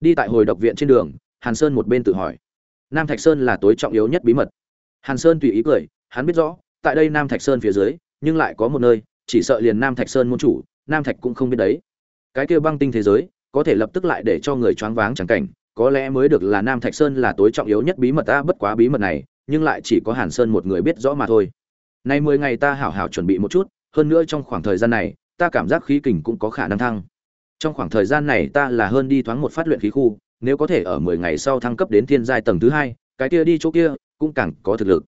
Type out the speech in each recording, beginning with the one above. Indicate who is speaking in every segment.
Speaker 1: đi tại hồi độc viện trên đường, hàn sơn một bên tự hỏi. Nam thạch sơn là tối trọng yếu nhất bí mật. Hàn sơn tùy ý cười, hắn biết rõ, tại đây nam thạch sơn phía dưới, nhưng lại có một nơi, chỉ sợ liền nam thạch sơn môn chủ, nam thạch cũng không biết đấy. Cái kia băng tinh thế giới, có thể lập tức lại để cho người choáng váng chẳng cảnh, có lẽ mới được là nam thạch sơn là tối trọng yếu nhất bí mật ta, bất quá bí mật này, nhưng lại chỉ có hàn sơn một người biết rõ mà thôi. Nay mười ngày ta hảo hảo chuẩn bị một chút, hơn nữa trong khoảng thời gian này, ta cảm giác khí kình cũng có khả năng thăng trong khoảng thời gian này ta là hơn đi thoáng một phát luyện khí khu, nếu có thể ở mười ngày sau thăng cấp đến thiên giai tầng thứ hai, cái kia đi chỗ kia cũng càng có thực lực.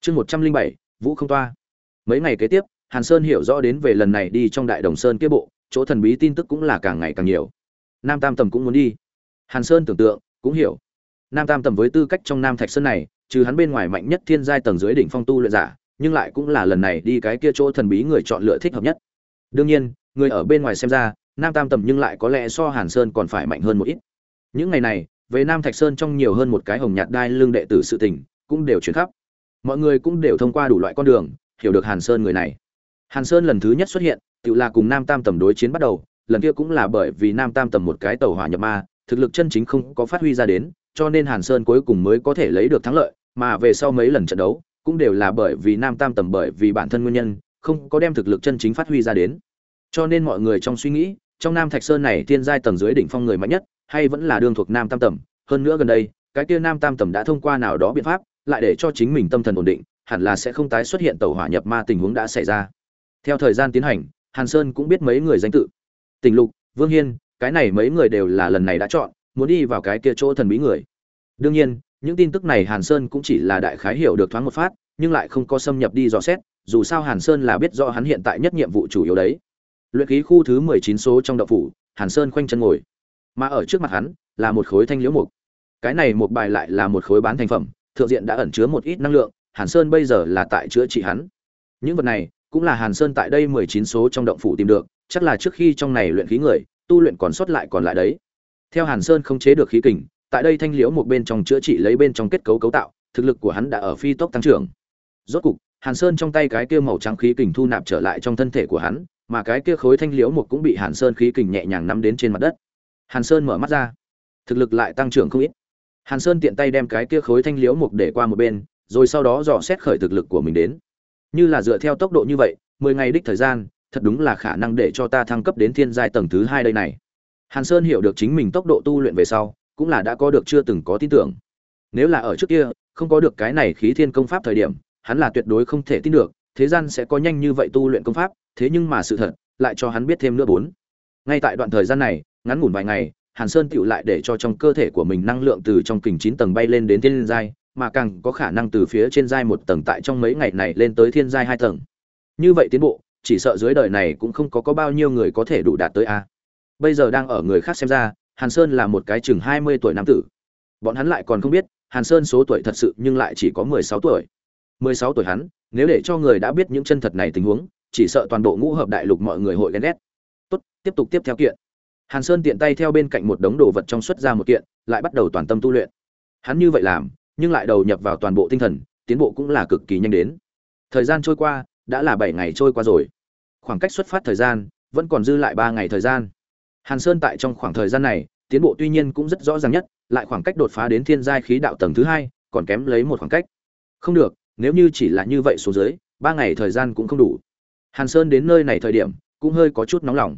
Speaker 1: Chương một trăm linh bảy, vũ không toa. Mấy ngày kế tiếp, hàn sơn hiểu rõ đến về lần này đi trong đại đồng sơn kia bộ, chỗ thần bí tin tức cũng là càng ngày càng nhiều. Nam tam tầm cũng muốn đi. Hàn sơn tưởng tượng, cũng hiểu. Nam tam tầm với tư cách trong nam thạch sơn này, trừ hắn bên ngoài mạnh nhất thiên giai tầng dưới đỉnh phong tu luyện giả, nhưng lại cũng là lần này đi cái kia chỗ thần bí người chọn lựa thích hợp nhất. Đương nhiên, người ở bên ngoài xem ra nam tam tầm nhưng lại có lẽ so hàn sơn còn phải mạnh hơn một ít. Những ngày này, về nam thạch sơn trong nhiều hơn một cái hồng nhạt đai lương đệ tử sự tình, cũng đều chuyển khắp. Mọi người cũng đều thông qua đủ loại con đường, hiểu được hàn sơn người này. Hàn sơn lần thứ nhất xuất hiện, tự là cùng nam tam tầm đối chiến bắt đầu, lần kia cũng là bởi vì nam tam tầm một cái tàu hỏa nhập ma, thực lực chân chính không có phát huy ra đến, cho nên hàn sơn cuối cùng mới có thể lấy được thắng lợi, mà về sau mấy lần trận đấu, cũng đều là bởi vì nam tam tầm bởi vì bản thân nguyên nhân, không có đem thực lực chân chính phát huy ra đến. Cho nên mọi người trong suy nghĩ trong nam thạch sơn này thiên giai tầng dưới đỉnh phong người mạnh nhất, hay vẫn là đương thuộc nam tam tầm. Hơn nữa gần đây, cái kia nam tam tầm đã thông qua nào đó biện pháp, lại để cho chính mình tâm thần ổn định, hẳn là sẽ không tái xuất hiện tàu hỏa nhập ma tình huống đã xảy ra. Theo thời gian tiến hành, hàn sơn cũng biết mấy người danh tự. Tình lục, vương hiên, cái này mấy người đều là lần này đã chọn, muốn đi vào cái kia chỗ thần bí người. Đương nhiên, những tin tức này hàn sơn cũng chỉ là đại khái hiểu được thoáng một phát, nhưng lại không có xâm nhập đi dò xét, dù sao hàn sơn là biết rõ hắn hiện tại nhất nhiệm vụ chủ yếu đấy luyện khí khu thứ mười chín số trong đậu phủ, hàn sơn khoanh chân ngồi. Mà ở trước mặt hắn là một khối thanh liễu mục. Cái này một bài lại là một khối bán thành phẩm, thượng diện đã ẩn chứa một ít năng lượng, hàn sơn bây giờ là tại chữa trị hắn. Những vật này cũng là hàn sơn tại đây mười chín số trong động phủ tìm được, chắc là trước khi trong này luyện khí người, tu luyện còn sót lại còn lại đấy. Theo hàn sơn không chế được khí kình, tại đây thanh liễu một bên trong chữa trị lấy bên trong kết cấu cấu tạo, thực lực của hắn đã ở phi tốc tăng trưởng. Rốt cục, hàn sơn trong tay cái kia màu trắng khí kình thu nạp trở lại trong thân thể của hắn mà cái kia khối thanh liễu mục cũng bị hàn sơn khí kình nhẹ nhàng nắm đến trên mặt đất. Hàn sơn mở mắt ra. Thực lực lại tăng trưởng không ít. Hàn sơn tiện tay đem cái kia khối thanh liễu mục để qua một bên, rồi sau đó dò xét khởi thực lực của mình đến. Như là dựa theo tốc độ như vậy, mười ngày đích thời gian, thật đúng là khả năng để cho ta thăng cấp đến thiên giai tầng thứ hai đây này. Hàn sơn hiểu được chính mình tốc độ tu luyện về sau, cũng là đã có được chưa từng có tin tưởng. Nếu là ở trước kia, không có được cái này khí thiên công pháp thời điểm, hắn là tuyệt đối không thể tin được, thế gian sẽ có nhanh như vậy tu luyện công pháp thế nhưng mà sự thật lại cho hắn biết thêm nữa bốn. Ngay tại đoạn thời gian này, ngắn ngủn vài ngày, hàn sơn tựu lại để cho trong cơ thể của mình năng lượng từ trong kình chín tầng bay lên đến thiên giai, mà càng có khả năng từ phía trên giai một tầng tại trong mấy ngày này lên tới thiên giai hai tầng. Như vậy tiến bộ, chỉ sợ dưới đời này cũng không có có bao nhiêu người có thể đủ đạt tới a. Bây giờ đang ở người khác xem ra, hàn sơn là một cái chừng hai mươi tuổi nam tử. Bọn hắn lại còn không biết, hàn sơn số tuổi thật sự nhưng lại chỉ có mười sáu tuổi. Mười sáu tuổi hắn, nếu để cho người đã biết những chân thật này tình huống chỉ sợ toàn bộ ngũ hợp đại lục mọi người hội ghen ghét. Tốt, tiếp tục tiếp theo kiện. Hàn sơn tiện tay theo bên cạnh một đống đồ vật trong xuất ra một kiện, lại bắt đầu toàn tâm tu luyện. Hắn như vậy làm, nhưng lại đầu nhập vào toàn bộ tinh thần, tiến bộ cũng là cực kỳ nhanh đến. Thời gian trôi qua, đã là bảy ngày trôi qua rồi. Khoảng cách xuất phát thời gian, vẫn còn dư lại ba ngày thời gian. Hàn sơn tại trong khoảng thời gian này, tiến bộ tuy nhiên cũng rất rõ ràng nhất, lại khoảng cách đột phá đến thiên giai khí đạo tầng thứ hai, còn kém lấy một khoảng cách. Không được, nếu như chỉ là như vậy xuống dưới, ba ngày thời gian cũng không đủ hàn sơn đến nơi này thời điểm, cũng hơi có chút nóng lòng.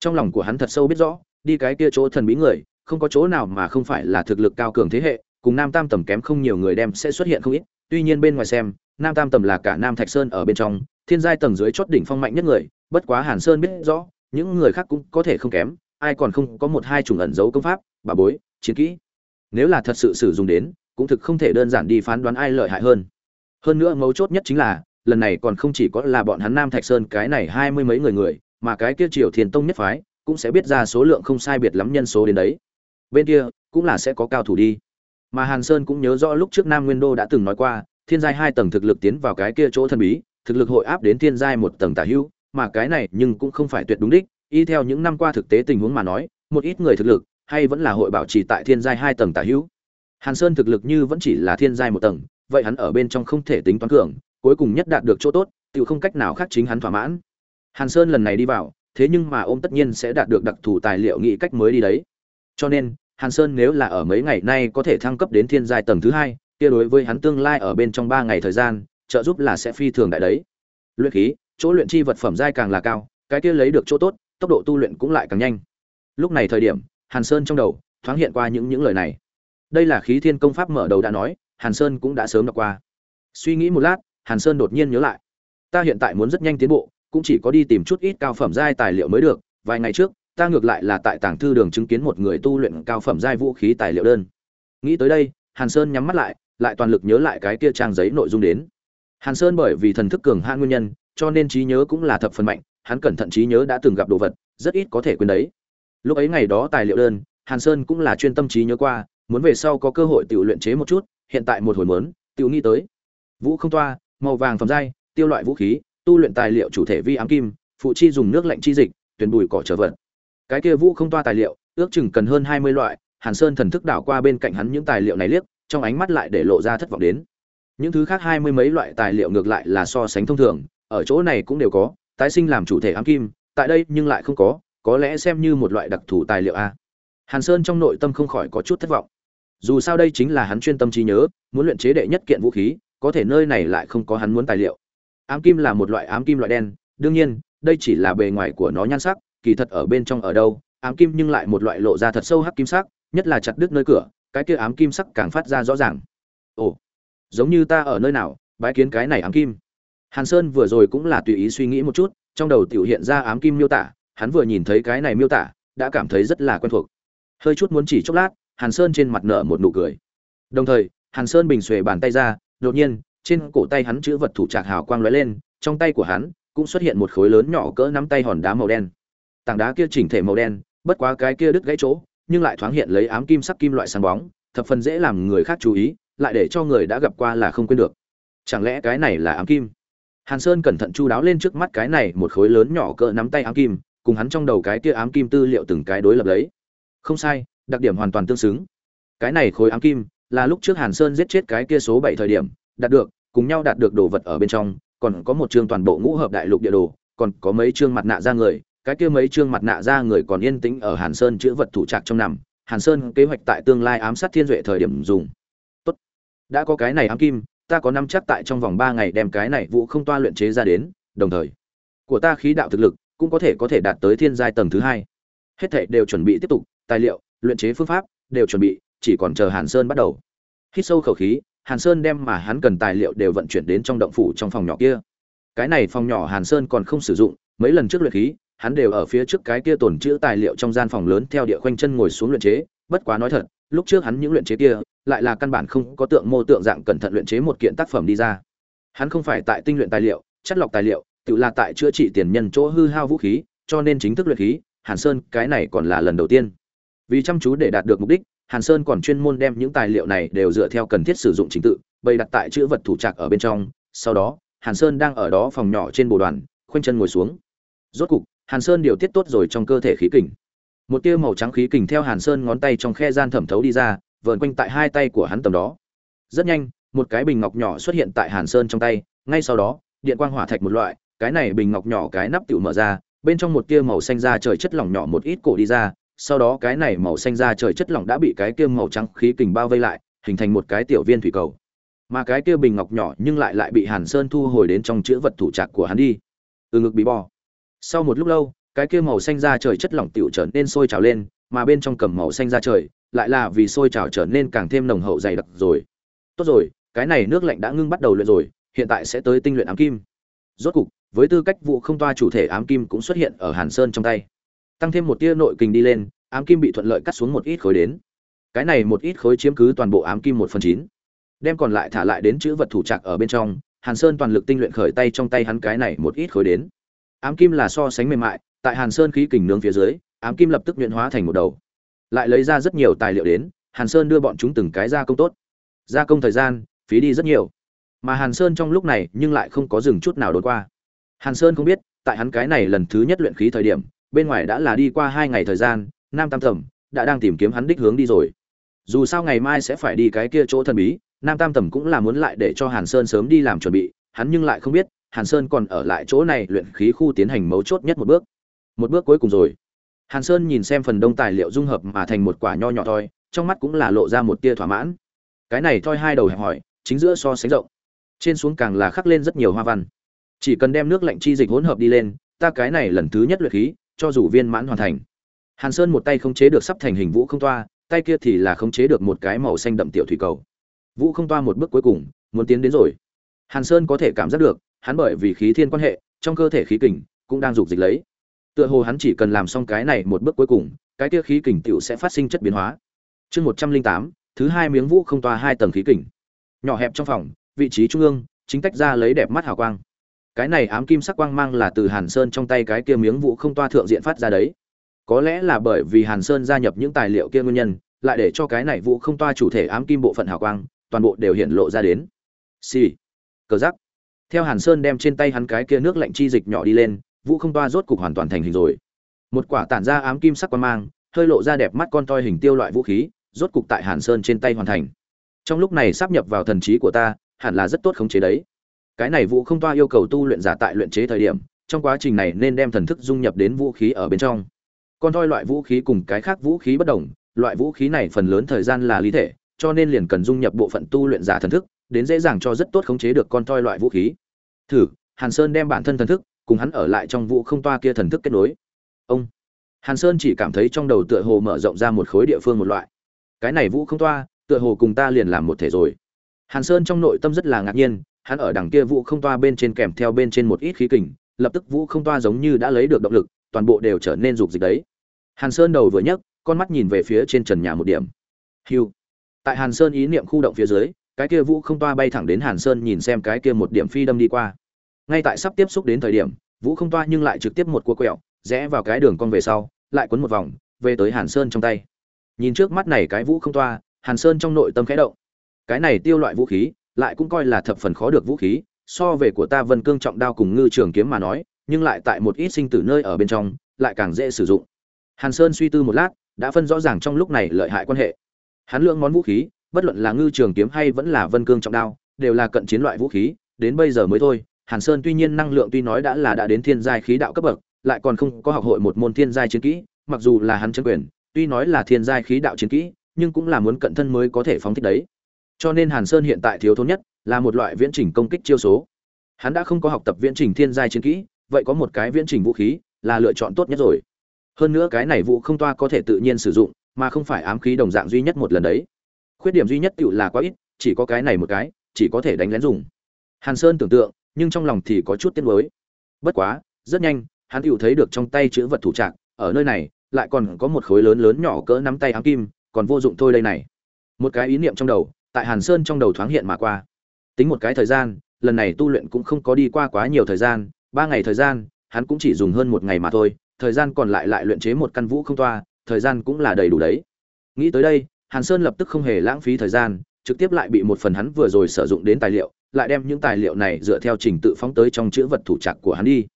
Speaker 1: Trong lòng của hắn thật sâu biết rõ, đi cái kia chỗ thần bí người, không có chỗ nào mà không phải là thực lực cao cường thế hệ, cùng nam tam tầm kém không nhiều người đem sẽ xuất hiện không ít. Tuy nhiên bên ngoài xem, nam tam tầm là cả nam thạch sơn ở bên trong, thiên giai tầng dưới chót đỉnh phong mạnh nhất người, bất quá hàn sơn biết rõ, những người khác cũng có thể không kém, ai còn không có một hai chủng ẩn dấu công pháp bà bối, chiến kỹ. Nếu là thật sự sử dụng đến, cũng thực không thể đơn giản đi phán đoán ai lợi hại hơn. Hơn nữa mấu chốt nhất chính là lần này còn không chỉ có là bọn hắn nam thạch sơn cái này hai mươi mấy người người, mà cái kia triều thiền tông nhất phái, cũng sẽ biết ra số lượng không sai biệt lắm nhân số đến đấy. Bên kia, cũng là sẽ có cao thủ đi. Mà hàn sơn cũng nhớ rõ lúc trước nam nguyên đô đã từng nói qua, thiên giai hai tầng thực lực tiến vào cái kia chỗ thần bí, thực lực hội áp đến thiên giai một tầng tả hữu, mà cái này nhưng cũng không phải tuyệt đúng đích. Y theo những năm qua thực tế tình huống mà nói, một ít người thực lực, hay vẫn là hội bảo trì tại thiên giai hai tầng tả hữu. Hàn sơn thực lực như vẫn chỉ là thiên giai một tầng, vậy hắn ở bên trong không thể tính toán cường cuối cùng nhất đạt được chỗ tốt tự không cách nào khác chính hắn thỏa mãn. Hàn sơn lần này đi vào, thế nhưng mà ôm tất nhiên sẽ đạt được đặc thù tài liệu nghị cách mới đi đấy. Cho nên, hàn sơn nếu là ở mấy ngày nay có thể thăng cấp đến thiên giai tầng thứ hai, kia đối với hắn tương lai ở bên trong ba ngày thời gian, trợ giúp là sẽ phi thường đại đấy. Luyện khí, chỗ luyện chi vật phẩm giai càng là cao, cái kia lấy được chỗ tốt, tốc độ tu luyện cũng lại càng nhanh. Lúc này thời điểm, hàn sơn trong đầu thoáng hiện qua những những lời này. Đây là khí thiên công pháp mở đầu đã nói, hàn sơn cũng đã sớm đọc qua. Suy nghĩ một lát hàn sơn đột nhiên nhớ lại. Ta hiện tại muốn rất nhanh tiến bộ, cũng chỉ có đi tìm chút ít cao phẩm giai tài liệu mới được, vài ngày trước, ta ngược lại là tại tàng thư đường chứng kiến một người tu luyện cao phẩm giai vũ khí tài liệu đơn. Nghĩ tới đây, hàn sơn nhắm mắt lại lại toàn lực nhớ lại cái kia trang giấy nội dung đến. Hàn sơn bởi vì thần thức cường hãn nguyên nhân, cho nên trí nhớ cũng là thập phần mạnh, hắn cẩn thận trí nhớ đã từng gặp đồ vật, rất ít có thể quên đấy. Lúc ấy ngày đó tài liệu đơn, hàn sơn cũng là chuyên tâm trí nhớ qua, muốn về sau có cơ hội tự luyện chế một chút, hiện tại một hồi mớn tự nghĩ tới. Vũ không toa màu vàng phẩm giai, tiêu loại vũ khí, tu luyện tài liệu chủ thể vi ám kim, phụ chi dùng nước lạnh chi dịch, tuyển bùi cỏ trở vật. Cái kia vũ không toa tài liệu, ước chừng cần hơn hai mươi loại, hàn sơn thần thức đảo qua bên cạnh hắn những tài liệu này liếc, trong ánh mắt lại để lộ ra thất vọng đến. Những thứ khác hai mươi mấy loại tài liệu ngược lại là so sánh thông thường, ở chỗ này cũng đều có, tái sinh làm chủ thể ám kim, tại đây nhưng lại không có có lẽ xem như một loại đặc thù tài liệu a. Hàn sơn trong nội tâm không khỏi có chút thất vọng. Dù sao đây chính là hắn chuyên tâm trí nhớ, muốn luyện chế đệ nhất kiện vũ khí có thể nơi này lại không có hắn muốn tài liệu. Ám kim là một loại ám kim loại đen, đương nhiên, đây chỉ là bề ngoài của nó nhan sắc, kỳ thật ở bên trong ở đâu, ám kim nhưng lại một loại lộ ra thật sâu hắc kim sắc, nhất là chặt đứt nơi cửa, cái kia ám kim sắc càng phát ra rõ ràng. Ồ, giống như ta ở nơi nào, bái kiến cái này ám kim. Hàn sơn vừa rồi cũng là tùy ý suy nghĩ một chút, trong đầu tiểu hiện ra ám kim miêu tả, hắn vừa nhìn thấy cái này miêu tả, đã cảm thấy rất là quen thuộc. Hơi chút muốn chỉ chốc lát, hàn sơn trên mặt nở một nụ cười. Đồng thời, hàn sơn bình xuề bàn tay ra đột nhiên, trên cổ tay hắn chữ vật thủ trạc hào quang lóe lên, trong tay của hắn cũng xuất hiện một khối lớn nhỏ cỡ nắm tay hòn đá màu đen. Tảng đá kia chỉnh thể màu đen, bất quá cái kia đứt gãy chỗ, nhưng lại thoáng hiện lấy ám kim sắc kim loại sáng bóng, thập phần dễ làm người khác chú ý, lại để cho người đã gặp qua là không quên được. Chẳng lẽ cái này là ám kim? Hàn sơn cẩn thận chu đáo lên trước mắt cái này một khối lớn nhỏ cỡ nắm tay ám kim, cùng hắn trong đầu cái kia ám kim tư liệu từng cái đối lập lấy. Không sai, đặc điểm hoàn toàn tương xứng. Cái này khối ám kim là lúc trước hàn sơn giết chết cái kia số bảy thời điểm, đạt được, cùng nhau đạt được đồ vật ở bên trong, còn có một chương toàn bộ ngũ hợp đại lục địa đồ, còn có mấy chương mặt nạ ra người, cái kia mấy chương mặt nạ ra người còn yên tĩnh ở hàn sơn chữa vật thủ trạc trong nằm, hàn sơn kế hoạch tại tương lai ám sát thiên duệ thời điểm dùng. Tốt. Đã có cái này ám kim, ta có năm chắc tại trong vòng ba ngày đem cái này vũ không toa luyện chế ra đến, đồng thời, của ta khí đạo thực lực cũng có thể có thể đạt tới thiên giai tầng thứ hai. Hết thảy đều chuẩn bị tiếp tục, tài liệu, luyện chế phương pháp đều chuẩn bị chỉ còn chờ hàn sơn bắt đầu. Hít sâu khẩu khí, hàn sơn đem mà hắn cần tài liệu đều vận chuyển đến trong động phủ trong phòng nhỏ kia. Cái này phòng nhỏ hàn sơn còn không sử dụng, mấy lần trước luyện khí, hắn đều ở phía trước cái kia tồn trữ tài liệu trong gian phòng lớn theo địa khoanh chân ngồi xuống luyện chế. Bất quá nói thật, lúc trước hắn những luyện chế kia, lại là căn bản không có tượng mô tượng dạng cẩn thận luyện chế một kiện tác phẩm đi ra. Hắn không phải tại tinh luyện tài liệu, chất lọc tài liệu, tự là tại chữa trị tiền nhân chỗ hư hao vũ khí, cho nên chính thức luyện khí, hàn sơn cái này còn là lần đầu tiên. Vì chăm chú để đạt được mục đích hàn sơn còn chuyên môn đem những tài liệu này đều dựa theo cần thiết sử dụng trình tự, bày đặt tại chữ vật thủ trạc ở bên trong. Sau đó, hàn sơn đang ở đó phòng nhỏ trên bồ đoàn, khoanh chân ngồi xuống. Rốt cục, hàn sơn điều tiết tốt rồi trong cơ thể khí kình. Một tia màu trắng khí kình theo hàn sơn ngón tay trong khe gian thẩm thấu đi ra, vờn quanh tại hai tay của hắn tầm đó. Rất nhanh, một cái bình ngọc nhỏ xuất hiện tại hàn sơn trong tay, ngay sau đó, điện quang hỏa thạch một loại, cái này bình ngọc nhỏ cái nắp tự mở ra, bên trong một tia màu xanh da trời chất lỏng nhỏ một ít cổ đi ra sau đó cái này màu xanh ra trời chất lỏng đã bị cái kia màu trắng khí kình bao vây lại, hình thành một cái tiểu viên thủy cầu. Mà cái kia bình ngọc nhỏ nhưng lại lại bị hàn sơn thu hồi đến trong chữ vật thủ trạc của hắn đi. Từ ngực bị bò. Sau một lúc lâu, cái kia màu xanh ra trời chất lỏng tiểu trở nên sôi trào lên, mà bên trong cầm màu xanh ra trời lại là vì sôi trào trở nên càng thêm nồng hậu dày đặc rồi. Tốt rồi, cái này nước lạnh đã ngưng bắt đầu luyện rồi, hiện tại sẽ tới tinh luyện ám kim. Rốt cục, với tư cách vụ không toa chủ thể ám kim cũng xuất hiện ở hàn sơn trong tay tăng thêm một tia nội kình đi lên, ám kim bị thuận lợi cắt xuống một ít khối đến. Cái này một ít khối chiếm cứ toàn bộ ám kim một phần chín. Đem còn lại thả lại đến chữ vật thủ trạc ở bên trong, hàn sơn toàn lực tinh luyện khởi tay trong tay hắn cái này một ít khối đến. Ám kim là so sánh mềm mại, tại hàn sơn khí kình nướng phía dưới, ám kim lập tức luyện hóa thành một đầu. Lại lấy ra rất nhiều tài liệu đến, hàn sơn đưa bọn chúng từng cái gia công tốt. Gia công thời gian, phí đi rất nhiều. Mà hàn sơn trong lúc này nhưng lại không có dừng chút nào đốn qua. Hàn sơn không biết, tại hắn cái này lần thứ nhất luyện khí thời điểm bên ngoài đã là đi qua hai ngày thời gian, nam tam thẩm đã đang tìm kiếm hắn đích hướng đi rồi. Dù sao ngày mai sẽ phải đi cái kia chỗ thần bí, nam tam thẩm cũng là muốn lại để cho hàn sơn sớm đi làm chuẩn bị, hắn nhưng lại không biết, hàn sơn còn ở lại chỗ này luyện khí khu tiến hành mấu chốt nhất một bước. Một bước cuối cùng rồi. Hàn sơn nhìn xem phần đông tài liệu dung hợp mà thành một quả nho nhỏ thôi trong mắt cũng là lộ ra một tia thỏa mãn. Cái này thoi hai đầu hẹp hỏi, chính giữa so sánh rộng. Trên xuống càng là khắc lên rất nhiều hoa văn. Chỉ cần đem nước lạnh chi dịch hỗn hợp đi lên, ta cái này lần thứ nhất luyện khí cho dù viên mãn hoàn thành. Hàn sơn một tay không chế được sắp thành hình vũ không toa, tay kia thì là không chế được một cái màu xanh đậm tiểu thủy cầu. Vũ không toa một bước cuối cùng, muốn tiến đến rồi. Hàn sơn có thể cảm giác được, hắn bởi vì khí thiên quan hệ, trong cơ thể khí kình cũng đang dục dịch lấy. Tựa hồ hắn chỉ cần làm xong cái này một bước cuối cùng, cái kia khí kình tiểu sẽ phát sinh chất biến hóa. Chương một trăm linh tám, thứ hai miếng vũ không toa hai tầng khí kình. Nhỏ hẹp trong phòng, vị trí trung ương, chính tách ra lấy đẹp mắt hào quang cái này ám kim sắc quang mang là từ hàn sơn trong tay cái kia miếng vũ không toa thượng diện phát ra đấy. Có lẽ là bởi vì hàn sơn gia nhập những tài liệu kia nguyên nhân, lại để cho cái này vũ không toa chủ thể ám kim bộ phận hào quang, toàn bộ đều hiện lộ ra đến. Xì、sì. cờ giắc theo hàn sơn đem trên tay hắn cái kia nước lạnh chi dịch nhỏ đi lên, vũ không toa rốt cục hoàn toàn thành hình rồi. Một quả tản ra ám kim sắc quang mang, hơi lộ ra đẹp mắt con toi hình tiêu loại vũ khí, rốt cục tại hàn sơn trên tay hoàn thành. Trong lúc này sắp nhập vào thần trí của ta, hẳn là rất tốt khống chế đấy cái này vũ không toa yêu cầu tu luyện giả tại luyện chế thời điểm, trong quá trình này nên đem thần thức dung nhập đến vũ khí ở bên trong. Con toi loại vũ khí cùng cái khác vũ khí bất đồng, loại vũ khí này phần lớn thời gian là lý thể, cho nên liền cần dung nhập bộ phận tu luyện giả thần thức, đến dễ dàng cho rất tốt khống chế được con toi loại vũ khí. Thử, hàn sơn đem bản thân thần thức, cùng hắn ở lại trong vũ không toa kia thần thức kết nối. Ông, hàn sơn chỉ cảm thấy trong đầu tựa hồ mở rộng ra một khối địa phương một loại. Cái này vũ không toa, tựa hồ cùng ta liền làm một thể rồi. Hàn sơn trong nội tâm rất là ngạc nhiên hắn ở đằng kia vũ không toa bên trên kèm theo bên trên một ít khí kình, lập tức vũ không toa giống như đã lấy được động lực, toàn bộ đều trở nên rục dịch đấy. Hàn sơn đầu vừa nhấc, con mắt nhìn về phía trên trần nhà một điểm. Hiu tại hàn sơn ý niệm khu động phía dưới, cái kia vũ không toa bay thẳng đến hàn sơn nhìn xem cái kia một điểm phi đâm đi qua. Ngay tại sắp tiếp xúc đến thời điểm, vũ không toa nhưng lại trực tiếp một cua quẹo, rẽ vào cái đường cong về sau, lại quấn một vòng, về tới hàn sơn trong tay. Nhìn trước mắt này cái vũ không toa, hàn sơn trong nội tâm khẽ động. Cái này tiêu loại vũ khí lại cũng coi là thập phần khó được vũ khí, so về của ta vân cương trọng đao cùng ngư trường kiếm mà nói, nhưng lại tại một ít sinh tử nơi ở bên trong, lại càng dễ sử dụng. Hàn sơn suy tư một lát, đã phân rõ ràng trong lúc này lợi hại quan hệ. Hắn lượng món vũ khí, bất luận là ngư trường kiếm hay vẫn là vân cương trọng đao, đều là cận chiến loại vũ khí, đến bây giờ mới thôi, hàn sơn tuy nhiên năng lượng tuy nói đã là đã đến thiên giai khí đạo cấp bậc, lại còn không có học hội một môn thiên giai chiến kỹ, mặc dù là hắn chân quyền, tuy nói là thiên giai khí đạo chiến kỹ, nhưng cũng là muốn cận thân mới có thể phóng thích đấy cho nên hàn sơn hiện tại thiếu thốn nhất là một loại viễn trình công kích chiêu số. Hắn đã không có học tập viễn trình thiên giai chiến kỹ, vậy có một cái viễn trình vũ khí là lựa chọn tốt nhất rồi. Hơn nữa cái này vũ không toa có thể tự nhiên sử dụng, mà không phải ám khí đồng dạng duy nhất một lần đấy. Khuyết điểm duy nhất tựu là quá ít, chỉ có cái này một cái, chỉ có thể đánh lén dùng. Hàn sơn tưởng tượng, nhưng trong lòng thì có chút tiếc nuối. Bất quá, rất nhanh, hắn tựu thấy được trong tay chữ vật thủ trạng, ở nơi này, lại còn có một khối lớn lớn nhỏ cỡ nắm tay ám kim, còn vô dụng thôi đây này. Một cái ý niệm trong đầu tại hàn sơn trong đầu thoáng hiện mà qua. Tính một cái thời gian, lần này tu luyện cũng không có đi qua quá nhiều thời gian, ba ngày thời gian, hắn cũng chỉ dùng hơn một ngày mà thôi, thời gian còn lại lại luyện chế một căn vũ không toa, thời gian cũng là đầy đủ đấy. Nghĩ tới đây, hàn sơn lập tức không hề lãng phí thời gian, trực tiếp lại bị một phần hắn vừa rồi sử dụng đến tài liệu, lại đem những tài liệu này dựa theo trình tự phóng tới trong chữ vật thủ trạc của hắn đi.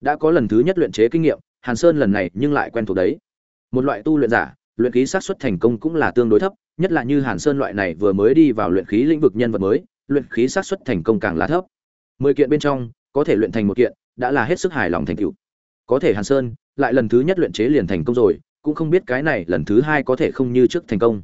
Speaker 1: Đã có lần thứ nhất luyện chế kinh nghiệm, hàn sơn lần này nhưng lại quen thuộc đấy. Một loại tu luyện giả luyện khí xác suất thành công cũng là tương đối thấp, nhất là như hàn sơn loại này vừa mới đi vào luyện khí lĩnh vực nhân vật mới, luyện khí xác suất thành công càng là thấp. Mười kiện bên trong, có thể luyện thành một kiện, đã là hết sức hài lòng thành tựu. Có thể hàn sơn, lại lần thứ nhất luyện chế liền thành công rồi, cũng không biết cái này lần thứ hai có thể không như trước thành công.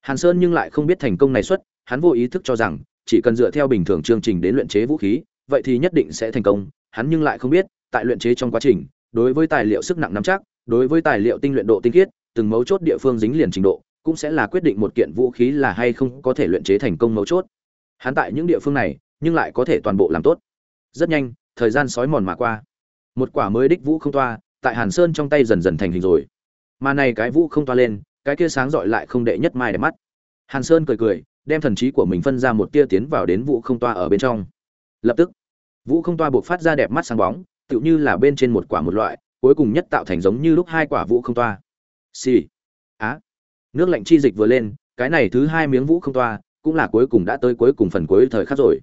Speaker 1: Hàn sơn nhưng lại không biết thành công này xuất, hắn vô ý thức cho rằng, chỉ cần dựa theo bình thường chương trình đến luyện chế vũ khí, vậy thì nhất định sẽ thành công, hắn nhưng lại không biết, tại luyện chế trong quá trình, đối với tài liệu sức nặng nắm chắc, đối với tài liệu tinh luyện độ tinh khiết từng mấu chốt địa phương dính liền trình độ, cũng sẽ là quyết định một kiện vũ khí là hay không có thể luyện chế thành công mấu chốt. Hắn tại những địa phương này, nhưng lại có thể toàn bộ làm tốt. Rất nhanh, thời gian sói mòn mà qua. Một quả mới đích vũ không toa, tại hàn sơn trong tay dần dần thành hình rồi. Mà này cái vũ không toa lên, cái kia sáng dọi lại không đệ nhất mai đẹp mắt. Hàn sơn cười cười, đem thần trí của mình phân ra một tia tiến vào đến vũ không toa ở bên trong. Lập tức, vũ không toa buộc phát ra đẹp mắt sáng bóng, tựu như là bên trên một quả một loại, cuối cùng nhất tạo thành giống như lúc hai quả vũ không toa xì、sì. á. Nước lạnh chi dịch vừa lên, cái này thứ hai miếng vũ không toa, cũng là cuối cùng đã tới cuối cùng phần cuối thời khắc rồi.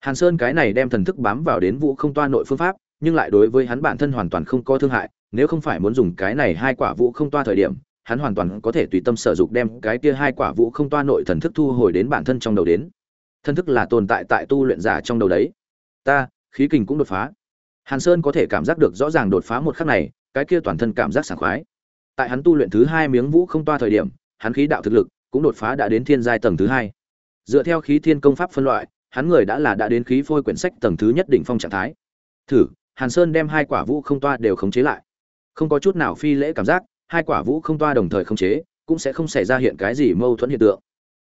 Speaker 1: Hàn sơn cái này đem thần thức bám vào đến vũ không toa nội phương pháp, nhưng lại đối với hắn bản thân hoàn toàn không có thương hại, nếu không phải muốn dùng cái này hai quả vũ không toa thời điểm, hắn hoàn toàn có thể tùy tâm sở dụng đem cái kia hai quả vũ không toa nội thần thức thu hồi đến bản thân trong đầu đến. Thần thức là tồn tại tại tu luyện giả trong đầu đấy. Ta, khí kình cũng đột phá. Hàn sơn có thể cảm giác được rõ ràng đột phá một khắc này, cái kia toàn thân cảm giác sảng khoái tại hắn tu luyện thứ hai miếng vũ không toa thời điểm, hắn khí đạo thực lực cũng đột phá đã đến thiên giai tầng thứ hai. Dựa theo khí thiên công pháp phân loại, hắn người đã là đã đến khí phôi quyển sách tầng thứ nhất đỉnh phong trạng thái. Thử, hàn sơn đem hai quả vũ không toa đều khống chế lại. Không có chút nào phi lễ cảm giác, hai quả vũ không toa đồng thời khống chế, cũng sẽ không xảy ra hiện cái gì mâu thuẫn hiện tượng.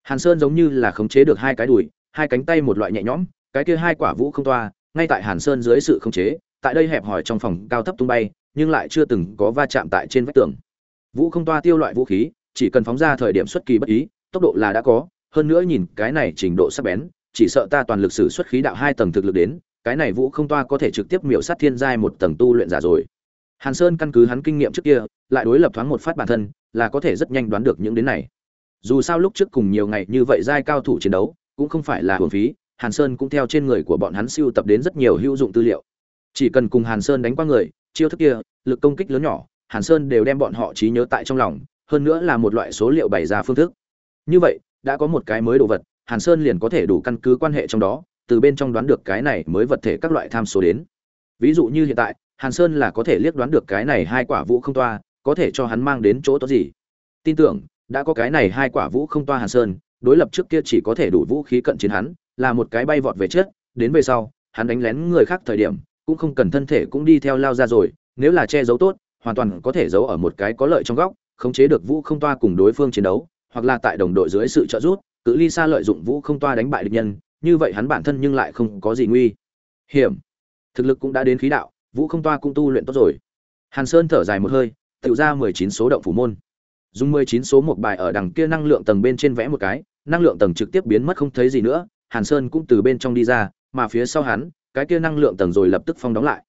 Speaker 1: Hàn sơn giống như là khống chế được hai cái đùi, hai cánh tay một loại nhẹ nhõm, cái kia hai quả vũ không toa, ngay tại hàn sơn dưới sự khống chế, tại đây hẹp hòi trong phòng cao thấp tung bay, nhưng lại chưa từng có va chạm tại trên vách tường vũ không toa tiêu loại vũ khí, chỉ cần phóng ra thời điểm xuất kỳ bất ý, tốc độ là đã có. Hơn nữa nhìn cái này trình độ sắc bén, chỉ sợ ta toàn lực sử xuất khí đạo hai tầng thực lực đến, cái này vũ không toa có thể trực tiếp miểu sát thiên giai một tầng tu luyện giả rồi. Hàn sơn căn cứ hắn kinh nghiệm trước kia, lại đối lập thoáng một phát bản thân, là có thể rất nhanh đoán được những đến này. Dù sao lúc trước cùng nhiều ngày như vậy giai cao thủ chiến đấu, cũng không phải là hưởng phí, hàn sơn cũng theo trên người của bọn hắn siêu tập đến rất nhiều hữu dụng tư liệu. Chỉ cần cùng hàn sơn đánh qua người, chiêu thức kia, lực công kích lớn nhỏ hàn sơn đều đem bọn họ trí nhớ tại trong lòng, hơn nữa là một loại số liệu bày ra phương thức. Như vậy, đã có một cái mới đồ vật, hàn sơn liền có thể đủ căn cứ quan hệ trong đó, từ bên trong đoán được cái này mới vật thể các loại tham số đến. Ví dụ như hiện tại, hàn sơn là có thể liếc đoán được cái này hai quả vũ không toa, có thể cho hắn mang đến chỗ tốt gì? Tin tưởng, đã có cái này hai quả vũ không toa hàn sơn, đối lập trước kia chỉ có thể đủ vũ khí cận chiến hắn, là một cái bay vọt về trước, đến về sau, hắn đánh lén người khác thời điểm, cũng không cần thân thể cũng đi theo lao ra rồi, nếu là che giấu tốt hoàn toàn có thể giấu ở một cái có lợi trong góc, khống chế được vũ không toa cùng đối phương chiến đấu, hoặc là tại đồng đội dưới sự trợ giúp, cự ly xa lợi dụng vũ không toa đánh bại địch nhân, như vậy hắn bản thân nhưng lại không có gì nguy hiểm. Thực lực cũng đã đến khí đạo, vũ không toa cũng tu luyện tốt rồi. Hàn sơn thở dài một hơi, tự ra mười chín số động phủ môn. Dùng mười chín số một bài ở đằng kia năng lượng tầng bên trên vẽ một cái, năng lượng tầng trực tiếp biến mất không thấy gì nữa, hàn sơn cũng từ bên trong đi ra, mà phía sau hắn, cái kia năng lượng tầng rồi lập tức phong đóng lại.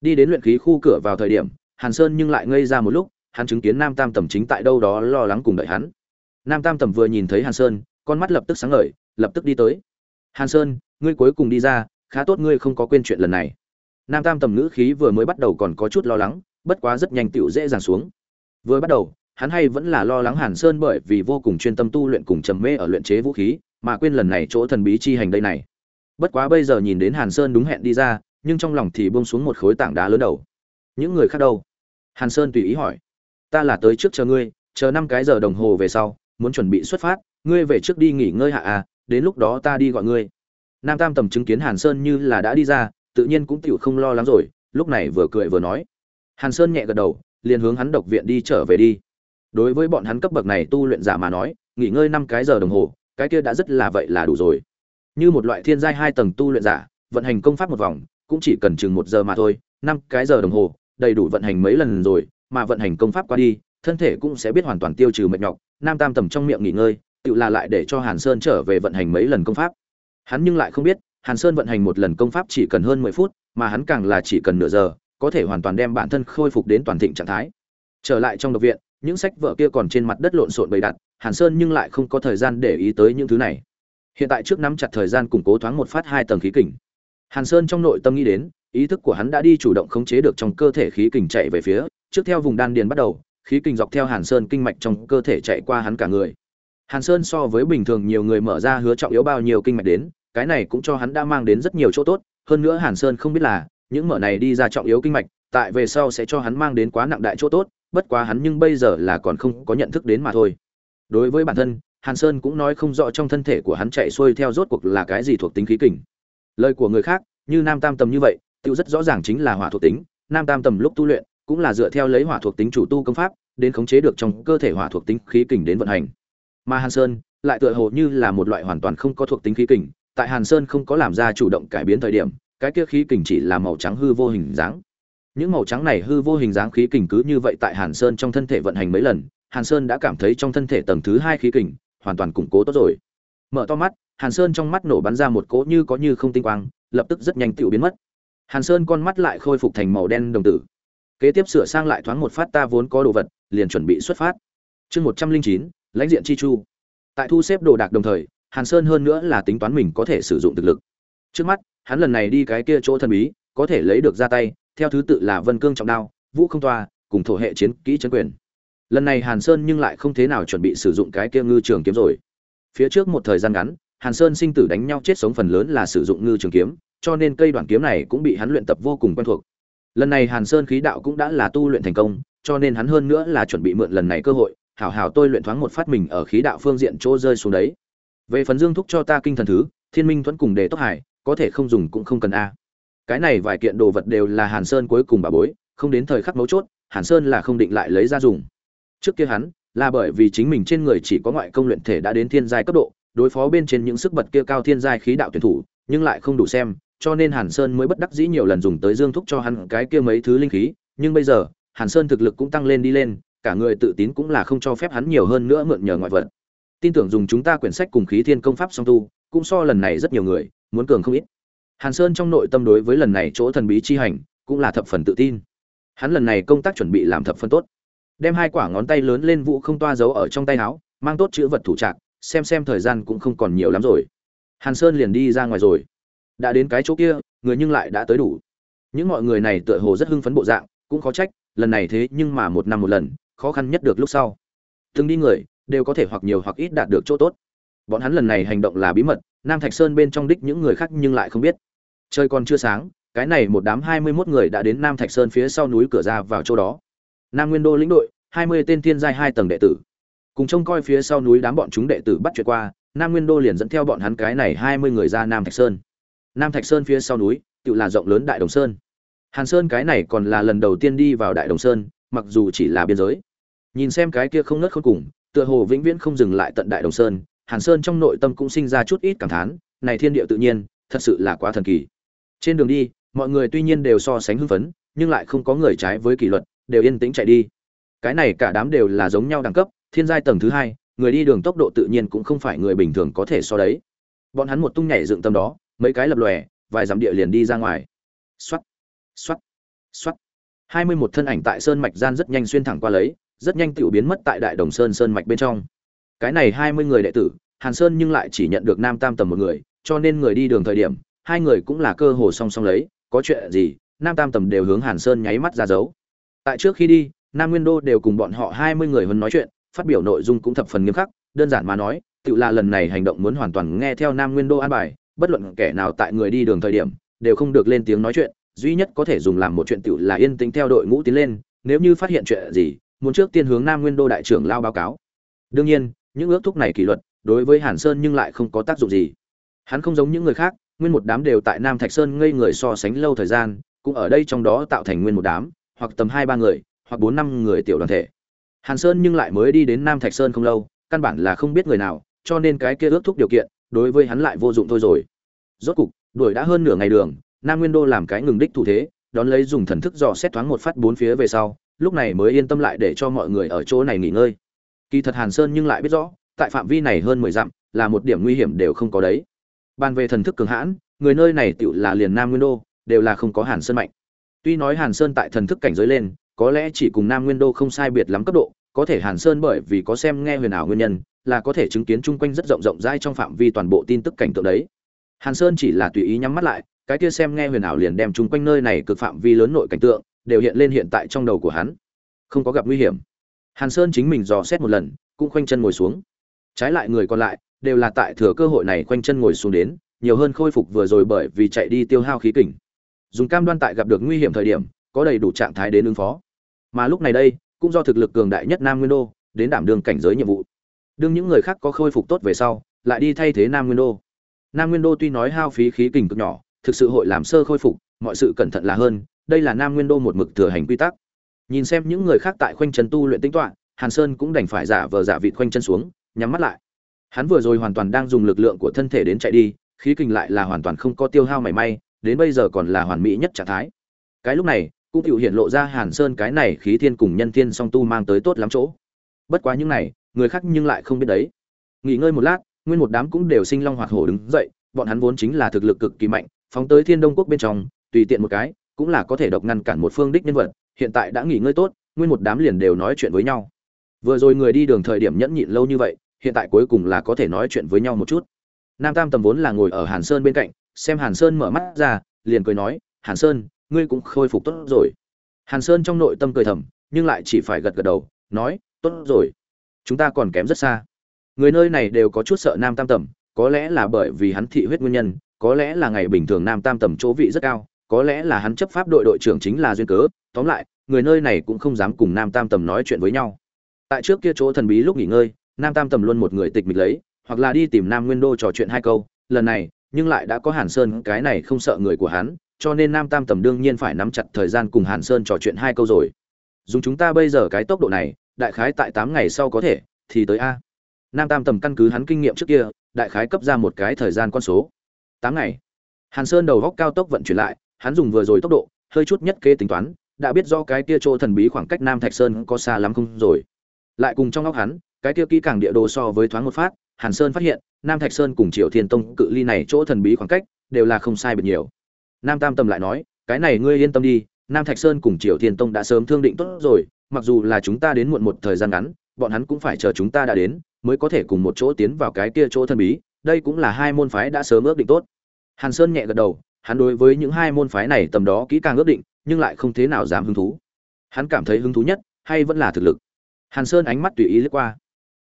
Speaker 1: Đi đến luyện khí khu cửa vào thời điểm hàn sơn nhưng lại ngây ra một lúc, hắn chứng kiến nam tam tầm chính tại đâu đó lo lắng cùng đợi hắn. Nam tam tầm vừa nhìn thấy hàn sơn, con mắt lập tức sáng ngời, lập tức đi tới. Hàn sơn, ngươi cuối cùng đi ra, khá tốt ngươi không có quên chuyện lần này. Nam tam tầm ngữ khí vừa mới bắt đầu còn có chút lo lắng, bất quá rất nhanh tiểu dễ dàng xuống. Vừa bắt đầu, hắn hay vẫn là lo lắng hàn sơn bởi vì vô cùng chuyên tâm tu luyện cùng trầm mê ở luyện chế vũ khí, mà quên lần này chỗ thần bí chi hành đây này. Bất quá bây giờ nhìn đến hàn sơn đúng hẹn đi ra, nhưng trong lòng thì buông xuống một khối tảng đá lớn đầu. Những người khác đâu? Hàn sơn tùy ý hỏi. Ta là tới trước chờ ngươi, chờ năm cái giờ đồng hồ về sau, muốn chuẩn bị xuất phát, ngươi về trước đi nghỉ ngơi hạ à đến lúc đó ta đi gọi ngươi. Nam tam tầm chứng kiến hàn sơn như là đã đi ra, tự nhiên cũng tựu không lo lắng rồi, lúc này vừa cười vừa nói. Hàn sơn nhẹ gật đầu, liền hướng hắn độc viện đi trở về đi. Đối với bọn hắn cấp bậc này tu luyện giả mà nói, nghỉ ngơi năm cái giờ đồng hồ, cái kia đã rất là vậy là đủ rồi. Như một loại thiên giai hai tầng tu luyện giả, vận hành công pháp một vòng, cũng chỉ cần chừng một giờ mà thôi, năm cái giờ đồng hồ đầy đủ vận hành mấy lần rồi, mà vận hành công pháp qua đi, thân thể cũng sẽ biết hoàn toàn tiêu trừ mệt nhọc, nam tam tầm trong miệng nghỉ ngơi, tự là lại để cho hàn sơn trở về vận hành mấy lần công pháp. Hắn nhưng lại không biết, hàn sơn vận hành một lần công pháp chỉ cần hơn mười phút, mà hắn càng là chỉ cần nửa giờ, có thể hoàn toàn đem bản thân khôi phục đến toàn thịnh trạng thái. Trở lại trong độc viện, những sách vở kia còn trên mặt đất lộn xộn bày đặt, hàn sơn nhưng lại không có thời gian để ý tới những thứ này. Hiện tại trước nắm chặt thời gian củng cố thoáng một phát hai tầng khí kình. Hàn sơn trong nội tâm nghĩ đến ý thức của hắn đã đi chủ động khống chế được trong cơ thể khí kình chạy về phía, trước theo vùng đan điền bắt đầu, khí kình dọc theo hàn sơn kinh mạch trong cơ thể chạy qua hắn cả người. Hàn sơn so với bình thường nhiều người mở ra hứa trọng yếu bao nhiêu kinh mạch đến, cái này cũng cho hắn đã mang đến rất nhiều chỗ tốt, hơn nữa hàn sơn không biết là, những mở này đi ra trọng yếu kinh mạch, tại về sau sẽ cho hắn mang đến quá nặng đại chỗ tốt, bất quá hắn nhưng bây giờ là còn không có nhận thức đến mà thôi. Đối với bản thân, hàn sơn cũng nói không rõ trong thân thể của hắn chạy xuôi theo rốt cuộc là cái gì thuộc tính khí kình. Lời của người khác, như nam tam tầm như vậy tiêu rất rõ ràng chính là hỏa thuộc tính, nam tam tầm lúc tu luyện, cũng là dựa theo lấy hỏa thuộc tính chủ tu công pháp, đến khống chế được trong cơ thể hỏa thuộc tính khí kình đến vận hành. Mà hàn sơn lại tựa hồ như là một loại hoàn toàn không có thuộc tính khí kình, tại hàn sơn không có làm ra chủ động cải biến thời điểm, cái kia khí kình chỉ là màu trắng hư vô hình dáng. Những màu trắng này hư vô hình dáng khí kình cứ như vậy tại hàn sơn trong thân thể vận hành mấy lần, hàn sơn đã cảm thấy trong thân thể tầng thứ hai khí kình hoàn toàn củng cố tốt rồi. Mở to mắt, hàn sơn trong mắt nổ bắn ra một cỗ như có như không tinh quang, lập tức rất nhanh tựu biến mất hàn sơn con mắt lại khôi phục thành màu đen đồng tử. Kế tiếp sửa sang lại thoáng một phát ta vốn có đồ vật, liền chuẩn bị xuất phát. Chương một trăm linh chín, lãnh diện chi chu. Tại thu xếp đồ đạc đồng thời, hàn sơn hơn nữa là tính toán mình có thể sử dụng thực lực. Trước mắt, hắn lần này đi cái kia chỗ thần bí, có thể lấy được ra tay, theo thứ tự là vân cương trọng đao, vũ không toa, cùng thổ hệ chiến kỹ trấn quyền. Lần này hàn sơn nhưng lại không thế nào chuẩn bị sử dụng cái kia ngư trường kiếm rồi. Phía trước một thời gian ngắn, hàn sơn sinh tử đánh nhau chết sống phần lớn là sử dụng ngư trường kiếm cho nên cây đoạn kiếm này cũng bị hắn luyện tập vô cùng quen thuộc. Lần này hàn sơn khí đạo cũng đã là tu luyện thành công, cho nên hắn hơn nữa là chuẩn bị mượn lần này cơ hội, hảo hảo tôi luyện thoáng một phát mình ở khí đạo phương diện chỗ rơi xuống đấy. Về phần dương thúc cho ta kinh thần thứ, thiên minh thuẫn cùng để tốc hải, có thể không dùng cũng không cần a. Cái này vài kiện đồ vật đều là hàn sơn cuối cùng bà bối, không đến thời khắc mấu chốt, hàn sơn là không định lại lấy ra dùng. Trước kia hắn, là bởi vì chính mình trên người chỉ có ngoại công luyện thể đã đến thiên giai cấp độ, đối phó bên trên những sức bật kia cao thiên giai khí đạo tuyển thủ, nhưng lại không đủ xem cho nên hàn sơn mới bất đắc dĩ nhiều lần dùng tới dương thúc cho hắn cái kia mấy thứ linh khí nhưng bây giờ hàn sơn thực lực cũng tăng lên đi lên cả người tự tín cũng là không cho phép hắn nhiều hơn nữa mượn nhờ ngoại vật. Tin tưởng dùng chúng ta quyển sách cùng khí thiên công pháp song tu cũng so lần này rất nhiều người muốn cường không ít. Hàn sơn trong nội tâm đối với lần này chỗ thần bí chi hành cũng là thập phần tự tin. Hắn lần này công tác chuẩn bị làm thập phần tốt. Đem hai quả ngón tay lớn lên vũ không toa giấu ở trong tay áo mang tốt chữ vật thủ trạng, xem xem thời gian cũng không còn nhiều lắm rồi. Hàn sơn liền đi ra ngoài rồi đã đến cái chỗ kia, người nhưng lại đã tới đủ. Những mọi người này tựa hồ rất hưng phấn bộ dạng, cũng khó trách, lần này thế nhưng mà một năm một lần, khó khăn nhất được lúc sau. Từng đi người, đều có thể hoặc nhiều hoặc ít đạt được chỗ tốt. Bọn hắn lần này hành động là bí mật, nam thạch sơn bên trong đích những người khác nhưng lại không biết. Trời còn chưa sáng, cái này một đám hai mươi 21 người đã đến nam thạch sơn phía sau núi cửa ra vào chỗ đó. Nam nguyên đô lĩnh đội, hai mươi tên thiên giai hai tầng đệ tử. Cùng trông coi phía sau núi đám bọn chúng đệ tử bắt chuyện qua, nam nguyên đô liền dẫn theo bọn hắn cái này hai mươi người ra nam thạch sơn nam thạch sơn phía sau núi, tự là rộng lớn đại đồng sơn. Hàn sơn cái này còn là lần đầu tiên đi vào đại đồng sơn, mặc dù chỉ là biên giới. Nhìn xem cái kia không nớt không cùng, tựa hồ vĩnh viễn không dừng lại tận đại đồng sơn, hàn sơn trong nội tâm cũng sinh ra chút ít cảm thán, này thiên địa tự nhiên, thật sự là quá thần kỳ. Trên đường đi, mọi người tuy nhiên đều so sánh hưng phấn, nhưng lại không có người trái với kỷ luật, đều yên tĩnh chạy đi. Cái này cả đám đều là giống nhau đẳng cấp, thiên giai tầng thứ hai, người đi đường tốc độ tự nhiên cũng không phải người bình thường có thể so đấy. Bọn hắn một tung nhảy dựng tâm đó mấy cái lập lòe, vài dặm địa liền đi ra ngoài. Xoắt xoắt xoắt hai mươi một thân ảnh tại sơn mạch gian rất nhanh xuyên thẳng qua lấy, rất nhanh tự biến mất tại đại đồng sơn sơn mạch bên trong. Cái này hai mươi người đệ tử, hàn sơn nhưng lại chỉ nhận được nam tam tầm một người, cho nên người đi đường thời điểm, hai người cũng là cơ hồ song song lấy, có chuyện gì, nam tam tầm đều hướng hàn sơn nháy mắt ra dấu. Tại trước khi đi, nam nguyên đô đều cùng bọn họ hai mươi người hơn nói chuyện, phát biểu nội dung cũng thập phần nghiêm khắc, đơn giản mà nói tự là lần này hành động muốn hoàn toàn nghe theo nam nguyên đô an bài bất luận kẻ nào tại người đi đường thời điểm, đều không được lên tiếng nói chuyện, duy nhất có thể dùng làm một chuyện tiểu là yên tĩnh theo đội ngũ tiến lên, nếu như phát hiện chuyện gì, muốn trước tiên hướng nam nguyên đô đại trưởng lao báo cáo. Đương nhiên, những ước thúc này kỷ luật, đối với hàn sơn nhưng lại không có tác dụng gì. Hắn không giống những người khác, nguyên một đám đều tại nam thạch sơn ngây người so sánh lâu thời gian, cũng ở đây trong đó tạo thành nguyên một đám, hoặc tầm hai ba người, hoặc bốn năm người tiểu đoàn thể. Hàn sơn nhưng lại mới đi đến nam thạch sơn không lâu, căn bản là không biết người nào, cho nên cái kia ước thúc điều kiện đối với hắn lại vô dụng thôi rồi. Rốt cục, đuổi đã hơn nửa ngày đường, nam nguyên đô làm cái ngừng đích thủ thế, đón lấy dùng thần thức dò xét thoáng một phát bốn phía về sau, lúc này mới yên tâm lại để cho mọi người ở chỗ này nghỉ ngơi. Kỳ thật hàn sơn nhưng lại biết rõ, tại phạm vi này hơn mười dặm, là một điểm nguy hiểm đều không có đấy. Bàn về thần thức cường hãn, người nơi này tựu là liền nam nguyên đô, đều là không có hàn sơn mạnh. Tuy nói hàn sơn tại thần thức cảnh giới lên, có lẽ chỉ cùng nam nguyên đô không sai biệt lắm cấp độ, có thể hàn sơn bởi vì có xem nghe huyền ảo nguyên nhân là có thể chứng kiến chung quanh rất rộng rộng rãi trong phạm vi toàn bộ tin tức cảnh tượng đấy. Hàn sơn chỉ là tùy ý nhắm mắt lại, cái kia xem nghe huyền ảo liền đem chung quanh nơi này cực phạm vi lớn nội cảnh tượng, đều hiện lên hiện tại trong đầu của hắn. Không có gặp nguy hiểm. Hàn sơn chính mình dò xét một lần, cũng khoanh chân ngồi xuống. Trái lại người còn lại, đều là tại thừa cơ hội này khoanh chân ngồi xuống đến, nhiều hơn khôi phục vừa rồi bởi vì chạy đi tiêu hao khí kình. Dùng cam đoan tại gặp được nguy hiểm thời điểm, có đầy đủ trạng thái đến ứng phó. Mà lúc này đây, cũng do thực lực cường đại nhất nam nguyên đô, đến đảm đương cảnh giới nhiệm vụ đương những người khác có khôi phục tốt về sau, lại đi thay thế nam nguyên đô. Nam nguyên đô tuy nói hao phí khí kình cực nhỏ, thực sự hội làm sơ khôi phục, mọi sự cẩn thận là hơn, đây là nam nguyên đô một mực thừa hành quy tắc. Nhìn xem những người khác tại khoanh chân tu luyện tính toán hàn sơn cũng đành phải giả vờ giả vịt khoanh chân xuống, nhắm mắt lại. Hắn vừa rồi hoàn toàn đang dùng lực lượng của thân thể đến chạy đi, khí kình lại là hoàn toàn không có tiêu hao mảy may, đến bây giờ còn là hoàn mỹ nhất trạng thái. Cái lúc này, cũng chịu hiện lộ ra hàn sơn cái này khí thiên cùng nhân thiên song tu mang tới tốt lắm chỗ. Bất quá những này người khác nhưng lại không biết đấy. Nghỉ ngơi một lát, nguyên một đám cũng đều sinh long hoạt hổ đứng dậy, bọn hắn vốn chính là thực lực cực kỳ mạnh, phóng tới thiên đông quốc bên trong, tùy tiện một cái, cũng là có thể độc ngăn cản một phương đích nhân vật, hiện tại đã nghỉ ngơi tốt, nguyên một đám liền đều nói chuyện với nhau. Vừa rồi người đi đường thời điểm nhẫn nhịn lâu như vậy, hiện tại cuối cùng là có thể nói chuyện với nhau một chút. Nam tam tầm vốn là ngồi ở hàn sơn bên cạnh, xem hàn sơn mở mắt ra, liền cười nói, hàn sơn, ngươi cũng khôi phục tốt rồi. Hàn sơn trong nội tâm cười thầm, nhưng lại chỉ phải gật gật đầu, nói, tốt rồi chúng ta còn kém rất xa. Người nơi này đều có chút sợ nam tam tầm, có lẽ là bởi vì hắn thị huyết nguyên nhân, có lẽ là ngày bình thường nam tam tầm chỗ vị rất cao, có lẽ là hắn chấp pháp đội đội trưởng chính là duyên cớ, tóm lại, người nơi này cũng không dám cùng nam tam tầm nói chuyện với nhau. Tại trước kia chỗ thần bí lúc nghỉ ngơi, nam tam tầm luôn một người tịch mịch lấy, hoặc là đi tìm nam nguyên đô trò chuyện hai câu, lần này, nhưng lại đã có hàn sơn, cái này không sợ người của hắn, cho nên nam tam tầm đương nhiên phải nắm chặt thời gian cùng hàn sơn trò chuyện hai câu rồi. Dùng chúng ta bây giờ cái tốc độ này đại khái tại tám ngày sau có thể, thì tới a. Nam tam tầm căn cứ hắn kinh nghiệm trước kia, đại khái cấp ra một cái thời gian con số. Tám ngày. Hàn sơn đầu góc cao tốc vận chuyển lại, hắn dùng vừa rồi tốc độ, hơi chút nhất kế tính toán, đã biết do cái kia chỗ thần bí khoảng cách nam thạch sơn có xa lắm không rồi. Lại cùng trong óc hắn, cái kia kỹ càng địa đồ so với thoáng một phát, hàn sơn phát hiện, nam thạch sơn cùng triều thiên tông cự ly này chỗ thần bí khoảng cách, đều là không sai biệt nhiều. Nam tam tầm lại nói, cái này ngươi yên tâm đi, nam thạch sơn cùng triều thiên tông đã sớm thương định tốt rồi mặc dù là chúng ta đến muộn một thời gian ngắn, bọn hắn cũng phải chờ chúng ta đã đến mới có thể cùng một chỗ tiến vào cái kia chỗ thần bí. Đây cũng là hai môn phái đã sớm ước định tốt. Hàn sơn nhẹ gật đầu, hắn đối với những hai môn phái này tầm đó kỹ càng ước định, nhưng lại không thế nào dám hứng thú. Hắn cảm thấy hứng thú nhất, hay vẫn là thực lực? Hàn sơn ánh mắt tùy ý lướt qua.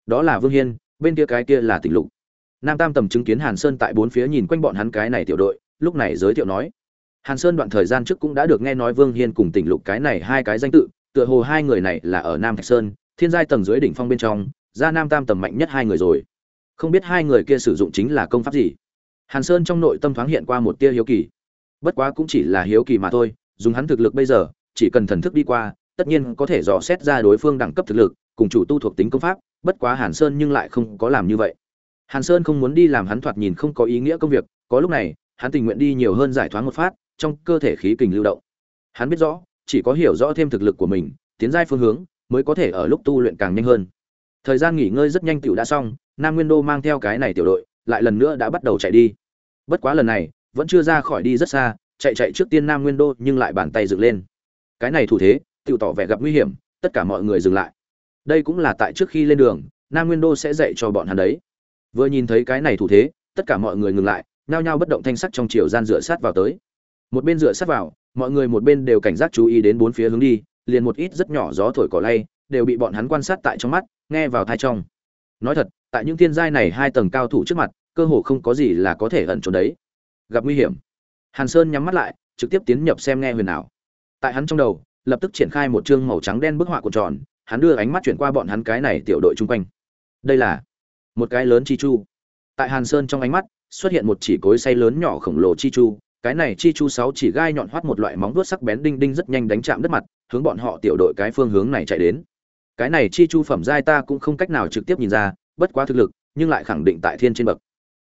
Speaker 1: Đó là vương hiên, bên kia cái kia là tỉnh lục. Nam tam tầm chứng kiến hàn sơn tại bốn phía nhìn quanh bọn hắn cái này tiểu đội, lúc này giới thiệu nói. Hàn sơn đoạn thời gian trước cũng đã được nghe nói vương hiên cùng tỉnh lục cái này hai cái danh tự tựa hồ hai người này là ở nam thạch sơn, thiên giai tầng dưới đỉnh phong bên trong, ra nam tam tầm mạnh nhất hai người rồi. Không biết hai người kia sử dụng chính là công pháp gì. Hàn sơn trong nội tâm thoáng hiện qua một tia hiếu kỳ. Bất quá cũng chỉ là hiếu kỳ mà thôi, dùng hắn thực lực bây giờ, chỉ cần thần thức đi qua, tất nhiên có thể dò xét ra đối phương đẳng cấp thực lực, cùng chủ tu thuộc tính công pháp, bất quá hàn sơn nhưng lại không có làm như vậy. Hàn sơn không muốn đi làm hắn thoạt nhìn không có ý nghĩa công việc, có lúc này, hắn tình nguyện đi nhiều hơn giải thoáng một phát, trong cơ thể khí kình lưu động. Hắn biết rõ chỉ có hiểu rõ thêm thực lực của mình, tiến giai phương hướng, mới có thể ở lúc tu luyện càng nhanh hơn. Thời gian nghỉ ngơi rất nhanh tiểu đã xong, nam nguyên đô mang theo cái này tiểu đội, lại lần nữa đã bắt đầu chạy đi. Bất quá lần này, vẫn chưa ra khỏi đi rất xa, chạy chạy trước tiên nam nguyên đô nhưng lại bàn tay dựng lên. Cái này thủ thế, tiểu tỏ vẻ gặp nguy hiểm, tất cả mọi người dừng lại. Đây cũng là tại trước khi lên đường, nam nguyên đô sẽ dạy cho bọn hắn đấy. Vừa nhìn thấy cái này thủ thế, tất cả mọi người ngừng lại, nhao nhao bất động thanh sắc trong chiều gian dựa sát vào tới. Một bên dựa sát vào mọi người một bên đều cảnh giác chú ý đến bốn phía hướng đi, liền một ít rất nhỏ gió thổi cỏ lay, đều bị bọn hắn quan sát tại trong mắt, nghe vào thai trong. Nói thật, tại những thiên giai này hai tầng cao thủ trước mặt, cơ hồ không có gì là có thể ẩn trốn đấy. Gặp nguy hiểm. Hàn sơn nhắm mắt lại, trực tiếp tiến nhập xem nghe huyền ảo. Tại hắn trong đầu, lập tức triển khai một chương màu trắng đen bức họa cuộn tròn, hắn đưa ánh mắt chuyển qua bọn hắn cái này tiểu đội chung quanh. Đây là một cái lớn chi chu. Tại hàn sơn trong ánh mắt, xuất hiện một chỉ cối say lớn nhỏ khổng lồ chi chu cái này chi chu sáu chỉ gai nhọn hoắt một loại móng vuốt sắc bén đinh đinh rất nhanh đánh chạm đất mặt, hướng bọn họ tiểu đội cái phương hướng này chạy đến. Cái này chi chu phẩm giai ta cũng không cách nào trực tiếp nhìn ra, bất quá thực lực, nhưng lại khẳng định tại thiên trên bậc.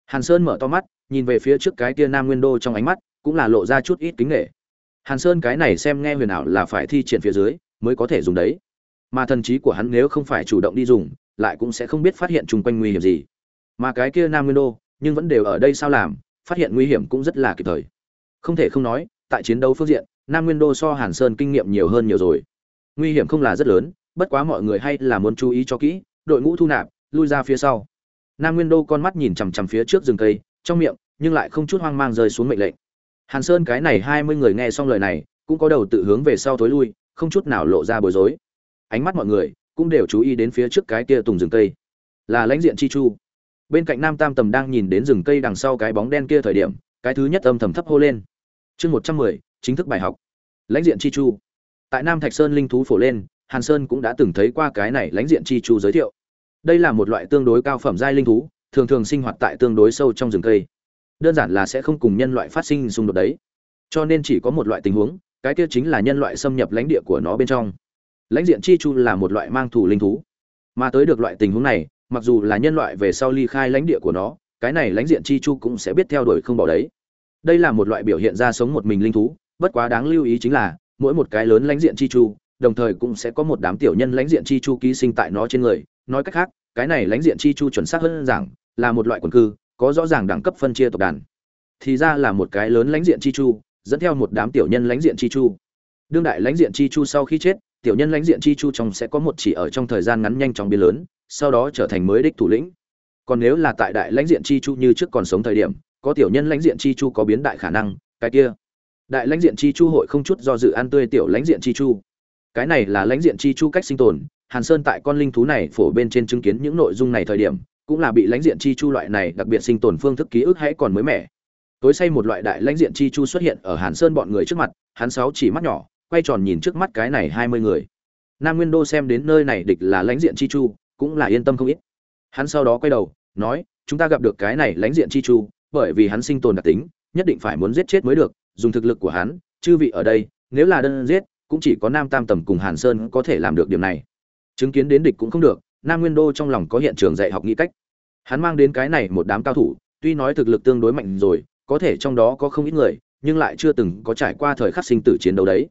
Speaker 1: Hàn sơn mở to mắt, nhìn về phía trước cái kia nam nguyên đô trong ánh mắt, cũng là lộ ra chút ít kính nghệ hàn sơn cái này xem nghe huyền ảo là phải thi triển phía dưới, mới có thể dùng đấy. Mà thần trí của hắn nếu không phải chủ động đi dùng, lại cũng sẽ không biết phát hiện chung quanh nguy hiểm gì. Mà cái kia nam nguyên đô, nhưng vẫn đều ở đây sao làm, phát hiện nguy hiểm cũng rất là kịp thời không thể không nói, tại chiến đấu phương diện, nam nguyên đô so hàn sơn kinh nghiệm nhiều hơn nhiều rồi. Nguy hiểm không là rất lớn, bất quá mọi người hay là muốn chú ý cho kỹ, đội ngũ thu nạp, lui ra phía sau. Nam nguyên đô con mắt nhìn chằm chằm phía trước rừng cây, trong miệng, nhưng lại không chút hoang mang rơi xuống mệnh lệnh. Hàn sơn cái này hai mươi người nghe xong lời này, cũng có đầu tự hướng về sau tối lui, không chút nào lộ ra bối rối. Ánh mắt mọi người cũng đều chú ý đến phía trước cái kia tùng rừng cây. Là lãnh diện chi chu. Bên cạnh nam tam tầm đang nhìn đến rừng cây đằng sau cái bóng đen kia thời điểm, cái thứ nhất âm thầm thấp hô lên chương một trăm mười, chính thức bài học. Lãnh diện chi chu. Tại nam thạch sơn linh thú phổ lên, hàn sơn cũng đã từng thấy qua cái này lãnh diện chi chu giới thiệu. Đây là một loại tương đối cao phẩm giai linh thú, thường thường sinh hoạt tại tương đối sâu trong rừng cây. Đơn giản là sẽ không cùng nhân loại phát sinh xung đột đấy. Cho nên chỉ có một loại tình huống, cái kia chính là nhân loại xâm nhập lãnh địa của nó bên trong. Lãnh diện chi chu là một loại mang thủ linh thú. Mà tới được loại tình huống này, mặc dù là nhân loại về sau ly khai lãnh địa của nó, cái này lãnh diện chi chu cũng sẽ biết theo đuổi không bỏ đấy đây là một loại biểu hiện ra sống một mình linh thú, bất quá đáng lưu ý chính là, mỗi một cái lớn lãnh diện chi chu, đồng thời cũng sẽ có một đám tiểu nhân lãnh diện chi chu ký sinh tại nó trên người. Nói cách khác, cái này lãnh diện chi chu chuẩn xác hơn rằng, là một loại quần cư, có rõ ràng đẳng cấp phân chia tộc đàn. Thì ra là một cái lớn lãnh diện chi chu, dẫn theo một đám tiểu nhân lãnh diện chi chu. Đương đại lãnh diện chi chu sau khi chết, tiểu nhân lãnh diện chi chu trong sẽ có một chỉ ở trong thời gian ngắn nhanh chóng biến lớn, sau đó trở thành mới đích thủ lĩnh. Còn nếu là tại đại lãnh diện chi chu như trước còn sống thời điểm có tiểu nhân lãnh diện chi chu có biến đại khả năng, cái kia. Đại lãnh diện chi chu hội không chút do dự ăn tươi tiểu lãnh diện chi chu. Cái này là lãnh diện chi chu cách sinh tồn, hàn sơn tại con linh thú này phổ bên trên chứng kiến những nội dung này thời điểm, cũng là bị lãnh diện chi chu loại này đặc biệt sinh tồn phương thức ký ức hãy còn mới mẻ. Tối say một loại đại lãnh diện chi chu xuất hiện ở hàn sơn bọn người trước mặt, hắn sáu chỉ mắt nhỏ, quay tròn nhìn trước mắt cái này hai mươi người. Nam nguyên đô xem đến nơi này địch là lãnh diện chi chu, cũng là yên tâm không ít. Hắn sau đó quay đầu, nói, chúng ta gặp được cái này lãnh diện chi chu bởi vì hắn sinh tồn đặc tính, nhất định phải muốn giết chết mới được, dùng thực lực của hắn, chư vị ở đây, nếu là đơn giết, cũng chỉ có nam tam tầm cùng hàn sơn có thể làm được điểm này. Chứng kiến đến địch cũng không được, nam nguyên đô trong lòng có hiện trường dạy học nghĩ cách. Hắn mang đến cái này một đám cao thủ, tuy nói thực lực tương đối mạnh rồi, có thể trong đó có không ít người, nhưng lại chưa từng có trải qua thời khắc sinh tử chiến đấu đấy.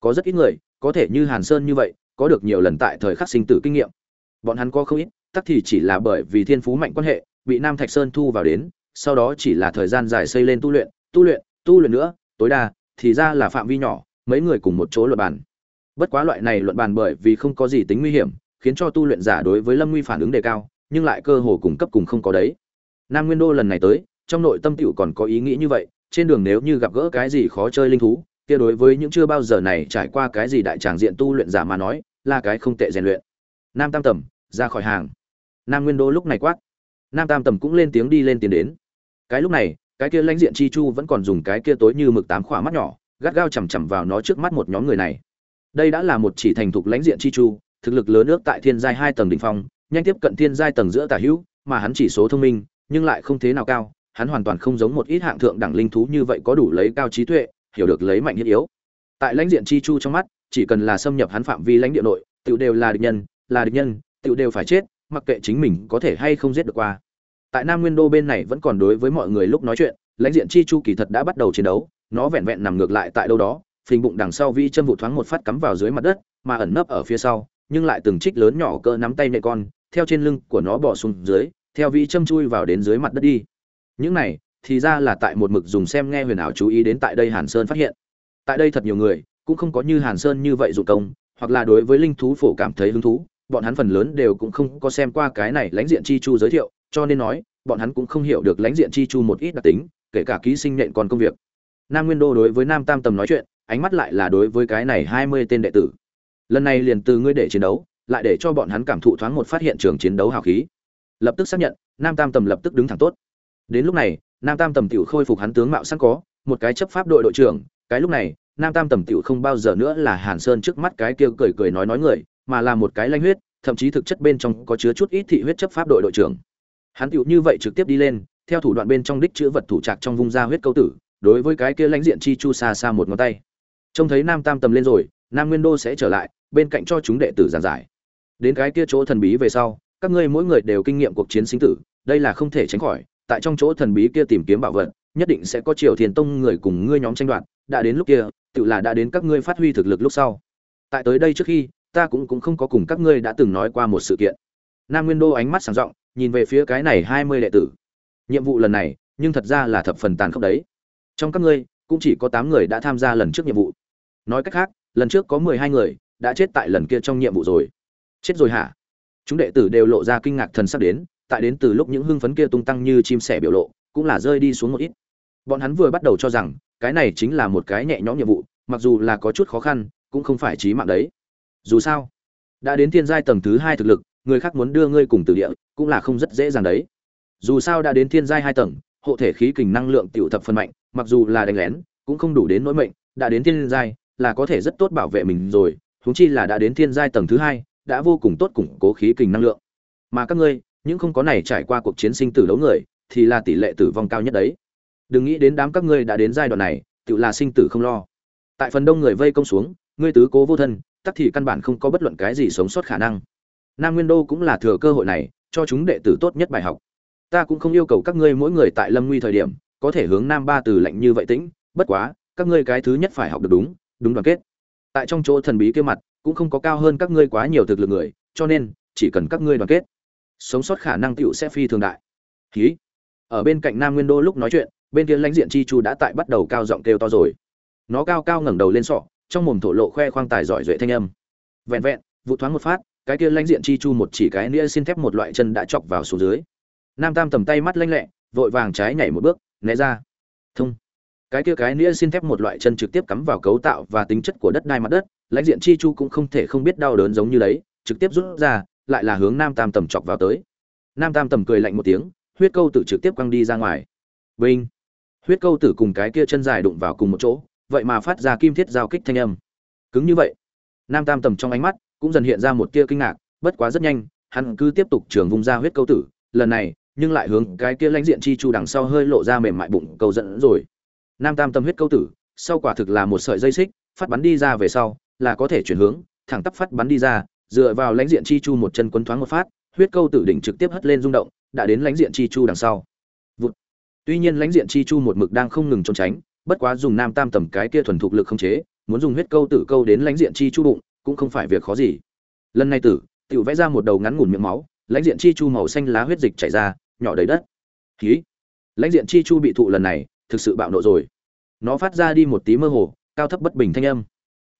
Speaker 1: Có rất ít người, có thể như hàn sơn như vậy, có được nhiều lần tại thời khắc sinh tử kinh nghiệm. Bọn hắn có không ít, tắc thì chỉ là bởi vì thiên phú mạnh quan hệ, bị nam thạch sơn thu vào đến sau đó chỉ là thời gian dài xây lên tu luyện tu luyện tu luyện nữa, tối đa thì ra là phạm vi nhỏ, mấy người cùng một chỗ luận bàn. Bất quá loại này luận bàn bởi vì không có gì tính nguy hiểm, khiến cho tu luyện giả đối với lâm nguy phản ứng đề cao, nhưng lại cơ hồ cùng cấp cùng không có đấy. Nam nguyên đô lần này tới, trong nội tâm tiểu còn có ý nghĩ như vậy, trên đường nếu như gặp gỡ cái gì khó chơi linh thú, kia đối với những chưa bao giờ này trải qua cái gì đại tràng diện tu luyện giả mà nói, là cái không tệ rèn luyện. Nam tam tầm, ra khỏi hàng. Nam nguyên đô lúc này quát nam tam tầm cũng lên tiếng đi lên tiến đến. Cái lúc này, cái kia lãnh diện chi chu vẫn còn dùng cái kia tối như mực tám khỏa mắt nhỏ, gắt gao chằm chằm vào nó trước mắt một nhóm người này. Đây đã là một chỉ thành thục lãnh diện chi chu, thực lực lớn ước tại thiên giai hai tầng đỉnh phong, nhanh tiếp cận thiên giai tầng giữa tả hữu, mà hắn chỉ số thông minh, nhưng lại không thế nào cao, hắn hoàn toàn không giống một ít hạng thượng đẳng linh thú như vậy có đủ lấy cao trí tuệ, hiểu được lấy mạnh thiết yếu. Tại lãnh diện chi chu trong mắt, chỉ cần là xâm nhập hắn phạm vi lãnh địa nội tự đều là địch nhân, là địch nhân tự đều phải chết mặc kệ chính mình có thể hay không giết được qua. Tại nam nguyên đô bên này vẫn còn đối với mọi người lúc nói chuyện, lãnh diện chi chu kỳ thật đã bắt đầu chiến đấu, nó vẹn vẹn nằm ngược lại tại đâu đó, phình bụng đằng sau vi châm vụ thoáng một phát cắm vào dưới mặt đất, mà ẩn nấp ở phía sau, nhưng lại từng trích lớn nhỏ cỡ nắm tay nệ con, theo trên lưng của nó bỏ xuống dưới, theo vi châm chui vào đến dưới mặt đất đi. Những này, thì ra là tại một mực dùng xem nghe huyền ảo chú ý đến tại đây hàn sơn phát hiện. Tại đây thật nhiều người, cũng không có như hàn sơn như vậy dụng công, hoặc là đối với linh thú phổ cảm thấy hứng thú bọn hắn phần lớn đều cũng không có xem qua cái này lãnh diện chi chu giới thiệu, cho nên nói, bọn hắn cũng không hiểu được lãnh diện chi chu một ít đặc tính, kể cả ký sinh nhện còn công việc. Nam nguyên đô đối với nam tam tầm nói chuyện, ánh mắt lại là đối với cái này hai mươi tên đệ tử. Lần này liền từ ngươi để chiến đấu, lại để cho bọn hắn cảm thụ thoáng một phát hiện trường chiến đấu hào khí. Lập tức xác nhận, nam tam tầm lập tức đứng thẳng tốt. Đến lúc này, nam tam tầm tiểu khôi phục hắn tướng mạo sẵn có, một cái chấp pháp đội đội trưởng, cái lúc này, nam tam tầm tiểu không bao giờ nữa là hàn sơn trước mắt cái kia cười cười nói nói người mà là một cái lanh huyết, thậm chí thực chất bên trong có chứa chút ít thị huyết chấp pháp đội đội trưởng. Hắn tựu như vậy trực tiếp đi lên, theo thủ đoạn bên trong đích chữ vật thủ trạc trong vung da huyết câu tử, đối với cái kia lãnh diện chi chu xa xa một ngón tay. Trông thấy nam tam tầm lên rồi, nam nguyên đô sẽ trở lại, bên cạnh cho chúng đệ tử giảng giải. Đến cái kia chỗ thần bí về sau, các ngươi mỗi người đều kinh nghiệm cuộc chiến sinh tử, đây là không thể tránh khỏi, tại trong chỗ thần bí kia tìm kiếm bảo vật, nhất định sẽ có triều thiền tông người cùng ngươi nhóm tranh đoạt, đã đến lúc kia tự là đã đến các ngươi phát huy thực lực lúc sau. Tại tới đây trước khi ta cũng cũng không có cùng các ngươi đã từng nói qua một sự kiện. Nam nguyên đô ánh mắt sáng rộng, nhìn về phía cái này hai mươi đệ tử. Nhiệm vụ lần này, nhưng thật ra là thập phần tàn khốc đấy. Trong các ngươi, cũng chỉ có tám người đã tham gia lần trước nhiệm vụ. Nói cách khác, lần trước có mười hai người đã chết tại lần kia trong nhiệm vụ rồi. Chết rồi hả? Chúng đệ tử đều lộ ra kinh ngạc thần sắp đến, tại đến từ lúc những hưng phấn kia tung tăng như chim sẻ biểu lộ, cũng là rơi đi xuống một ít. Bọn hắn vừa bắt đầu cho rằng, cái này chính là một cái nhẹ nhõm nhiệm vụ, mặc dù là có chút khó khăn, cũng không phải chí mạng đấy dù sao, đã đến thiên giai tầng thứ hai thực lực, người khác muốn đưa ngươi cùng từ địa, cũng là không rất dễ dàng đấy. Dù sao đã đến thiên giai hai tầng, hộ thể khí kình năng lượng tiểu thập phân mạnh, mặc dù là đánh lén, cũng không đủ đến nỗi mệnh, đã đến thiên giai là có thể rất tốt bảo vệ mình rồi, huống chi là đã đến thiên giai tầng thứ hai, đã vô cùng tốt củng cố khí kình năng lượng. Mà các ngươi, những không có này trải qua cuộc chiến sinh tử đấu người, thì là tỷ lệ tử vong cao nhất đấy. Đừng nghĩ đến đám các ngươi đã đến giai đoạn này, tự là sinh tử không lo. Tại phần đông người vây công xuống, ngươi tứ cố vô thân tắc thì căn bản không có bất luận cái gì sống sót khả năng. Nam nguyên đô cũng là thừa cơ hội này, cho chúng đệ tử tốt nhất bài học. Ta cũng không yêu cầu các ngươi mỗi người tại lâm nguy thời điểm, có thể hướng nam ba từ lạnh như vậy tĩnh, bất quá, các ngươi cái thứ nhất phải học được đúng đúng đoàn kết. Tại trong chỗ thần bí kia mặt, cũng không có cao hơn các ngươi quá nhiều thực lực người, cho nên, chỉ cần các ngươi đoàn kết, sống sót khả năng tựu sẽ phi thường đại. Khí ở bên cạnh nam nguyên đô lúc nói chuyện, bên kia lãnh diện chi chu đã tại bắt đầu cao giọng kêu to rồi. Nó cao cao ngẩng đầu lên sọ trong mồm thổ lộ khoe khoang tài giỏi duệ thanh âm. Vẹn vẹn, vụ thoáng một phát, cái kia lãnh diện chi chu một chỉ cái nĩa xin thép một loại chân đã chọc vào xuống dưới. Nam tam tầm tay mắt lanh lẹ, vội vàng trái nhảy một bước, né ra. Thông. Cái kia cái nĩa xin thép một loại chân trực tiếp cắm vào cấu tạo và tính chất của đất đai mặt đất, lãnh diện chi chu cũng không thể không biết đau đớn giống như đấy, trực tiếp rút ra, lại là hướng nam tam tầm chọc vào tới. Nam tam tầm cười lạnh một tiếng, huyết câu tử trực tiếp quăng đi ra ngoài. Vinh huyết câu tử cùng cái kia chân dài đụng vào cùng một chỗ vậy mà phát ra kim thiết giao kích thanh âm. Cứng như vậy, nam tam tầm trong ánh mắt cũng dần hiện ra một tia kinh ngạc, bất quá rất nhanh, hắn cứ tiếp tục trường vung ra huyết câu tử, lần này, nhưng lại hướng cái kia lãnh diện chi chu đằng sau hơi lộ ra mềm mại bụng câu dẫn rồi. Nam tam tâm huyết câu tử, sau quả thực là một sợi dây xích, phát bắn đi ra về sau, là có thể chuyển hướng, thẳng tắp phát bắn đi ra, dựa vào lãnh diện chi chu một chân quấn thoáng một phát, huyết câu tử đỉnh trực tiếp hất lên rung động, đã đến lãnh diện chi chu đằng sau. Vụt. tuy nhiên lãnh diện chi chu một mực đang không ngừng trốn tránh bất quá dùng nam tam tầm cái kia thuần thục lực không chế, muốn dùng huyết câu tử câu đến lãnh diện chi chu bụng, cũng không phải việc khó gì. Lần này tử tự vẽ ra một đầu ngắn ngủn miệng máu, lãnh diện chi chu màu xanh lá huyết dịch chảy ra, nhỏ đầy đất. Khí lãnh diện chi chu bị thụ lần này, thực sự bạo nộ rồi. Nó phát ra đi một tí mơ hồ, cao thấp bất bình thanh âm.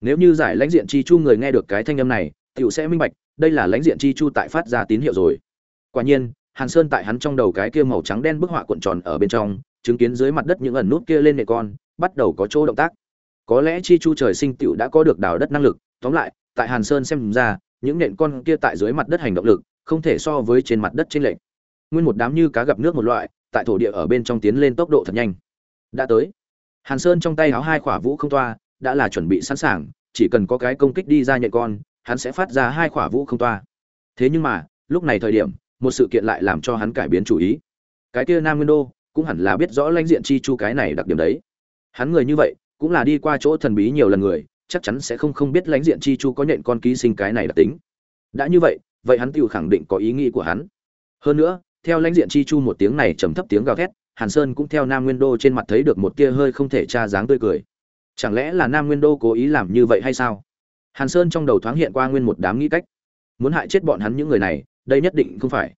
Speaker 1: Nếu như giải lãnh diện chi chu người nghe được cái thanh âm này, tiểu sẽ minh bạch, đây là lãnh diện chi chu tại phát ra tín hiệu rồi. Quả nhiên, hàn sơn tại hắn trong đầu cái kia màu trắng đen bức họa cuộn tròn ở bên trong chứng kiến dưới mặt đất những ẩn nút kia lên nệ con, bắt đầu có chỗ động tác. Có lẽ chi chu trời sinh tiểu đã có được đào đất năng lực, tóm lại, tại hàn sơn xem ra, những nện con kia tại dưới mặt đất hành động lực, không thể so với trên mặt đất trên lệnh nguyên một đám như cá gặp nước một loại, tại thổ địa ở bên trong tiến lên tốc độ thật nhanh. Đã tới. Hàn sơn trong tay háo hai khỏa vũ không toa, đã là chuẩn bị sẵn sàng, chỉ cần có cái công kích đi ra nhện con, hắn sẽ phát ra hai khỏa vũ không toa. Thế nhưng mà, lúc này thời điểm, một sự kiện lại làm cho hắn cải biến chủ ý. Cái kia nam nguyên đô cũng hẳn là biết rõ lãnh diện chi chu cái này đặc điểm đấy. Hắn người như vậy, cũng là đi qua chỗ thần bí nhiều lần người, chắc chắn sẽ không không biết lãnh diện chi chu có nhện con ký sinh cái này đặc tính. Đã như vậy vậy hắn tự khẳng định có ý nghĩ của hắn. Hơn nữa, theo lãnh diện chi chu một tiếng này trầm thấp tiếng gào thét, hàn sơn cũng theo nam nguyên đô trên mặt thấy được một tia hơi không thể tra dáng tươi cười. Chẳng lẽ là nam nguyên đô cố ý làm như vậy hay sao? Hàn sơn trong đầu thoáng hiện qua nguyên một đám nghĩ cách. Muốn hại chết bọn hắn những người này, đây nhất định không phải.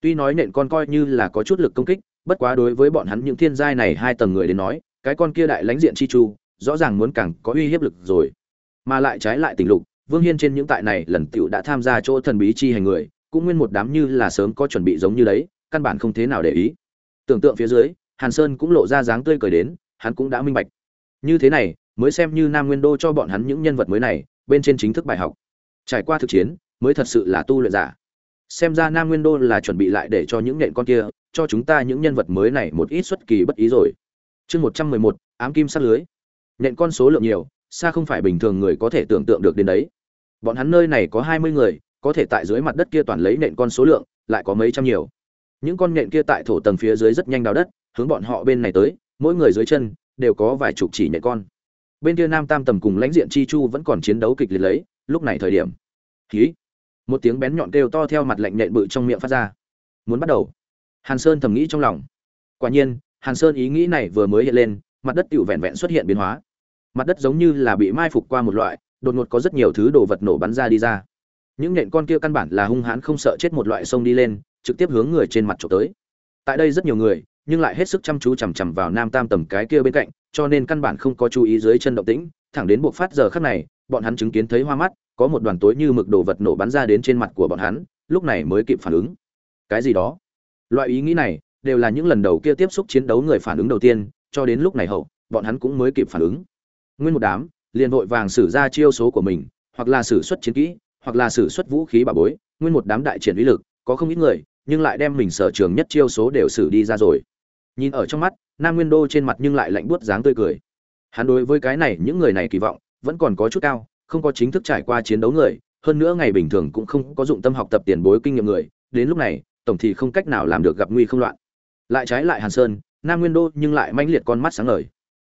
Speaker 1: Tuy nói nện con coi như là có chút lực công kích bất quá đối với bọn hắn những thiên giai này hai tầng người đến nói, cái con kia đại lãnh diện chi chu, rõ ràng muốn càng có uy hiếp lực rồi. Mà lại trái lại tình lục, vương hiên trên những tại này lần tựu đã tham gia chỗ thần bí chi hành người, cũng nguyên một đám như là sớm có chuẩn bị giống như đấy, căn bản không thế nào để ý. Tưởng tượng phía dưới, hàn sơn cũng lộ ra dáng tươi cười đến, hắn cũng đã minh bạch. Như thế này, mới xem như nam nguyên đô cho bọn hắn những nhân vật mới này, bên trên chính thức bài học. Trải qua thực chiến, mới thật sự là tu luyện giả. Xem ra nam nguyên đô là chuẩn bị lại để cho những nện con kia cho chúng ta những nhân vật mới này một ít xuất kỳ bất ý rồi. Chương một trăm mười một, ám kim sát lưới. Nện con số lượng nhiều, xa không phải bình thường người có thể tưởng tượng được đến đấy. Bọn hắn nơi này có hai mươi người, có thể tại dưới mặt đất kia toàn lấy nện con số lượng, lại có mấy trăm nhiều. Những con nện kia tại thổ tầng phía dưới rất nhanh đào đất, hướng bọn họ bên này tới, mỗi người dưới chân, đều có vài chục chỉ nện con. Bên kia nam tam tầm cùng lãnh diện chi chu vẫn còn chiến đấu kịch liệt lấy, lúc này thời điểm. Khí một tiếng bén nhọn kêu to theo mặt lạnh nện bự trong miệng phát ra. Muốn bắt đầu hàn sơn thầm nghĩ trong lòng. Quả nhiên, hàn sơn ý nghĩ này vừa mới hiện lên, mặt đất tiểu vẹn vẹn xuất hiện biến hóa. Mặt đất giống như là bị mai phục qua một loại, đột ngột có rất nhiều thứ đồ vật nổ bắn ra đi ra. Những nện con kia căn bản là hung hãn không sợ chết một loại sông đi lên, trực tiếp hướng người trên mặt trộm tới. Tại đây rất nhiều người, nhưng lại hết sức chăm chú chằm chằm vào nam tam tầm cái kia bên cạnh, cho nên căn bản không có chú ý dưới chân động tĩnh. Thẳng đến buộc phát giờ khắc này, bọn hắn chứng kiến thấy hoa mắt, có một đoàn tối như mực đồ vật nổ bắn ra đến trên mặt của bọn hắn, lúc này mới kịp phản ứng. Cái gì đó? Loại ý nghĩ này đều là những lần đầu kia tiếp xúc chiến đấu người phản ứng đầu tiên, cho đến lúc này hậu, bọn hắn cũng mới kịp phản ứng. Nguyên một đám liền vội vàng sử ra chiêu số của mình, hoặc là sử xuất chiến kỹ, hoặc là sử xuất vũ khí bà bối. Nguyên một đám đại triển uy lực, có không ít người, nhưng lại đem mình sở trường nhất chiêu số đều xử đi ra rồi. Nhìn ở trong mắt, nam nguyên đô trên mặt nhưng lại lạnh buốt dáng tươi cười. Hắn đối với cái này, những người này kỳ vọng vẫn còn có chút cao, không có chính thức trải qua chiến đấu người, hơn nữa ngày bình thường cũng không có dụng tâm học tập tiền bối kinh nghiệm người. Đến lúc này tổng thì không cách nào làm được gặp nguy không loạn. Lại trái lại hàn sơn, nam nguyên đô nhưng lại manh liệt con mắt sáng ngời.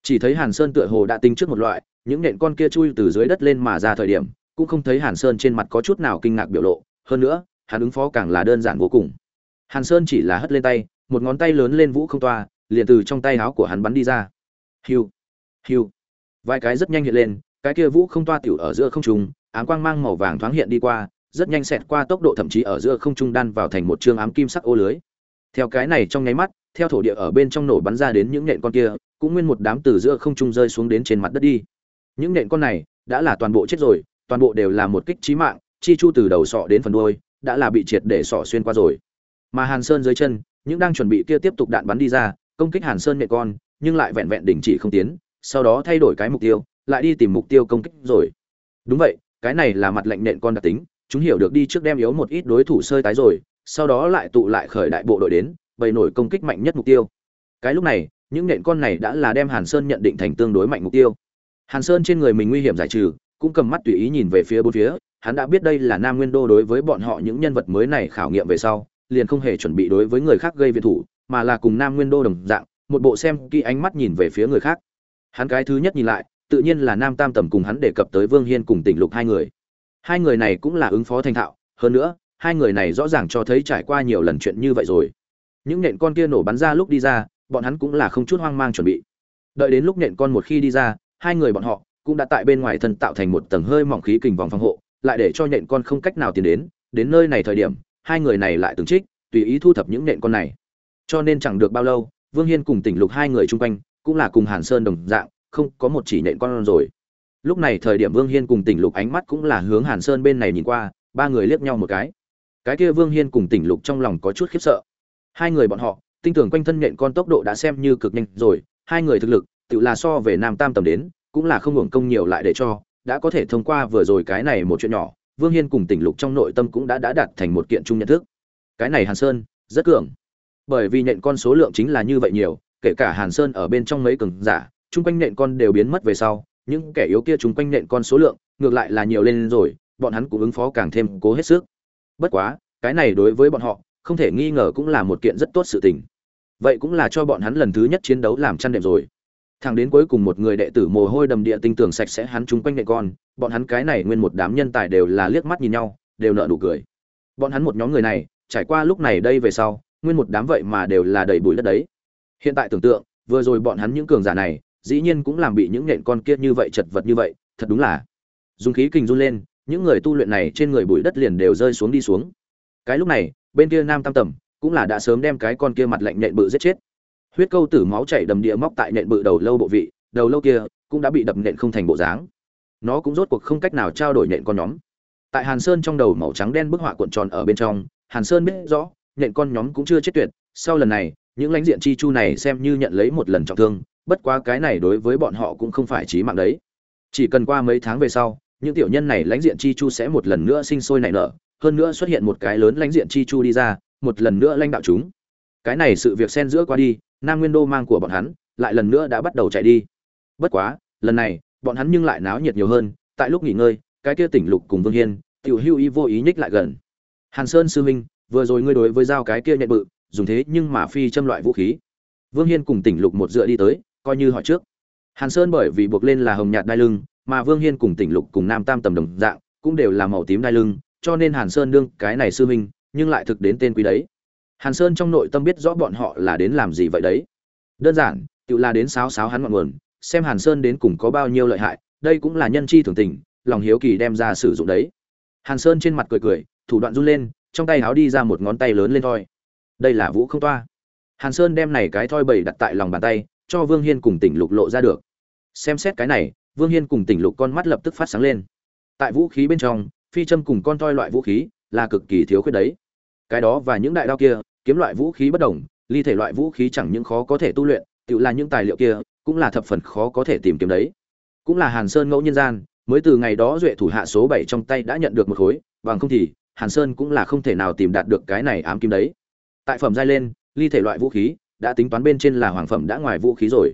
Speaker 1: Chỉ thấy hàn sơn tựa hồ đã tính trước một loại, những nện con kia chui từ dưới đất lên mà ra thời điểm, cũng không thấy hàn sơn trên mặt có chút nào kinh ngạc biểu lộ. Hơn nữa, hắn ứng phó càng là đơn giản vô cùng. Hàn sơn chỉ là hất lên tay, một ngón tay lớn lên vũ không toa, liền từ trong tay áo của hắn bắn đi ra. Hiu hiu. Vài cái rất nhanh hiện lên, cái kia vũ không toa tiểu ở giữa không trung, ám quang mang màu vàng thoáng hiện đi qua rất nhanh xẹt qua tốc độ thậm chí ở giữa không trung đan vào thành một chương ám kim sắc ô lưới. Theo cái này trong nháy mắt, theo thổ địa ở bên trong nổ bắn ra đến những nện con kia, cũng nguyên một đám từ giữa không trung rơi xuống đến trên mặt đất đi. Những nện con này đã là toàn bộ chết rồi, toàn bộ đều là một kích chí mạng, chi chu từ đầu sọ đến phần đuôi, đã là bị triệt để sọ xuyên qua rồi. Mà hàn sơn dưới chân, những đang chuẩn bị kia tiếp tục đạn bắn đi ra, công kích hàn sơn nện con, nhưng lại vẹn vẹn đình chỉ không tiến, sau đó thay đổi cái mục tiêu, lại đi tìm mục tiêu công kích rồi. Đúng vậy, cái này là mặt lệnh nện con đặc tính chúng hiểu được đi trước đem yếu một ít đối thủ sơi tái rồi, sau đó lại tụ lại khởi đại bộ đội đến, bày nổi công kích mạnh nhất mục tiêu. Cái lúc này, những nện con này đã là đem hàn sơn nhận định thành tương đối mạnh mục tiêu. Hàn sơn trên người mình nguy hiểm giải trừ, cũng cầm mắt tùy ý nhìn về phía bốn phía, hắn đã biết đây là nam nguyên đô đối với bọn họ những nhân vật mới này khảo nghiệm về sau, liền không hề chuẩn bị đối với người khác gây viện thủ, mà là cùng nam nguyên đô đồng dạng, một bộ xem kỹ ánh mắt nhìn về phía người khác. Hắn cái thứ nhất nhìn lại, tự nhiên là nam tam tầm cùng hắn đề cập tới vương hiên cùng tỉnh lục hai người hai người này cũng là ứng phó thành thạo, hơn nữa, hai người này rõ ràng cho thấy trải qua nhiều lần chuyện như vậy rồi. Những nện con kia nổ bắn ra lúc đi ra, bọn hắn cũng là không chút hoang mang chuẩn bị. Đợi đến lúc nện con một khi đi ra, hai người bọn họ cũng đã tại bên ngoài thân tạo thành một tầng hơi mỏng khí kình vòng phòng hộ, lại để cho nện con không cách nào tiến đến. Đến nơi này thời điểm, hai người này lại từng trích, tùy ý thu thập những nện con này. Cho nên chẳng được bao lâu, vương hiên cùng tỉnh lục hai người chung quanh cũng là cùng hàn sơn đồng dạng, không có một chỉ nện con rồi lúc này thời điểm vương hiên cùng tỉnh lục ánh mắt cũng là hướng hàn sơn bên này nhìn qua, ba người liếc nhau một cái. Cái kia vương hiên cùng tỉnh lục trong lòng có chút khiếp sợ. Hai người bọn họ, tinh tưởng quanh thân nhện con tốc độ đã xem như cực nhanh rồi, hai người thực lực, tự là so về nam tam tầm đến, cũng là không hưởng công nhiều lại để cho, đã có thể thông qua vừa rồi cái này một chuyện nhỏ, vương hiên cùng tỉnh lục trong nội tâm cũng đã đã đạt thành một kiện chung nhận thức. Cái này hàn sơn, rất cường. Bởi vì nhện con số lượng chính là như vậy nhiều, kể cả hàn sơn ở bên trong mấy cường giả, chung quanh nhện con đều biến mất về sau những kẻ yếu kia chúng quanh nện con số lượng, ngược lại là nhiều lên rồi, bọn hắn cũng ứng phó càng thêm cố hết sức. Bất quá, cái này đối với bọn họ, không thể nghi ngờ cũng là một kiện rất tốt sự tình. Vậy cũng là cho bọn hắn lần thứ nhất chiến đấu làm chăn đệm rồi. Thằng đến cuối cùng một người đệ tử mồ hôi đầm địa tinh tường sạch sẽ hắn chúng quanh nện con, bọn hắn cái này nguyên một đám nhân tài đều là liếc mắt nhìn nhau, đều nợ nụ cười. Bọn hắn một nhóm người này, trải qua lúc này đây về sau, nguyên một đám vậy mà đều là đầy bụi đất đấy. Hiện tại tưởng tượng, vừa rồi bọn hắn những cường giả này dĩ nhiên cũng làm bị những nện con kia như vậy chật vật như vậy, thật đúng là. Dùng khí kình run lên, những người tu luyện này trên người bụi đất liền đều rơi xuống đi xuống. Cái lúc này, bên kia nam tam tầm cũng là đã sớm đem cái con kia mặt lạnh nện bự giết chết. Huyết câu tử máu chảy đầm địa móc tại nện bự đầu lâu bộ vị, đầu lâu kia cũng đã bị đập nện không thành bộ dáng. Nó cũng rốt cuộc không cách nào trao đổi nện con nhóm. Tại hàn sơn trong đầu màu trắng đen bức họa cuộn tròn ở bên trong, hàn sơn biết rõ, nện con nhóm cũng chưa chết tuyệt. Sau lần này, những lãnh diện chi chu này xem như nhận lấy một lần trọng thương bất quá cái này đối với bọn họ cũng không phải chí mạng đấy. Chỉ cần qua mấy tháng về sau, những tiểu nhân này lãnh diện chi chu sẽ một lần nữa sinh sôi nảy nở, hơn nữa xuất hiện một cái lớn lãnh diện chi chu đi ra, một lần nữa lãnh đạo chúng. Cái này sự việc xen giữa qua đi, nam nguyên đô mang của bọn hắn, lại lần nữa đã bắt đầu chạy đi. Bất quá, lần này, bọn hắn nhưng lại náo nhiệt nhiều hơn, tại lúc nghỉ ngơi, cái kia tỉnh lục cùng vương hiên, tiểu hưu ý vô ý nhích lại gần. Hàn sơn sư huynh, vừa rồi ngươi đối với dao cái kia nhận bự, dùng thế nhưng mà phi châm loại vũ khí. Vương hiên cùng tỉnh lục một dựa đi tới coi như hỏi trước. Hàn sơn bởi vì buộc lên là hồng nhạt đai lưng, mà vương hiên cùng tỉnh lục cùng nam tam tầm đồng dạng, cũng đều là màu tím đai lưng, cho nên hàn sơn đương cái này sư minh nhưng lại thực đến tên quý đấy. Hàn sơn trong nội tâm biết rõ bọn họ là đến làm gì vậy đấy. Đơn giản, tự là đến sáo sáo hắn ngọn nguồn, xem hàn sơn đến cùng có bao nhiêu lợi hại, đây cũng là nhân chi thường tình, lòng hiếu kỳ đem ra sử dụng đấy. Hàn sơn trên mặt cười cười, thủ đoạn run lên, trong tay háo đi ra một ngón tay lớn lên thoi. Đây là vũ không toa. Hàn sơn đem này cái thoi bầy đặt tại lòng bàn tay cho vương hiên cùng tỉnh lục lộ ra được. Xem xét cái này, vương hiên cùng tỉnh lục con mắt lập tức phát sáng lên. Tại vũ khí bên trong, phi châm cùng con toy loại vũ khí là cực kỳ thiếu khuyết đấy. Cái đó và những đại đao kia, kiếm loại vũ khí bất đồng, ly thể loại vũ khí chẳng những khó có thể tu luyện tự là những tài liệu kia, cũng là thập phần khó có thể tìm kiếm đấy. Cũng là hàn sơn ngẫu nhân gian, mới từ ngày đó duệ thủ hạ số bảy trong tay đã nhận được một khối, bằng không thì, hàn sơn cũng là không thể nào tìm đạt được cái này ám kim đấy. Tại phẩm giai lên, ly thể loại vũ khí đã tính toán bên trên là hoàng phẩm đã ngoài vũ khí rồi.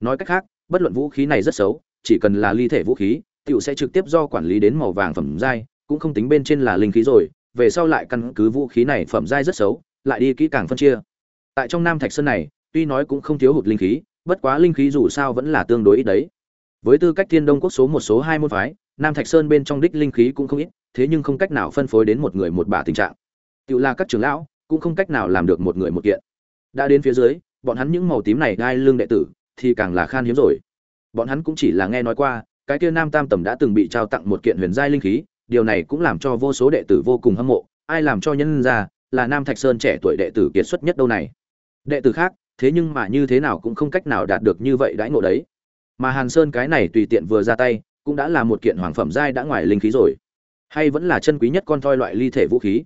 Speaker 1: Nói cách khác, bất luận vũ khí này rất xấu, chỉ cần là ly thể vũ khí, tiểu sẽ trực tiếp do quản lý đến màu vàng phẩm giai, cũng không tính bên trên là linh khí rồi, về sau lại căn cứ vũ khí này phẩm giai rất xấu, lại đi kỹ càng phân chia. Tại trong nam thạch sơn này, tuy nói cũng không thiếu hụt linh khí, bất quá linh khí dù sao vẫn là tương đối ít đấy. Với tư cách thiên đông quốc số một, số hai môn phái, nam thạch sơn bên trong đích linh khí cũng không ít, thế nhưng không cách nào phân phối đến một người một bả tình trạng. Tự là các trưởng lão, cũng không cách nào làm được một người một kiện đã đến phía dưới, bọn hắn những màu tím này đai lưng đệ tử, thì càng là khan hiếm rồi. Bọn hắn cũng chỉ là nghe nói qua, cái kia nam tam tầm đã từng bị trao tặng một kiện huyền giai linh khí, điều này cũng làm cho vô số đệ tử vô cùng hâm mộ. Ai làm cho nhân ra là nam thạch sơn trẻ tuổi đệ tử kiệt xuất nhất đâu này? Đệ tử khác, thế nhưng mà như thế nào cũng không cách nào đạt được như vậy đãi ngộ đấy. Mà hàn sơn cái này tùy tiện vừa ra tay, cũng đã là một kiện hoàng phẩm giai đã ngoài linh khí rồi. Hay vẫn là chân quý nhất con toi loại ly thể vũ khí?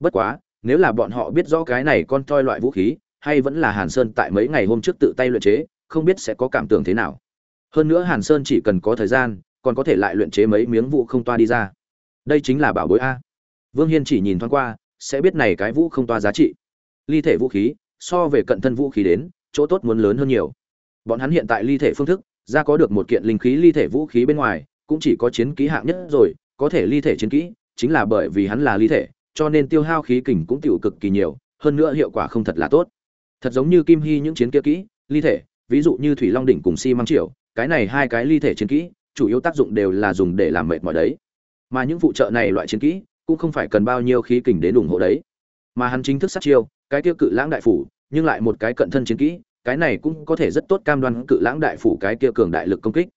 Speaker 1: Bất quá, nếu là bọn họ biết rõ cái này con toi loại vũ khí hay vẫn là hàn sơn tại mấy ngày hôm trước tự tay luyện chế, không biết sẽ có cảm tưởng thế nào. Hơn nữa hàn sơn chỉ cần có thời gian, còn có thể lại luyện chế mấy miếng vũ không toa đi ra. Đây chính là bảo bối a. Vương hiên chỉ nhìn thoáng qua, sẽ biết này cái vũ không toa giá trị. Ly thể vũ khí, so về cận thân vũ khí đến, chỗ tốt muốn lớn hơn nhiều. Bọn hắn hiện tại ly thể phương thức, ra có được một kiện linh khí ly thể vũ khí bên ngoài, cũng chỉ có chiến kỹ hạng nhất rồi, có thể ly thể chiến kỹ, chính là bởi vì hắn là ly thể, cho nên tiêu hao khí kình cũng tiểu cực kỳ nhiều, hơn nữa hiệu quả không thật là tốt thật giống như kim hy những chiến kia kỹ, ly thể, ví dụ như thủy long đỉnh cùng si măng triệu cái này hai cái ly thể chiến kỹ, chủ yếu tác dụng đều là dùng để làm mệt mỏi đấy. Mà những phụ trợ này loại chiến kỹ, cũng không phải cần bao nhiêu khí kình đến ủng hộ đấy. Mà hắn chính thức sát chiêu, cái tiêu cự lãng đại phủ, nhưng lại một cái cận thân chiến kỹ, cái này cũng có thể rất tốt cam đoan cự lãng đại phủ cái kia cường đại lực công kích.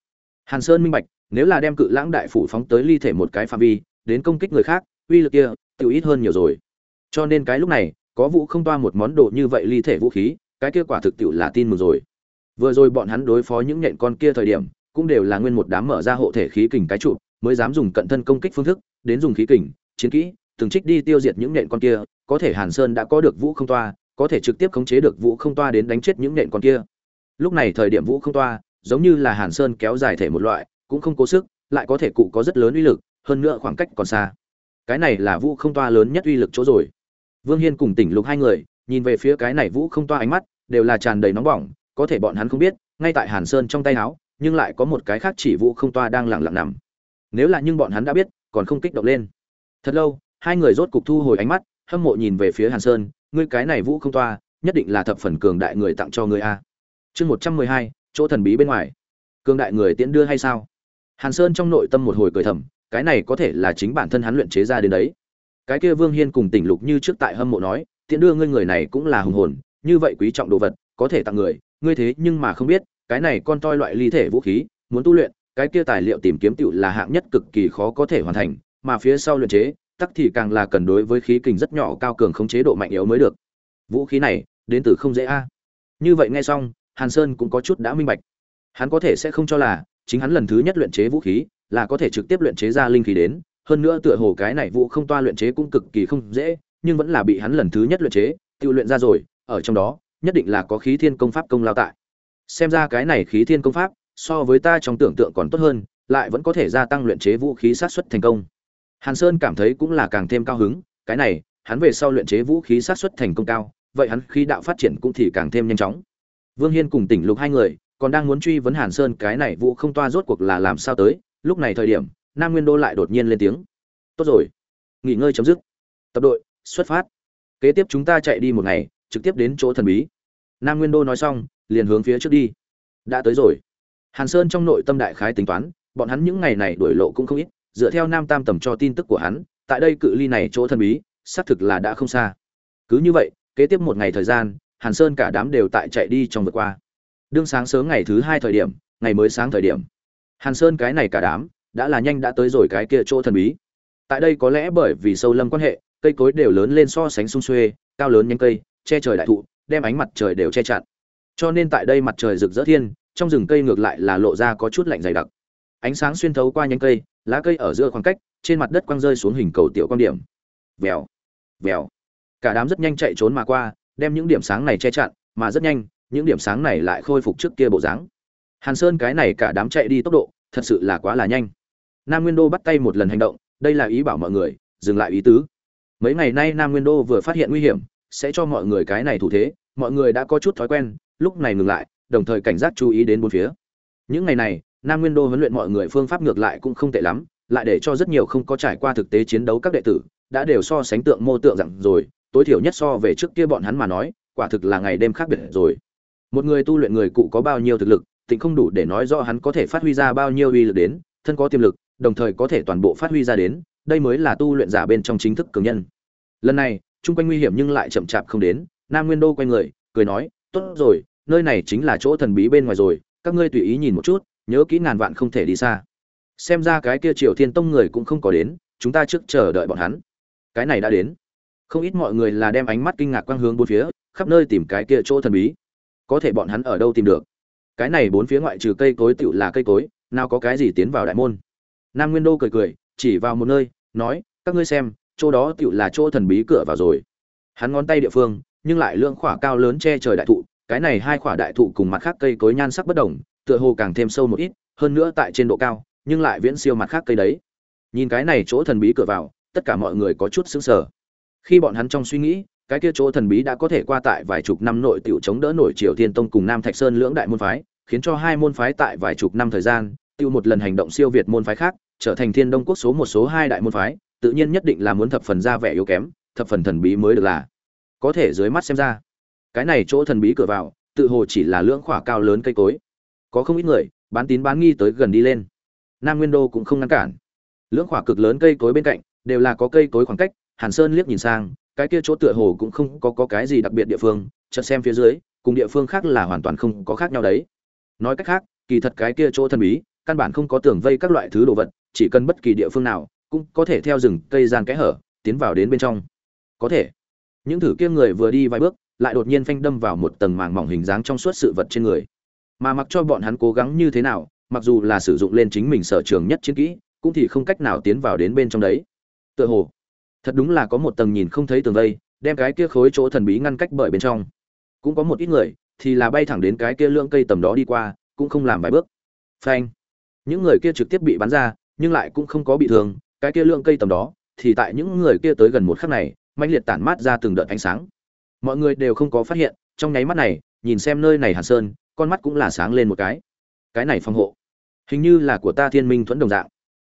Speaker 1: Hàn sơn minh bạch, nếu là đem cự lãng đại phủ phóng tới ly thể một cái phạm vi, đến công kích người khác, uy lực kia tự ít hơn nhiều rồi. Cho nên cái lúc này có vũ không toa một món đồ như vậy ly thể vũ khí, cái kia quả thực tiệu là tin mừng rồi. Vừa rồi bọn hắn đối phó những nhện con kia thời điểm, cũng đều là nguyên một đám mở ra hộ thể khí kình cái trụ mới dám dùng cận thân công kích phương thức, đến dùng khí kình, chiến kỹ, từng trích đi tiêu diệt những nhện con kia, có thể hàn sơn đã có được vũ không toa, có thể trực tiếp khống chế được vũ không toa đến đánh chết những nhện con kia. Lúc này thời điểm vũ không toa, giống như là hàn sơn kéo dài thể một loại, cũng không cố sức, lại có thể cụ có rất lớn uy lực, hơn nữa khoảng cách còn xa. Cái này là vũ không toa lớn nhất uy lực chỗ rồi vương hiên cùng tỉnh lục hai người, nhìn về phía cái này vũ không toa ánh mắt, đều là tràn đầy nóng bỏng, có thể bọn hắn không biết, ngay tại hàn sơn trong tay áo, nhưng lại có một cái khác chỉ vũ không toa đang lặng lặng nằm. Nếu là nhưng bọn hắn đã biết, còn không kích động lên. Thật lâu, hai người rốt cục thu hồi ánh mắt, hâm mộ nhìn về phía hàn sơn, ngươi cái này vũ không toa, nhất định là thập phần cường đại người tặng cho ngươi a. Chương một trăm mười hai, chỗ thần bí bên ngoài. Cường đại người tiễn đưa hay sao? Hàn sơn trong nội tâm một hồi cười thầm, cái này có thể là chính bản thân hắn luyện chế ra đến đấy cái kia vương hiên cùng tỉnh lục như trước tại hâm mộ nói tiện đưa ngươi người này cũng là hùng hồn, như vậy quý trọng đồ vật, có thể tặng người, ngươi thế nhưng mà không biết, cái này con toi loại ly thể vũ khí, muốn tu luyện, cái kia tài liệu tìm kiếm tựu là hạng nhất cực kỳ khó có thể hoàn thành, mà phía sau luyện chế, tắc thì càng là cần đối với khí kình rất nhỏ cao cường khống chế độ mạnh yếu mới được. Vũ khí này, đến từ không dễ a. Như vậy nghe xong, hàn sơn cũng có chút đã minh bạch. Hắn có thể sẽ không cho là, chính hắn lần thứ nhất luyện chế vũ khí, là có thể trực tiếp luyện chế ra linh khí đến hơn nữa tựa hồ cái này vũ không toa luyện chế cũng cực kỳ không dễ, nhưng vẫn là bị hắn lần thứ nhất luyện chế tự luyện ra rồi, ở trong đó, nhất định là có khí thiên công pháp công lao tại. Xem ra cái này khí thiên công pháp, so với ta trong tưởng tượng còn tốt hơn, lại vẫn có thể gia tăng luyện chế vũ khí sát xuất thành công. Hàn sơn cảm thấy cũng là càng thêm cao hứng, cái này, hắn về sau luyện chế vũ khí sát xuất thành công cao, vậy hắn khí đạo phát triển cũng thì càng thêm nhanh chóng. Vương hiên cùng tỉnh lục hai người, còn đang muốn truy vấn hàn sơn cái này vũ không toa rốt cuộc là làm sao tới, lúc này thời điểm nam nguyên đô lại đột nhiên lên tiếng. Tốt rồi, nghỉ ngơi chấm dứt. Tập đội, xuất phát. Kế tiếp chúng ta chạy đi một ngày, trực tiếp đến chỗ thần bí. Nam nguyên đô nói xong, liền hướng phía trước đi. Đã tới rồi. Hàn sơn trong nội tâm đại khái tính toán, bọn hắn những ngày này đuổi lộ cũng không ít, dựa theo nam tam tầm cho tin tức của hắn, tại đây cự ly này chỗ thần bí, xác thực là đã không xa. Cứ như vậy, kế tiếp một ngày thời gian, hàn sơn cả đám đều tại chạy đi trong vượt qua. Đương sáng sớm ngày thứ hai thời điểm, ngày mới sáng thời điểm. Hàn sơn cái này cả đám đã là nhanh đã tới rồi cái kia chỗ thần bí. Tại đây có lẽ bởi vì sâu lâm quan hệ, cây cối đều lớn lên so sánh sung xuê, cao lớn nhánh cây, che trời đại thụ, đem ánh mặt trời đều che chặn. Cho nên tại đây mặt trời rực rỡ thiên, trong rừng cây ngược lại là lộ ra có chút lạnh dày đặc. Ánh sáng xuyên thấu qua nhánh cây, lá cây ở giữa khoảng cách, trên mặt đất quăng rơi xuống hình cầu tiểu quan điểm. Vèo vèo. Cả đám rất nhanh chạy trốn mà qua, đem những điểm sáng này che chặn, mà rất nhanh, những điểm sáng này lại khôi phục trước kia bộ dáng. Hàn sơn cái này cả đám chạy đi tốc độ, thật sự là quá là nhanh nam nguyên đô bắt tay một lần hành động, đây là ý bảo mọi người, dừng lại ý tứ. Mấy ngày nay nam nguyên đô vừa phát hiện nguy hiểm, sẽ cho mọi người cái này thủ thế, mọi người đã có chút thói quen, lúc này ngừng lại, đồng thời cảnh giác chú ý đến bốn phía. Những ngày này, nam nguyên đô huấn luyện mọi người phương pháp ngược lại cũng không tệ lắm, lại để cho rất nhiều không có trải qua thực tế chiến đấu các đệ tử, đã đều so sánh tượng mô tượng rằng rồi, tối thiểu nhất so về trước kia bọn hắn mà nói, quả thực là ngày đêm khác biệt rồi. Một người tu luyện người cụ có bao nhiêu thực lực, tịnh không đủ để nói rõ hắn có thể phát huy ra bao nhiêu uy lực đến, thân có tiềm lực đồng thời có thể toàn bộ phát huy ra đến, đây mới là tu luyện giả bên trong chính thức cường nhân. Lần này, chung quanh nguy hiểm nhưng lại chậm chạp không đến, nam nguyên đô quay người, cười nói, tốt rồi, nơi này chính là chỗ thần bí bên ngoài rồi, các ngươi tùy ý nhìn một chút, nhớ kỹ ngàn vạn không thể đi xa. Xem ra cái kia triều thiên tông người cũng không có đến, chúng ta trước chờ đợi bọn hắn. Cái này đã đến. Không ít mọi người là đem ánh mắt kinh ngạc quang hướng bốn phía, khắp nơi tìm cái kia chỗ thần bí. Có thể bọn hắn ở đâu tìm được? Cái này bốn phía ngoại trừ cây cối tựu là cây cối, nào có cái gì tiến vào đại môn? Nam nguyên đô cười cười, chỉ vào một nơi, nói, các ngươi xem, chỗ đó tựu là chỗ thần bí cửa vào rồi. Hắn ngón tay địa phương, nhưng lại lượng khỏa cao lớn che trời đại thụ, cái này hai khỏa đại thụ cùng mặt khác cây cối nhan sắc bất đồng, tựa hồ càng thêm sâu một ít, hơn nữa tại trên độ cao, nhưng lại viễn siêu mặt khác cây đấy. Nhìn cái này chỗ thần bí cửa vào, tất cả mọi người có chút sững sờ. Khi bọn hắn trong suy nghĩ, cái kia chỗ thần bí đã có thể qua tại vài chục năm nội tiểu chống đỡ nổi triều thiên tông cùng nam thạch sơn lưỡng đại môn phái, khiến cho hai môn phái tại vài chục năm thời gian tiêu một lần hành động siêu việt môn phái khác trở thành thiên đông quốc số một số hai đại môn phái tự nhiên nhất định là muốn thập phần ra vẻ yếu kém thập phần thần bí mới được là. Có thể dưới mắt xem ra cái này chỗ thần bí cửa vào tự hồ chỉ là lưỡng khỏa cao lớn cây cối. Có không ít người bán tín bán nghi tới gần đi lên. Nam nguyên đô cũng không ngăn cản. Lưỡng khỏa cực lớn cây cối bên cạnh đều là có cây cối khoảng cách hàn sơn liếc nhìn sang cái kia chỗ tựa hồ cũng không có, có cái gì đặc biệt địa phương chợt xem phía dưới cùng địa phương khác là hoàn toàn không có khác nhau đấy. Nói cách khác kỳ thật cái kia chỗ thần bí căn bản không có tường vây các loại thứ đồ vật chỉ cần bất kỳ địa phương nào cũng có thể theo rừng cây gian kẽ hở, tiến vào đến bên trong. Có thể. Những thử kia người vừa đi vài bước, lại đột nhiên phanh đâm vào một tầng màng mỏng hình dáng trong suốt sự vật trên người. Mà mặc cho bọn hắn cố gắng như thế nào, mặc dù là sử dụng lên chính mình sở trường nhất chiến kỹ, cũng thì không cách nào tiến vào đến bên trong đấy. Tựa hồ, thật đúng là có một tầng nhìn không thấy tường vây, đem cái kia khối chỗ thần bí ngăn cách bởi bên trong. Cũng có một ít người, thì là bay thẳng đến cái kia lưỡng cây tầm đó đi qua, cũng không làm vài bước. Phanh. Những người kia trực tiếp bị bắn ra nhưng lại cũng không có bị thương, cái kia lượng cây tầm đó, thì tại những người kia tới gần một khắc này, mãnh liệt tản mát ra từng đợt ánh sáng. Mọi người đều không có phát hiện, trong nháy mắt này, nhìn xem nơi này hàn sơn, con mắt cũng là sáng lên một cái. Cái này phòng hộ, hình như là của ta thiên minh thuẫn đồng dạng.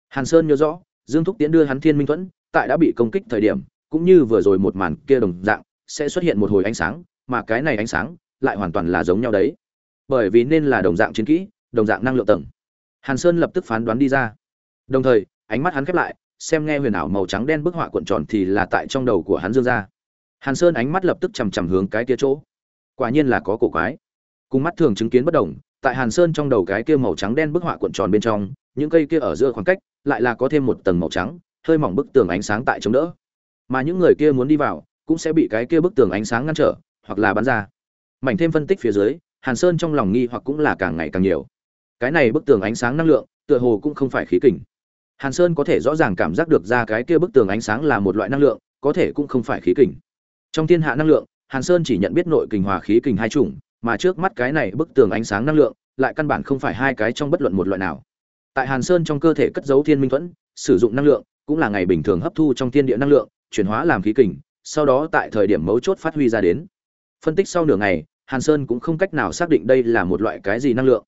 Speaker 1: Hàn sơn nhớ rõ, dương thúc tiến đưa hắn thiên minh thuẫn, tại đã bị công kích thời điểm, cũng như vừa rồi một màn kia đồng dạng, sẽ xuất hiện một hồi ánh sáng, mà cái này ánh sáng lại hoàn toàn là giống nhau đấy. Bởi vì nên là đồng dạng chiến kỹ, đồng dạng năng lượng tầng. Hàn sơn lập tức phán đoán đi ra đồng thời, ánh mắt hắn khép lại, xem nghe huyền ảo màu trắng đen bức họa cuộn tròn thì là tại trong đầu của hắn dương ra. Hàn sơn ánh mắt lập tức chằm chằm hướng cái kia chỗ. Quả nhiên là có cổ quái. Cùng mắt thường chứng kiến bất đồng, tại hàn sơn trong đầu cái kia màu trắng đen bức họa cuộn tròn bên trong, những cây kia ở giữa khoảng cách, lại là có thêm một tầng màu trắng, hơi mỏng bức tường ánh sáng tại chống đỡ. Mà những người kia muốn đi vào, cũng sẽ bị cái kia bức tường ánh sáng ngăn trở, hoặc là bắn ra. Mảnh thêm phân tích phía dưới, hàn sơn trong lòng nghi hoặc cũng là càng ngày càng nhiều. Cái này bức tường ánh sáng năng lượng, tựa hồ cũng không phải khí kình hàn sơn có thể rõ ràng cảm giác được ra cái kia bức tường ánh sáng là một loại năng lượng, có thể cũng không phải khí kình. Trong thiên hạ năng lượng, hàn sơn chỉ nhận biết nội kình hòa khí kình hai chủng, mà trước mắt cái này bức tường ánh sáng năng lượng, lại căn bản không phải hai cái trong bất luận một loại nào. Tại hàn sơn trong cơ thể cất giấu thiên minh thuẫn, sử dụng năng lượng, cũng là ngày bình thường hấp thu trong thiên địa năng lượng, chuyển hóa làm khí kình, sau đó tại thời điểm mấu chốt phát huy ra đến. Phân tích sau nửa ngày, hàn sơn cũng không cách nào xác định đây là một loại cái gì năng lượng.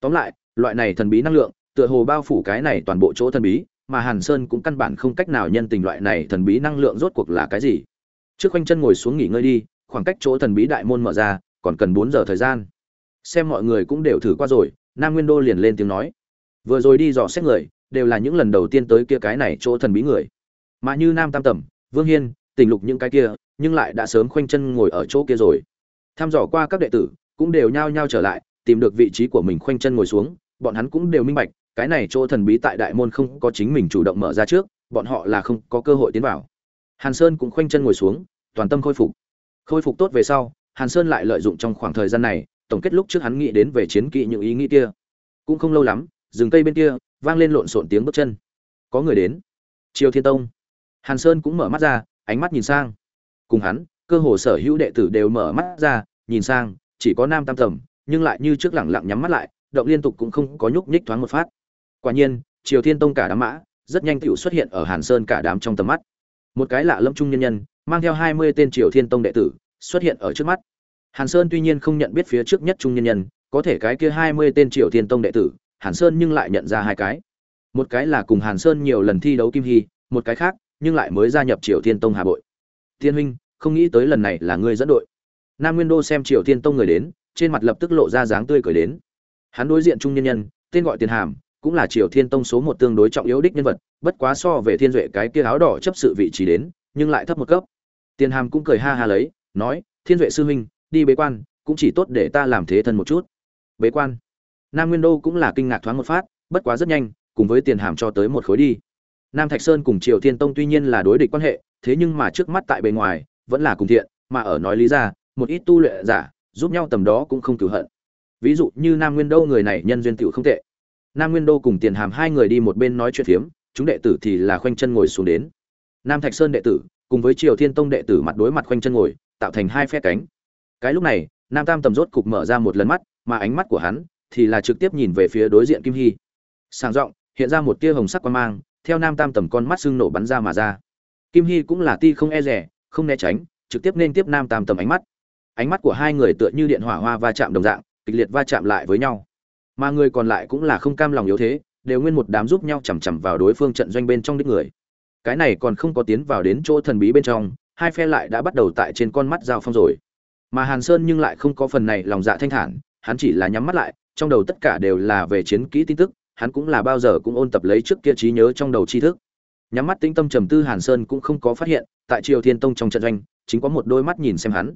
Speaker 1: Tóm lại, loại này thần bí năng lượng tựa hồ bao phủ cái này toàn bộ chỗ thần bí, mà hàn sơn cũng căn bản không cách nào nhân tình loại này thần bí năng lượng rốt cuộc là cái gì. Trước khoanh chân ngồi xuống nghỉ ngơi đi, khoảng cách chỗ thần bí đại môn mở ra, còn cần bốn giờ thời gian. Xem mọi người cũng đều thử qua rồi, nam nguyên đô liền lên tiếng nói. Vừa rồi đi dò xét người, đều là những lần đầu tiên tới kia cái này chỗ thần bí người. Mà như nam tam tẩm, vương hiên, tình lục những cái kia, nhưng lại đã sớm khoanh chân ngồi ở chỗ kia rồi. Tham dò qua các đệ tử, cũng đều nhao nhao trở lại, tìm được vị trí của mình khoanh chân ngồi xuống, bọn hắn cũng đều minh bạch cái này chỗ thần bí tại đại môn không có chính mình chủ động mở ra trước, bọn họ là không có cơ hội tiến vào. Hàn sơn cũng khoanh chân ngồi xuống, toàn tâm khôi phục. Khôi phục tốt về sau, hàn sơn lại lợi dụng trong khoảng thời gian này, tổng kết lúc trước hắn nghĩ đến về chiến kỵ những ý nghĩ kia. Cũng không lâu lắm, rừng cây bên kia, vang lên lộn xộn tiếng bước chân. Có người đến. Triều thiên tông. Hàn sơn cũng mở mắt ra, ánh mắt nhìn sang. Cùng hắn, cơ hồ sở hữu đệ tử đều mở mắt ra, nhìn sang, chỉ có nam tam tầm, nhưng lại như trước lẳng lặng nhắm mắt lại, động liên tục cũng không có nhúc nhích thoáng một phát quả nhiên, triều thiên tông cả đám mã, rất nhanh tựu xuất hiện ở hàn sơn cả đám trong tầm mắt. Một cái lạ lâm trung nhân nhân, mang theo hai mươi tên triều thiên tông đệ tử, xuất hiện ở trước mắt. Hàn sơn tuy nhiên không nhận biết phía trước nhất trung nhân nhân, có thể cái kia hai mươi tên triều thiên tông đệ tử, hàn sơn nhưng lại nhận ra hai cái. Một cái là cùng hàn sơn nhiều lần thi đấu kim hy, một cái khác, nhưng lại mới gia nhập triều thiên tông hà bội. Thiên huynh, không nghĩ tới lần này là ngươi dẫn đội. Nam nguyên đô xem triều thiên tông người đến, trên mặt lập tức lộ ra dáng tươi cười đến. Hắn đối diện trung nhân nhân, tên gọi tiền hàm cũng là triều thiên tông số một tương đối trọng yếu đích nhân vật, bất quá so về thiên duệ cái kia áo đỏ chấp sự vị trí đến, nhưng lại thấp một cấp. Tiền hàm cũng cười ha ha lấy, nói, thiên duệ sư huynh, đi bế quan, cũng chỉ tốt để ta làm thế thân một chút. Bế quan. Nam nguyên đô cũng là kinh ngạc thoáng một phát, bất quá rất nhanh, cùng với tiền hàm cho tới một khối đi. Nam thạch sơn cùng triều thiên tông tuy nhiên là đối địch quan hệ, thế nhưng mà trước mắt tại bề ngoài, vẫn là cùng thiện, mà ở nói lý ra, một ít tu luyện giả, giúp nhau tầm đó cũng không cửu hận. Ví dụ như nam nguyên đô người này nhân duyên tiểu không tệ nam nguyên đô cùng tiền hàm hai người đi một bên nói chuyện phiếm, chúng đệ tử thì là khoanh chân ngồi xuống đến. Nam thạch sơn đệ tử, cùng với triều thiên tông đệ tử mặt đối mặt khoanh chân ngồi, tạo thành hai phe cánh. Cái lúc này, nam tam tầm rốt cục mở ra một lần mắt, mà ánh mắt của hắn thì là trực tiếp nhìn về phía đối diện kim hy. Sàng giọng, hiện ra một tia hồng sắc quan mang, theo nam tam tầm con mắt xương nổ bắn ra mà ra. Kim hy cũng là ti không e rẻ, không né tránh, trực tiếp nên tiếp nam tam tầm ánh mắt. Ánh mắt của hai người tựa như điện hỏa hoa va chạm đồng dạng, kịch liệt va chạm lại với nhau mà người còn lại cũng là không cam lòng yếu thế, đều nguyên một đám giúp nhau chằm chằm vào đối phương trận doanh bên trong đích người. Cái này còn không có tiến vào đến chỗ thần bí bên trong, hai phe lại đã bắt đầu tại trên con mắt giao phong rồi. Mà hàn sơn nhưng lại không có phần này lòng dạ thanh thản, hắn chỉ là nhắm mắt lại, trong đầu tất cả đều là về chiến kỹ tin tức, hắn cũng là bao giờ cũng ôn tập lấy trước kia trí nhớ trong đầu tri thức. Nhắm mắt tĩnh tâm trầm tư hàn sơn cũng không có phát hiện, tại triều thiên tông trong trận doanh, chính có một đôi mắt nhìn xem hắn.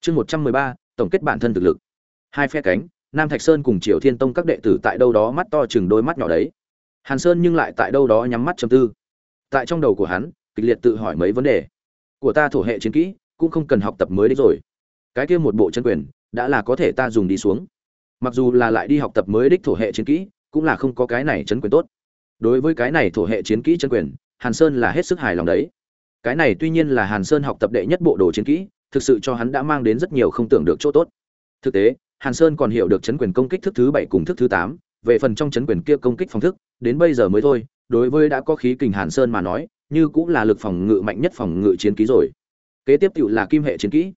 Speaker 1: Chương một trăm mười ba, tổng kết bản thân thực lực. Hai phe cánh nam thạch sơn cùng triều thiên tông các đệ tử tại đâu đó mắt to chừng đôi mắt nhỏ đấy. Hàn sơn nhưng lại tại đâu đó nhắm mắt trầm tư. Tại trong đầu của hắn, kịch liệt tự hỏi mấy vấn đề. Của ta thổ hệ chiến kỹ, cũng không cần học tập mới đấy rồi. Cái kia một bộ chân quyền, đã là có thể ta dùng đi xuống. Mặc dù là lại đi học tập mới đích thổ hệ chiến kỹ, cũng là không có cái này chấn quyền tốt. Đối với cái này thổ hệ chiến kỹ chân quyền, hàn sơn là hết sức hài lòng đấy. Cái này tuy nhiên là hàn sơn học tập đệ nhất bộ đồ chiến kỹ, thực sự cho hắn đã mang đến rất nhiều không tưởng được chỗ tốt. Thực tế hàn sơn còn hiểu được chấn quyền công kích thức thứ bảy cùng thức thứ tám, về phần trong chấn quyền kia công kích phòng thức, đến bây giờ mới thôi, đối với đã có khí kình hàn sơn mà nói, như cũng là lực phòng ngự mạnh nhất phòng ngự chiến kỹ rồi. Kế tiếp tiểu là kim hệ chiến kỹ.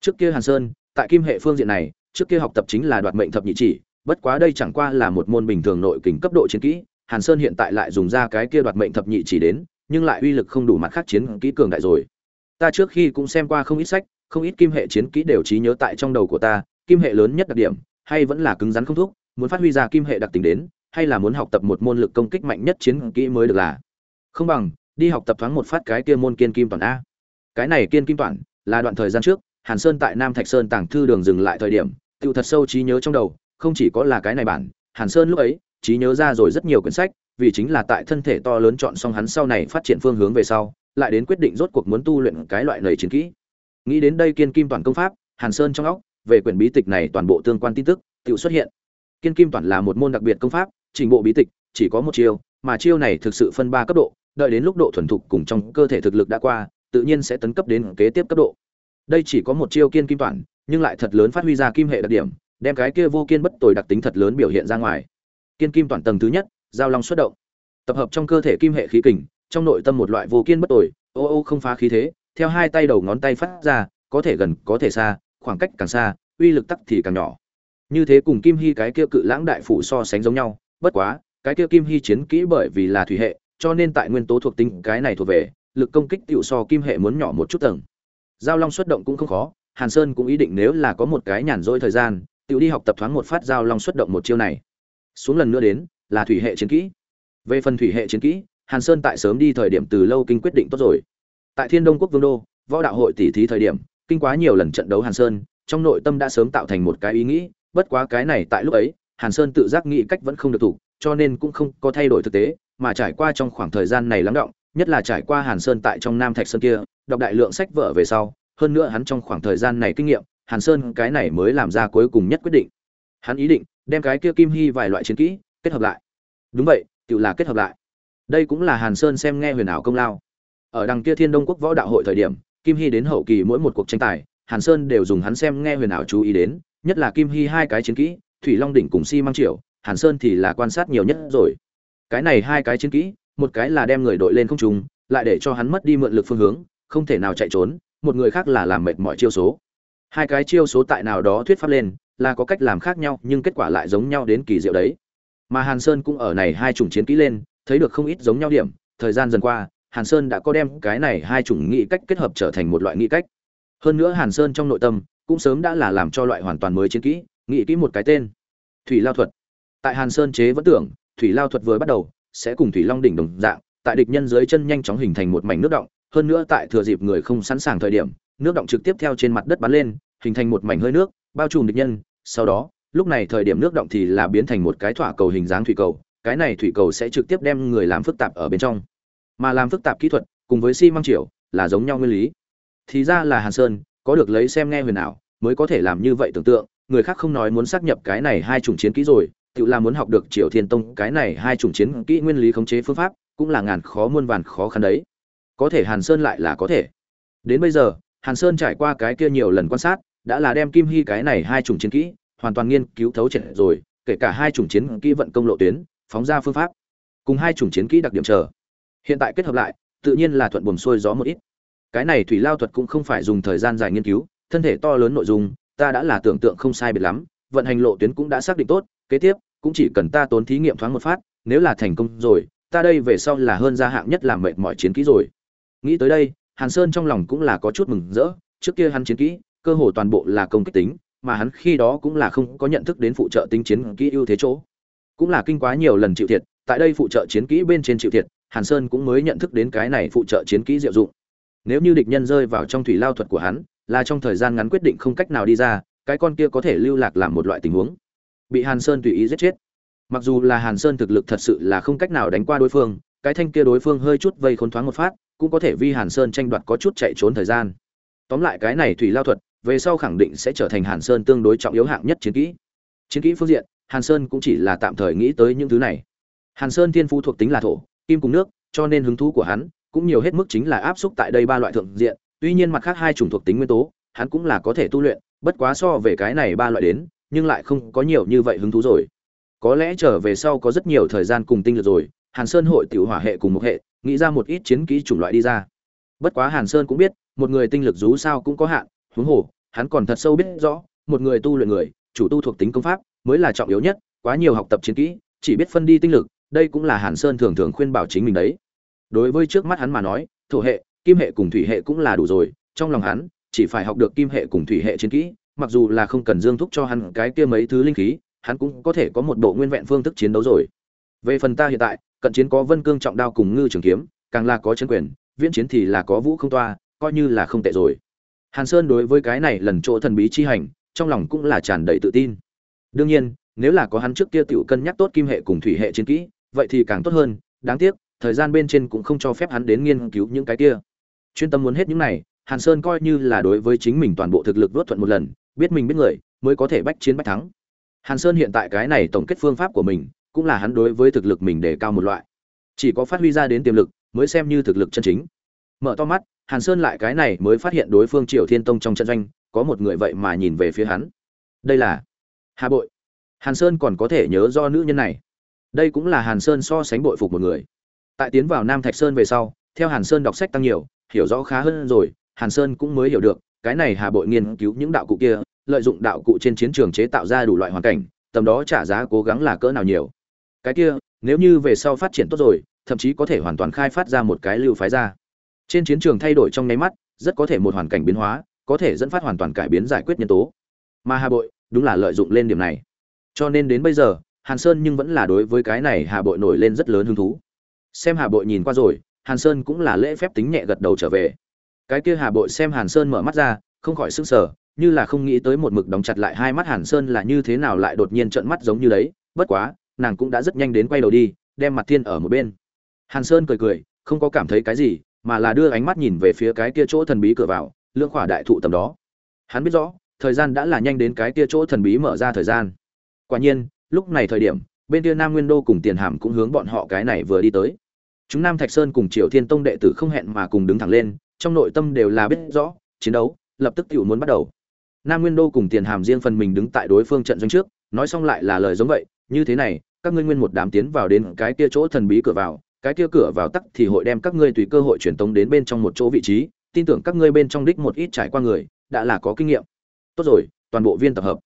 Speaker 1: Trước kia hàn sơn, tại kim hệ phương diện này, trước kia học tập chính là đoạt mệnh thập nhị chỉ, bất quá đây chẳng qua là một môn bình thường nội kình cấp độ chiến kỹ, hàn sơn hiện tại lại dùng ra cái kia đoạt mệnh thập nhị chỉ đến, nhưng lại uy lực không đủ mặt khác chiến kỹ cường đại rồi. Ta trước khi cũng xem qua không ít sách, không ít kim hệ chiến kỹ đều trí nhớ tại trong đầu của ta kim hệ lớn nhất đặc điểm, hay vẫn là cứng rắn không thúc, muốn phát huy ra kim hệ đặc tính đến, hay là muốn học tập một môn lực công kích mạnh nhất chiến kỹ mới được là? Không bằng, đi học tập thoáng một phát cái kia môn kiên kim toàn a. Cái này kiên kim toàn, là đoạn thời gian trước, hàn sơn tại nam thạch sơn tàng thư đường dừng lại thời điểm, tự thật sâu trí nhớ trong đầu, không chỉ có là cái này bản, hàn sơn lúc ấy, trí nhớ ra rồi rất nhiều quyển sách, vì chính là tại thân thể to lớn chọn xong hắn sau này phát triển phương hướng về sau, lại đến quyết định rốt cuộc muốn tu luyện cái loại lầy chiến kỹ. Nghĩ đến đây kiên kim toàn công pháp, hàn sơn trong óc về quyển bí tịch này toàn bộ tương quan tin tức, tự xuất hiện. Kiên kim toàn là một môn đặc biệt công pháp, trình bộ bí tịch, chỉ có một chiêu, mà chiêu này thực sự phân ba cấp độ, đợi đến lúc độ thuần thục cùng trong cơ thể thực lực đã qua, tự nhiên sẽ tấn cấp đến kế tiếp cấp độ. Đây chỉ có một chiêu kiên kim toàn, nhưng lại thật lớn phát huy ra kim hệ đặc điểm, đem cái kia vô kiên bất tồi đặc tính thật lớn biểu hiện ra ngoài. Kiên kim toàn tầng thứ nhất, giao long xuất động. Tập hợp trong cơ thể kim hệ khí kình, trong nội tâm một loại vô kiên bất tồi, ô ô không phá khí thế, theo hai tay đầu ngón tay phát ra, có thể gần, có thể xa khoảng cách càng xa, uy lực tắc thì càng nhỏ. Như thế cùng kim hy cái kia cự lãng đại phủ so sánh giống nhau, bất quá, cái kia kim hy chiến kỹ bởi vì là thủy hệ, cho nên tại nguyên tố thuộc tính cái này thuộc về, lực công kích tựu so kim hệ muốn nhỏ một chút tầng. Giao long xuất động cũng không khó, hàn sơn cũng ý định nếu là có một cái nhàn rỗi thời gian tựu đi học tập thoáng một phát giao long xuất động một chiêu này. Xuống lần nữa đến, là thủy hệ chiến kỹ. Về phần thủy hệ chiến kỹ, hàn sơn tại sớm đi thời điểm từ lâu kinh quyết định tốt rồi. Tại thiên đông quốc vương đô, võ đạo hội tỷ thí thời điểm kinh quá nhiều lần trận đấu hàn sơn, trong nội tâm đã sớm tạo thành một cái ý nghĩ, bất quá cái này tại lúc ấy, hàn sơn tự giác nghĩ cách vẫn không được thủ, cho nên cũng không có thay đổi thực tế, mà trải qua trong khoảng thời gian này lắng động, nhất là trải qua hàn sơn tại trong nam thạch sơn kia, đọc đại lượng sách vở về sau, hơn nữa hắn trong khoảng thời gian này kinh nghiệm, hàn sơn cái này mới làm ra cuối cùng nhất quyết định. Hắn ý định, đem cái kia kim hy vài loại chiến kỹ, kết hợp lại. Đúng vậy, tự là kết hợp lại. Đây cũng là hàn sơn xem nghe huyền ảo công lao. Ở đằng kia thiên đông quốc võ đạo hội thời điểm kim hy đến hậu kỳ mỗi một cuộc tranh tài hàn sơn đều dùng hắn xem nghe huyền ảo chú ý đến nhất là kim hy hai cái chiến kỹ thủy long đỉnh cùng si mang triệu hàn sơn thì là quan sát nhiều nhất rồi. Cái này hai cái chiến kỹ một cái là đem người đội lên không trung, lại để cho hắn mất đi mượn lực phương hướng không thể nào chạy trốn một người khác là làm mệt mọi chiêu số. Hai cái chiêu số tại nào đó thuyết pháp lên là có cách làm khác nhau nhưng kết quả lại giống nhau đến kỳ diệu đấy. Mà hàn sơn cũng ở này hai chủng chiến kỹ lên thấy được không ít giống nhau điểm thời gian dần qua hàn sơn đã có đem cái này hai chủng nghị cách kết hợp trở thành một loại nghị cách. Hơn nữa hàn sơn trong nội tâm cũng sớm đã là làm cho loại hoàn toàn mới chiến kỹ nghĩ kỹ một cái tên, thủy lao thuật. Tại hàn sơn chế vẫn tưởng, thủy lao thuật vừa bắt đầu sẽ cùng thủy long đỉnh đồng dạng, tại địch nhân dưới chân nhanh chóng hình thành một mảnh nước động, hơn nữa tại thừa dịp người không sẵn sàng thời điểm, nước động trực tiếp theo trên mặt đất bắn lên, hình thành một mảnh hơi nước, bao trùm địch nhân, sau đó, lúc này thời điểm nước động thì là biến thành một cái thỏa cầu hình dáng thủy cầu, cái này thủy cầu sẽ trực tiếp đem người làm phức tạp ở bên trong mà làm phức tạp kỹ thuật, cùng với xi măng triệu là giống nhau nguyên lý. Thì ra là hàn sơn, có được lấy xem nghe huyền ảo, mới có thể làm như vậy tưởng tượng, người khác không nói muốn xác nhập cái này hai chủng chiến kỹ rồi, tự là muốn học được triều thiên tông, cái này hai chủng chiến kỹ nguyên lý khống chế phương pháp, cũng là ngàn khó muôn vàn khó khăn đấy. Có thể hàn sơn lại là có thể. Đến bây giờ, hàn sơn trải qua cái kia nhiều lần quan sát, đã là đem kim hy cái này hai chủng chiến kỹ, hoàn toàn nghiên cứu thấu triệt rồi, kể cả hai chủng chiến kỹ vận công lộ tuyến, phóng ra phương pháp. Cùng hai chủng chiến kỹ đặc điểm chờ hiện tại kết hợp lại, tự nhiên là thuận buồm xuôi gió một ít. Cái này thủy lao thuật cũng không phải dùng thời gian dài nghiên cứu, thân thể to lớn nội dung, ta đã là tưởng tượng không sai biệt lắm, vận hành lộ tuyến cũng đã xác định tốt, kế tiếp, cũng chỉ cần ta tốn thí nghiệm thoáng một phát, nếu là thành công rồi, ta đây về sau là hơn gia hạng nhất làm mệt mọi chiến kỹ rồi. Nghĩ tới đây, hàn sơn trong lòng cũng là có chút mừng rỡ, trước kia hắn chiến kỹ, cơ hồ toàn bộ là công kích tính, mà hắn khi đó cũng là không có nhận thức đến phụ trợ tính chiến kỹ ưu thế chỗ. Cũng là kinh quá nhiều lần chịu thiệt, tại đây phụ trợ chiến kỹ bên trên chịu thiệt hàn sơn cũng mới nhận thức đến cái này phụ trợ chiến kỹ diệu dụng. Nếu như địch nhân rơi vào trong thủy lao thuật của hắn, là trong thời gian ngắn quyết định không cách nào đi ra, cái con kia có thể lưu lạc làm một loại tình huống. Bị hàn sơn tùy ý giết chết. Mặc dù là hàn sơn thực lực thật sự là không cách nào đánh qua đối phương, cái thanh kia đối phương hơi chút vây khốn thoáng một phát, cũng có thể vi hàn sơn tranh đoạt có chút chạy trốn thời gian. Tóm lại cái này thủy lao thuật, về sau khẳng định sẽ trở thành hàn sơn tương đối trọng yếu hạng nhất chiến kỹ. Chiến kỹ phương diện, hàn sơn cũng chỉ là tạm thời nghĩ tới những thứ này. Hàn sơn thiên phú thuộc tính là thổ kim cùng nước, cho nên hứng thú của hắn cũng nhiều hết mức chính là áp xúc tại đây ba loại thượng diện, tuy nhiên mặt khác hai chủng thuộc tính nguyên tố, hắn cũng là có thể tu luyện, bất quá so về cái này ba loại đến, nhưng lại không có nhiều như vậy hứng thú rồi. Có lẽ trở về sau có rất nhiều thời gian cùng tinh lực rồi, hàn sơn hội tiểu hỏa hệ cùng một hệ, nghĩ ra một ít chiến kỹ chủng loại đi ra. Bất quá hàn sơn cũng biết, một người tinh lực dù sao cũng có hạn, huống hồ, hắn còn thật sâu biết rõ, một người tu luyện người, chủ tu thuộc tính công pháp mới là trọng yếu nhất, quá nhiều học tập chiến kỹ, chỉ biết phân đi tinh lực đây cũng là hàn sơn thường thường khuyên bảo chính mình đấy. Đối với trước mắt hắn mà nói, thổ hệ, kim hệ cùng thủy hệ cũng là đủ rồi, trong lòng hắn, chỉ phải học được kim hệ cùng thủy hệ chiến kỹ, mặc dù là không cần dương thúc cho hắn cái kia mấy thứ linh khí, hắn cũng có thể có một bộ nguyên vẹn phương thức chiến đấu rồi. Về phần ta hiện tại, cận chiến có vân cương trọng đao cùng ngư trường kiếm, càng là có chân quyền, viễn chiến thì là có vũ không toa, coi như là không tệ rồi. Hàn sơn đối với cái này lần chỗ thần bí chi hành, trong lòng cũng là tràn đầy tự tin. Đương nhiên, nếu là có hắn trước kia tiểu cân nhắc tốt kim hệ cùng thủy hệ chiến kỹ vậy thì càng tốt hơn, đáng tiếc, thời gian bên trên cũng không cho phép hắn đến nghiên cứu những cái kia. Chuyên tâm muốn hết những này, hàn sơn coi như là đối với chính mình toàn bộ thực lực vớt thuận một lần, biết mình biết người, mới có thể bách chiến bách thắng. Hàn sơn hiện tại cái này tổng kết phương pháp của mình, cũng là hắn đối với thực lực mình đề cao một loại. Chỉ có phát huy ra đến tiềm lực, mới xem như thực lực chân chính. Mở to mắt, hàn sơn lại cái này mới phát hiện đối phương triều thiên tông trong trận doanh, có một người vậy mà nhìn về phía hắn. Đây là hà bội. Hàn sơn còn có thể nhớ do nữ nhân này đây cũng là hàn sơn so sánh bội phục một người. Tại tiến vào nam thạch sơn về sau, theo hàn sơn đọc sách tăng nhiều, hiểu rõ khá hơn rồi, hàn sơn cũng mới hiểu được, cái này hà bội nghiên cứu những đạo cụ kia, lợi dụng đạo cụ trên chiến trường chế tạo ra đủ loại hoàn cảnh, tầm đó trả giá cố gắng là cỡ nào nhiều. Cái kia, nếu như về sau phát triển tốt rồi, thậm chí có thể hoàn toàn khai phát ra một cái lưu phái ra. Trên chiến trường thay đổi trong nháy mắt, rất có thể một hoàn cảnh biến hóa, có thể dẫn phát hoàn toàn cải biến giải quyết nhân tố. Mà hà bội đúng là lợi dụng lên điểm này. Cho nên đến bây giờ hàn sơn nhưng vẫn là đối với cái này hà bội nổi lên rất lớn hứng thú. Xem hà bội nhìn qua rồi, hàn sơn cũng là lễ phép tính nhẹ gật đầu trở về. Cái kia hà bội xem hàn sơn mở mắt ra, không khỏi sững sờ, như là không nghĩ tới một mực đóng chặt lại hai mắt hàn sơn là như thế nào lại đột nhiên trợn mắt giống như đấy, bất quá, nàng cũng đã rất nhanh đến quay đầu đi, đem mặt thiên ở một bên. Hàn sơn cười cười, không có cảm thấy cái gì, mà là đưa ánh mắt nhìn về phía cái kia chỗ thần bí cửa vào lượng khỏa đại thụ tầm đó. Hắn biết rõ, thời gian đã là nhanh đến cái kia chỗ thần bí mở ra thời gian. Quả nhiên lúc này thời điểm, bên kia nam nguyên đô cùng tiền hàm cũng hướng bọn họ cái này vừa đi tới. Chúng nam thạch sơn cùng triều thiên tông đệ tử không hẹn mà cùng đứng thẳng lên, trong nội tâm đều là biết rõ, chiến đấu, lập tức tự muốn bắt đầu. Nam nguyên đô cùng tiền hàm riêng phần mình đứng tại đối phương trận doanh trước, nói xong lại là lời giống vậy, như thế này, các ngươi nguyên một đám tiến vào đến cái kia chỗ thần bí cửa vào, cái kia cửa vào tắc thì hội đem các ngươi tùy cơ hội truyền tống đến bên trong một chỗ vị trí, tin tưởng các ngươi bên trong đích một ít trải qua người, đã là có kinh nghiệm. Tốt rồi, toàn bộ viên tập hợp.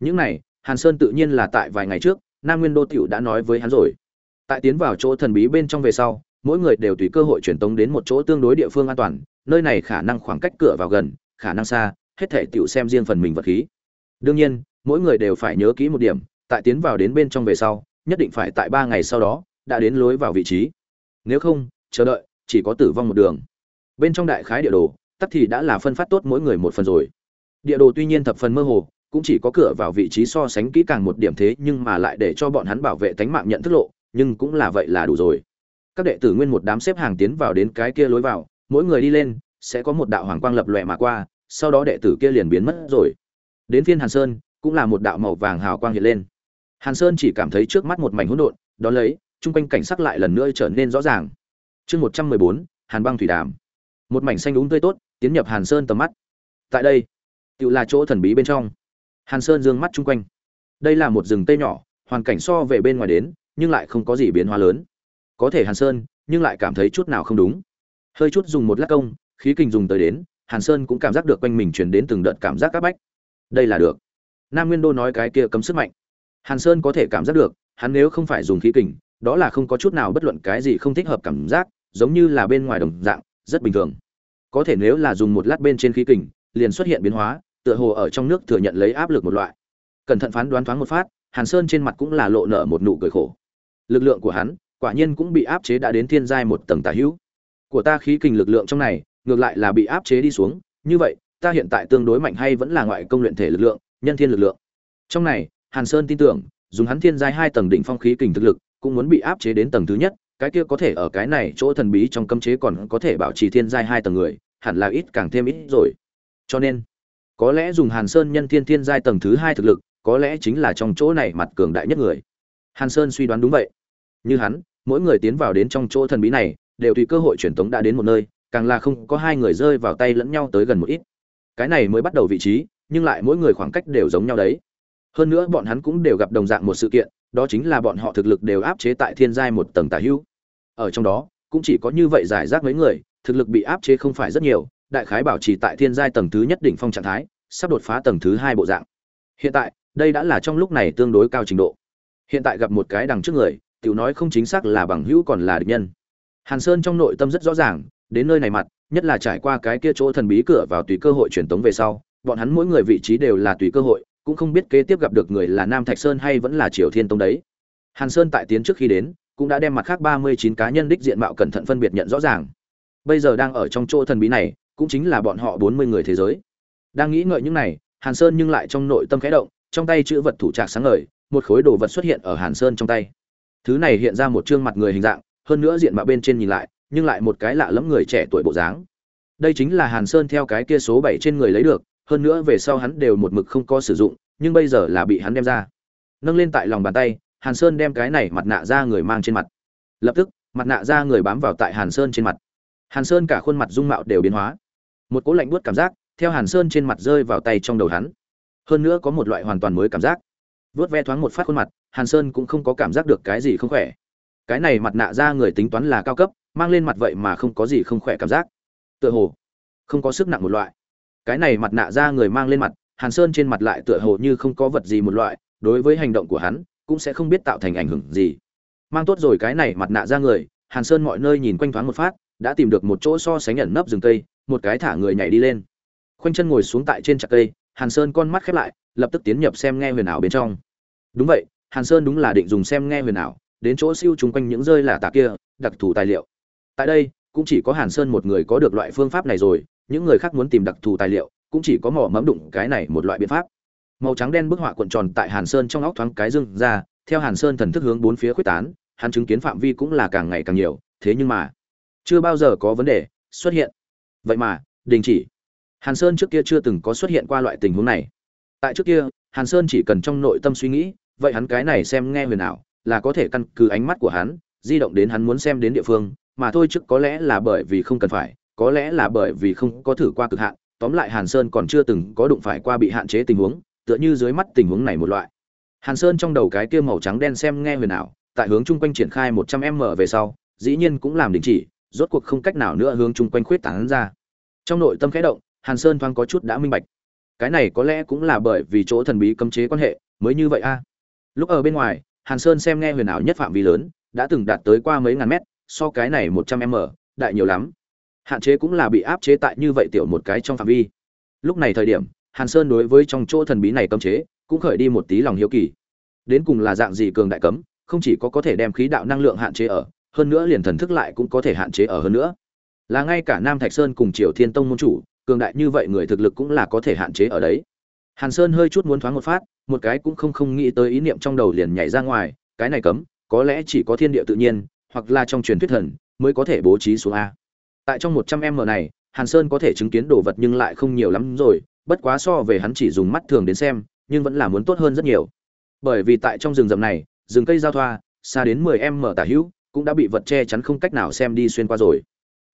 Speaker 1: Những này hàn sơn tự nhiên là tại vài ngày trước, nam nguyên đô tiểu đã nói với hắn rồi. Tại tiến vào chỗ thần bí bên trong về sau, mỗi người đều tùy cơ hội truyền tống đến một chỗ tương đối địa phương an toàn, nơi này khả năng khoảng cách cửa vào gần, khả năng xa, hết thảy tiểu xem riêng phần mình vật khí. Đương nhiên, mỗi người đều phải nhớ kỹ một điểm, tại tiến vào đến bên trong về sau, nhất định phải tại ba ngày sau đó, đã đến lối vào vị trí. Nếu không, chờ đợi, chỉ có tử vong một đường. Bên trong đại khái địa đồ, tắc thì đã là phân phát tốt mỗi người một phần rồi. Địa đồ tuy nhiên thập phần mơ hồ cũng chỉ có cửa vào vị trí so sánh kỹ càng một điểm thế nhưng mà lại để cho bọn hắn bảo vệ tánh mạng nhận thức lộ, nhưng cũng là vậy là đủ rồi. Các đệ tử nguyên một đám xếp hàng tiến vào đến cái kia lối vào, mỗi người đi lên, sẽ có một đạo hoàng quang lập lòe mà qua, sau đó đệ tử kia liền biến mất rồi. Đến phiên hàn sơn, cũng là một đạo màu vàng hào quang hiện lên. Hàn sơn chỉ cảm thấy trước mắt một mảnh hỗn độn, đó lấy, chung quanh cảnh sắc lại lần nữa trở nên rõ ràng. Chương một trăm mười bốn, hàn băng thủy đàm. Một mảnh xanh đúng tươi tốt, tiến nhập hàn sơn tầm mắt. Tại đây, tự là chỗ thần bí bên trong hàn sơn dương mắt chung quanh. Đây là một rừng tây nhỏ, hoàn cảnh so về bên ngoài đến, nhưng lại không có gì biến hóa lớn. Có thể hàn sơn, nhưng lại cảm thấy chút nào không đúng. Hơi chút dùng một lát công, khí kinh dùng tới đến, hàn sơn cũng cảm giác được quanh mình truyền đến từng đợt cảm giác áp bách. Đây là được. Nam nguyên đô nói cái kia cấm sức mạnh. Hàn sơn có thể cảm giác được, hắn nếu không phải dùng khí kình đó là không có chút nào bất luận cái gì không thích hợp cảm giác, giống như là bên ngoài đồng dạng, rất bình thường. Có thể nếu là dùng một lát bên trên khí kình liền xuất hiện biến hóa tựa hồ ở trong nước thừa nhận lấy áp lực một loại. Cẩn thận phán đoán thoáng một phát, hàn sơn trên mặt cũng là lộ nở một nụ cười khổ. Lực lượng của hắn, quả nhiên cũng bị áp chế đã đến thiên giai một tầng tà hữu. Của ta khí kình lực lượng trong này, ngược lại là bị áp chế đi xuống, như vậy, ta hiện tại tương đối mạnh hay vẫn là ngoại công luyện thể lực lượng, nhân thiên lực lượng. Trong này, hàn sơn tin tưởng, dùng hắn thiên giai hai tầng đỉnh phong khí kình thực lực, cũng muốn bị áp chế đến tầng thứ nhất, cái kia có thể ở cái này chỗ thần bí trong cấm chế còn có thể bảo trì thiên giai hai tầng người, hẳn là ít càng thêm ít rồi. Cho nên có lẽ dùng hàn sơn nhân thiên thiên giai tầng thứ hai thực lực, có lẽ chính là trong chỗ này mặt cường đại nhất người. Hàn sơn suy đoán đúng vậy. Như hắn, mỗi người tiến vào đến trong chỗ thần bí này, đều tùy cơ hội truyền tống đã đến một nơi, càng là không có hai người rơi vào tay lẫn nhau tới gần một ít. Cái này mới bắt đầu vị trí, nhưng lại mỗi người khoảng cách đều giống nhau đấy. Hơn nữa bọn hắn cũng đều gặp đồng dạng một sự kiện, đó chính là bọn họ thực lực đều áp chế tại thiên giai một tầng tả hữu. Ở trong đó, cũng chỉ có như vậy giải rác mấy người, thực lực bị áp chế không phải rất nhiều đại khái bảo trì tại thiên giai tầng thứ nhất đỉnh phong trạng thái, sắp đột phá tầng thứ hai bộ dạng. Hiện tại, đây đã là trong lúc này tương đối cao trình độ. Hiện tại gặp một cái đằng trước người, tiểu nói không chính xác là bằng hữu còn là địch nhân. Hàn sơn trong nội tâm rất rõ ràng, đến nơi này mặt, nhất là trải qua cái kia chỗ thần bí cửa vào tùy cơ hội truyền tống về sau, bọn hắn mỗi người vị trí đều là tùy cơ hội, cũng không biết kế tiếp gặp được người là nam thạch sơn hay vẫn là triều thiên tông đấy. Hàn sơn tại tiến trước khi đến, cũng đã đem mặt khác ba mươi chín cá nhân đích diện mạo cẩn thận phân biệt nhận rõ ràng. Bây giờ đang ở trong chỗ thần bí này cũng chính là bọn họ bốn mươi người thế giới. Đang nghĩ ngợi những này, hàn sơn nhưng lại trong nội tâm khẽ động, trong tay chữ vật thủ trạc sáng ngời, một khối đồ vật xuất hiện ở hàn sơn trong tay. Thứ này hiện ra một trương mặt người hình dạng, hơn nữa diện mạo bên trên nhìn lại, nhưng lại một cái lạ lẫm người trẻ tuổi bộ dáng. Đây chính là hàn sơn theo cái kia số bảy trên người lấy được, hơn nữa về sau hắn đều một mực không có sử dụng, nhưng bây giờ là bị hắn đem ra. Nâng lên tại lòng bàn tay, hàn sơn đem cái này mặt nạ ra người mang trên mặt. Lập tức, mặt nạ ra người bám vào tại hàn sơn trên mặt. Hàn sơn cả khuôn mặt dung mạo đều biến hóa một cỗ lạnh buốt cảm giác theo hàn sơn trên mặt rơi vào tay trong đầu hắn. Hơn nữa có một loại hoàn toàn mới cảm giác. Vớt ve thoáng một phát khuôn mặt, hàn sơn cũng không có cảm giác được cái gì không khỏe. Cái này mặt nạ ra người tính toán là cao cấp, mang lên mặt vậy mà không có gì không khỏe cảm giác. Tựa hồ, không có sức nặng một loại. Cái này mặt nạ ra người mang lên mặt, hàn sơn trên mặt lại tựa hồ như không có vật gì một loại, đối với hành động của hắn, cũng sẽ không biết tạo thành ảnh hưởng gì. Mang tốt rồi cái này mặt nạ ra người, hàn sơn mọi nơi nhìn quanh thoáng một phát, đã tìm được một chỗ so sánh ẩn nấp rừng cây một cái thả người nhảy đi lên. Khoanh chân ngồi xuống tại trên chặt cây, hàn sơn con mắt khép lại, lập tức tiến nhập xem nghe huyền ảo bên trong. Đúng vậy, hàn sơn đúng là định dùng xem nghe huyền ảo, đến chỗ siêu chung quanh những rơi là tà kia, đặc thù tài liệu. Tại đây, cũng chỉ có hàn sơn một người có được loại phương pháp này rồi, những người khác muốn tìm đặc thù tài liệu, cũng chỉ có mỏ mẫm đụng cái này một loại biện pháp. Màu trắng đen bức họa cuộn tròn tại hàn sơn trong óc thoáng cái dưng ra, theo hàn sơn thần thức hướng bốn phía quyết tán, hắn chứng kiến phạm vi cũng là càng ngày càng nhiều, thế nhưng mà, chưa bao giờ có vấn đề xuất hiện vậy mà, đình chỉ. Hàn sơn trước kia chưa từng có xuất hiện qua loại tình huống này. Tại trước kia, hàn sơn chỉ cần trong nội tâm suy nghĩ, vậy hắn cái này xem nghe huyền ảo, là có thể căn cứ ánh mắt của hắn, di động đến hắn muốn xem đến địa phương, mà thôi trước có lẽ là bởi vì không cần phải, có lẽ là bởi vì không có thử qua cực hạn, tóm lại hàn sơn còn chưa từng có đụng phải qua bị hạn chế tình huống, tựa như dưới mắt tình huống này một loại. Hàn sơn trong đầu cái kia màu trắng đen xem nghe huyền ảo, tại hướng chung quanh triển khai một trăm m về sau, dĩ nhiên cũng làm đình chỉ rốt cuộc không cách nào nữa hướng chung quanh khuyết tán ra. Trong nội tâm khẽ động, hàn sơn thoáng có chút đã minh bạch. Cái này có lẽ cũng là bởi vì chỗ thần bí cấm chế quan hệ mới như vậy a. Lúc ở bên ngoài, hàn sơn xem nghe huyền ảo nhất phạm vi lớn, đã từng đạt tới qua mấy ngàn mét, so cái này một trăm m, đại nhiều lắm. Hạn chế cũng là bị áp chế tại như vậy tiểu một cái trong phạm vi. Lúc này thời điểm, hàn sơn đối với trong chỗ thần bí này cấm chế, cũng khởi đi một tí lòng hiếu kỳ. Đến cùng là dạng gì cường đại cấm, không chỉ có có thể đem khí đạo năng lượng hạn chế ở hơn nữa liền thần thức lại cũng có thể hạn chế ở hơn nữa. Là ngay cả nam thạch sơn cùng triều thiên tông môn chủ, cường đại như vậy người thực lực cũng là có thể hạn chế ở đấy. Hàn sơn hơi chút muốn thoáng một phát, một cái cũng không không nghĩ tới ý niệm trong đầu liền nhảy ra ngoài, cái này cấm, có lẽ chỉ có thiên địa tự nhiên, hoặc là trong truyền thuyết thần, mới có thể bố trí xuống a. Tại trong một trăm m này, hàn sơn có thể chứng kiến đồ vật nhưng lại không nhiều lắm rồi, bất quá so về hắn chỉ dùng mắt thường đến xem, nhưng vẫn là muốn tốt hơn rất nhiều. Bởi vì tại trong rừng rậm này, rừng cây giao thoa, xa đến mười m tả hữu cũng đã bị vật che chắn không cách nào xem đi xuyên qua rồi.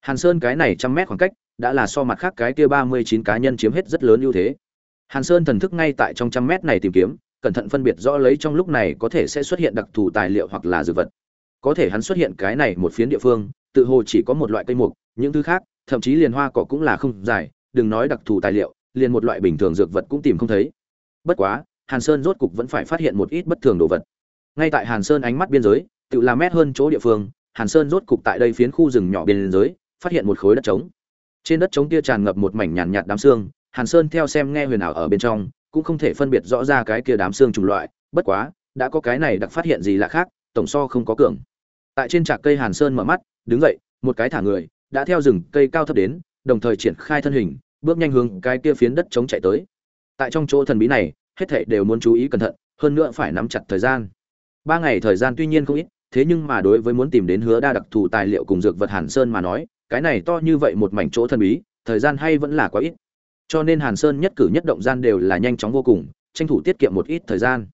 Speaker 1: Hàn sơn cái này trăm mét khoảng cách, đã là so mặt khác cái kia ba mươi chín cá nhân chiếm hết rất lớn ưu thế. Hàn sơn thần thức ngay tại trong trăm mét này tìm kiếm, cẩn thận phân biệt rõ lấy trong lúc này có thể sẽ xuất hiện đặc thù tài liệu hoặc là dược vật. Có thể hắn xuất hiện cái này một phiến địa phương, tự hồ chỉ có một loại cây mục, những thứ khác, thậm chí liền hoa cỏ cũng là không dài, đừng nói đặc thù tài liệu, liền một loại bình thường dược vật cũng tìm không thấy. Bất quá, hàn sơn rốt cục vẫn phải phát hiện một ít bất thường đồ vật. Ngay tại hàn sơn ánh mắt biên giới tự làm mét hơn chỗ địa phương hàn sơn rốt cục tại đây phiến khu rừng nhỏ bên dưới, phát hiện một khối đất trống. Trên đất trống kia tràn ngập một mảnh nhàn nhạt đám xương hàn sơn theo xem nghe huyền ảo ở bên trong cũng không thể phân biệt rõ ra cái kia đám xương chủng loại bất quá đã có cái này đặc phát hiện gì lạ khác tổng so không có cường. Tại trên trạc cây hàn sơn mở mắt đứng dậy một cái thả người đã theo rừng cây cao thấp đến đồng thời triển khai thân hình bước nhanh hướng cái kia phiến đất trống chạy tới. Tại trong chỗ thần bí này hết thảy đều muốn chú ý cẩn thận hơn nữa phải nắm chặt thời gian. Ba ngày thời gian tuy nhiên không ít thế nhưng mà đối với muốn tìm đến hứa đa đặc thù tài liệu cùng dược vật hàn sơn mà nói, cái này to như vậy một mảnh chỗ thần bí, thời gian hay vẫn là quá ít. Cho nên hàn sơn nhất cử nhất động gian đều là nhanh chóng vô cùng, tranh thủ tiết kiệm một ít thời gian.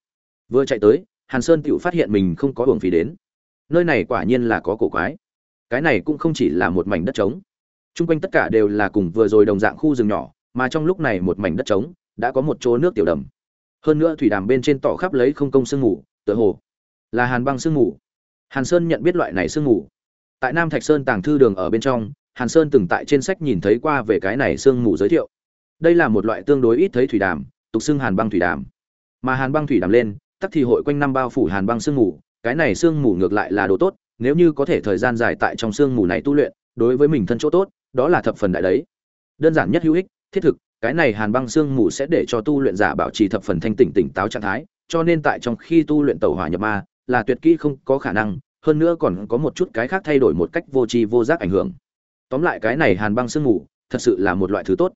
Speaker 1: Vừa chạy tới, hàn sơn tự phát hiện mình không có buồng phí đến. Nơi này quả nhiên là có cổ quái. Cái này cũng không chỉ là một mảnh đất trống. Chung quanh tất cả đều là cùng vừa rồi đồng dạng khu rừng nhỏ, mà trong lúc này một mảnh đất trống, đã có một chỗ nước tiểu đầm. Hơn nữa thủy đàm bên trên tỏ khắp lấy không công sương mù, tựa hồ là hàn băng sương mù hàn sơn nhận biết loại này sương mù. Tại nam thạch sơn tàng thư đường ở bên trong, hàn sơn từng tại trên sách nhìn thấy qua về cái này sương mù giới thiệu. Đây là một loại tương đối ít thấy thủy đàm, tục xưng hàn băng thủy đàm. Mà hàn băng thủy đàm lên, tắc thì hội quanh năm bao phủ hàn băng sương mù, cái này sương mù ngược lại là đồ tốt, nếu như có thể thời gian dài tại trong sương mù này tu luyện, đối với mình thân chỗ tốt, đó là thập phần đại đấy. Đơn giản nhất hữu ích, thiết thực, cái này hàn băng sương mù sẽ để cho tu luyện giả bảo trì thập phần thanh tỉnh tỉnh táo trạng thái, cho nên tại trong khi tu luyện tẩu hỏa nhập ma là tuyệt kỹ không có khả năng, hơn nữa còn có một chút cái khác thay đổi một cách vô tri vô giác ảnh hưởng. Tóm lại cái này hàn băng sương mù, thật sự là một loại thứ tốt.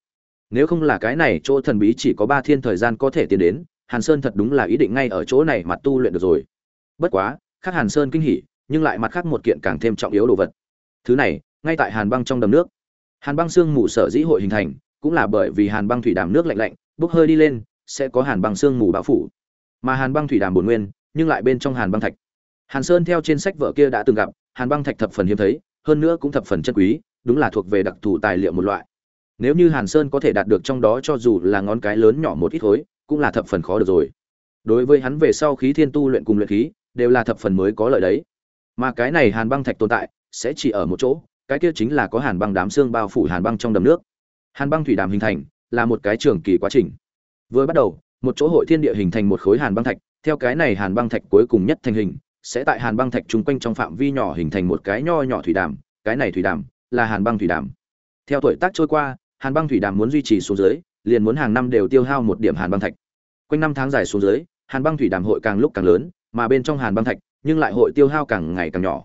Speaker 1: Nếu không là cái này, chỗ thần bí chỉ có ba thiên thời gian có thể tiến đến, hàn sơn thật đúng là ý định ngay ở chỗ này mà tu luyện được rồi. Bất quá, khác hàn sơn kinh hỉ, nhưng lại mặt khác một kiện càng thêm trọng yếu đồ vật. Thứ này, ngay tại hàn băng trong đầm nước. Hàn băng sương mù sở dĩ hội hình thành, cũng là bởi vì hàn băng thủy đàm nước lạnh lạnh, bốc hơi đi lên, sẽ có hàn băng sương mù bao phủ. Mà hàn băng thủy đàm bồn nguyên nhưng lại bên trong hàn băng thạch. Hàn sơn theo trên sách vở kia đã từng gặp, hàn băng thạch thập phần hiếm thấy, hơn nữa cũng thập phần chân quý, đúng là thuộc về đặc thù tài liệu một loại. Nếu như hàn sơn có thể đạt được trong đó cho dù là ngón cái lớn nhỏ một ít khối, cũng là thập phần khó được rồi. Đối với hắn về sau khí thiên tu luyện cùng luyện khí, đều là thập phần mới có lợi đấy. Mà cái này hàn băng thạch tồn tại, sẽ chỉ ở một chỗ, cái kia chính là có hàn băng đám xương bao phủ hàn băng trong đầm nước. Hàn băng thủy đàm hình thành, là một cái trường kỳ quá trình. Vừa bắt đầu, một chỗ hội thiên địa hình thành một khối hàn băng thạch theo cái này hàn băng thạch cuối cùng nhất thành hình sẽ tại hàn băng thạch chung quanh trong phạm vi nhỏ hình thành một cái nho nhỏ thủy đàm cái này thủy đàm là hàn băng thủy đàm theo tuổi tác trôi qua hàn băng thủy đàm muốn duy trì xuống dưới liền muốn hàng năm đều tiêu hao một điểm hàn băng thạch quanh năm tháng dài xuống dưới hàn băng thủy đàm hội càng lúc càng lớn mà bên trong hàn băng thạch nhưng lại hội tiêu hao càng ngày càng nhỏ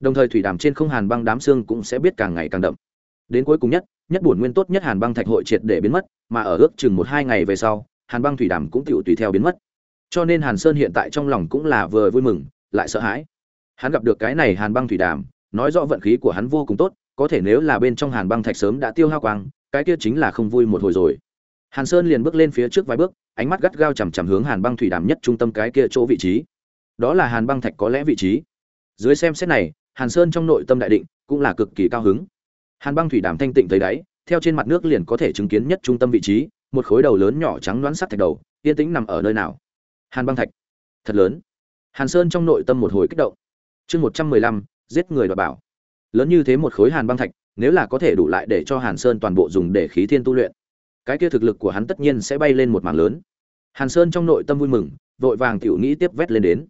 Speaker 1: đồng thời thủy đàm trên không hàn băng đám xương cũng sẽ biết càng ngày càng đậm đến cuối cùng nhất nhất bổn nguyên tốt nhất hàn băng thạch hội triệt để biến mất mà ở ước chừng một hai ngày về sau hàn băng thủy đàm cũng tựu tùy theo biến mất cho nên hàn sơn hiện tại trong lòng cũng là vừa vui mừng, lại sợ hãi. Hắn gặp được cái này hàn băng thủy đàm, nói rõ vận khí của hắn vô cùng tốt, có thể nếu là bên trong hàn băng thạch sớm đã tiêu hao quang, cái kia chính là không vui một hồi rồi. Hàn sơn liền bước lên phía trước vài bước, ánh mắt gắt gao chằm chằm hướng hàn băng thủy đàm nhất trung tâm cái kia chỗ vị trí. Đó là hàn băng thạch có lẽ vị trí. Dưới xem xét này, hàn sơn trong nội tâm đại định, cũng là cực kỳ cao hứng. Hàn băng thủy đàm thanh tịnh thấy đáy, theo trên mặt nước liền có thể chứng kiến nhất trung tâm vị trí, một khối đầu lớn nhỏ trắng đoán sắc thạch đầu, yên tĩnh nằm ở nơi nào? Hàn băng thạch. Thật lớn. Hàn sơn trong nội tâm một hồi kích động. Chương một trăm mười lăm, giết người đ bảo. Lớn như thế một khối hàn băng thạch, nếu là có thể đủ lại để cho hàn sơn toàn bộ dùng để khí thiên tu luyện, cái kia thực lực của hắn tất nhiên sẽ bay lên một mảng lớn. Hàn sơn trong nội tâm vui mừng, vội vàng tiểu nghĩ tiếp vét lên đến.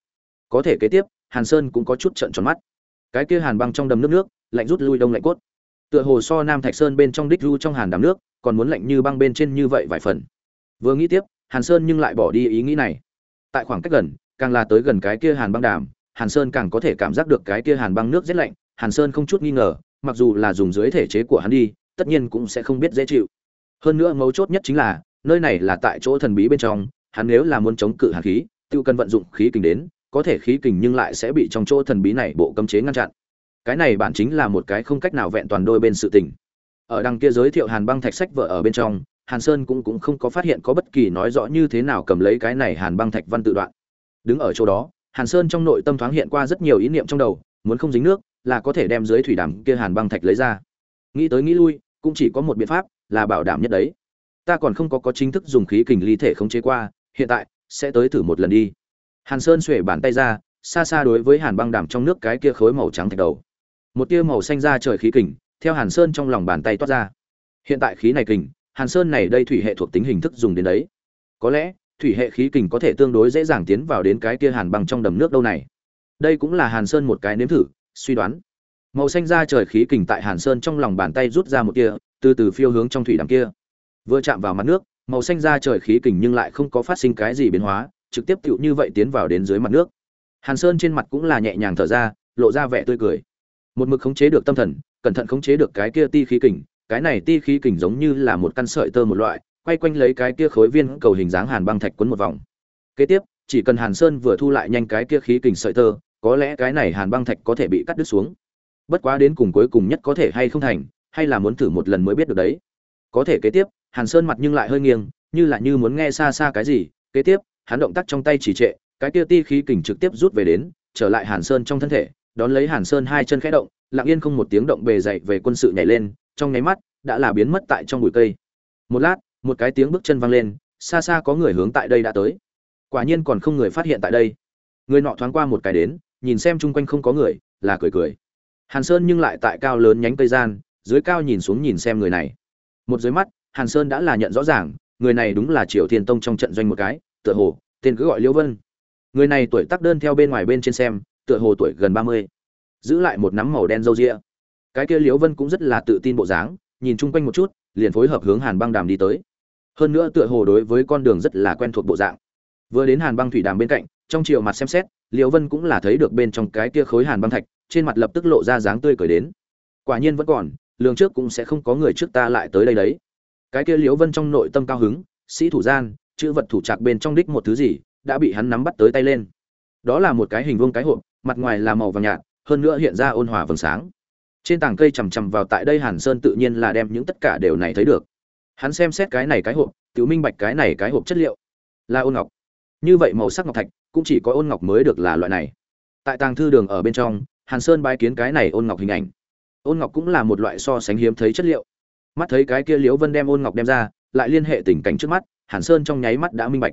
Speaker 1: Có thể kế tiếp, hàn sơn cũng có chút trận tròn mắt. Cái kia hàn băng trong đầm nước nước, lạnh rút lui đông lạnh cốt. Tựa hồ so nam thạch sơn bên trong đích ru trong hàn đàm nước, còn muốn lạnh như băng bên trên như vậy vài phần. Vừa nghĩ tiếp, hàn sơn nhưng lại bỏ đi ý nghĩ này tại khoảng cách gần, càng là tới gần cái kia hàn băng đàm, hàn sơn càng có thể cảm giác được cái kia hàn băng nước rất lạnh, hàn sơn không chút nghi ngờ, mặc dù là dùng dưới thể chế của hắn đi, tất nhiên cũng sẽ không biết dễ chịu. Hơn nữa mấu chốt nhất chính là, nơi này là tại chỗ thần bí bên trong, hắn nếu là muốn chống cự hàn khí tự cần vận dụng khí kình đến, có thể khí kình nhưng lại sẽ bị trong chỗ thần bí này bộ cấm chế ngăn chặn. Cái này bản chính là một cái không cách nào vẹn toàn đôi bên sự tình. Ở đằng kia giới thiệu hàn băng thạch sách vợ ở bên trong hàn sơn cũng cũng không có phát hiện có bất kỳ nói rõ như thế nào cầm lấy cái này hàn băng thạch văn tự đoạn. Đứng ở chỗ đó, hàn sơn trong nội tâm thoáng hiện qua rất nhiều ý niệm trong đầu, muốn không dính nước, là có thể đem dưới thủy đàm kia hàn băng thạch lấy ra. Nghĩ tới nghĩ lui, cũng chỉ có một biện pháp, là bảo đảm nhất đấy. Ta còn không có có chính thức dùng khí kình ly thể khống chế qua, hiện tại, sẽ tới thử một lần đi. Hàn sơn xuề bàn tay ra, xa xa đối với hàn băng đàm trong nước cái kia khối màu trắng thạch đầu. Một tia màu xanh ra trời khí kình, theo hàn sơn trong lòng bàn tay toát ra. Hiện tại khí này kình hàn sơn này đây thủy hệ thuộc tính hình thức dùng đến đấy. Có lẽ, thủy hệ khí kình có thể tương đối dễ dàng tiến vào đến cái kia hàn băng trong đầm nước đâu này. Đây cũng là hàn sơn một cái nếm thử, suy đoán. Màu xanh ra trời khí kình tại hàn sơn trong lòng bàn tay rút ra một tia từ từ phiêu hướng trong thủy đàm kia. Vừa chạm vào mặt nước, màu xanh ra trời khí kình nhưng lại không có phát sinh cái gì biến hóa, trực tiếp tựu như vậy tiến vào đến dưới mặt nước. Hàn sơn trên mặt cũng là nhẹ nhàng thở ra, lộ ra vẻ tươi cười. Một mực khống chế được tâm thần, cẩn thận khống chế được cái kia ti khí kình cái này ti khí kình giống như là một căn sợi tơ một loại, quay quanh lấy cái kia khối viên cầu hình dáng hàn băng thạch quấn một vòng. Kế tiếp, chỉ cần hàn sơn vừa thu lại nhanh cái kia khí kình sợi tơ, có lẽ cái này hàn băng thạch có thể bị cắt đứt xuống. Bất quá đến cùng cuối cùng nhất có thể hay không thành, hay là muốn thử một lần mới biết được đấy. Có thể kế tiếp, hàn sơn mặt nhưng lại hơi nghiêng, như là như muốn nghe xa xa cái gì. Kế tiếp, hắn động tác trong tay chỉ trệ, cái kia ti khí kình trực tiếp rút về đến, trở lại hàn sơn trong thân thể, đón lấy hàn sơn hai chân khẽ động, lặng yên không một tiếng động bề dậy về quân sự nhảy lên trong nháy mắt, đã là biến mất tại trong bụi cây. Một lát, một cái tiếng bước chân vang lên, xa xa có người hướng tại đây đã tới. Quả nhiên còn không người phát hiện tại đây. Người nọ thoáng qua một cái đến, nhìn xem chung quanh không có người, là cười cười. Hàn sơn nhưng lại tại cao lớn nhánh cây gian, dưới cao nhìn xuống nhìn xem người này. Một dưới mắt, hàn sơn đã là nhận rõ ràng, người này đúng là triều thiên tông trong trận doanh một cái, tựa hồ, tên cứ gọi liễu vân. Người này tuổi tác đơn theo bên ngoài bên trên xem, tựa hồ tuổi gần ba mươi. Giữ lại một nắm màu đen râu ria cái kia liễu vân cũng rất là tự tin bộ dáng, nhìn chung quanh một chút, liền phối hợp hướng hàn băng đàm đi tới. Hơn nữa tựa hồ đối với con đường rất là quen thuộc bộ dạng. Vừa đến hàn băng thủy đàm bên cạnh, trong chiều mặt xem xét, liễu vân cũng là thấy được bên trong cái kia khối hàn băng thạch, trên mặt lập tức lộ ra dáng tươi cười đến. Quả nhiên vẫn còn, lường trước cũng sẽ không có người trước ta lại tới đây đấy. Cái kia liễu vân trong nội tâm cao hứng, sĩ thủ gian, chữ vật thủ trạc bên trong đích một thứ gì, đã bị hắn nắm bắt tới tay lên. Đó là một cái hình vuông cái hộp, mặt ngoài là màu vàng nhạt, hơn nữa hiện ra ôn hòa vầng sáng trên tảng cây chằm chằm vào tại đây hàn sơn tự nhiên là đem những tất cả đều này thấy được. Hắn xem xét cái này cái hộp tự minh bạch cái này cái hộp chất liệu là ôn ngọc. Như vậy màu sắc ngọc thạch cũng chỉ có ôn ngọc mới được là loại này. Tại tàng thư đường ở bên trong, hàn sơn bái kiến cái này ôn ngọc hình ảnh. Ôn ngọc cũng là một loại so sánh hiếm thấy chất liệu. Mắt thấy cái kia liễu vân đem ôn ngọc đem ra, lại liên hệ tình cảnh trước mắt, hàn sơn trong nháy mắt đã minh bạch.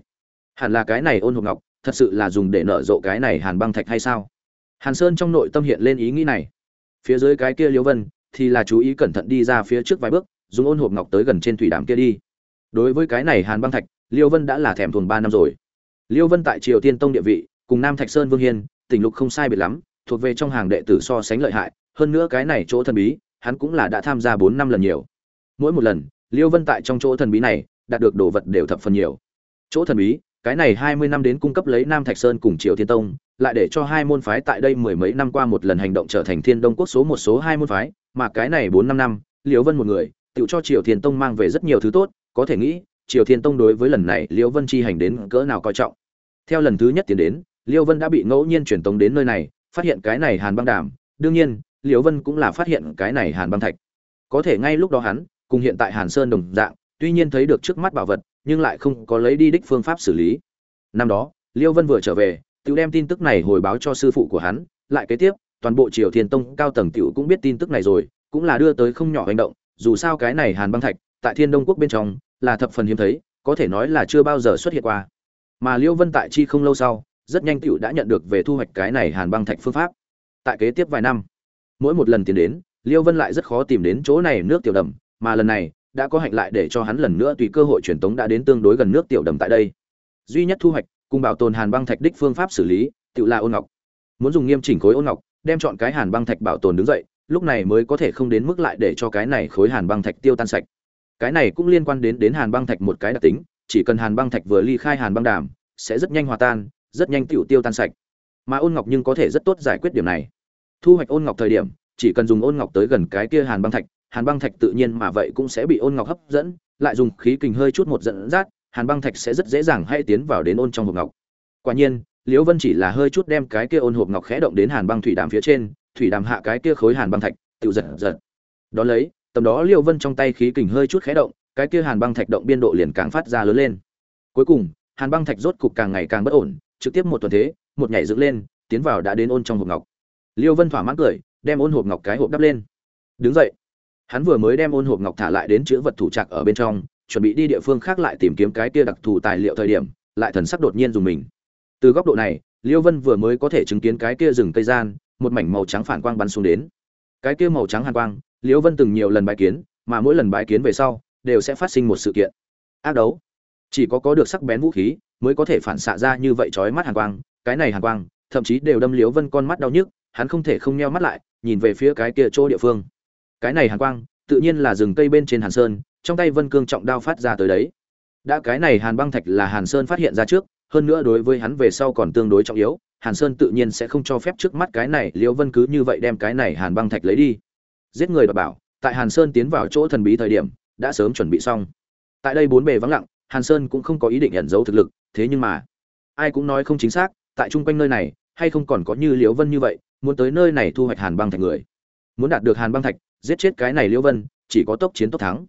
Speaker 1: Hẳn là cái này ôn hộp ngọc, thật sự là dùng để nở rộ cái này hàn băng thạch hay sao? Hàn sơn trong nội tâm hiện lên ý nghĩ này phía dưới cái kia liễu vân thì là chú ý cẩn thận đi ra phía trước vài bước, dùng ôn hộp ngọc tới gần trên thủy đàm kia đi. Đối với cái này hàn băng thạch liêu vân đã là thèm thuồng ba năm rồi. Liêu vân tại triều tiên tông địa vị, cùng nam thạch sơn vương hiên tỉnh lục không sai biệt lắm, thuộc về trong hàng đệ tử so sánh lợi hại, hơn nữa cái này chỗ thần bí, hắn cũng là đã tham gia bốn năm lần nhiều. Mỗi một lần liêu vân tại trong chỗ thần bí này, đạt được đồ vật đều thập phần nhiều. Chỗ thần bí, cái này hai mươi năm đến cung cấp lấy nam thạch sơn cùng triều thiên tông lại để cho hai môn phái tại đây mười mấy năm qua một lần hành động trở thành thiên đông quốc số một số hai môn phái, mà cái này bốn năm năm liêu vân một người tự cho triều thiên tông mang về rất nhiều thứ tốt, có thể nghĩ, triều thiên tông đối với lần này liêu vân chi hành đến cỡ nào coi trọng. Theo lần thứ nhất tiến đến liêu vân đã bị ngẫu nhiên truyền tống đến nơi này, phát hiện cái này hàn băng đàm, đương nhiên liêu vân cũng là phát hiện cái này hàn băng thạch. Có thể ngay lúc đó hắn, cùng hiện tại hàn sơn đồng dạng, tuy nhiên thấy được trước mắt bảo vật, nhưng lại không có lấy đi đích phương pháp xử lý. Năm đó liêu vân vừa trở về tiểu đem tin tức này hồi báo cho sư phụ của hắn, lại kế tiếp, toàn bộ triều thiên tông cao tầng tiểu cũng biết tin tức này rồi, cũng là đưa tới không nhỏ hành động, dù sao cái này hàn băng thạch, tại thiên đông quốc bên trong, là thập phần hiếm thấy, có thể nói là chưa bao giờ xuất hiện qua. Mà liêu vân tại chi không lâu sau, rất nhanh tiểu đã nhận được về thu hoạch cái này hàn băng thạch phương pháp. Tại kế tiếp vài năm, mỗi một lần tiến đến, liêu vân lại rất khó tìm đến chỗ này nước tiểu đầm, mà lần này, đã có hạnh lại để cho hắn lần nữa tùy cơ hội truyền tống đã đến tương đối gần nước tiểu đầm tại đây. Duy nhất thu hoạch cùng bảo tồn hàn băng thạch đích phương pháp xử lý, tự là ôn ngọc. Muốn dùng nghiêm chỉnh khối ôn ngọc, đem chọn cái hàn băng thạch bảo tồn đứng dậy, lúc này mới có thể không đến mức lại để cho cái này khối hàn băng thạch tiêu tan sạch. Cái này cũng liên quan đến đến hàn băng thạch một cái đặc tính, chỉ cần hàn băng thạch vừa ly khai hàn băng đàm, sẽ rất nhanh hòa tan, rất nhanh tiểu tiêu tan sạch. Mà ôn ngọc nhưng có thể rất tốt giải quyết điểm này. Thu hoạch ôn ngọc thời điểm, chỉ cần dùng ôn ngọc tới gần cái kia hàn băng thạch, hàn băng thạch tự nhiên mà vậy cũng sẽ bị ôn ngọc hấp dẫn, lại dùng khí kình hơi chút một dẫn dắt hàn băng thạch sẽ rất dễ dàng hay tiến vào đến ôn trong hộp ngọc. Quả nhiên, liễu vân chỉ là hơi chút đem cái kia ôn hộp ngọc khẽ động đến hàn băng thủy đàm phía trên, thủy đàm hạ cái kia khối hàn băng thạch, tự giật giật. Đó lấy, tầm đó liễu vân trong tay khí kình hơi chút khẽ động, cái kia hàn băng thạch động biên độ liền càng phát ra lớn lên. Cuối cùng, hàn băng thạch rốt cục càng ngày càng bất ổn, trực tiếp một tuần thế, một nhảy dựng lên, tiến vào đã đến ôn trong hộp ngọc. Liêu vân thỏa mãn cười, đem ôn hộp ngọc cái hộp đắp lên. Đứng dậy. Hắn vừa mới đem ôn hộp ngọc thả lại đến chữ vật thủ trạc ở bên trong chuẩn bị đi địa phương khác lại tìm kiếm cái kia đặc thù tài liệu thời điểm, lại thần sắc đột nhiên dùng mình. Từ góc độ này, liêu vân vừa mới có thể chứng kiến cái kia rừng cây gian, một mảnh màu trắng phản quang bắn xuống đến. Cái kia màu trắng hàn quang, liêu vân từng nhiều lần bái kiến, mà mỗi lần bái kiến về sau, đều sẽ phát sinh một sự kiện. Ác đấu. Chỉ có có được sắc bén vũ khí, mới có thể phản xạ ra như vậy chói mắt hàn quang. Cái này hàn quang, thậm chí đều đâm liêu vân con mắt đau nhức, hắn không thể không nheo mắt lại, nhìn về phía cái kia chỗ địa phương. Cái này hàn quang, tự nhiên là rừng cây bên trên hàn sơn trong tay vân cương trọng đao phát ra tới đấy. Đã cái này hàn băng thạch là hàn sơn phát hiện ra trước, hơn nữa đối với hắn về sau còn tương đối trọng yếu, hàn sơn tự nhiên sẽ không cho phép trước mắt cái này liễu vân cứ như vậy đem cái này hàn băng thạch lấy đi. Giết người đ bảo, tại hàn sơn tiến vào chỗ thần bí thời điểm, đã sớm chuẩn bị xong. Tại đây bốn bề vắng lặng, hàn sơn cũng không có ý định ẩn giấu thực lực, thế nhưng mà, ai cũng nói không chính xác, tại chung quanh nơi này, hay không còn có như liễu vân như vậy, muốn tới nơi này thu hoạch hàn băng thạch người. Muốn đạt được hàn băng thạch, giết chết cái này liễu vân, chỉ có tốc chiến tốc thắng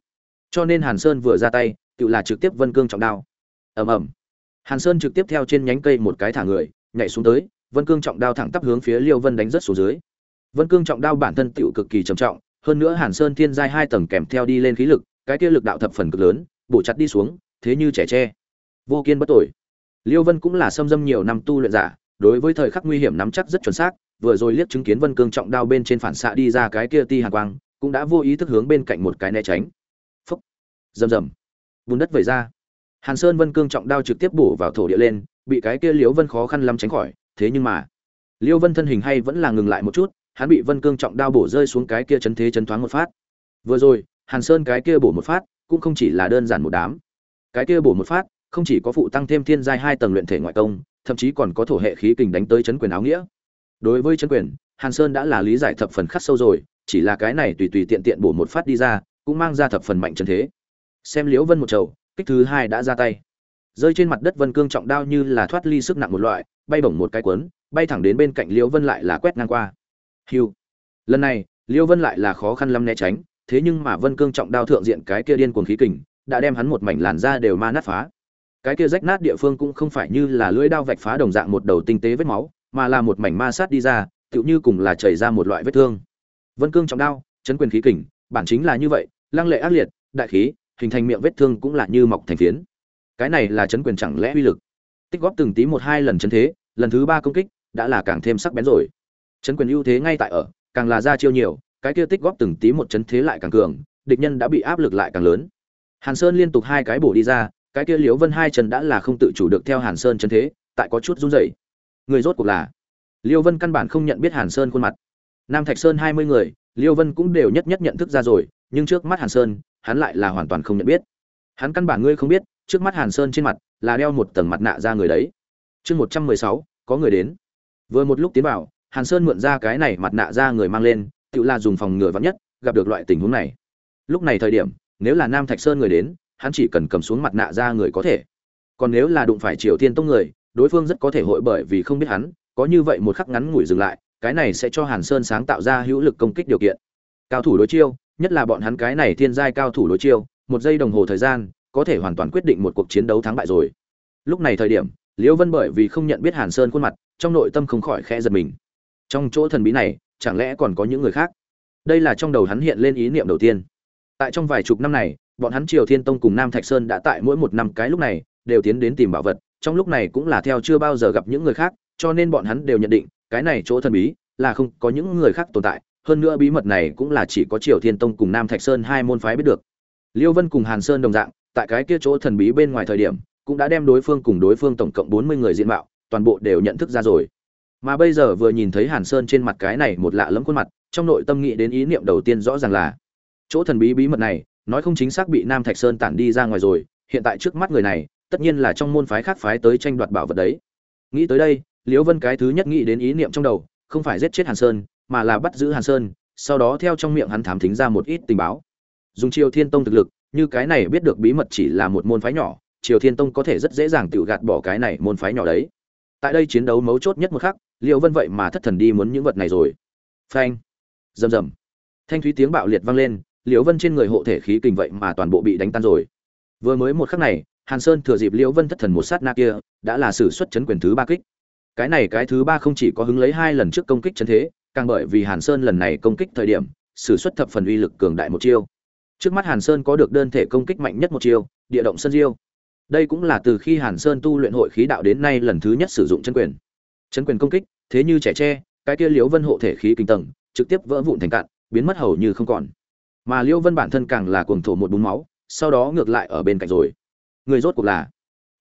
Speaker 1: cho nên hàn sơn vừa ra tay tự là trực tiếp vân cương trọng đao. Ầm ầm. Hàn sơn trực tiếp theo trên nhánh cây một cái thả người, nhảy xuống tới, vân cương trọng đao thẳng tắp hướng phía liêu vân đánh rất xuống dưới. Vân cương trọng đao bản thân tựu cực kỳ trầm trọng, hơn nữa hàn sơn thiên giai hai tầng kèm theo đi lên khí lực, cái kia lực đạo thập phần cực lớn, bổ chặt đi xuống, thế như trẻ tre. Vô kiên bất tội. Liêu vân cũng là xâm dâm nhiều năm tu luyện giả, đối với thời khắc nguy hiểm nắm chắc rất chuẩn xác, vừa rồi liếc chứng kiến vân cương trọng đao bên trên phản xạ đi ra cái kia ti hàn quang, cũng đã vô ý thức hướng bên cạnh một cái né tránh rầm rầm. Bùn đất vẩy ra. Hàn sơn vân cương trọng đao trực tiếp bổ vào thổ địa lên, bị cái kia liễu vân khó khăn lắm tránh khỏi, thế nhưng mà, liễu vân thân hình hay vẫn là ngừng lại một chút, hắn bị vân cương trọng đao bổ rơi xuống cái kia chấn thế chấn thoáng một phát. Vừa rồi, hàn sơn cái kia bổ một phát, cũng không chỉ là đơn giản một đám. Cái kia bổ một phát, không chỉ có phụ tăng thêm thiên giai hai tầng luyện thể ngoại công, thậm chí còn có thổ hệ khí kình đánh tới chấn quyền áo nghĩa. Đối với chấn quyền, hàn sơn đã là lý giải thập phần khắc sâu rồi, chỉ là cái này tùy tùy tiện tiện bổ một phát đi ra, cũng mang ra thập phần mạnh chân thế xem liễu vân một chầu, kích thứ hai đã ra tay. Rơi trên mặt đất vân cương trọng đao như là thoát ly sức nặng một loại, bay bổng một cái quấn bay thẳng đến bên cạnh liễu vân lại là quét ngang qua. Hiu. Lần này, liễu vân lại là khó khăn lắm né tránh, thế nhưng mà vân cương trọng đao thượng diện cái kia điên cuồng khí kình, đã đem hắn một mảnh làn da đều ma nát phá. Cái kia rách nát địa phương cũng không phải như là lưỡi đao vạch phá đồng dạng một đầu tinh tế vết máu, mà là một mảnh ma sát đi ra, tựu như cùng là chảy ra một loại vết thương. Vân cương trọng đao, chấn quyền khí kình, bản chính là như vậy, lăng lệ ác liệt, đại khí hình thành miệng vết thương cũng là như mọc thành phiến. Cái này là chấn quyền chẳng lẽ uy lực? Tích góp từng tí một hai lần chấn thế, lần thứ ba công kích đã là càng thêm sắc bén rồi. Chấn quyền ưu thế ngay tại ở, càng là ra chiêu nhiều, cái kia tích góp từng tí một chấn thế lại càng cường, địch nhân đã bị áp lực lại càng lớn. Hàn sơn liên tục hai cái bổ đi ra, cái kia liễu vân hai chân đã là không tự chủ được theo hàn sơn chấn thế, tại có chút run rẩy. Người rốt cuộc là? Liêu vân căn bản không nhận biết hàn sơn khuôn mặt. Nam thạch sơn hai mươi người, liêu vân cũng đều nhất nhất nhận thức ra rồi, nhưng trước mắt hàn sơn hắn lại là hoàn toàn không nhận biết. Hắn căn bản ngươi không biết, trước mắt hàn sơn trên mặt là đeo một tầng mặt nạ ra người đấy. Chương một trăm mười sáu, có người đến. Vừa một lúc tiến vào, hàn sơn mượn ra cái này mặt nạ ra người mang lên, tự là dùng phòng ngừa vạn nhất, gặp được loại tình huống này. Lúc này thời điểm, nếu là nam thạch sơn người đến, hắn chỉ cần cầm xuống mặt nạ ra người có thể. Còn nếu là đụng phải triều tiên tông người, đối phương rất có thể hội bởi vì không biết hắn, có như vậy một khắc ngắn ngủi dừng lại, cái này sẽ cho hàn sơn sáng tạo ra hữu lực công kích điều kiện. Cao thủ đối chiêu nhất là bọn hắn cái này thiên giai cao thủ đối chiêu, một giây đồng hồ thời gian, có thể hoàn toàn quyết định một cuộc chiến đấu thắng bại rồi. Lúc này thời điểm, liễu vân bởi vì không nhận biết hàn sơn khuôn mặt, trong nội tâm không khỏi khẽ giật mình. Trong chỗ thần bí này, chẳng lẽ còn có những người khác? Đây là trong đầu hắn hiện lên ý niệm đầu tiên. Tại trong vài chục năm này, bọn hắn triều thiên tông cùng nam thạch sơn đã tại mỗi một năm cái lúc này, đều tiến đến tìm bảo vật, trong lúc này cũng là theo chưa bao giờ gặp những người khác, cho nên bọn hắn đều nhận định, cái này chỗ thần bí là không có những người khác tồn tại hơn nữa bí mật này cũng là chỉ có triều thiên tông cùng nam thạch sơn hai môn phái biết được. Liêu vân cùng hàn sơn đồng dạng, tại cái kia chỗ thần bí bên ngoài thời điểm, cũng đã đem đối phương cùng đối phương tổng cộng bốn mươi người diện mạo, toàn bộ đều nhận thức ra rồi. Mà bây giờ vừa nhìn thấy hàn sơn trên mặt cái này một lạ lẫm khuôn mặt, trong nội tâm nghĩ đến ý niệm đầu tiên rõ ràng là, chỗ thần bí bí mật này, nói không chính xác bị nam thạch sơn tản đi ra ngoài rồi, hiện tại trước mắt người này, tất nhiên là trong môn phái khác phái tới tranh đoạt bảo vật đấy. Nghĩ tới đây liễu vân cái thứ nhất nghĩ đến ý niệm trong đầu, không phải giết chết hàn sơn mà là bắt giữ hàn sơn, sau đó theo trong miệng hắn thám thính ra một ít tình báo. Dùng triều thiên tông thực lực, như cái này biết được bí mật chỉ là một môn phái nhỏ, triều thiên tông có thể rất dễ dàng tự gạt bỏ cái này môn phái nhỏ đấy. Tại đây chiến đấu mấu chốt nhất một khắc liễu vân vậy mà thất thần đi muốn những vật này rồi. Phanh! Rầm rầm! Thanh thúy tiếng bạo liệt vang lên liễu vân trên người hộ thể khí kình vậy mà toàn bộ bị đánh tan rồi. Vừa mới một khắc này, hàn sơn thừa dịp liễu vân thất thần một sát na kia, đã là sử xuất chấn quyền thứ ba kích. Cái này cái thứ ba không chỉ có hứng lấy hai lần trước công kích chấn thế càng bởi vì hàn sơn lần này công kích thời điểm, sử xuất thập phần uy lực cường đại một chiêu. Trước mắt hàn sơn có được đơn thể công kích mạnh nhất một chiêu, địa động sơn diêu. Đây cũng là từ khi hàn sơn tu luyện hội khí đạo đến nay lần thứ nhất sử dụng chân quyền. Chân quyền công kích, thế như trẻ tre, cái kia liễu vân hộ thể khí kinh tầng, trực tiếp vỡ vụn thành cạn, biến mất hầu như không còn. Mà liễu vân bản thân càng là cuồng thổ một búng máu, sau đó ngược lại ở bên cạnh rồi. Người rốt cuộc là?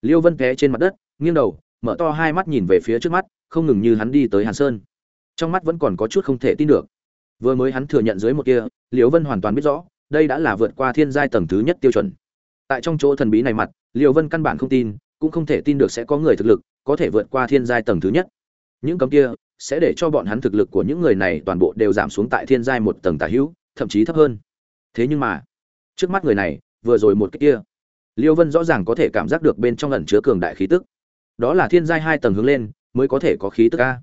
Speaker 1: Liêu vân té trên mặt đất, nghiêng đầu, mở to hai mắt nhìn về phía trước mắt, không ngừng như hắn đi tới hàn sơn trong mắt vẫn còn có chút không thể tin được. Vừa mới hắn thừa nhận dưới một kia liêu vân hoàn toàn biết rõ, đây đã là vượt qua thiên giai tầng thứ nhất tiêu chuẩn. Tại trong chỗ thần bí này mặt liêu vân căn bản không tin, cũng không thể tin được sẽ có người thực lực có thể vượt qua thiên giai tầng thứ nhất. Những cấm kia sẽ để cho bọn hắn thực lực của những người này toàn bộ đều giảm xuống tại thiên giai một tầng tả hữu, thậm chí thấp hơn. Thế nhưng mà, trước mắt người này, vừa rồi một cái kia liêu vân rõ ràng có thể cảm giác được bên trong ẩn chứa cường đại khí tức. Đó là thiên giai hai tầng hướng lên, mới có thể có khí tức a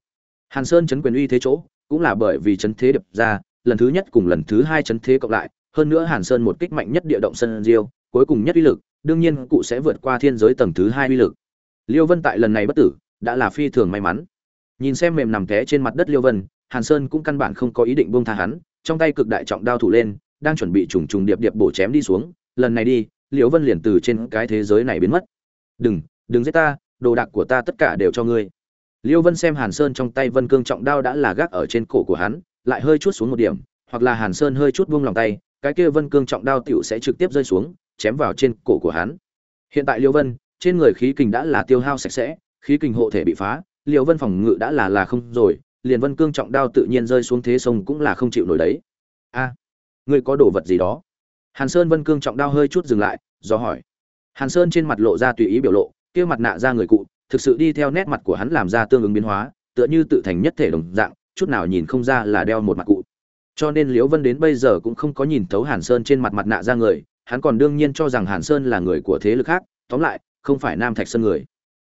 Speaker 1: hàn sơn chấn quyền uy thế chỗ, cũng là bởi vì chấn thế đập ra, lần thứ nhất cùng lần thứ hai chấn thế cộng lại, hơn nữa hàn sơn một kích mạnh nhất địa động sân diêu, cuối cùng nhất uy lực, đương nhiên cụ sẽ vượt qua thiên giới tầng thứ hai uy lực. Liêu vân tại lần này bất tử, đã là phi thường may mắn. Nhìn xem mềm nằm té trên mặt đất liêu vân, hàn sơn cũng căn bản không có ý định buông tha hắn, trong tay cực đại trọng đao thủ lên, đang chuẩn bị trùng trùng điệp điệp bổ chém đi xuống, lần này đi, liêu vân liền từ trên cái thế giới này biến mất. Đừng đừng giết ta, đồ đạc của ta tất cả đều cho ngươi liêu vân xem hàn sơn trong tay vân cương trọng đao đã là gác ở trên cổ của hắn lại hơi chút xuống một điểm hoặc là hàn sơn hơi chút buông lòng tay cái kia vân cương trọng đao tiểu sẽ trực tiếp rơi xuống chém vào trên cổ của hắn. Hiện tại liêu vân trên người khí kình đã là tiêu hao sạch sẽ khí kình hộ thể bị phá Liêu vân phòng ngự đã là là không rồi liền vân cương trọng đao tự nhiên rơi xuống thế sông cũng là không chịu nổi đấy. A à, ngươi có đồ vật gì đó? Hàn sơn vân cương trọng đao hơi chút dừng lại do hỏi. Hàn sơn trên mặt lộ ra tùy ý biểu lộ kia mặt nạ ra người cụ thực sự đi theo nét mặt của hắn làm ra tương ứng biến hóa, tựa như tự thành nhất thể đồng dạng, chút nào nhìn không ra là đeo một mặt cụ. Cho nên liễu vân đến bây giờ cũng không có nhìn thấu hàn sơn trên mặt mặt nạ ra người, hắn còn đương nhiên cho rằng hàn sơn là người của thế lực khác, tóm lại, không phải nam thạch sơn người.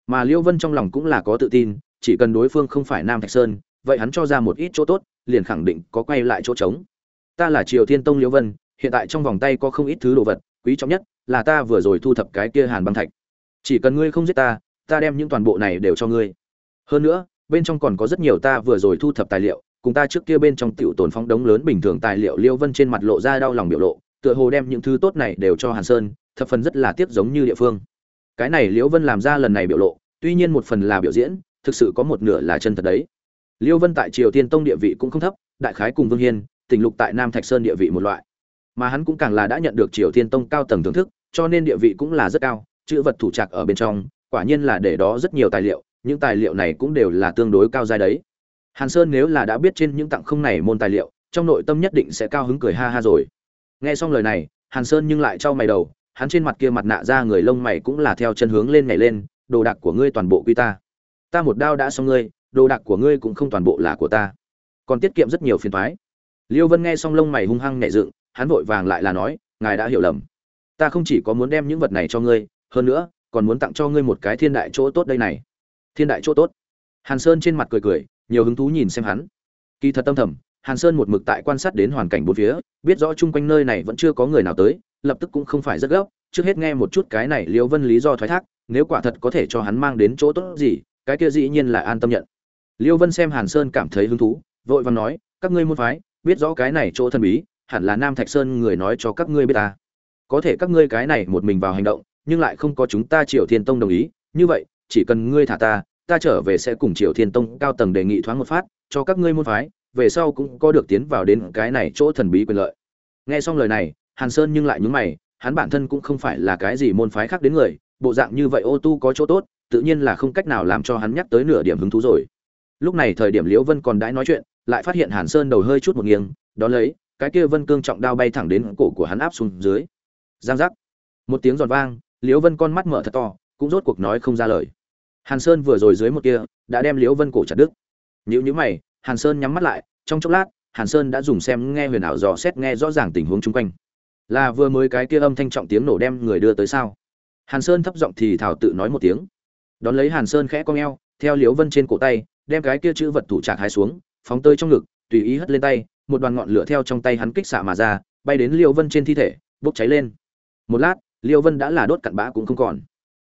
Speaker 1: Mà liễu vân trong lòng cũng là có tự tin, chỉ cần đối phương không phải nam thạch sơn, vậy hắn cho ra một ít chỗ tốt, liền khẳng định có quay lại chỗ trống. Ta là triều thiên tông liễu vân, hiện tại trong vòng tay có không ít thứ đồ vật, quý trọng nhất là ta vừa rồi thu thập cái kia hàn băng thạch. Chỉ cần ngươi không giết ta ta đem những toàn bộ này đều cho ngươi. Hơn nữa, bên trong còn có rất nhiều ta vừa rồi thu thập tài liệu, cùng ta trước kia bên trong tiểu tồn phóng đống lớn bình thường tài liệu liêu vân trên mặt lộ ra đau lòng biểu lộ, tựa hồ đem những thứ tốt này đều cho hàn sơn, thập phần rất là tiếp giống như địa phương. Cái này liễu vân làm ra lần này biểu lộ, tuy nhiên một phần là biểu diễn, thực sự có một nửa là chân thật đấy. Liêu vân tại triều tiên tông địa vị cũng không thấp, đại khái cùng vương hiên tỉnh lục tại nam thạch sơn địa vị một loại. Mà hắn cũng càng là đã nhận được triều tiên tông cao tầng thưởng thức, cho nên địa vị cũng là rất cao, chữ vật thủ trạc ở bên trong quả nhiên là để đó rất nhiều tài liệu, những tài liệu này cũng đều là tương đối cao dài đấy. Hàn sơn nếu là đã biết trên những tặng không này môn tài liệu, trong nội tâm nhất định sẽ cao hứng cười ha ha rồi. Nghe xong lời này, hàn sơn nhưng lại trao mày đầu, hắn trên mặt kia mặt nạ ra người lông mày cũng là theo chân hướng lên nhảy lên, đồ đạc của ngươi toàn bộ quy ta. Ta một đao đã xong ngươi, đồ đạc của ngươi cũng không toàn bộ là của ta. Còn tiết kiệm rất nhiều phiền thoái liêu vân nghe xong lông mày hung hăng nhảy dựng, hắn vội vàng lại là nói, ngài đã hiểu lầm. Ta không chỉ có muốn đem những vật này cho ngươi, hơn nữa còn muốn tặng cho ngươi một cái thiên đại chỗ tốt đây này. Thiên đại chỗ tốt. Hàn sơn trên mặt cười cười, nhiều hứng thú nhìn xem hắn. Kỳ thật tâm thầm, hàn sơn một mực tại quan sát đến hoàn cảnh bốn phía, biết rõ chung quanh nơi này vẫn chưa có người nào tới, lập tức cũng không phải rất gấp, trước hết nghe một chút cái này liễu vân lý do thoái thác, nếu quả thật có thể cho hắn mang đến chỗ tốt gì, cái kia dĩ nhiên là an tâm nhận. Liễu vân xem hàn sơn cảm thấy hứng thú, vội vàng nói, các ngươi môn phái, biết rõ cái này chỗ thần bí, hẳn là nam thạch sơn người nói cho các ngươi biết ta. Có thể các ngươi cái này một mình vào hành động nhưng lại không có chúng ta triều thiên tông đồng ý. Như vậy, chỉ cần ngươi thả ta ta trở về sẽ cùng triều thiên tông cao tầng đề nghị thoáng một phát, cho các ngươi môn phái, về sau cũng có được tiến vào đến cái này chỗ thần bí quyền lợi. Nghe xong lời này, hàn sơn nhưng lại nhướng mày, hắn bản thân cũng không phải là cái gì môn phái khác đến người, bộ dạng như vậy ô tu có chỗ tốt, tự nhiên là không cách nào làm cho hắn nhắc tới nửa điểm hứng thú rồi. Lúc này thời điểm liễu vân còn đãi nói chuyện, lại phát hiện hàn sơn đầu hơi chút một nghiêng đó lấy, cái kia vân cương trọng đao bay thẳng đến cổ của hắn áp xuống dưới. Giang giác. Một tiếng giòn vang liễu vân con mắt mở thật to, cũng rốt cuộc nói không ra lời. Hàn sơn vừa rồi dưới một kia, đã đem liễu vân cổ chặt đứt. Nhữ như mày, hàn sơn nhắm mắt lại, trong chốc lát, hàn sơn đã dùng xem nghe huyền ảo dò xét nghe rõ ràng tình huống chung quanh. Là vừa mới cái kia âm thanh trọng tiếng nổ đem người đưa tới sao? Hàn sơn thấp giọng thì thảo tự nói một tiếng. Đón lấy hàn sơn khẽ cong eo, theo Liễu vân trên cổ tay, đem cái kia chữ vật thủ trạc hai xuống, phóng tơi trong ngực, tùy ý hất lên tay, một đoàn ngọn lửa theo trong tay hắn kích xạ mà ra, bay đến Liễu vân trên thi thể, bốc cháy lên. Một lát liêu vân đã là đốt cặn bã cũng không còn.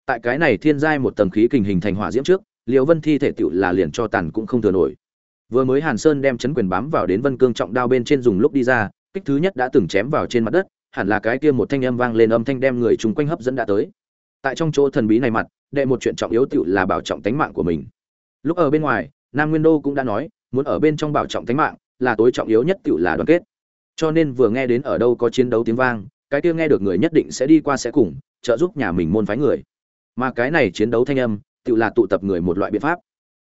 Speaker 1: Tại cái này thiên giai một tầng khí kình hình thành hỏa diễm trước, liêu vân thi thể tựu là liền cho tàn cũng không thừa nổi. Vừa mới hàn sơn đem chấn quyền bám vào đến vân cương trọng đao bên trên dùng lúc đi ra, kích thứ nhất đã từng chém vào trên mặt đất, hẳn là cái kia một thanh âm vang lên âm thanh đem người chung quanh hấp dẫn đã tới. Tại trong chỗ thần bí này mặt, đệ một chuyện trọng yếu tựu là bảo trọng tánh mạng của mình. Lúc ở bên ngoài, nam nguyên đô cũng đã nói, muốn ở bên trong bảo trọng tánh mạng là tối trọng yếu nhất tựu là đoàn kết. Cho nên vừa nghe đến ở đâu có chiến đấu tiếng vang cái kia nghe được người nhất định sẽ đi qua sẽ cùng, trợ giúp nhà mình môn phái người. Mà cái này chiến đấu thanh âm tự là tụ tập người một loại biện pháp.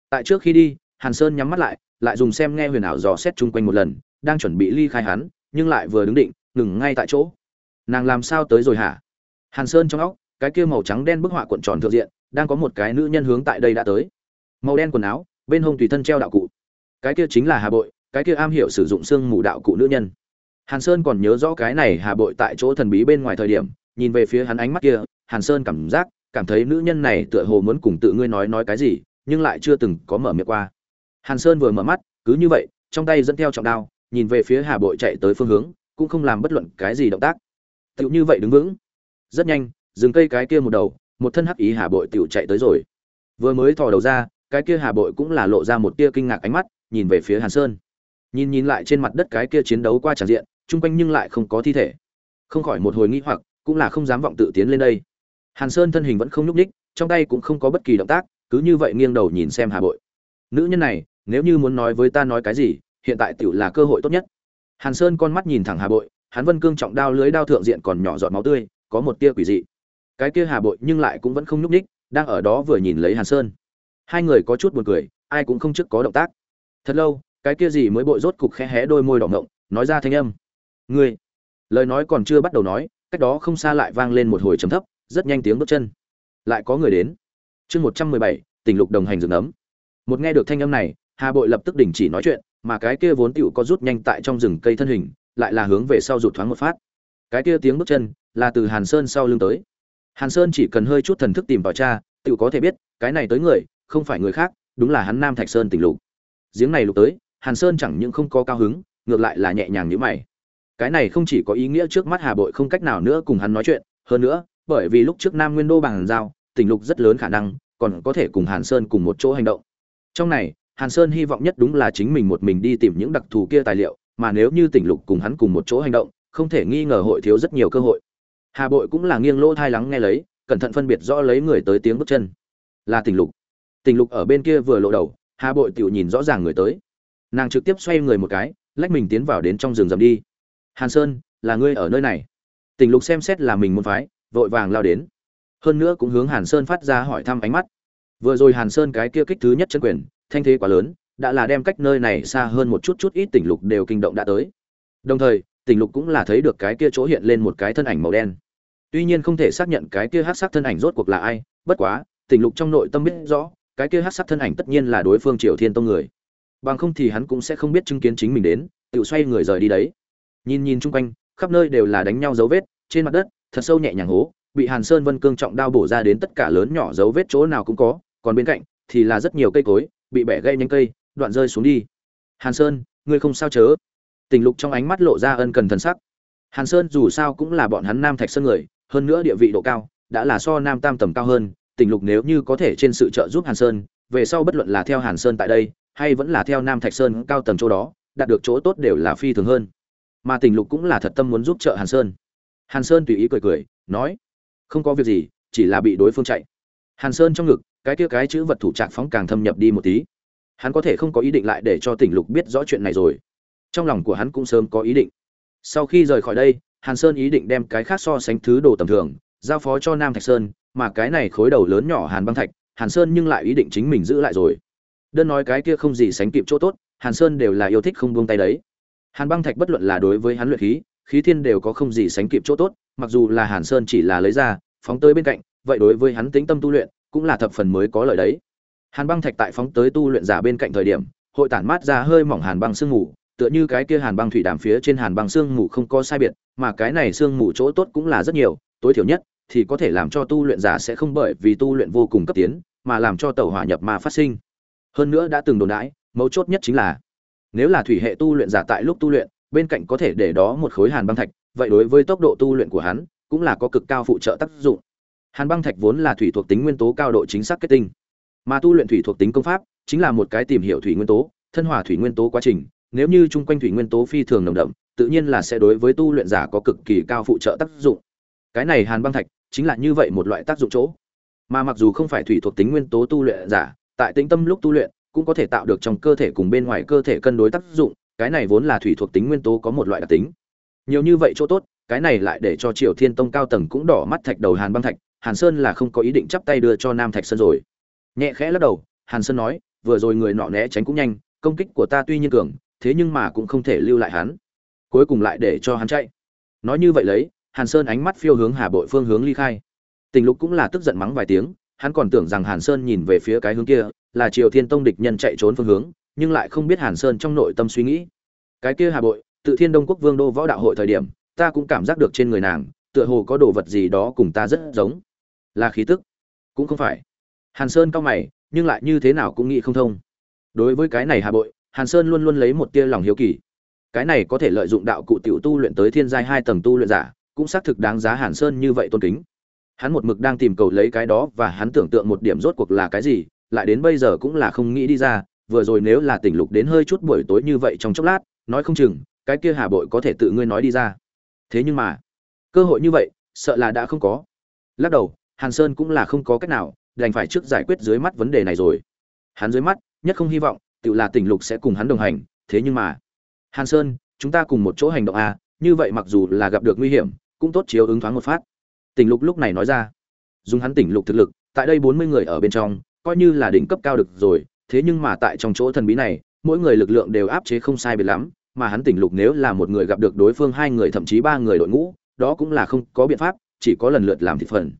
Speaker 1: Tại trước khi đi, hàn sơn nhắm mắt lại lại dùng xem nghe huyền ảo dò xét chung quanh một lần, đang chuẩn bị ly khai hắn, nhưng lại vừa đứng định, ngừng ngay tại chỗ. Nàng làm sao tới rồi hả? Hàn sơn trong óc, cái kia màu trắng đen bức họa cuộn tròn thượng diện, đang có một cái nữ nhân hướng tại đây đã tới. Màu đen quần áo, bên hông tùy thân treo đạo cụ. Cái kia chính là hà bội, cái kia am hiểu sử dụng xương mù đạo cụ nữ nhân hàn sơn còn nhớ rõ cái này hà bội tại chỗ thần bí bên ngoài thời điểm, nhìn về phía hắn ánh mắt kia, hàn sơn cảm giác, cảm thấy nữ nhân này tựa hồ muốn cùng tự ngươi nói nói cái gì, nhưng lại chưa từng có mở miệng qua. Hàn sơn vừa mở mắt, cứ như vậy, trong tay dẫn theo trọng đao, nhìn về phía hà bội chạy tới phương hướng, cũng không làm bất luận cái gì động tác. Tựu như vậy đứng vững. Rất nhanh, dừng cây cái kia một đầu, một thân hắc ý hà bội tiểu chạy tới rồi. Vừa mới thò đầu ra, cái kia hà bội cũng là lộ ra một tia kinh ngạc ánh mắt, nhìn về phía hàn sơn nhìn nhìn lại trên mặt đất cái kia chiến đấu qua tràn diện, chung quanh nhưng lại không có thi thể. Không khỏi một hồi nghĩ hoặc, cũng là không dám vọng tự tiến lên đây. Hàn sơn thân hình vẫn không nhúc ních trong tay cũng không có bất kỳ động tác, cứ như vậy nghiêng đầu nhìn xem hà bội. Nữ nhân này, nếu như muốn nói với ta nói cái gì, hiện tại tựu là cơ hội tốt nhất. Hàn sơn con mắt nhìn thẳng hà bội, hắn vân cương trọng đao lưới đao thượng diện còn nhỏ giọt máu tươi, có một tia quỷ dị. Cái kia hà bội nhưng lại cũng vẫn không nhúc ních đang ở đó vừa nhìn lấy hàn sơn. Hai người có chút buồn cười, ai cũng không trước có động tác. Thật lâu cái kia gì mới bội rốt cục khẽ hé đôi môi đỏ ngộng, nói ra thanh âm. Ngươi, lời nói còn chưa bắt đầu nói, cách đó không xa lại vang lên một hồi trầm thấp, rất nhanh tiếng bước chân. Lại có người đến. Chương một trăm mười bảy, tỉnh lục đồng hành rừng ấm. Một nghe được thanh âm này, hà bội lập tức đình chỉ nói chuyện, mà cái kia vốn tựu có rút nhanh tại trong rừng cây thân hình, lại là hướng về sau rụt thoáng một phát. Cái kia tiếng bước chân, là từ hàn sơn sau lưng tới. Hàn sơn chỉ cần hơi chút thần thức tìm vào cha tựu có thể biết, cái này tới người, không phải người khác, đúng là hắn nam thạch sơn tỉnh lục. Giếng này lục tới hàn sơn chẳng những không có cao hứng, ngược lại là nhẹ nhàng như mày. Cái này không chỉ có ý nghĩa trước mắt hà bội không cách nào nữa cùng hắn nói chuyện, hơn nữa, bởi vì lúc trước nam nguyên đô bằng giao tỉnh lục rất lớn khả năng, còn có thể cùng hàn sơn cùng một chỗ hành động. Trong này, hàn sơn hy vọng nhất đúng là chính mình một mình đi tìm những đặc thù kia tài liệu, mà nếu như tỉnh lục cùng hắn cùng một chỗ hành động, không thể nghi ngờ hội thiếu rất nhiều cơ hội. Hà bội cũng là nghiêng lỗ thai lắng nghe lấy, cẩn thận phân biệt rõ lấy người tới tiếng bước chân. Là tỉnh lục. Tỉnh lục ở bên kia vừa lộ đầu, hà bội tiểu nhìn rõ ràng người tới nàng trực tiếp xoay người một cái, lách mình tiến vào đến trong rừng rầm đi. Hàn sơn, là ngươi ở nơi này? Tỉnh lục xem xét là mình muốn phái, vội vàng lao đến. Hơn nữa cũng hướng hàn sơn phát ra hỏi thăm ánh mắt. Vừa rồi hàn sơn cái kia kích thứ nhất chân quyền, thanh thế quá lớn, đã là đem cách nơi này xa hơn một chút chút ít tỉnh lục đều kinh động đã tới. Đồng thời tỉnh lục cũng là thấy được cái kia chỗ hiện lên một cái thân ảnh màu đen. Tuy nhiên không thể xác nhận cái kia hát sắc thân ảnh rốt cuộc là ai, bất quá tỉnh lục trong nội tâm biết rõ, cái kia hát sắc thân ảnh tất nhiên là đối phương triều thiên tông người bằng không thì hắn cũng sẽ không biết chứng kiến chính mình đến, tự xoay người rời đi đấy. Nhìn nhìn chung quanh, khắp nơi đều là đánh nhau dấu vết, trên mặt đất, thật sâu nhẹ nhàng hố, bị hàn sơn vân cương trọng đao bổ ra đến tất cả lớn nhỏ dấu vết chỗ nào cũng có, còn bên cạnh thì là rất nhiều cây cối, bị bẻ gây nhánh cây, đoạn rơi xuống đi. Hàn sơn, ngươi không sao chớ? Tình lục trong ánh mắt lộ ra ân cần thần sắc. Hàn sơn dù sao cũng là bọn hắn nam thạch sơn người, hơn nữa địa vị độ cao, đã là so nam tam tầm cao hơn, tình lục nếu như có thể trên sự trợ giúp hàn sơn, về sau bất luận là theo hàn sơn tại đây hay vẫn là theo nam thạch sơn cao tầng chỗ đó, đạt được chỗ tốt đều là phi thường hơn. Mà tình lục cũng là thật tâm muốn giúp trợ hàn sơn. Hàn sơn tùy ý cười cười, nói, không có việc gì, chỉ là bị đối phương chạy. Hàn sơn trong ngực, cái kia cái chữ vật thủ trạc phóng càng thâm nhập đi một tí. Hắn có thể không có ý định lại để cho tỉnh lục biết rõ chuyện này rồi. Trong lòng của hắn cũng sớm có ý định. Sau khi rời khỏi đây, hàn sơn ý định đem cái khác so sánh thứ đồ tầm thường, giao phó cho nam thạch sơn, mà cái này khối đầu lớn nhỏ hàn băng thạch, hàn sơn nhưng lại ý định chính mình giữ lại rồi đơn nói cái kia không gì sánh kịp chỗ tốt, hàn sơn đều là yêu thích không buông tay đấy. Hàn băng thạch bất luận là đối với hắn luyện khí khí thiên đều có không gì sánh kịp chỗ tốt, mặc dù là hàn sơn chỉ là lấy ra, phóng tới bên cạnh, vậy đối với hắn tính tâm tu luyện, cũng là thập phần mới có lợi đấy. Hàn băng thạch tại phóng tới tu luyện giả bên cạnh thời điểm, hội tản mát ra hơi mỏng hàn băng sương mù, tựa như cái kia hàn băng thủy đàm phía trên hàn băng sương mù không có sai biệt, mà cái này sương mù chỗ tốt cũng là rất nhiều, tối thiểu nhất thì có thể làm cho tu luyện giả sẽ không bởi vì tu luyện vô cùng cấp tiến, mà làm cho tàu hỏa nhập mà phát sinh hơn nữa đã từng đồn đãi, mấu chốt nhất chính là, nếu là thủy hệ tu luyện giả tại lúc tu luyện, bên cạnh có thể để đó một khối hàn băng thạch, vậy đối với tốc độ tu luyện của hắn, cũng là có cực cao phụ trợ tác dụng. Hàn băng thạch vốn là thủy thuộc tính nguyên tố cao độ chính xác kết tinh, mà tu luyện thủy thuộc tính công pháp chính là một cái tìm hiểu thủy nguyên tố, thân hòa thủy nguyên tố quá trình, nếu như chung quanh thủy nguyên tố phi thường nồng đậm, tự nhiên là sẽ đối với tu luyện giả có cực kỳ cao phụ trợ tác dụng. Cái này hàn băng thạch chính là như vậy một loại tác dụng chỗ. Mà mặc dù không phải thủy thuộc tính nguyên tố tu luyện giả tại tĩnh tâm lúc tu luyện, cũng có thể tạo được trong cơ thể cùng bên ngoài cơ thể cân đối tác dụng, cái này vốn là thủy thuộc tính nguyên tố có một loại đặc tính. Nhiều như vậy chỗ tốt, cái này lại để cho triều thiên tông cao tầng cũng đỏ mắt thạch đầu hàn băng thạch, hàn sơn là không có ý định chắp tay đưa cho nam thạch sơn rồi. Nhẹ khẽ lắc đầu, hàn sơn nói, vừa rồi người nọ né tránh cũng nhanh, công kích của ta tuy nhiên cường, thế nhưng mà cũng không thể lưu lại hắn. Cuối cùng lại để cho hắn chạy. Nói như vậy lấy, hàn sơn ánh mắt phiêu hướng hà bội phương hướng ly khai. Tình lục cũng là tức giận mắng vài tiếng hắn còn tưởng rằng hàn sơn nhìn về phía cái hướng kia, là triều thiên tông địch nhân chạy trốn phương hướng, nhưng lại không biết hàn sơn trong nội tâm suy nghĩ. Cái kia hà bội, tự thiên đông quốc vương đô võ đạo hội thời điểm, ta cũng cảm giác được trên người nàng, tựa hồ có đồ vật gì đó cùng ta rất giống. Là khí tức? Cũng không phải. Hàn sơn cao mày, nhưng lại như thế nào cũng nghĩ không thông. Đối với cái này hà bội, hàn sơn luôn luôn lấy một tia lòng hiếu kỳ. Cái này có thể lợi dụng đạo cụ tiểu tu luyện tới thiên giai hai tầng tu luyện giả, cũng xác thực đáng giá hàn sơn như vậy tôn kính hắn một mực đang tìm cầu lấy cái đó và hắn tưởng tượng một điểm rốt cuộc là cái gì, lại đến bây giờ cũng là không nghĩ đi ra, vừa rồi nếu là tỉnh lục đến hơi chút buổi tối như vậy trong chốc lát, nói không chừng, cái kia hà bội có thể tự ngươi nói đi ra. Thế nhưng mà, cơ hội như vậy, sợ là đã không có. Lắc đầu, hàn sơn cũng là không có cách nào, đành phải trước giải quyết dưới mắt vấn đề này rồi. Hắn dưới mắt, nhất không hy vọng, tự là tỉnh lục sẽ cùng hắn đồng hành, thế nhưng mà, hàn sơn, chúng ta cùng một chỗ hành động à như vậy mặc dù là gặp được nguy hiểm, cũng tốt chiếu ứng thoáng một phát tỉnh lục lúc này nói ra. Dùng hắn tỉnh lục thực lực, tại đây bốn mươi người ở bên trong, coi như là đỉnh cấp cao được rồi, thế nhưng mà tại trong chỗ thần bí này, mỗi người lực lượng đều áp chế không sai biệt lắm, mà hắn tỉnh lục nếu là một người gặp được đối phương hai người, thậm chí ba người đội ngũ, đó cũng là không có biện pháp, chỉ có lần lượt làm thịt phần.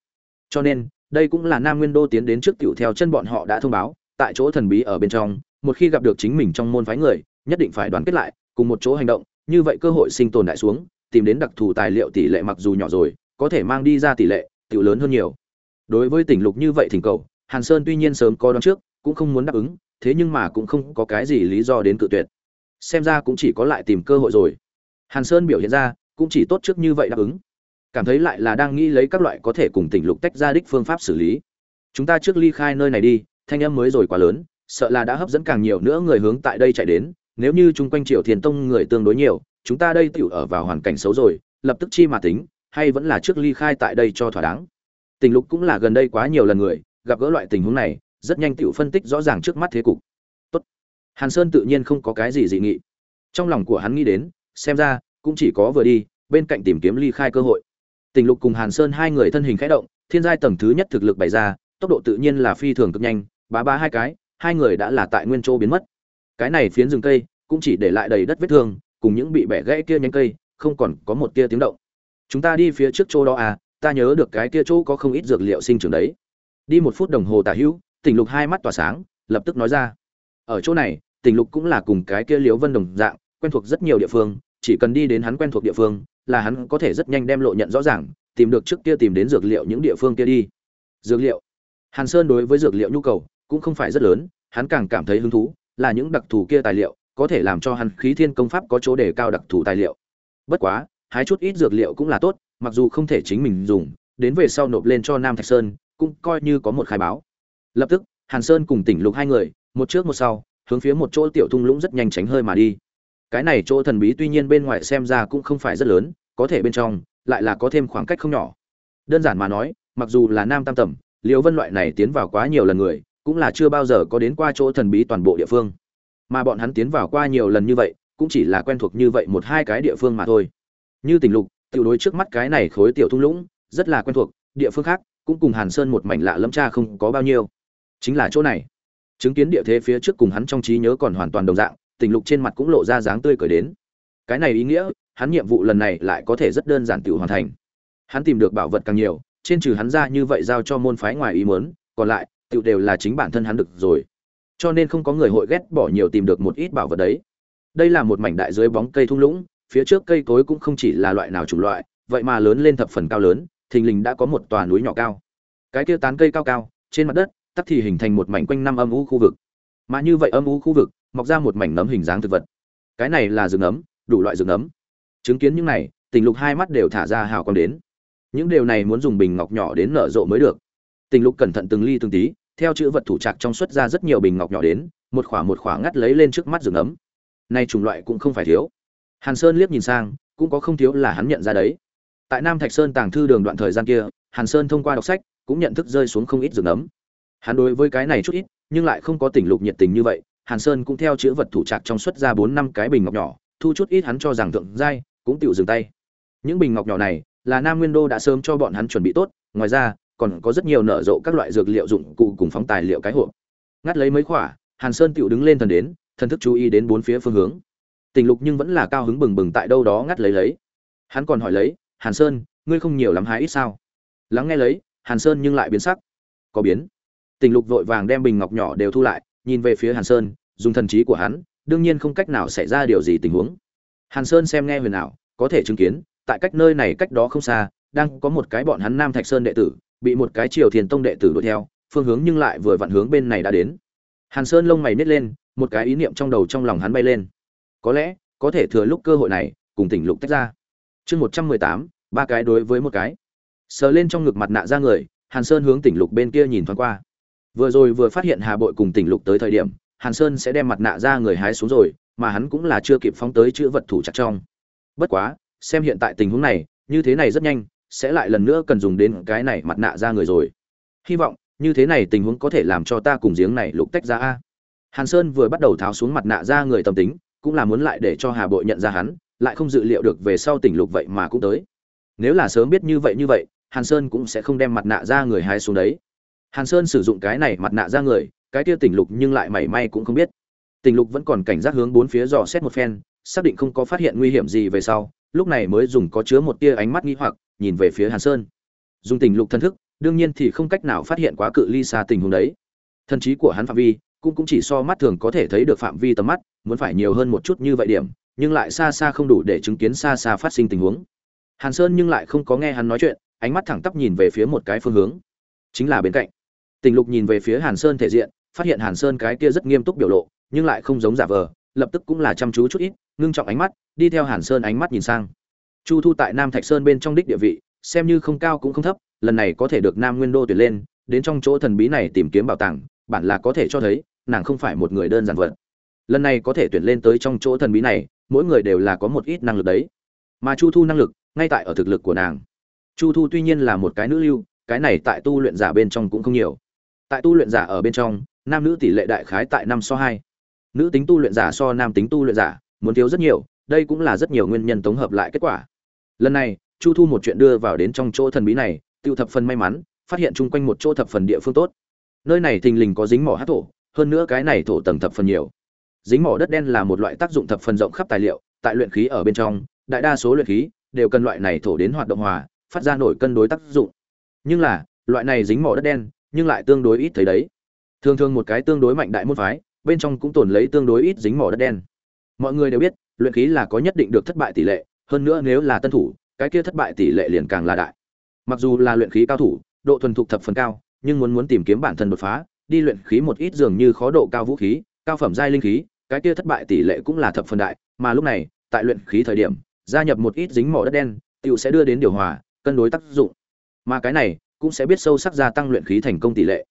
Speaker 1: Cho nên, đây cũng là nam nguyên đô tiến đến trước tiểu theo chân bọn họ đã thông báo, tại chỗ thần bí ở bên trong, một khi gặp được chính mình trong môn phái người, nhất định phải đoàn kết lại, cùng một chỗ hành động, như vậy cơ hội sinh tồn đại xuống, tìm đến đặc thù tài liệu tỷ lệ mặc dù nhỏ rồi có thể mang đi ra tỷ lệ, tiểu lớn hơn nhiều. Đối với tỉnh lục như vậy thỉnh cầu, hàn sơn tuy nhiên sớm có đón trước, cũng không muốn đáp ứng, thế nhưng mà cũng không có cái gì lý do đến cự tuyệt. Xem ra cũng chỉ có lại tìm cơ hội rồi. Hàn sơn biểu hiện ra, cũng chỉ tốt trước như vậy đáp ứng. Cảm thấy lại là đang nghĩ lấy các loại có thể cùng tỉnh lục tách ra đích phương pháp xử lý. Chúng ta trước ly khai nơi này đi, thanh âm mới rồi quá lớn, sợ là đã hấp dẫn càng nhiều nữa người hướng tại đây chạy đến. Nếu như chung quanh triều thiền tông người tương đối nhiều, chúng ta đây tiểu ở vào hoàn cảnh xấu rồi, lập tức chi mà tính hay vẫn là trước ly khai tại đây cho thỏa đáng. Tình lục cũng là gần đây quá nhiều lần người, gặp gỡ loại tình huống này, rất nhanh tiểu phân tích rõ ràng trước mắt thế cục. Tốt. Hàn sơn tự nhiên không có cái gì dị nghị. Trong lòng của hắn nghĩ đến, xem ra, cũng chỉ có vừa đi, bên cạnh tìm kiếm ly khai cơ hội. Tình lục cùng hàn sơn hai người thân hình khẽ động, thiên giai tầng thứ nhất thực lực bày ra, tốc độ tự nhiên là phi thường cực nhanh, bá ba hai cái, hai người đã là tại nguyên chỗ biến mất. Cái này phiến rừng cây, cũng chỉ để lại đầy đất vết thương, cùng những bị bẻ gãy kia nhánh cây, không còn có một tia tiếng động chúng ta đi phía trước chỗ đó à ta nhớ được cái kia chỗ có không ít dược liệu sinh trưởng đấy. Đi một phút đồng hồ tả hữu, tỉnh lục hai mắt tỏa sáng, lập tức nói ra. Ở chỗ này, tỉnh lục cũng là cùng cái kia liễu vân đồng dạng, quen thuộc rất nhiều địa phương, chỉ cần đi đến hắn quen thuộc địa phương, là hắn có thể rất nhanh đem lộ nhận rõ ràng, tìm được trước kia tìm đến dược liệu những địa phương kia đi. Dược liệu. Hàn sơn đối với dược liệu nhu cầu cũng không phải rất lớn, hắn càng cảm thấy hứng thú là những đặc thù kia tài liệu có thể làm cho hắn khí thiên công pháp có chỗ đề cao đặc thù tài liệu. Bất quá hái chút ít dược liệu cũng là tốt, mặc dù không thể chính mình dùng, đến về sau nộp lên cho nam thạch sơn, cũng coi như có một khai báo. Lập tức, hàn sơn cùng tỉnh lục hai người, một trước một sau, hướng phía một chỗ tiểu thung lũng rất nhanh tránh hơi mà đi. Cái này chỗ thần bí tuy nhiên bên ngoài xem ra cũng không phải rất lớn, có thể bên trong, lại là có thêm khoảng cách không nhỏ. Đơn giản mà nói, mặc dù là nam tam tầm liễu vân loại này tiến vào quá nhiều lần người, cũng là chưa bao giờ có đến qua chỗ thần bí toàn bộ địa phương. Mà bọn hắn tiến vào qua nhiều lần như vậy, cũng chỉ là quen thuộc như vậy một hai cái địa phương mà thôi như tỉnh lục, tiểu đối trước mắt cái này khối tiểu thung lũng, rất là quen thuộc, địa phương khác, cũng cùng hàn sơn một mảnh lạ lẫm cha không có bao nhiêu. Chính là chỗ này. Chứng kiến địa thế phía trước cùng hắn trong trí nhớ còn hoàn toàn đồng dạng tỉnh lục trên mặt cũng lộ ra dáng tươi cười đến. Cái này ý nghĩa, hắn nhiệm vụ lần này lại có thể rất đơn giản tự hoàn thành. Hắn tìm được bảo vật càng nhiều, trên trừ hắn ra như vậy giao cho môn phái ngoài ý muốn, còn lại tự đều là chính bản thân hắn được rồi. Cho nên không có người hội ghét bỏ nhiều tìm được một ít bảo vật đấy. Đây là một mảnh đại dưới bóng cây thung lũng phía trước cây cối cũng không chỉ là loại nào chủng loại, vậy mà lớn lên thập phần cao lớn, thình lình đã có một tòa núi nhỏ cao. Cái kia tán cây cao cao, trên mặt đất, tắc thì hình thành một mảnh quanh năm âm u khu vực. Mà như vậy âm u khu vực, mọc ra một mảnh nấm hình dáng thực vật. Cái này là rừng nấm đủ loại rừng nấm chứng kiến những này, tình lục hai mắt đều thả ra hào quang đến. Những điều này muốn dùng bình ngọc nhỏ đến nở rộ mới được. Tình lục cẩn thận từng ly từng tí, theo chữ vật thủ trạc trong xuất ra rất nhiều bình ngọc nhỏ đến, một khỏa một khỏa ngắt lấy lên trước mắt rừng nấm nay chủng loại cũng không phải thiếu hàn sơn liếc nhìn sang, cũng có không thiếu là hắn nhận ra đấy. Tại nam thạch sơn tàng thư đường đoạn thời gian kia, hàn sơn thông qua đọc sách, cũng nhận thức rơi xuống không ít rừng nấm. Hắn đối với cái này chút ít, nhưng lại không có tình lục nhiệt tình như vậy, hàn sơn cũng theo chữ vật thủ trạc trong xuất ra bốn năm cái bình ngọc nhỏ, thu chút ít hắn cho rằng thượng giai, cũng tự dừng tay. Những bình ngọc nhỏ này, là nam nguyên đô đã sớm cho bọn hắn chuẩn bị tốt, ngoài ra, còn có rất nhiều nở rộ các loại dược liệu dụng cụ cùng phóng tài liệu cái hộp. Ngắt lấy mấy khỏa, hàn sơn tựu đứng lên thần đến, thần thức chú ý đến bốn phía phương hướng tình lục nhưng vẫn là cao hứng bừng bừng tại đâu đó ngắt lấy lấy. Hắn còn hỏi lấy, hàn sơn, ngươi không nhiều lắm hái ít sao? Lắng nghe lấy, hàn sơn nhưng lại biến sắc. Có biến. Tình lục vội vàng đem bình ngọc nhỏ đều thu lại, nhìn về phía hàn sơn, dùng thần trí của hắn, đương nhiên không cách nào xảy ra điều gì tình huống. Hàn sơn xem nghe huyền ảo, có thể chứng kiến, tại cách nơi này cách đó không xa, đang có một cái bọn hắn nam thạch sơn đệ tử, bị một cái triều thiền tông đệ tử đuổi theo, phương hướng nhưng lại vừa vặn hướng bên này đã đến. Hàn sơn lông mày nít lên, một cái ý niệm trong đầu trong lòng hắn bay lên có lẽ, có thể thừa lúc cơ hội này, cùng tỉnh lục tách ra. Chương một trăm mười tám, ba cái đối với một cái. Sờ lên trong ngực mặt nạ ra người, hàn sơn hướng tỉnh lục bên kia nhìn thoáng qua. Vừa rồi vừa phát hiện hà bội cùng tỉnh lục tới thời điểm, hàn sơn sẽ đem mặt nạ ra người hái xuống rồi, mà hắn cũng là chưa kịp phóng tới chữ vật thủ chặt trong. Bất quá, xem hiện tại tình huống này, như thế này rất nhanh, sẽ lại lần nữa cần dùng đến cái này mặt nạ ra người rồi. Hy vọng, như thế này tình huống có thể làm cho ta cùng giếng này lục tách ra a. Hàn sơn vừa bắt đầu tháo xuống mặt nạ ra người tâm tính cũng là muốn lại để cho hà bội nhận ra hắn, lại không dự liệu được về sau tỉnh lục vậy mà cũng tới. Nếu là sớm biết như vậy như vậy, hàn sơn cũng sẽ không đem mặt nạ ra người hái xuống đấy. Hàn sơn sử dụng cái này mặt nạ ra người, cái kia tỉnh lục nhưng lại mảy may cũng không biết. Tỉnh lục vẫn còn cảnh giác hướng bốn phía dò xét một phen, xác định không có phát hiện nguy hiểm gì về sau, lúc này mới dùng có chứa một tia ánh mắt nghi hoặc, nhìn về phía hàn sơn. Dùng tỉnh lục thân thức, đương nhiên thì không cách nào phát hiện quá cự ly xa tình huống đấy. Thân trí của hắn phạm vi cũng cũng chỉ so mắt thường có thể thấy được phạm vi tầm mắt, muốn phải nhiều hơn một chút như vậy điểm, nhưng lại xa xa không đủ để chứng kiến xa xa phát sinh tình huống. Hàn sơn nhưng lại không có nghe hắn nói chuyện, ánh mắt thẳng tắp nhìn về phía một cái phương hướng. Chính là bên cạnh. Tình lục nhìn về phía hàn sơn thể diện, phát hiện hàn sơn cái kia rất nghiêm túc biểu lộ, nhưng lại không giống giả vờ, lập tức cũng là chăm chú chút ít, ngưng trọng ánh mắt, đi theo hàn sơn ánh mắt nhìn sang. Chu thu tại nam thạch sơn bên trong đích địa vị, xem như không cao cũng không thấp, lần này có thể được nam nguyên đô tuyển lên, đến trong chỗ thần bí này tìm kiếm bảo tàng, bản là có thể cho thấy nàng không phải một người đơn giản vật. Lần này có thể tuyển lên tới trong chỗ thần bí này, mỗi người đều là có một ít năng lực đấy. Mà chu thu năng lực, ngay tại ở thực lực của nàng. Chu thu tuy nhiên là một cái nữ lưu, cái này tại tu luyện giả bên trong cũng không nhiều. Tại tu luyện giả ở bên trong, nam nữ tỷ lệ đại khái tại năm so hai. Nữ tính tu luyện giả so nam tính tu luyện giả, muốn thiếu rất nhiều, đây cũng là rất nhiều nguyên nhân tổng hợp lại kết quả. Lần này, chu thu một chuyện đưa vào đến trong chỗ thần bí này tiêu thập phần may mắn, phát hiện chung quanh một chỗ thập phần địa phương tốt. Nơi này thình lình có dính mỏ hát thổ hơn nữa cái này thổ tầng thập phần nhiều. Dính mỏ đất đen là một loại tác dụng thập phần rộng khắp tài liệu, tại luyện khí ở bên trong, đại đa số luyện khí đều cần loại này thổ đến hoạt động hòa, phát ra nổi cân đối tác dụng. Nhưng là, loại này dính mỏ đất đen, nhưng lại tương đối ít thấy đấy. Thường thường một cái tương đối mạnh đại môn phái, bên trong cũng tồn lấy tương đối ít dính mỏ đất đen. Mọi người đều biết, luyện khí là có nhất định được thất bại tỷ lệ, hơn nữa nếu là tân thủ, cái kia thất bại tỷ lệ liền càng là đại. Mặc dù là luyện khí cao thủ, độ thuần thục thập phần cao, nhưng muốn muốn tìm kiếm bản thân đột phá đi luyện khí một ít dường như khó độ cao vũ khí, cao phẩm giai linh khí, cái kia thất bại tỷ lệ cũng là thập phần đại, mà lúc này, tại luyện khí thời điểm, gia nhập một ít dính mỏ đất đen, tiểu sẽ đưa đến điều hòa, cân đối tác dụng. Mà cái này, cũng sẽ biết sâu sắc gia tăng luyện khí thành công tỷ lệ.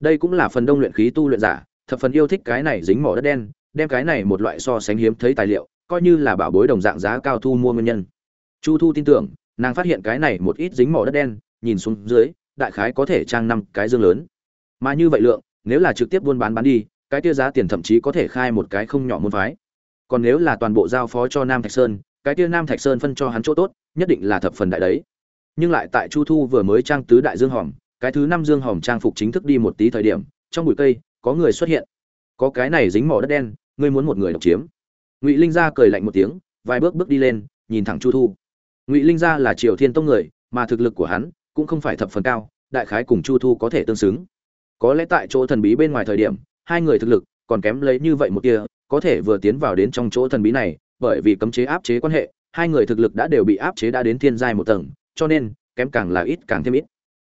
Speaker 1: Đây cũng là phần đông luyện khí tu luyện giả, thập phần yêu thích cái này dính mỏ đất đen, đem cái này một loại so sánh hiếm thấy tài liệu, coi như là bảo bối đồng dạng giá cao thu mua nguyên nhân. Chu thu tin tưởng, nàng phát hiện cái này một ít dính mỏ đất đen, nhìn xuống dưới, đại khái có thể trang năm cái dương lớn mà như vậy lượng, nếu là trực tiếp buôn bán bán đi, cái kia giá tiền thậm chí có thể khai một cái không nhỏ môn phái. Còn nếu là toàn bộ giao phó cho nam thạch sơn, cái kia nam thạch sơn phân cho hắn chỗ tốt, nhất định là thập phần đại đấy. Nhưng lại tại chu thu vừa mới trang tứ đại dương hòm, cái thứ năm dương hòm trang phục chính thức đi một tí thời điểm, trong bụi cây, có người xuất hiện. Có cái này dính mỏ đất đen, ngươi muốn một người độc chiếm. Ngụy linh gia cười lạnh một tiếng, vài bước bước đi lên, nhìn thẳng chu thu. Ngụy linh gia là triều thiên tông người, mà thực lực của hắn cũng không phải thập phần cao, đại khái cùng chu thu có thể tương xứng có lẽ tại chỗ thần bí bên ngoài thời điểm, hai người thực lực còn kém lấy như vậy một kia có thể vừa tiến vào đến trong chỗ thần bí này, bởi vì cấm chế áp chế quan hệ, hai người thực lực đã đều bị áp chế đã đến thiên giai một tầng, cho nên kém càng là ít càng thêm ít.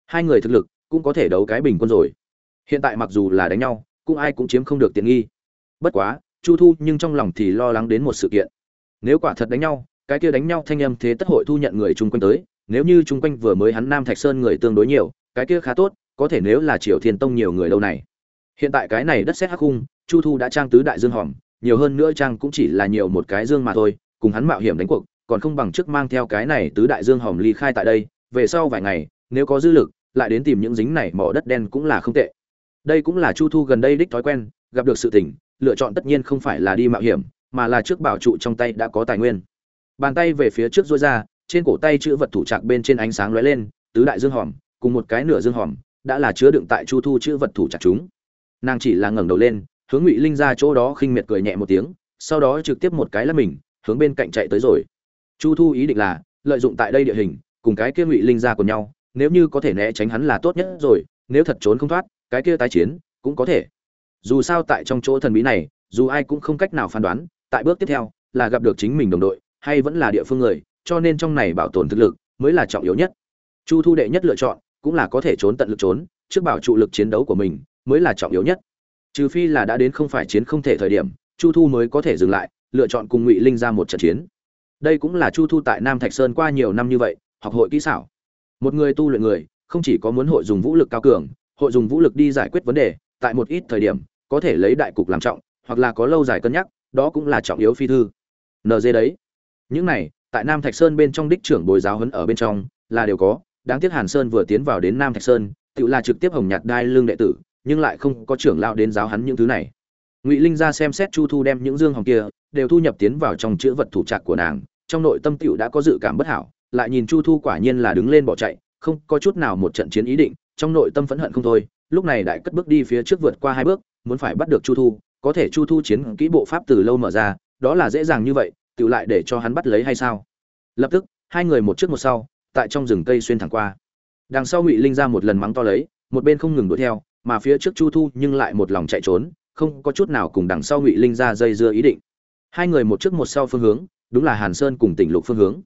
Speaker 1: Hai người thực lực cũng có thể đấu cái bình quân rồi. Hiện tại mặc dù là đánh nhau, cũng ai cũng chiếm không được tiện nghi. Bất quá, chu thu nhưng trong lòng thì lo lắng đến một sự kiện. Nếu quả thật đánh nhau, cái kia đánh nhau thanh âm thế tất hội thu nhận người chung quanh tới, nếu như chung quanh vừa mới hắn nam thạch sơn người tương đối nhiều, cái kia khá tốt có thể nếu là triều thiên tông nhiều người lâu này. Hiện tại cái này đất xét hắc khung, chu thu đã trang tứ đại dương hòm, nhiều hơn nữa trang cũng chỉ là nhiều một cái dương mà thôi, cùng hắn mạo hiểm đánh cuộc, còn không bằng trước mang theo cái này tứ đại dương hòm ly khai tại đây, về sau vài ngày, nếu có dư lực, lại đến tìm những dính này mỏ đất đen cũng là không tệ. Đây cũng là chu thu gần đây đích thói quen, gặp được sự tình, lựa chọn tất nhiên không phải là đi mạo hiểm, mà là trước bảo trụ trong tay đã có tài nguyên. Bàn tay về phía trước dối ra, trên cổ tay chữ vật thủ trạc bên trên ánh sáng lóe lên, tứ đại dương hòm, cùng một cái nửa dương hòm đã là chứa đựng tại chu thu chữ vật thủ chặt chúng. Nàng chỉ là ngẩng đầu lên, hướng ngụy linh ra chỗ đó khinh miệt cười nhẹ một tiếng, sau đó trực tiếp một cái là mình, hướng bên cạnh chạy tới rồi. Chu thu ý định là lợi dụng tại đây địa hình, cùng cái kia ngụy linh ra của nhau, nếu như có thể né tránh hắn là tốt nhất rồi, nếu thật trốn không thoát, cái kia tái chiến cũng có thể. Dù sao tại trong chỗ thần bí này, dù ai cũng không cách nào phán đoán, tại bước tiếp theo là gặp được chính mình đồng đội, hay vẫn là địa phương người, cho nên trong này bảo tồn thực lực mới là trọng yếu nhất. Chu thu đệ nhất lựa chọn cũng là có thể trốn tận lực trốn, trước bảo trụ lực chiến đấu của mình mới là trọng yếu nhất. Trừ phi là đã đến không phải chiến không thể thời điểm, chu thu mới có thể dừng lại, lựa chọn cùng ngụy linh ra một trận chiến. Đây cũng là chu thu tại nam thạch sơn qua nhiều năm như vậy, học hội kỹ xảo. Một người tu luyện người, không chỉ có muốn hội dùng vũ lực cao cường, hội dùng vũ lực đi giải quyết vấn đề, tại một ít thời điểm, có thể lấy đại cục làm trọng, hoặc là có lâu dài cân nhắc, đó cũng là trọng yếu phi thư. Nd đấy. Những này, tại nam thạch sơn bên trong đích trưởng bồi giáo huấn ở bên trong, là đều có đáng tiếc hàn sơn vừa tiến vào đến nam thạch sơn tự là trực tiếp hồng nhạt đai lương đệ tử, nhưng lại không có trưởng lão đến giáo hắn những thứ này. Ngụy linh ra xem xét chu thu đem những dương hồng kia, đều thu nhập tiến vào trong chữ vật thủ trạc của nàng, trong nội tâm tiểu đã có dự cảm bất hảo, lại nhìn chu thu quả nhiên là đứng lên bỏ chạy, không có chút nào một trận chiến ý định, trong nội tâm phẫn hận không thôi, lúc này đại cất bước đi phía trước vượt qua hai bước, muốn phải bắt được chu thu, có thể chu thu chiến kỹ bộ pháp từ lâu mở ra, đó là dễ dàng như vậy tự lại để cho hắn bắt lấy hay sao? Lập tức, hai người một trước một sau tại trong rừng cây xuyên thẳng qua. Đằng sau ngụy linh ra một lần mắng to lấy, một bên không ngừng đuổi theo, mà phía trước chu thu nhưng lại một lòng chạy trốn, không có chút nào cùng đằng sau ngụy linh ra dây dưa ý định. Hai người một trước một sau phương hướng, đúng là hàn sơn cùng tỉnh lục phương hướng.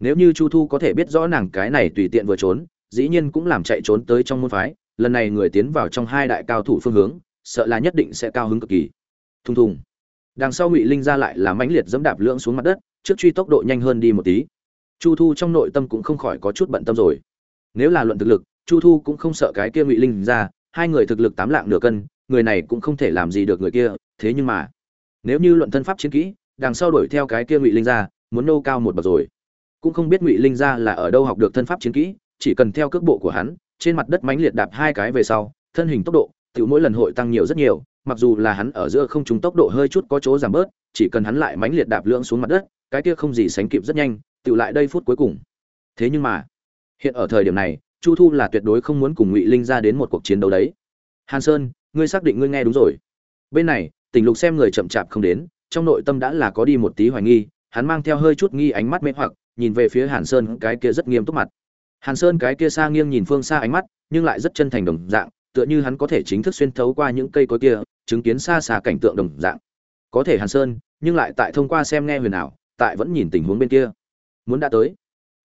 Speaker 1: Nếu như chu thu có thể biết rõ nàng cái này tùy tiện vừa trốn, dĩ nhiên cũng làm chạy trốn tới trong môn phái, lần này người tiến vào trong hai đại cao thủ phương hướng, sợ là nhất định sẽ cao hứng cực kỳ. Thùng thùng. Đằng sau ngụy linh ra lại là mãnh liệt dẫm đạp lưỡng xuống mặt đất, trước truy tốc độ nhanh hơn đi một tí chu thu trong nội tâm cũng không khỏi có chút bận tâm rồi. Nếu là luận thực lực, chu thu cũng không sợ cái kia ngụy linh ra, hai người thực lực tám lạng nửa cân, người này cũng không thể làm gì được người kia, thế nhưng mà, nếu như luận thân pháp chiến kỹ, đằng sau đuổi theo cái kia ngụy linh ra, muốn nô cao một bậc rồi. Cũng không biết ngụy linh ra là ở đâu học được thân pháp chiến kỹ, chỉ cần theo cước bộ của hắn, trên mặt đất mánh liệt đạp hai cái về sau, thân hình tốc độ tự mỗi lần hội tăng nhiều rất nhiều, mặc dù là hắn ở giữa không trung tốc độ hơi chút có chỗ giảm bớt, chỉ cần hắn lại mánh liệt đạp lưỡng xuống mặt đất, cái kia không gì sánh kịp rất nhanh tự lại đây phút cuối cùng. Thế nhưng mà, hiện ở thời điểm này, chu thu là tuyệt đối không muốn cùng ngụy linh ra đến một cuộc chiến đấu đấy. Hàn sơn, ngươi xác định ngươi nghe đúng rồi. Bên này, tình lục xem người chậm chạp không đến, trong nội tâm đã là có đi một tí hoài nghi, hắn mang theo hơi chút nghi ánh mắt mê hoặc, nhìn về phía hàn sơn, cái kia rất nghiêm túc mặt. Hàn sơn, cái kia xa nghiêng nhìn phương xa ánh mắt, nhưng lại rất chân thành đồng dạng, tựa như hắn có thể chính thức xuyên thấu qua những cây cối kia, chứng kiến xa xa cảnh tượng đồng dạng. Có thể hàn sơn, nhưng lại tại thông qua xem nghe huyền ảo, tại vẫn nhìn tình huống bên kia muốn đã tới.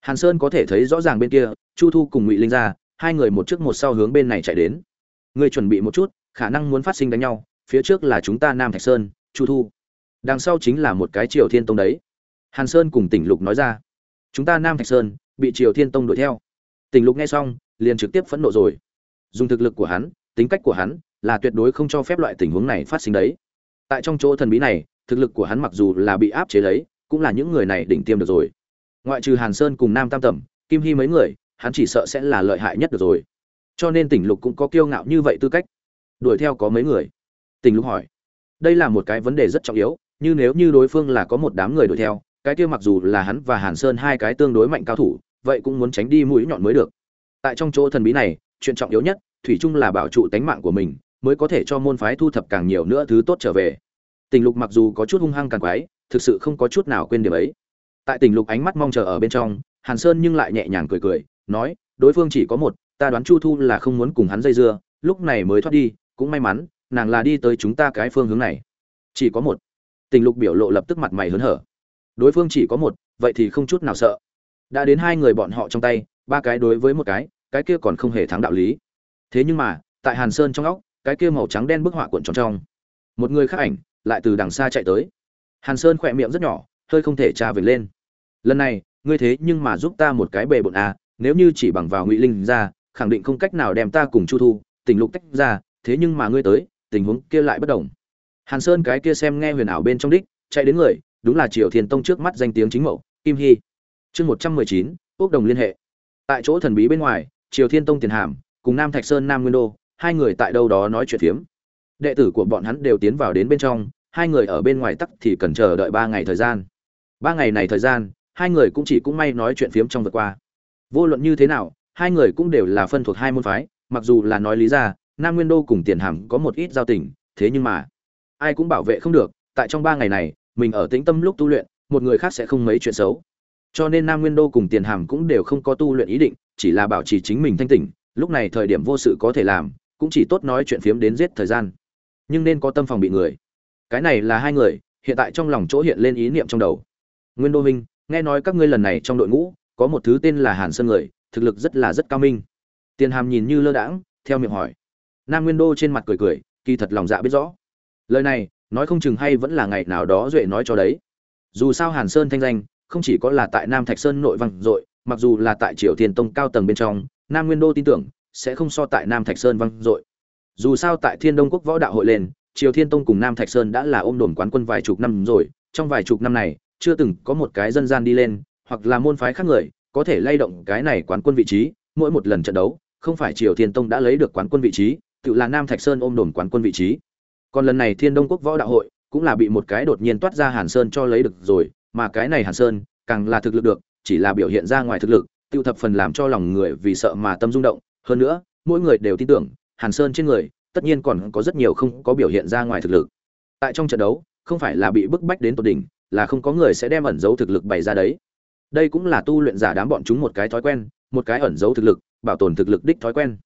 Speaker 1: Hàn sơn có thể thấy rõ ràng bên kia, chu thu cùng ngụy linh ra, hai người một trước một sau hướng bên này chạy đến. Người chuẩn bị một chút, khả năng muốn phát sinh đánh nhau, phía trước là chúng ta nam thạch sơn, chu thu. Đằng sau chính là một cái triều thiên tông đấy. Hàn sơn cùng tỉnh lục nói ra. Chúng ta nam thạch sơn, bị triều thiên tông đuổi theo. Tỉnh lục nghe xong, liền trực tiếp phẫn nộ rồi. Dùng thực lực của hắn, tính cách của hắn, là tuyệt đối không cho phép loại tình huống này phát sinh đấy. Tại trong chỗ thần bí này, thực lực của hắn mặc dù là bị áp chế lấy cũng là những người này đỉnh tiêm được rồi ngoại trừ hàn sơn cùng nam tam tẩm, kim hy mấy người, hắn chỉ sợ sẽ là lợi hại nhất được rồi. Cho nên tỉnh lục cũng có kiêu ngạo như vậy tư cách. Đuổi theo có mấy người? Tỉnh lục hỏi. Đây là một cái vấn đề rất trọng yếu, như nếu như đối phương là có một đám người đuổi theo, cái kia mặc dù là hắn và hàn sơn hai cái tương đối mạnh cao thủ, vậy cũng muốn tránh đi mũi nhọn mới được. Tại trong chỗ thần bí này, chuyện trọng yếu nhất, thủy chung là bảo trụ tánh mạng của mình, mới có thể cho môn phái thu thập càng nhiều nữa thứ tốt trở về. Tình lục mặc dù có chút hung hăng càng quái, thực sự không có chút nào quên điểm ấy tại tình lục ánh mắt mong chờ ở bên trong, hàn sơn nhưng lại nhẹ nhàng cười cười, nói, đối phương chỉ có một, ta đoán chu thu là không muốn cùng hắn dây dưa, lúc này mới thoát đi, cũng may mắn, nàng là đi tới chúng ta cái phương hướng này. Chỉ có một. Tình lục biểu lộ lập tức mặt mày hớn hở. Đối phương chỉ có một, vậy thì không chút nào sợ. Đã đến hai người bọn họ trong tay, ba cái đối với một cái cái kia còn không hề thắng đạo lý. Thế nhưng mà, tại hàn sơn trong óc, cái kia màu trắng đen bức họa cuộn tròn trong. Một người khác ảnh, lại từ đằng xa chạy tới. Hàn sơn khỏe miệng rất nhỏ hơi không thể tra về lên. Lần này, ngươi thế nhưng mà giúp ta một cái bề bộn à nếu như chỉ bằng vào ngụy linh ra, khẳng định không cách nào đem ta cùng chu thu tình lục tách ra, thế nhưng mà ngươi tới, tình huống kia lại bất đồng. Hàn sơn cái kia xem nghe huyền ảo bên trong đích, chạy đến người, đúng là triều thiên tông trước mắt danh tiếng chính mẫu, kim hy. Chương một trăm mười chín, quốc đồng liên hệ. Tại chỗ thần bí bên ngoài, triều thiên tông tiền hàm, cùng nam thạch sơn, nam nguyên đô, hai người tại đâu đó nói chuyện phiếm. Đệ tử của bọn hắn đều tiến vào đến bên trong, hai người ở bên ngoài tắc thì cần chờ đợi ba ngày thời gian ba ngày này thời gian, hai người cũng chỉ cũng may nói chuyện phiếm trong vượt qua. Vô luận như thế nào, hai người cũng đều là phân thuộc hai môn phái, mặc dù là nói lý ra, nam nguyên đô cùng tiền hàm có một ít giao tình, thế nhưng mà, ai cũng bảo vệ không được, tại trong ba ngày này, mình ở tĩnh tâm lúc tu luyện, một người khác sẽ không mấy chuyện xấu. Cho nên nam nguyên đô cùng tiền hàm cũng đều không có tu luyện ý định, chỉ là bảo trì chính mình thanh tỉnh, lúc này thời điểm vô sự có thể làm, cũng chỉ tốt nói chuyện phiếm đến giết thời gian. Nhưng nên có tâm phòng bị người. Cái này là hai người, hiện tại trong lòng chỗ hiện lên ý niệm trong đầu nguyên đô minh nghe nói các ngươi lần này trong đội ngũ, có một thứ tên là hàn sơn người, thực lực rất là rất cao minh. Tiền hàm nhìn như lơ đãng, theo miệng hỏi. Nam nguyên đô trên mặt cười cười, kỳ thật lòng dạ biết rõ. Lời này, nói không chừng hay vẫn là ngày nào đó duệ nói cho đấy. Dù sao hàn sơn thanh danh, không chỉ có là tại nam thạch sơn nội vang dội, mặc dù là tại triều thiên tông cao tầng bên trong, nam nguyên đô tin tưởng, sẽ không so tại nam thạch sơn vang dội. Dù sao tại thiên đông quốc võ đạo hội lên, triều thiên tông cùng nam thạch sơn đã là ôm đồn quán quân vài chục năm rồi, trong vài chục năm này chưa từng có một cái dân gian đi lên, hoặc là môn phái khác người, có thể lay động cái này quán quân vị trí, mỗi một lần trận đấu, không phải triều thiên tông đã lấy được quán quân vị trí, tự là nam thạch sơn ôm đồn quán quân vị trí. Còn lần này thiên đông quốc võ đạo hội cũng là bị một cái đột nhiên toát ra hàn sơn cho lấy được rồi, mà cái này hàn sơn càng là thực lực được, chỉ là biểu hiện ra ngoài thực lực, tiêu thập phần làm cho lòng người vì sợ mà tâm rung động. Hơn nữa, mỗi người đều tin tưởng, hàn sơn trên người, tất nhiên còn có rất nhiều không có biểu hiện ra ngoài thực lực. Tại trong trận đấu, không phải là bị bức bách đến tột đỉnh là không có người sẽ đem ẩn giấu thực lực bày ra đấy. Đây cũng là tu luyện giả đám bọn chúng một cái thói quen, một cái ẩn giấu thực lực, bảo tồn thực lực đích thói quen.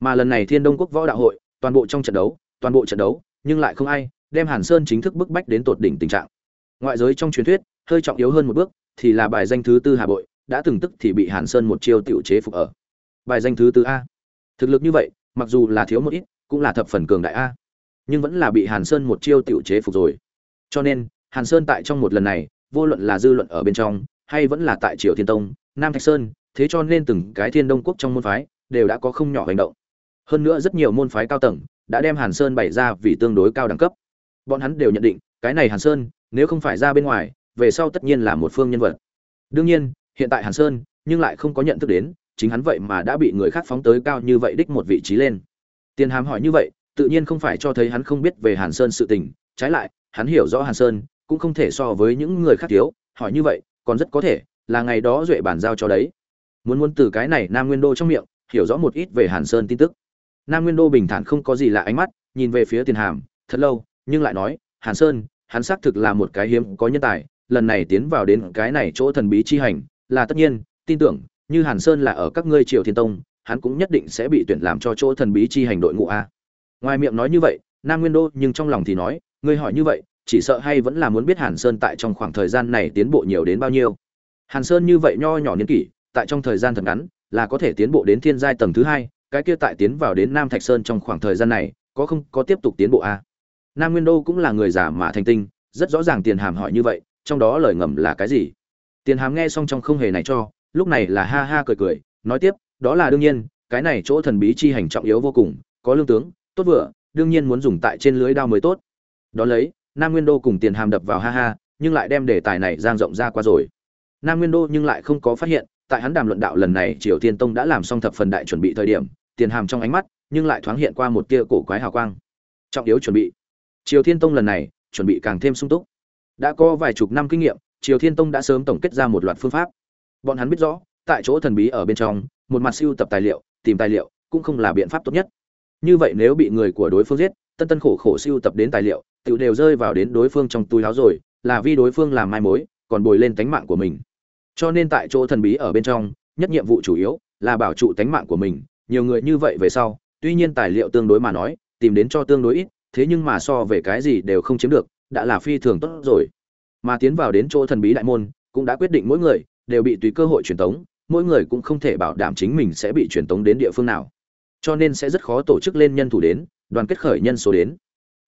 Speaker 1: Mà lần này thiên đông quốc võ đạo hội, toàn bộ trong trận đấu, toàn bộ trận đấu, nhưng lại không ai đem hàn sơn chính thức bức bách đến tột đỉnh tình trạng. Ngoại giới trong truyền thuyết, hơi trọng yếu hơn một bước thì là bài danh thứ tư hà bội, đã từng tức thì bị hàn sơn một chiêu tiểu chế phục ở. Bài danh thứ tư a. Thực lực như vậy, mặc dù là thiếu một ít, cũng là thập phần cường đại a. Nhưng vẫn là bị hàn sơn một chiêu tiểu chế phục rồi. Cho nên hàn sơn tại trong một lần này, vô luận là dư luận ở bên trong, hay vẫn là tại triều thiên tông, nam thạch sơn, thế cho nên từng cái thiên đông quốc trong môn phái đều đã có không nhỏ hành động. Hơn nữa rất nhiều môn phái cao tầng đã đem hàn sơn bày ra vì tương đối cao đẳng cấp. Bọn hắn đều nhận định, cái này hàn sơn, nếu không phải ra bên ngoài, về sau tất nhiên là một phương nhân vật. Đương nhiên, hiện tại hàn sơn, nhưng lại không có nhận thức đến, chính hắn vậy mà đã bị người khác phóng tới cao như vậy đích một vị trí lên. Tiền hàm hỏi như vậy, tự nhiên không phải cho thấy hắn không biết về hàn sơn sự tình, trái lại, hắn hiểu rõ hàn sơn cũng không thể so với những người khác thiếu, hỏi như vậy, còn rất có thể là ngày đó duệ bản giao cho đấy. Muốn muốn từ cái này nam nguyên đô trong miệng, hiểu rõ một ít về hàn sơn tin tức. Nam nguyên đô bình thản không có gì lạ ánh mắt, nhìn về phía tiền hàm, thật lâu, nhưng lại nói, hàn sơn, hắn xác thực là một cái hiếm có nhân tài, lần này tiến vào đến cái này chỗ thần bí chi hành, là tất nhiên, tin tưởng, như hàn sơn là ở các ngươi triều thiên tông, hắn cũng nhất định sẽ bị tuyển làm cho chỗ thần bí chi hành đội ngũ a. Ngoài miệng nói như vậy, nam nguyên đô nhưng trong lòng thì nói, ngươi hỏi như vậy chỉ sợ hay vẫn là muốn biết hàn sơn tại trong khoảng thời gian này tiến bộ nhiều đến bao nhiêu. Hàn sơn như vậy nho nhỏ niên kỷ, tại trong thời gian thật ngắn, là có thể tiến bộ đến thiên giai tầng thứ hai, cái kia tại tiến vào đến nam thạch sơn trong khoảng thời gian này, có không, có tiếp tục tiến bộ a nam nguyên đô cũng là người giả mà thành tinh, rất rõ ràng tiền hàm hỏi như vậy, trong đó lời ngầm là cái gì? Tiền hàm nghe xong trong không hề này cho, lúc này là ha ha cười cười, nói tiếp, đó là đương nhiên, cái này chỗ thần bí chi hành trọng yếu vô cùng, có lương tướng, tốt vừa, đương nhiên muốn dùng tại trên lưới đao mới tốt. Đó lấy nam nguyên đô cùng tiền hàm đập vào ha ha, nhưng lại đem đề tài này giang rộng ra qua rồi. Nam nguyên đô nhưng lại không có phát hiện, tại hắn đàm luận đạo lần này triều tiên tông đã làm xong thập phần đại chuẩn bị thời điểm, tiền hàm trong ánh mắt, nhưng lại thoáng hiện qua một tia cổ quái hào quang. Trọng yếu chuẩn bị. Triều thiên tông lần này, chuẩn bị càng thêm sung túc. Đã có vài chục năm kinh nghiệm, triều thiên tông đã sớm tổng kết ra một loạt phương pháp. Bọn hắn biết rõ, tại chỗ thần bí ở bên trong, một mặt siêu tập tài liệu, tìm tài liệu, cũng không là biện pháp tốt nhất. Như vậy nếu bị người của đối phương giết tân tân khổ khổ siêu tập đến tài liệu tự đều rơi vào đến đối phương trong túi láo rồi, là vì đối phương làm mai mối, còn bồi lên tánh mạng của mình. Cho nên tại chỗ thần bí ở bên trong, nhất nhiệm vụ chủ yếu là bảo trụ tánh mạng của mình. Nhiều người như vậy về sau, tuy nhiên tài liệu tương đối mà nói, tìm đến cho tương đối ít, thế nhưng mà so về cái gì đều không chiếm được, đã là phi thường tốt rồi. Mà tiến vào đến chỗ thần bí đại môn, cũng đã quyết định mỗi người đều bị tùy cơ hội truyền tống, mỗi người cũng không thể bảo đảm chính mình sẽ bị truyền tống đến địa phương nào. Cho nên sẽ rất khó tổ chức lên nhân thủ đến đoàn kết khởi nhân số đến.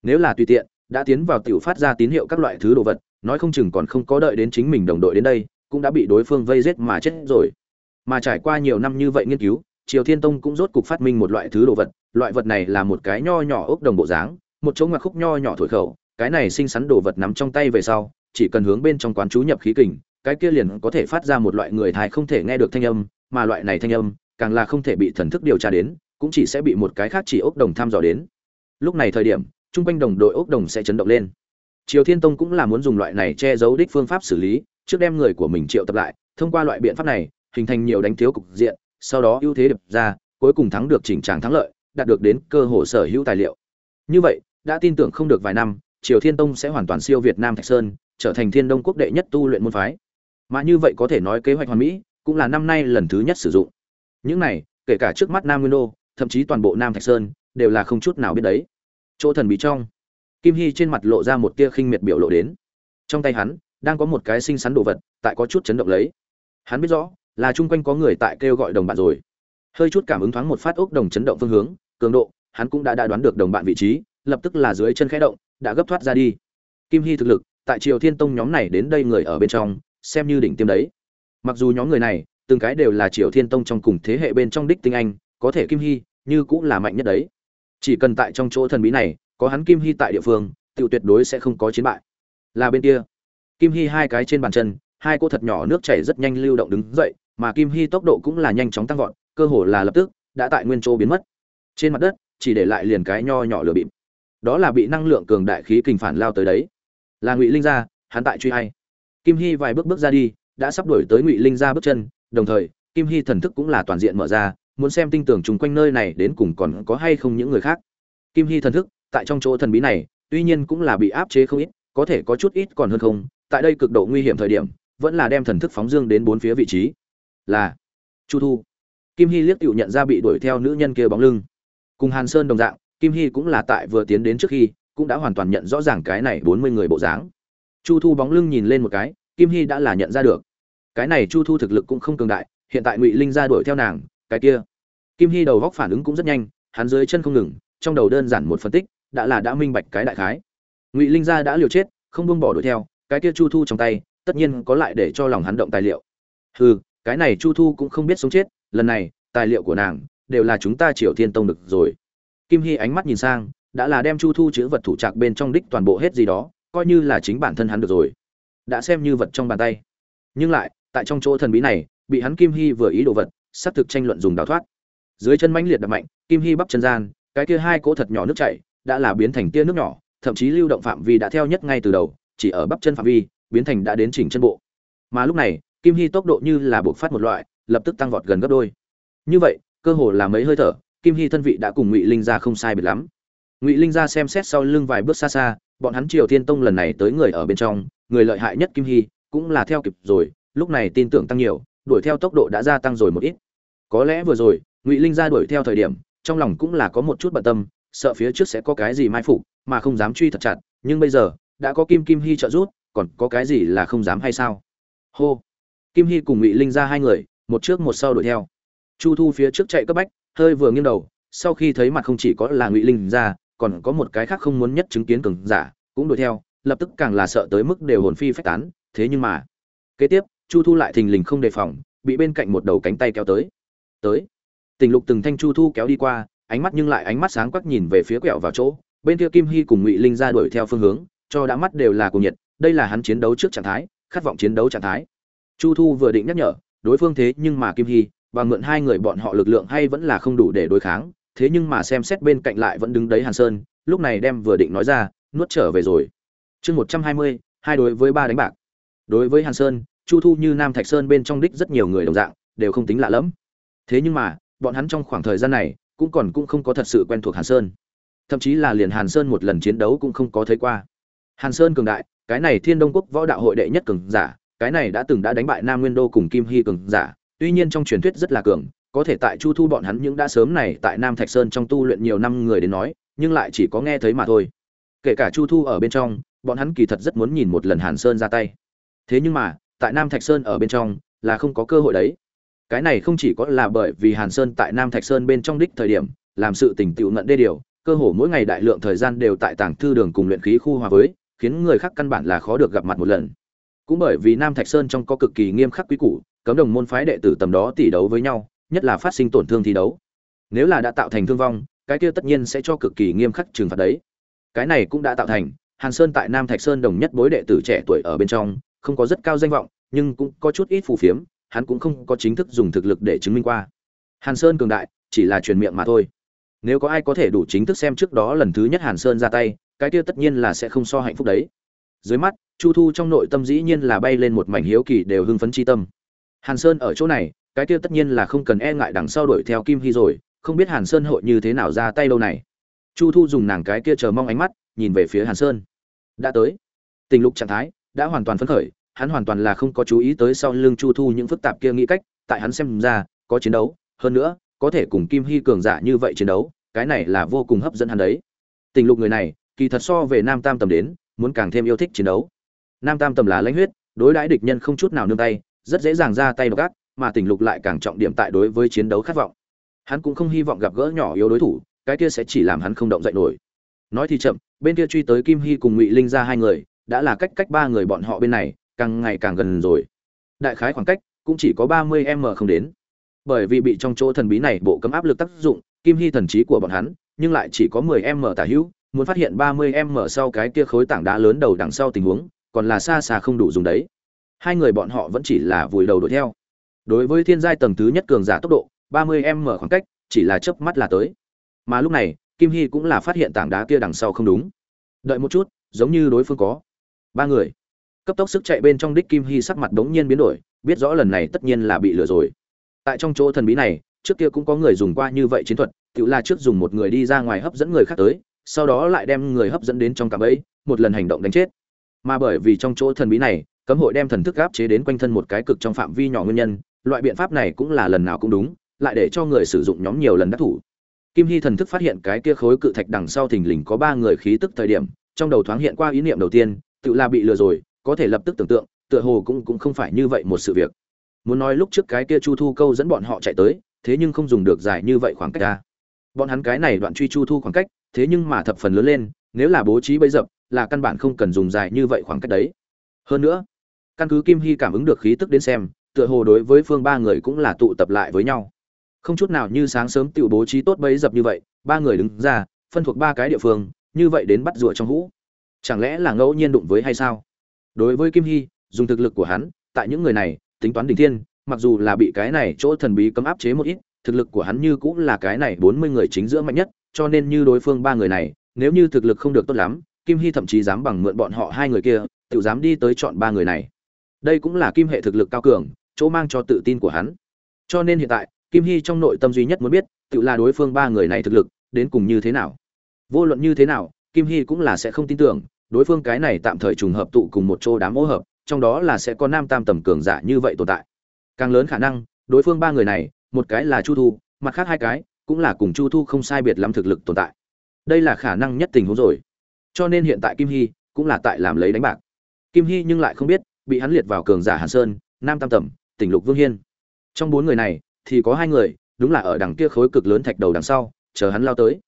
Speaker 1: Nếu là tùy tiện, đã tiến vào tiểu phát ra tín hiệu các loại thứ đồ vật, nói không chừng còn không có đợi đến chính mình đồng đội đến đây, cũng đã bị đối phương vây giết mà chết rồi. Mà trải qua nhiều năm như vậy nghiên cứu, triều thiên tông cũng rốt cục phát minh một loại thứ đồ vật, loại vật này là một cái nho nhỏ ốc đồng bộ dáng, một chỗ ngoặc khúc nho nhỏ thổi khẩu, cái này sinh sắn đồ vật nắm trong tay về sau, chỉ cần hướng bên trong quán chú nhập khí kình, cái kia liền có thể phát ra một loại người thai không thể nghe được thanh âm, mà loại này thanh âm, càng là không thể bị thần thức điều tra đến cũng chỉ sẽ bị một cái khác chỉ ốc đồng thăm dò đến. Lúc này thời điểm trung quanh đồng đội ốc đồng sẽ chấn động lên. Triều thiên tông cũng là muốn dùng loại này che giấu đích phương pháp xử lý, trước đem người của mình triệu tập lại. Thông qua loại biện pháp này, hình thành nhiều đánh thiếu cục diện, sau đó ưu thế đập ra, cuối cùng thắng được chỉnh tràng thắng lợi, đạt được đến cơ hội sở hữu tài liệu. Như vậy, đã tin tưởng không được vài năm, triều thiên tông sẽ hoàn toàn siêu việt nam thạch sơn, trở thành thiên đông quốc đệ nhất tu luyện môn phái. Mà như vậy có thể nói kế hoạch hoàn mỹ, cũng là năm nay lần thứ nhất sử dụng. Những này, kể cả trước mắt nam nguyên đô thậm chí toàn bộ nam thạch sơn đều là không chút nào biết đấy. Chỗ thần bí trong, kim hy trên mặt lộ ra một tia khinh miệt biểu lộ đến. Trong tay hắn đang có một cái xinh xắn đồ vật, tại có chút chấn động lấy. Hắn biết rõ là chung quanh có người tại kêu gọi đồng bạn rồi. Hơi chút cảm ứng thoáng một phát ốc đồng chấn động phương hướng, cường độ, hắn cũng đã đã đoán được đồng bạn vị trí, lập tức là dưới chân khẽ động, đã gấp thoát ra đi. Kim hy thực lực, tại triều thiên tông nhóm này đến đây người ở bên trong, xem như đỉnh tiêm đấy. Mặc dù nhóm người này, từng cái đều là triều thiên tông trong cùng thế hệ bên trong đích tinh anh, có thể kim hy như cũng là mạnh nhất đấy. Chỉ cần tại trong chỗ thần bí này, có hắn kim hy tại địa phương tự tuyệt đối sẽ không có chiến bại. Là bên kia. Kim hy hai cái trên bàn chân, hai cô thật nhỏ nước chảy rất nhanh lưu động đứng dậy, mà kim hy tốc độ cũng là nhanh chóng tăng vọt, cơ hồ là lập tức đã tại nguyên chỗ biến mất. Trên mặt đất, chỉ để lại liền cái nho nhỏ lửa bịp. Đó là bị năng lượng cường đại khí kình phản lao tới đấy. Là ngụy linh gia, hắn tại truy hay kim hy vài bước bước ra đi, đã sắp đuổi tới ngụy linh gia bước chân, đồng thời, kim hy thần thức cũng là toàn diện mở ra muốn xem tinh tưởng chung quanh nơi này đến cùng còn có hay không những người khác. Kim hy thần thức, tại trong chỗ thần bí này, tuy nhiên cũng là bị áp chế không ít, có thể có chút ít còn hơn không, tại đây cực độ nguy hiểm thời điểm, vẫn là đem thần thức phóng dương đến bốn phía vị trí. Là, chu thu. Kim hy liếc tựu nhận ra bị đuổi theo nữ nhân kia bóng lưng. Cùng hàn sơn đồng dạng, kim hy cũng là tại vừa tiến đến trước khi, cũng đã hoàn toàn nhận rõ ràng cái này bốn mươi người bộ dáng. Chu thu bóng lưng nhìn lên một cái, kim hy đã là nhận ra được. Cái này chu thu thực lực cũng không cường đại, hiện tại ngụy linh ra đuổi theo nàng cái kia. Kim hy đầu góc phản ứng cũng rất nhanh, hắn dưới chân không ngừng, trong đầu đơn giản một phân tích, đã là đã minh bạch cái đại khái. Ngụy linh gia đã liều chết, không buông bỏ đuổi theo, cái kia chu thu trong tay, tất nhiên có lại để cho lòng hắn động tài liệu. Hừ, cái này chu thu cũng không biết sống chết, lần này, tài liệu của nàng, đều là chúng ta triều thiên tông được rồi. Kim hy ánh mắt nhìn sang, đã là đem chu thu chữ vật thủ trạc bên trong đích toàn bộ hết gì đó, coi như là chính bản thân hắn được rồi. Đã xem như vật trong bàn tay. Nhưng lại, tại trong chỗ thần bí này, bị hắn kim hy vừa ý đồ vật sắp thực tranh luận dùng đào thoát. Dưới chân mãnh liệt đập mạnh, kim hy bắp chân gian, cái kia hai cỗ thật nhỏ nước chảy đã là biến thành tia nước nhỏ, thậm chí lưu động phạm vi đã theo nhất ngay từ đầu, chỉ ở bắp chân phạm vi, biến thành đã đến chỉnh chân bộ. Mà lúc này, kim hy tốc độ như là buộc phát một loại, lập tức tăng vọt gần gấp đôi. Như vậy, cơ hồ là mấy hơi thở, kim hy thân vị đã cùng ngụy linh gia không sai biệt lắm. Ngụy linh gia xem xét sau lưng vài bước xa xa, bọn hắn triều thiên tông lần này tới người ở bên trong, người lợi hại nhất kim hy, cũng là theo kịp rồi, lúc này tin tưởng tăng nhiều đuổi theo tốc độ đã gia tăng rồi một ít. Có lẽ vừa rồi, ngụy linh gia đuổi theo thời điểm, trong lòng cũng là có một chút bận tâm, sợ phía trước sẽ có cái gì mai phục, mà không dám truy thật chặt, nhưng bây giờ, đã có kim kim hy trợ giúp, còn có cái gì là không dám hay sao? Hô! Kim hy cùng ngụy linh ra hai người, một trước một sau đuổi theo. Chu thu phía trước chạy cấp bách, hơi vừa nghiêng đầu, sau khi thấy mặt không chỉ có là ngụy linh ra, còn có một cái khác không muốn nhất chứng kiến cường giả, cũng đuổi theo, lập tức càng là sợ tới mức đều hồn phi phách tán, thế nhưng mà, kế tiếp chu thu lại thình lình không đề phòng, bị bên cạnh một đầu cánh tay kéo tới. Tới. Tình lục từng thanh chu thu kéo đi qua, ánh mắt nhưng lại ánh mắt sáng quắc nhìn về phía quẹo vào chỗ. Bên kia kim hy cùng ngụy linh ra đuổi theo phương hướng, cho đã mắt đều là cùng nhiệt, đây là hắn chiến đấu trước trạng thái, khát vọng chiến đấu trạng thái. Chu thu vừa định nhắc nhở, đối phương thế nhưng mà kim hy, và mượn hai người bọn họ lực lượng hay vẫn là không đủ để đối kháng, thế nhưng mà xem xét bên cạnh lại vẫn đứng đấy hàn sơn, lúc này đem vừa định nói ra, nuốt trở về rồi. Chương một trăm hai mươi, hai đối với ba đánh bạc. Đối với hàn sơn chu thu như nam thạch sơn bên trong đích rất nhiều người đồng dạng, đều không tính lạ lẫm. Thế nhưng mà, bọn hắn trong khoảng thời gian này, cũng còn cũng không có thật sự quen thuộc hàn sơn. Thậm chí là liền hàn sơn một lần chiến đấu cũng không có thấy qua. Hàn sơn cường đại, cái này thiên đông quốc võ đạo hội đệ nhất cường giả, cái này đã từng đã đánh bại nam nguyên đô cùng kim hy cường giả, tuy nhiên trong truyền thuyết rất là cường, có thể tại chu thu bọn hắn những đã sớm này tại nam thạch sơn trong tu luyện nhiều năm người đến nói, nhưng lại chỉ có nghe thấy mà thôi. Kể cả chu thu ở bên trong, bọn hắn kỳ thật rất muốn nhìn một lần hàn sơn ra tay. Thế nhưng mà tại nam thạch sơn ở bên trong là không có cơ hội đấy. Cái này không chỉ có là bởi vì hàn sơn tại nam thạch sơn bên trong đích thời điểm, làm sự tỉnh tiểu ngận đê điều, cơ hồ mỗi ngày đại lượng thời gian đều tại tàng thư đường cùng luyện khí khu hòa với, khiến người khác căn bản là khó được gặp mặt một lần. Cũng bởi vì nam thạch sơn trong có cực kỳ nghiêm khắc quý củ, cấm đồng môn phái đệ tử tầm đó tỷ đấu với nhau, nhất là phát sinh tổn thương thi đấu. Nếu là đã tạo thành thương vong, cái kia tất nhiên sẽ cho cực kỳ nghiêm khắc trừng phạt đấy. Cái này cũng đã tạo thành, hàn sơn tại nam thạch sơn đồng nhất bối đệ tử trẻ tuổi ở bên trong không có rất cao danh vọng, nhưng cũng có chút ít phù phiếm, hắn cũng không có chính thức dùng thực lực để chứng minh qua. Hàn sơn cường đại, chỉ là truyền miệng mà thôi. Nếu có ai có thể đủ chính thức xem trước đó lần thứ nhất hàn sơn ra tay, cái kia tất nhiên là sẽ không so hạnh phúc đấy. Dưới mắt, chu thu trong nội tâm dĩ nhiên là bay lên một mảnh hiếu kỳ đều hưng phấn chi tâm. Hàn sơn ở chỗ này, cái kia tất nhiên là không cần e ngại đằng sau đuổi theo kim hy rồi, không biết hàn sơn hội như thế nào ra tay đâu này. Chu thu dùng nàng cái kia chờ mong ánh mắt, nhìn về phía hàn sơn. Đã tới. Tình lục trạng thái đã hoàn toàn phấn khởi, hắn hoàn toàn là không có chú ý tới sau lưng chu thu những phức tạp kia nghĩ cách, tại hắn xem ra, có chiến đấu, hơn nữa, có thể cùng kim hy cường giả như vậy chiến đấu, cái này là vô cùng hấp dẫn hắn đấy. Tình lục người này, kỳ thật so về nam tam tầm đến, muốn càng thêm yêu thích chiến đấu. Nam tam tầm là lãnh huyết, đối đãi địch nhân không chút nào nương tay, rất dễ dàng ra tay độc ác, mà tình lục lại càng trọng điểm tại đối với chiến đấu khát vọng. Hắn cũng không hy vọng gặp gỡ nhỏ yếu đối thủ, cái kia sẽ chỉ làm hắn không động dậy nổi. Nói thì chậm, bên kia truy tới kim hy cùng ngụy linh ra hai người đã là cách cách ba người bọn họ bên này, càng ngày càng gần rồi. Đại khái khoảng cách cũng chỉ có ba mươi m không đến. Bởi vì bị trong chỗ thần bí này bộ cấm áp lực tác dụng, kim hy thần trí của bọn hắn, nhưng lại chỉ có mười m tả hữu, muốn phát hiện ba mươi m sau cái kia khối tảng đá lớn đầu đằng sau tình huống, còn là xa xa không đủ dùng đấy. Hai người bọn họ vẫn chỉ là vùi đầu đuổi theo. Đối với thiên giai tầng thứ nhất cường giả tốc độ, ba mươi m khoảng cách chỉ là chớp mắt là tới. Mà lúc này, kim hy cũng là phát hiện tảng đá kia đằng sau không đúng. Đợi một chút, giống như đối phương có ba người. Cấp tốc sức chạy bên trong đích kim hy sắc mặt đống nhiên biến đổi, biết rõ lần này tất nhiên là bị lừa rồi. Tại trong chỗ thần bí này, trước kia cũng có người dùng qua như vậy chiến thuật tự là trước dùng một người đi ra ngoài hấp dẫn người khác tới, sau đó lại đem người hấp dẫn đến trong cạm ấy một lần hành động đánh chết. Mà bởi vì trong chỗ thần bí này, cấm hội đem thần thức áp chế đến quanh thân một cái cực trong phạm vi nhỏ nguyên nhân, loại biện pháp này cũng là lần nào cũng đúng, lại để cho người sử dụng nhóm nhiều lần đắc thủ. Kim hy thần thức phát hiện cái kia khối cự thạch đằng sau thình lình có ba người khí tức thời điểm, trong đầu thoáng hiện qua ý niệm đầu tiên tự là bị lừa rồi, có thể lập tức tưởng tượng, tựa hồ cũng cũng không phải như vậy một sự việc. Muốn nói lúc trước cái kia chu thu câu dẫn bọn họ chạy tới, thế nhưng không dùng được dài như vậy khoảng cách ra bọn hắn cái này đoạn truy chu thu khoảng cách, thế nhưng mà thập phần lớn lên, nếu là bố trí bấy dập, là căn bản không cần dùng dài như vậy khoảng cách đấy. Hơn nữa, căn cứ kim hy cảm ứng được khí tức đến xem, tựa hồ đối với phương ba người cũng là tụ tập lại với nhau. Không chút nào như sáng sớm tự bố trí tốt bấy dập như vậy, ba người đứng ra, phân thuộc ba cái địa phương, như vậy đến bắt rùa trong hũ chẳng lẽ là ngẫu nhiên đụng với hay sao? Đối với kim hy, dùng thực lực của hắn, tại những người này, tính toán đỉnh thiên, mặc dù là bị cái này chỗ thần bí cấm áp chế một ít, thực lực của hắn như cũng là cái này bốn mươi người chính giữa mạnh nhất, cho nên như đối phương ba người này, nếu như thực lực không được tốt lắm, kim hy thậm chí dám bằng mượn bọn họ hai người kia tự dám đi tới chọn ba người này. Đây cũng là kim hệ thực lực cao cường, chỗ mang cho tự tin của hắn. Cho nên hiện tại, kim hy trong nội tâm duy nhất muốn biết tự là đối phương ba người này thực lực, đến cùng như thế nào. Vô luận như thế nào kim hy cũng là sẽ không tin tưởng, đối phương cái này tạm thời trùng hợp tụ cùng một chỗ đám mỗ hợp, trong đó là sẽ có nam tam tầm cường giả như vậy tồn tại. Càng lớn khả năng, đối phương ba người này, một cái là chu thu, mặt khác hai cái, cũng là cùng chu thu không sai biệt lắm thực lực tồn tại. Đây là khả năng nhất tình huống rồi. Cho nên hiện tại kim hy cũng là tại làm lấy đánh bạc. Kim hy nhưng lại không biết, bị hắn liệt vào cường giả hàn sơn, nam tam tầm, tỉnh lục vương hiên. Trong bốn người này, thì có hai người, đúng là ở đằng kia khối cực lớn thạch đầu đằng sau, chờ hắn lao tới.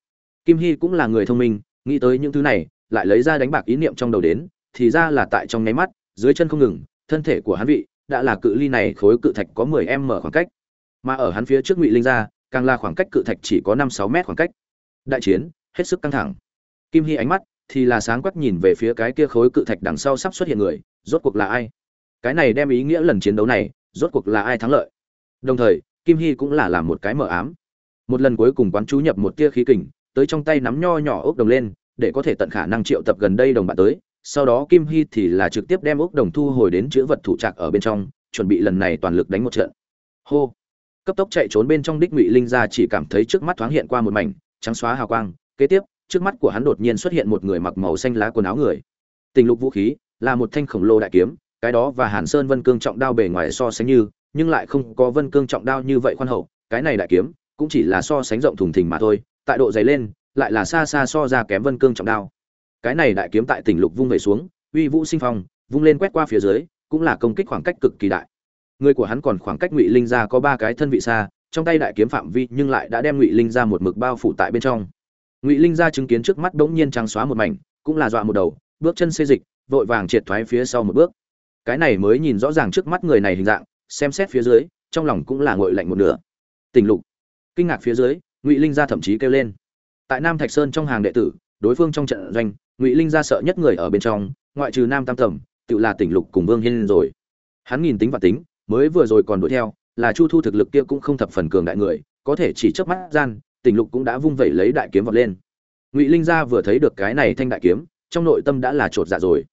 Speaker 1: Kim hy cũng là người thông minh nghĩ tới những thứ này, lại lấy ra đánh bạc ý niệm trong đầu đến, thì ra là tại trong nháy mắt, dưới chân không ngừng, thân thể của hắn vị đã là cự ly này khối cự thạch có 10 m khoảng cách. Mà ở hắn phía trước ngụy linh ra càng là khoảng cách cự thạch chỉ có 5-6 mét khoảng cách. Đại chiến, hết sức căng thẳng. Kim hy ánh mắt thì là sáng quắc nhìn về phía cái kia khối cự thạch đằng sau sắp xuất hiện người, rốt cuộc là ai? Cái này đem ý nghĩa lần chiến đấu này, rốt cuộc là ai thắng lợi? Đồng thời, kim hy cũng là làm một cái mờ ám. Một lần cuối cùng quán chú nhập một tia khí kình tới trong tay nắm nho nhỏ ốc đồng lên, để có thể tận khả năng triệu tập gần đây đồng bạn tới. Sau đó kim hy thì là trực tiếp đem ốc đồng thu hồi đến chữ vật thủ trạc ở bên trong, chuẩn bị lần này toàn lực đánh một trận. Hô! Cấp tốc chạy trốn bên trong đích ngụy linh ra chỉ cảm thấy trước mắt thoáng hiện qua một mảnh, trắng xóa hào quang. Kế tiếp, trước mắt của hắn đột nhiên xuất hiện một người mặc màu xanh lá quần áo người. Tình lục vũ khí, là một thanh khổng lồ đại kiếm, cái đó và hàn sơn vân cương trọng đao bề ngoài so sánh như, nhưng lại không có vân cương trọng đao như vậy khoan hậu. Cái này đại kiếm cũng chỉ là so sánh rộng thùng thình mà thôi, tại độ dày lên, lại là xa xa so ra kém vân cương trọng đao. Cái này đại kiếm tại tỉnh lục vung về xuống, uy vũ sinh phong, vung lên quét qua phía dưới, cũng là công kích khoảng cách cực kỳ đại. Người của hắn còn khoảng cách ngụy linh ra có ba cái thân vị xa, trong tay đại kiếm phạm vi nhưng lại đã đem ngụy linh ra một mực bao phủ tại bên trong. Ngụy linh ra chứng kiến trước mắt bỗng nhiên trắng xóa một mảnh, cũng là dọa một đầu, bước chân xê dịch, vội vàng triệt thoái phía sau một bước. Cái này mới nhìn rõ ràng trước mắt người này hình dạng, xem xét phía dưới, trong lòng cũng là ngội lạnh một nửa. Tình lục kinh ngạc phía dưới ngụy linh Gia thậm chí kêu lên. Tại nam thạch sơn trong hàng đệ tử đối phương trong trận doanh ngụy linh Gia sợ nhất người ở bên trong ngoại trừ nam tam tầm tự là tỉnh lục cùng vương hiên rồi. Hắn nhìn tính và tính mới vừa rồi còn đuổi theo là chu thu thực lực kia cũng không thập phần cường đại người có thể chỉ chớp mắt gian tỉnh lục cũng đã vung vẩy lấy đại kiếm vọt lên. Ngụy linh gia vừa thấy được cái này thanh đại kiếm trong nội tâm đã là trột dạ rồi.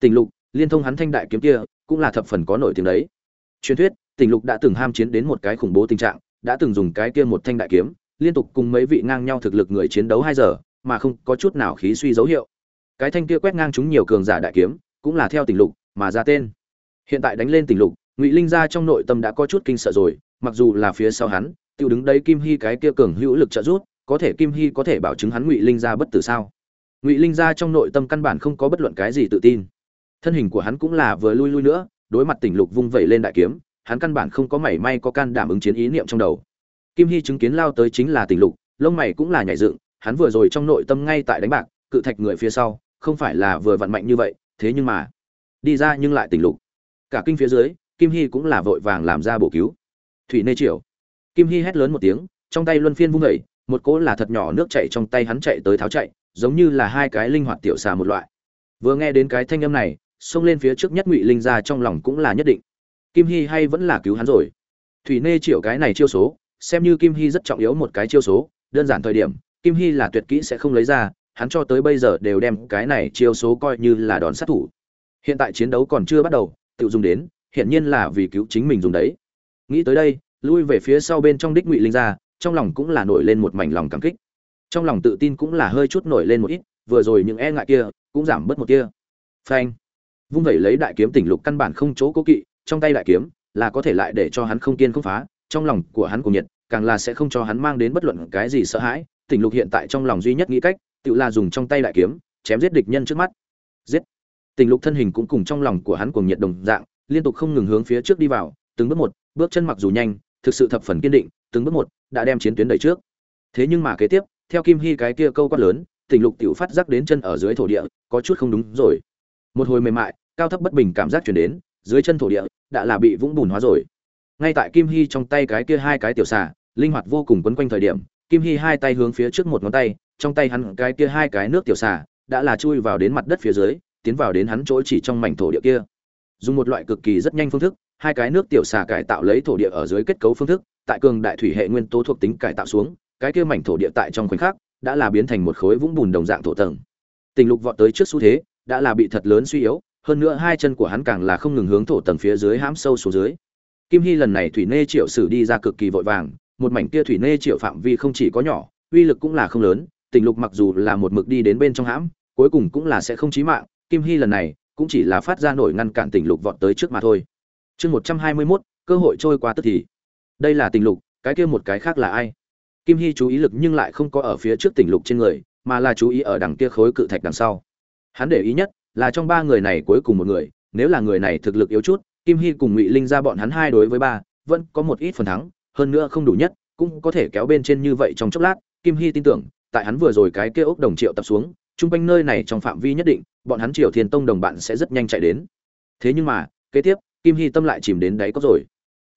Speaker 1: Tỉnh lục liên thông hắn thanh đại kiếm kia cũng là thập phần có nổi tiếng đấy. Truyền thuyết Tỉnh Lục đã từng ham chiến đến một cái khủng bố tình trạng, đã từng dùng cái kia một thanh đại kiếm, liên tục cùng mấy vị ngang nhau thực lực người chiến đấu hai giờ, mà không có chút nào khí suy dấu hiệu. Cái thanh kia quét ngang chúng nhiều cường giả đại kiếm, cũng là theo tình Lục mà ra tên. Hiện tại đánh lên tình Lục, Ngụy Linh gia trong nội tâm đã có chút kinh sợ rồi, mặc dù là phía sau hắn, tiêu đứng đấy Kim Hy cái kia cường hữu lực trợ giúp, có thể Kim Hy có thể bảo chứng hắn Ngụy Linh gia bất tử sao? Ngụy Linh gia trong nội tâm căn bản không có bất luận cái gì tự tin. Thân hình của hắn cũng là vừa lui lui nữa, đối mặt tình Lục vung vẩy lên đại kiếm, hắn căn bản không có mảy may có can đảm ứng chiến ý niệm trong đầu. Kim Hy chứng kiến lao tới chính là Tỉnh Lục, lông mày cũng là nhảy dựng, hắn vừa rồi trong nội tâm ngay tại đánh bạc, cự thạch người phía sau, không phải là vừa vận mạnh như vậy, thế nhưng mà, đi ra nhưng lại Tỉnh Lục. Cả kinh phía dưới, Kim Hy cũng là vội vàng làm ra bổ cứu. Thủy Nê Triều. Kim Hy hét lớn một tiếng, trong tay luân phiên vung dậy, một cỗ là thật nhỏ nước chảy trong tay hắn chạy tới tháo chạy, giống như là hai cái linh hoạt tiểu xà một loại. Vừa nghe đến cái thanh âm này, xông lên phía trước nhất Ngụy Linh ra trong lòng cũng là nhất định. Kim Hy hay vẫn là cứu hắn rồi. Thủy Nê Triệu cái này chiêu số, xem như Kim Hy rất trọng yếu một cái chiêu số, đơn giản thời điểm, Kim Hy là tuyệt kỹ sẽ không lấy ra, hắn cho tới bây giờ đều đem cái này chiêu số coi như là đòn sát thủ. Hiện tại chiến đấu còn chưa bắt đầu, tự dùng đến, hiện nhiên là vì cứu chính mình dùng đấy. Nghĩ tới đây, lui về phía sau bên trong đích Ngụy Linh ra, trong lòng cũng là nổi lên một mảnh lòng cảm kích trong lòng tự tin cũng là hơi chút nổi lên một ít vừa rồi những e ngại kia cũng giảm bớt một kia phanh vung vẩy lấy đại kiếm tỉnh lục căn bản không chỗ cố kỵ trong tay đại kiếm, là có thể lại để cho hắn không kiên không phá, trong lòng của hắn cùng nhiệt, càng là sẽ không cho hắn mang đến bất luận cái gì sợ hãi. Tỉnh lục hiện tại trong lòng duy nhất nghĩ cách, tự là dùng trong tay đại kiếm, chém giết địch nhân trước mắt. Giết! Tỉnh lục thân hình cũng cùng trong lòng của hắn cùng nhiệt đồng dạng, liên tục không ngừng hướng phía trước đi vào, từng bước một, bước chân mặc dù nhanh, thực sự thập phần kiên định, từng bước một, đã đem chiến tuyến đẩy trước. Thế nhưng mà kế tiếp, theo kim hy cái kia câu quát lớn, tỉnh lục tiểu phát giác đến chân ở dưới thổ địa, có chút không đúng rồi. Một hồi mềm mại, cao thấp bất bình cảm giác chuyển đến dưới chân thổ địa, đã là bị vũng bùn hóa rồi. Ngay tại kim hy trong tay cái kia hai cái tiểu xà, linh hoạt vô cùng quấn quanh thời điểm, kim hy hai tay hướng phía trước một ngón tay, trong tay hắn cái kia hai cái nước tiểu xà, đã là chui vào đến mặt đất phía dưới, tiến vào đến hắn chỗ chỉ trong mảnh thổ địa kia. Dùng một loại cực kỳ rất nhanh phương thức, hai cái nước tiểu xà cải tạo lấy thổ địa ở dưới kết cấu phương thức, tại cường đại thủy hệ nguyên tố thuộc tính cải tạo xuống, cái kia mảnh thổ địa tại trong khoảnh khắc, đã là biến thành một khối vũng bùn đồng dạng thổ tầng. Tình lục vọt tới trước xu thế, đã là bị thật lớn suy yếu hơn nữa hai chân của hắn càng là không ngừng hướng thổ tầng phía dưới hãm sâu xuống dưới. Kim hy lần này thủy nê triệu sử đi ra cực kỳ vội vàng, một mảnh kia thủy nê triệu phạm vi không chỉ có nhỏ, uy lực cũng là không lớn, tình lục mặc dù là một mực đi đến bên trong hãm, cuối cùng cũng là sẽ không chí mạng, kim hy lần này cũng chỉ là phát ra nổi ngăn cản tình lục vọt tới trước mà thôi. Chương một trăm hai mươi mốt, cơ hội trôi qua tức thì. Đây là tình lục, cái kia một cái khác là ai? Kim hy chú ý lực nhưng lại không có ở phía trước tình lục trên người, mà là chú ý ở đằng kia khối cự thạch đằng sau. Hắn để ý nhất là trong ba người này cuối cùng một người, nếu là người này thực lực yếu chút, kim hy cùng ngụy linh ra bọn hắn hai đối với ba, vẫn có một ít phần thắng, hơn nữa không đủ nhất, cũng có thể kéo bên trên như vậy trong chốc lát, kim hy tin tưởng, tại hắn vừa rồi cái kia ốc đồng triệu tập xuống chung quanh nơi này trong phạm vi nhất định, bọn hắn triều thiên tông đồng bạn sẽ rất nhanh chạy đến. Thế nhưng mà, kế tiếp, kim hy tâm lại chìm đến đáy cốc rồi.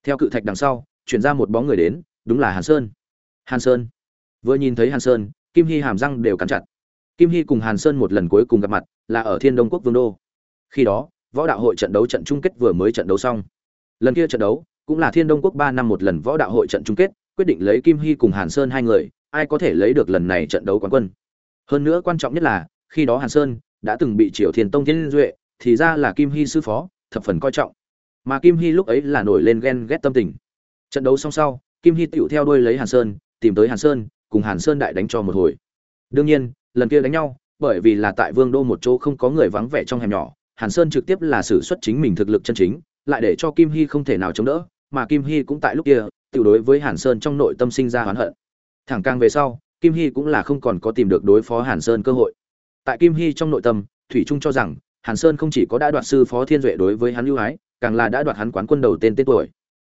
Speaker 1: Theo cự thạch đằng sau, chuyển ra một bóng người đến, đúng là hàn sơn. Hàn sơn. Vừa nhìn thấy hàn sơn, kim hy hàm răng đều cắn chặt. Kim hy cùng hàn sơn một lần cuối cùng gặp mặt là ở thiên đông quốc vương đô. Khi đó, võ đạo hội trận đấu trận chung kết vừa mới trận đấu xong. Lần kia trận đấu cũng là thiên đông quốc ba năm một lần võ đạo hội trận chung kết, quyết định lấy kim hy cùng hàn sơn hai người, ai có thể lấy được lần này trận đấu quán quân. Hơn nữa quan trọng nhất là, khi đó hàn sơn đã từng bị triều thiên tông thiên duệ, thì ra là kim hy sư phó, thập phần coi trọng. Mà kim hy lúc ấy là nổi lên ghen ghét tâm tình. Trận đấu xong sau, kim hy tựu theo đuôi lấy hàn sơn, tìm tới hàn sơn, cùng hàn sơn đại đánh cho một hồi. Đương nhiên, lần kia đánh nhau bởi vì là tại vương đô một chỗ không có người vắng vẻ trong hẻm nhỏ, hàn sơn trực tiếp là xử xuất chính mình thực lực chân chính, lại để cho kim hy không thể nào chống đỡ, mà kim hy cũng tại lúc kia, tự đối với hàn sơn trong nội tâm sinh ra oán hận. Thẳng càng về sau, kim hy cũng là không còn có tìm được đối phó hàn sơn cơ hội. Tại kim hy trong nội tâm, thủy trung cho rằng, hàn sơn không chỉ có đã đoạt sư phó thiên duệ đối với hắn lưu ái, càng là đã đoạt hắn quán quân đầu tên tên tuổi.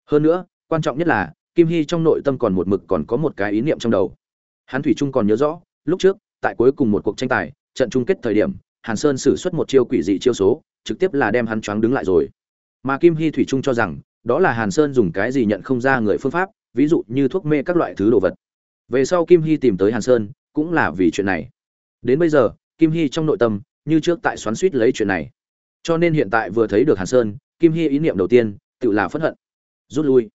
Speaker 1: Hơn nữa, quan trọng nhất là, kim hy trong nội tâm còn một mực còn có một cái ý niệm trong đầu. Hắn thủy trung còn nhớ rõ, lúc trước tại cuối cùng một cuộc tranh tài, trận chung kết thời điểm, hàn sơn sử xuất một chiêu quỷ dị chiêu số, trực tiếp là đem hắn choáng đứng lại rồi. Mà kim hy thủy trung cho rằng, đó là hàn sơn dùng cái gì nhận không ra người phương pháp, ví dụ như thuốc mê các loại thứ đồ vật. Về sau kim hy tìm tới hàn sơn, cũng là vì chuyện này. Đến bây giờ, kim hy trong nội tâm, như trước tại xoắn suýt lấy chuyện này. Cho nên hiện tại vừa thấy được hàn sơn, kim hy ý niệm đầu tiên, tự là phẫn hận. Rút lui.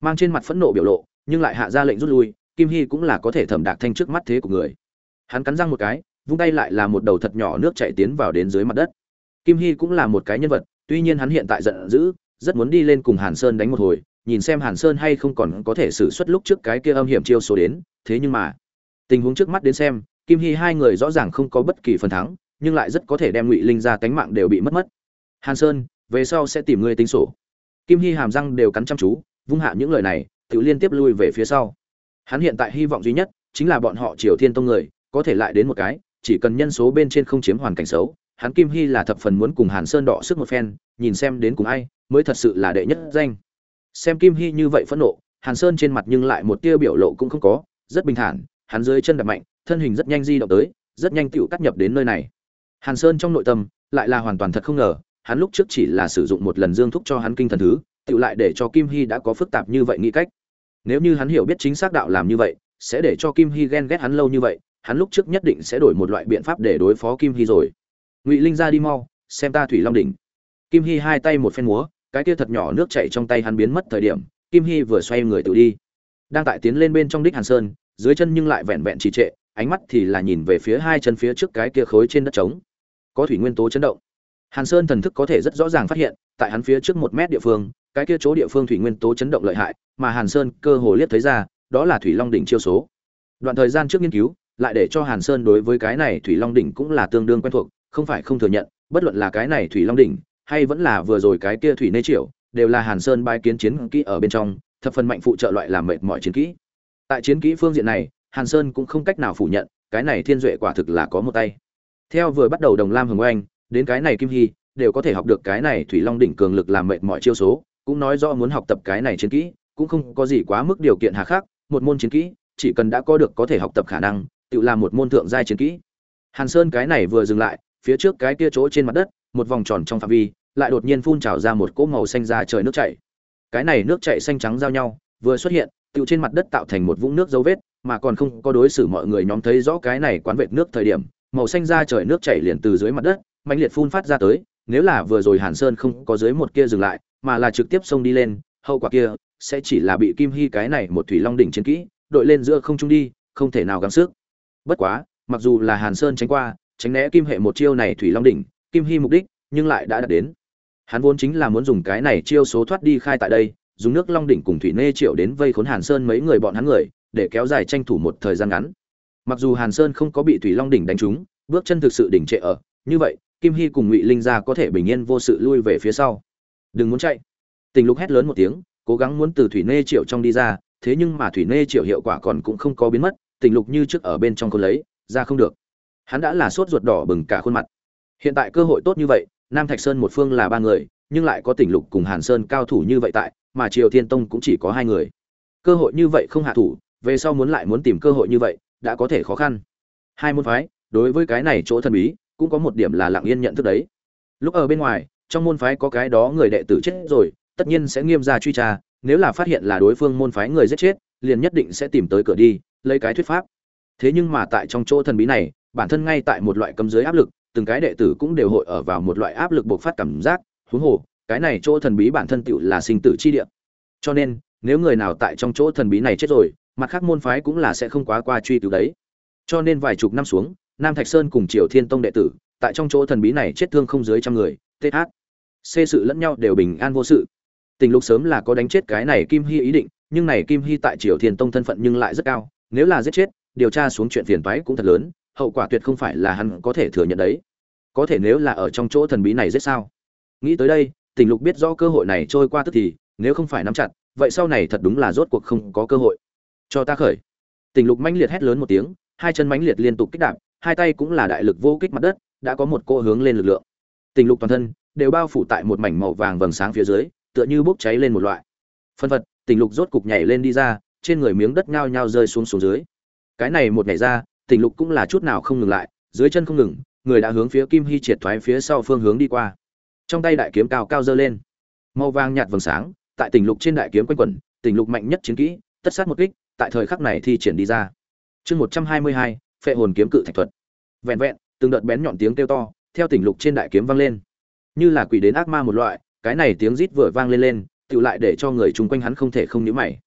Speaker 1: Mang trên mặt phẫn nộ biểu lộ, nhưng lại hạ ra lệnh rút lui, kim hy cũng là có thể thẩm đạc thanh trước mắt thế của người hắn cắn răng một cái, vung tay lại là một đầu thật nhỏ nước chạy tiến vào đến dưới mặt đất. Kim hy cũng là một cái nhân vật, tuy nhiên hắn hiện tại giận dữ, rất muốn đi lên cùng hàn sơn đánh một hồi, nhìn xem hàn sơn hay không còn có thể xử suất lúc trước cái kia âm hiểm chiêu số đến, thế nhưng mà, tình huống trước mắt đến xem, kim hy hai người rõ ràng không có bất kỳ phần thắng, nhưng lại rất có thể đem ngụy linh ra tánh mạng đều bị mất mất. Hàn sơn, về sau sẽ tìm ngươi tính sổ. Kim hy hàm răng đều cắn chăm chú, vung hạ những lời này, tự liên tiếp lui về phía sau. Hắn hiện tại hy vọng duy nhất chính là bọn họ triều thiên tông người có thể lại đến một cái, chỉ cần nhân số bên trên không chiếm hoàn cảnh xấu, hắn kim hy là thập phần muốn cùng hàn sơn đọ sức một phen, nhìn xem đến cùng ai, mới thật sự là đệ nhất danh. Xem kim hy như vậy phẫn nộ, hàn sơn trên mặt nhưng lại một tia biểu lộ cũng không có, rất bình thản, hắn dưới chân đập mạnh, thân hình rất nhanh di động tới, rất nhanh tựu cắt nhập đến nơi này. Hàn sơn trong nội tâm, lại là hoàn toàn thật không ngờ, hắn lúc trước chỉ là sử dụng một lần dương thúc cho hắn kinh thần thứ tựu lại để cho kim hy đã có phức tạp như vậy nghĩ cách. Nếu như hắn hiểu biết chính xác đạo làm như vậy, sẽ để cho kim hy ghen ghét hắn lâu như vậy hắn lúc trước nhất định sẽ đổi một loại biện pháp để đối phó kim hy rồi. Ngụy linh ra đi mau, xem ta thủy long đỉnh. Kim hy hai tay một phen múa, cái kia thật nhỏ nước chảy trong tay hắn biến mất thời điểm, kim hy vừa xoay người tự đi. Đang tại tiến lên bên trong đích hàn sơn, dưới chân nhưng lại vẹn vẹn trì trệ, ánh mắt thì là nhìn về phía hai chân phía trước cái kia khối trên đất trống. Có thủy nguyên tố chấn động. Hàn sơn thần thức có thể rất rõ ràng phát hiện, tại hắn phía trước một mét địa phương, cái kia chỗ địa phương thủy nguyên tố chấn động lợi hại, mà hàn sơn cơ hồ liếc thấy ra, đó là thủy long đỉnh chiêu số. Đoạn thời gian trước nghiên cứu lại để cho hàn sơn đối với cái này thủy long đỉnh cũng là tương đương quen thuộc, không phải không thừa nhận, bất luận là cái này thủy long đỉnh, hay vẫn là vừa rồi cái kia thủy nê triệu đều là hàn sơn bái kiến chiến kỹ ở bên trong, thập phần mạnh phụ trợ loại làm mệt mọi chiến kỹ. Tại chiến kỹ phương diện này, hàn sơn cũng không cách nào phủ nhận, cái này thiên duệ quả thực là có một tay. Theo vừa bắt đầu đồng lam hồng oanh, đến cái này kim hy, đều có thể học được cái này thủy long đỉnh cường lực làm mệt mọi chiêu số, cũng nói rõ muốn học tập cái này chiến kỹ, cũng không có gì quá mức điều kiện hà khắc, một môn chiến kỹ, chỉ cần đã có được có thể học tập khả năng tự làm một môn thượng giai chiến kỹ. Hàn sơn cái này vừa dừng lại, phía trước cái kia chỗ trên mặt đất, một vòng tròn trong phạm vi, lại đột nhiên phun trào ra một cỗ màu xanh ra trời nước chảy. Cái này nước chảy xanh trắng giao nhau, vừa xuất hiện, tự trên mặt đất tạo thành một vũng nước dấu vết, mà còn không có đối xử mọi người nhóm thấy rõ cái này quán vệt nước thời điểm, màu xanh ra trời nước chảy liền từ dưới mặt đất mạnh liệt phun phát ra tới, nếu là vừa rồi hàn sơn không có dưới một kia dừng lại, mà là trực tiếp xông đi lên, hậu quả kia sẽ chỉ là bị kim hy cái này một thủy long đỉnh chiến kỹ, đội lên giữa không trung đi, không thể nào gắng sức bất quá, mặc dù là hàn sơn tránh qua, tránh né kim hệ một chiêu này thủy long đỉnh, kim hy mục đích, nhưng lại đã đạt đến. Hắn vốn chính là muốn dùng cái này chiêu số thoát đi khai tại đây, dùng nước long đỉnh cùng thủy nê triệu đến vây khốn hàn sơn mấy người bọn hắn người, để kéo dài tranh thủ một thời gian ngắn. Mặc dù hàn sơn không có bị thủy long đỉnh đánh trúng, bước chân thực sự đỉnh trệ ở, như vậy, kim hy cùng ngụy linh gia có thể bình yên vô sự lui về phía sau. Đừng muốn chạy. Tình lục hét lớn một tiếng, cố gắng muốn từ thủy nê triệu trong đi ra, thế nhưng mà thủy nê triệu hiệu quả còn cũng không có biến mất tình lục như trước ở bên trong con lấy, ra không được. Hắn đã là sốt ruột đỏ bừng cả khuôn mặt. Hiện tại cơ hội tốt như vậy, nam thạch sơn một phương là ba người, nhưng lại có tỉnh lục cùng hàn sơn cao thủ như vậy tại, mà triều thiên tông cũng chỉ có hai người. Cơ hội như vậy không hạ thủ, về sau muốn lại muốn tìm cơ hội như vậy, đã có thể khó khăn. Hai môn phái, đối với cái này chỗ thần bí, cũng có một điểm là lặng yên nhận thức đấy. Lúc ở bên ngoài, trong môn phái có cái đó người đệ tử chết rồi, tất nhiên sẽ nghiêm ra truy tra, nếu là phát hiện là đối phương môn phái người giết chết, liền nhất định sẽ tìm tới cửa đi lấy cái thuyết pháp. Thế nhưng mà tại trong chỗ thần bí này, bản thân ngay tại một loại cấm giới áp lực, từng cái đệ tử cũng đều hội ở vào một loại áp lực bộc phát cảm giác, huống hồ, cái này chỗ thần bí bản thân tựu là sinh tử chi địa. Cho nên, nếu người nào tại trong chỗ thần bí này chết rồi, mặt khác môn phái cũng là sẽ không quá qua truy cứu đấy. Cho nên vài chục năm xuống, nam thạch sơn cùng triều thiên tông đệ tử, tại trong chỗ thần bí này chết thương không dưới trăm người th xê sự lẫn nhau đều bình an vô sự. Tình lục sớm là có đánh chết cái này kim hy ý định, nhưng này kim hy tại triều thiên tông thân phận nhưng lại rất cao nếu là giết chết điều tra xuống chuyện phiền toái cũng thật lớn hậu quả tuyệt không phải là hắn có thể thừa nhận đấy. Có thể nếu là ở trong chỗ thần bí này giết sao? Nghĩ tới đây tình lục biết rõ cơ hội này trôi qua tức thì nếu không phải nắm chặt vậy sau này thật đúng là rốt cuộc không có cơ hội. Cho ta khởi. Tình lục mãnh liệt hét lớn một tiếng hai chân mãnh liệt liên tục kích đạp hai tay cũng là đại lực vô kích mặt đất đã có một cô hướng lên lực lượng. Tình lục toàn thân đều bao phủ tại một mảnh màu vàng vầng sáng phía dưới tựa như bốc cháy lên một loại. Phân vật, tình lục rốt cục nhảy lên đi ra trên người miếng đất nhao nhao rơi xuống xuống dưới. Cái này một ngày ra tình lục cũng là chút nào không ngừng lại, dưới chân không ngừng, người đã hướng phía kim hy triệt thoái phía sau phương hướng đi qua. Trong tay đại kiếm cao cao dơ lên. Màu vàng nhạt vầng sáng, tại tình lục trên đại kiếm quanh quẩn tình lục mạnh nhất chiến kỹ, tất sát một kích, tại thời khắc này thi triển đi ra. Chương một trăm hai mươi hai, phệ hồn kiếm cự thạch thuật. Vẹn vẹn, từng đợt bén nhọn tiếng kêu to, theo tình lục trên đại kiếm vang lên. Như là quỷ đến ác ma một loại, cái này tiếng rít vừa vang lên lên tự lại để cho người chung quanh hắn không thể không nhíu mày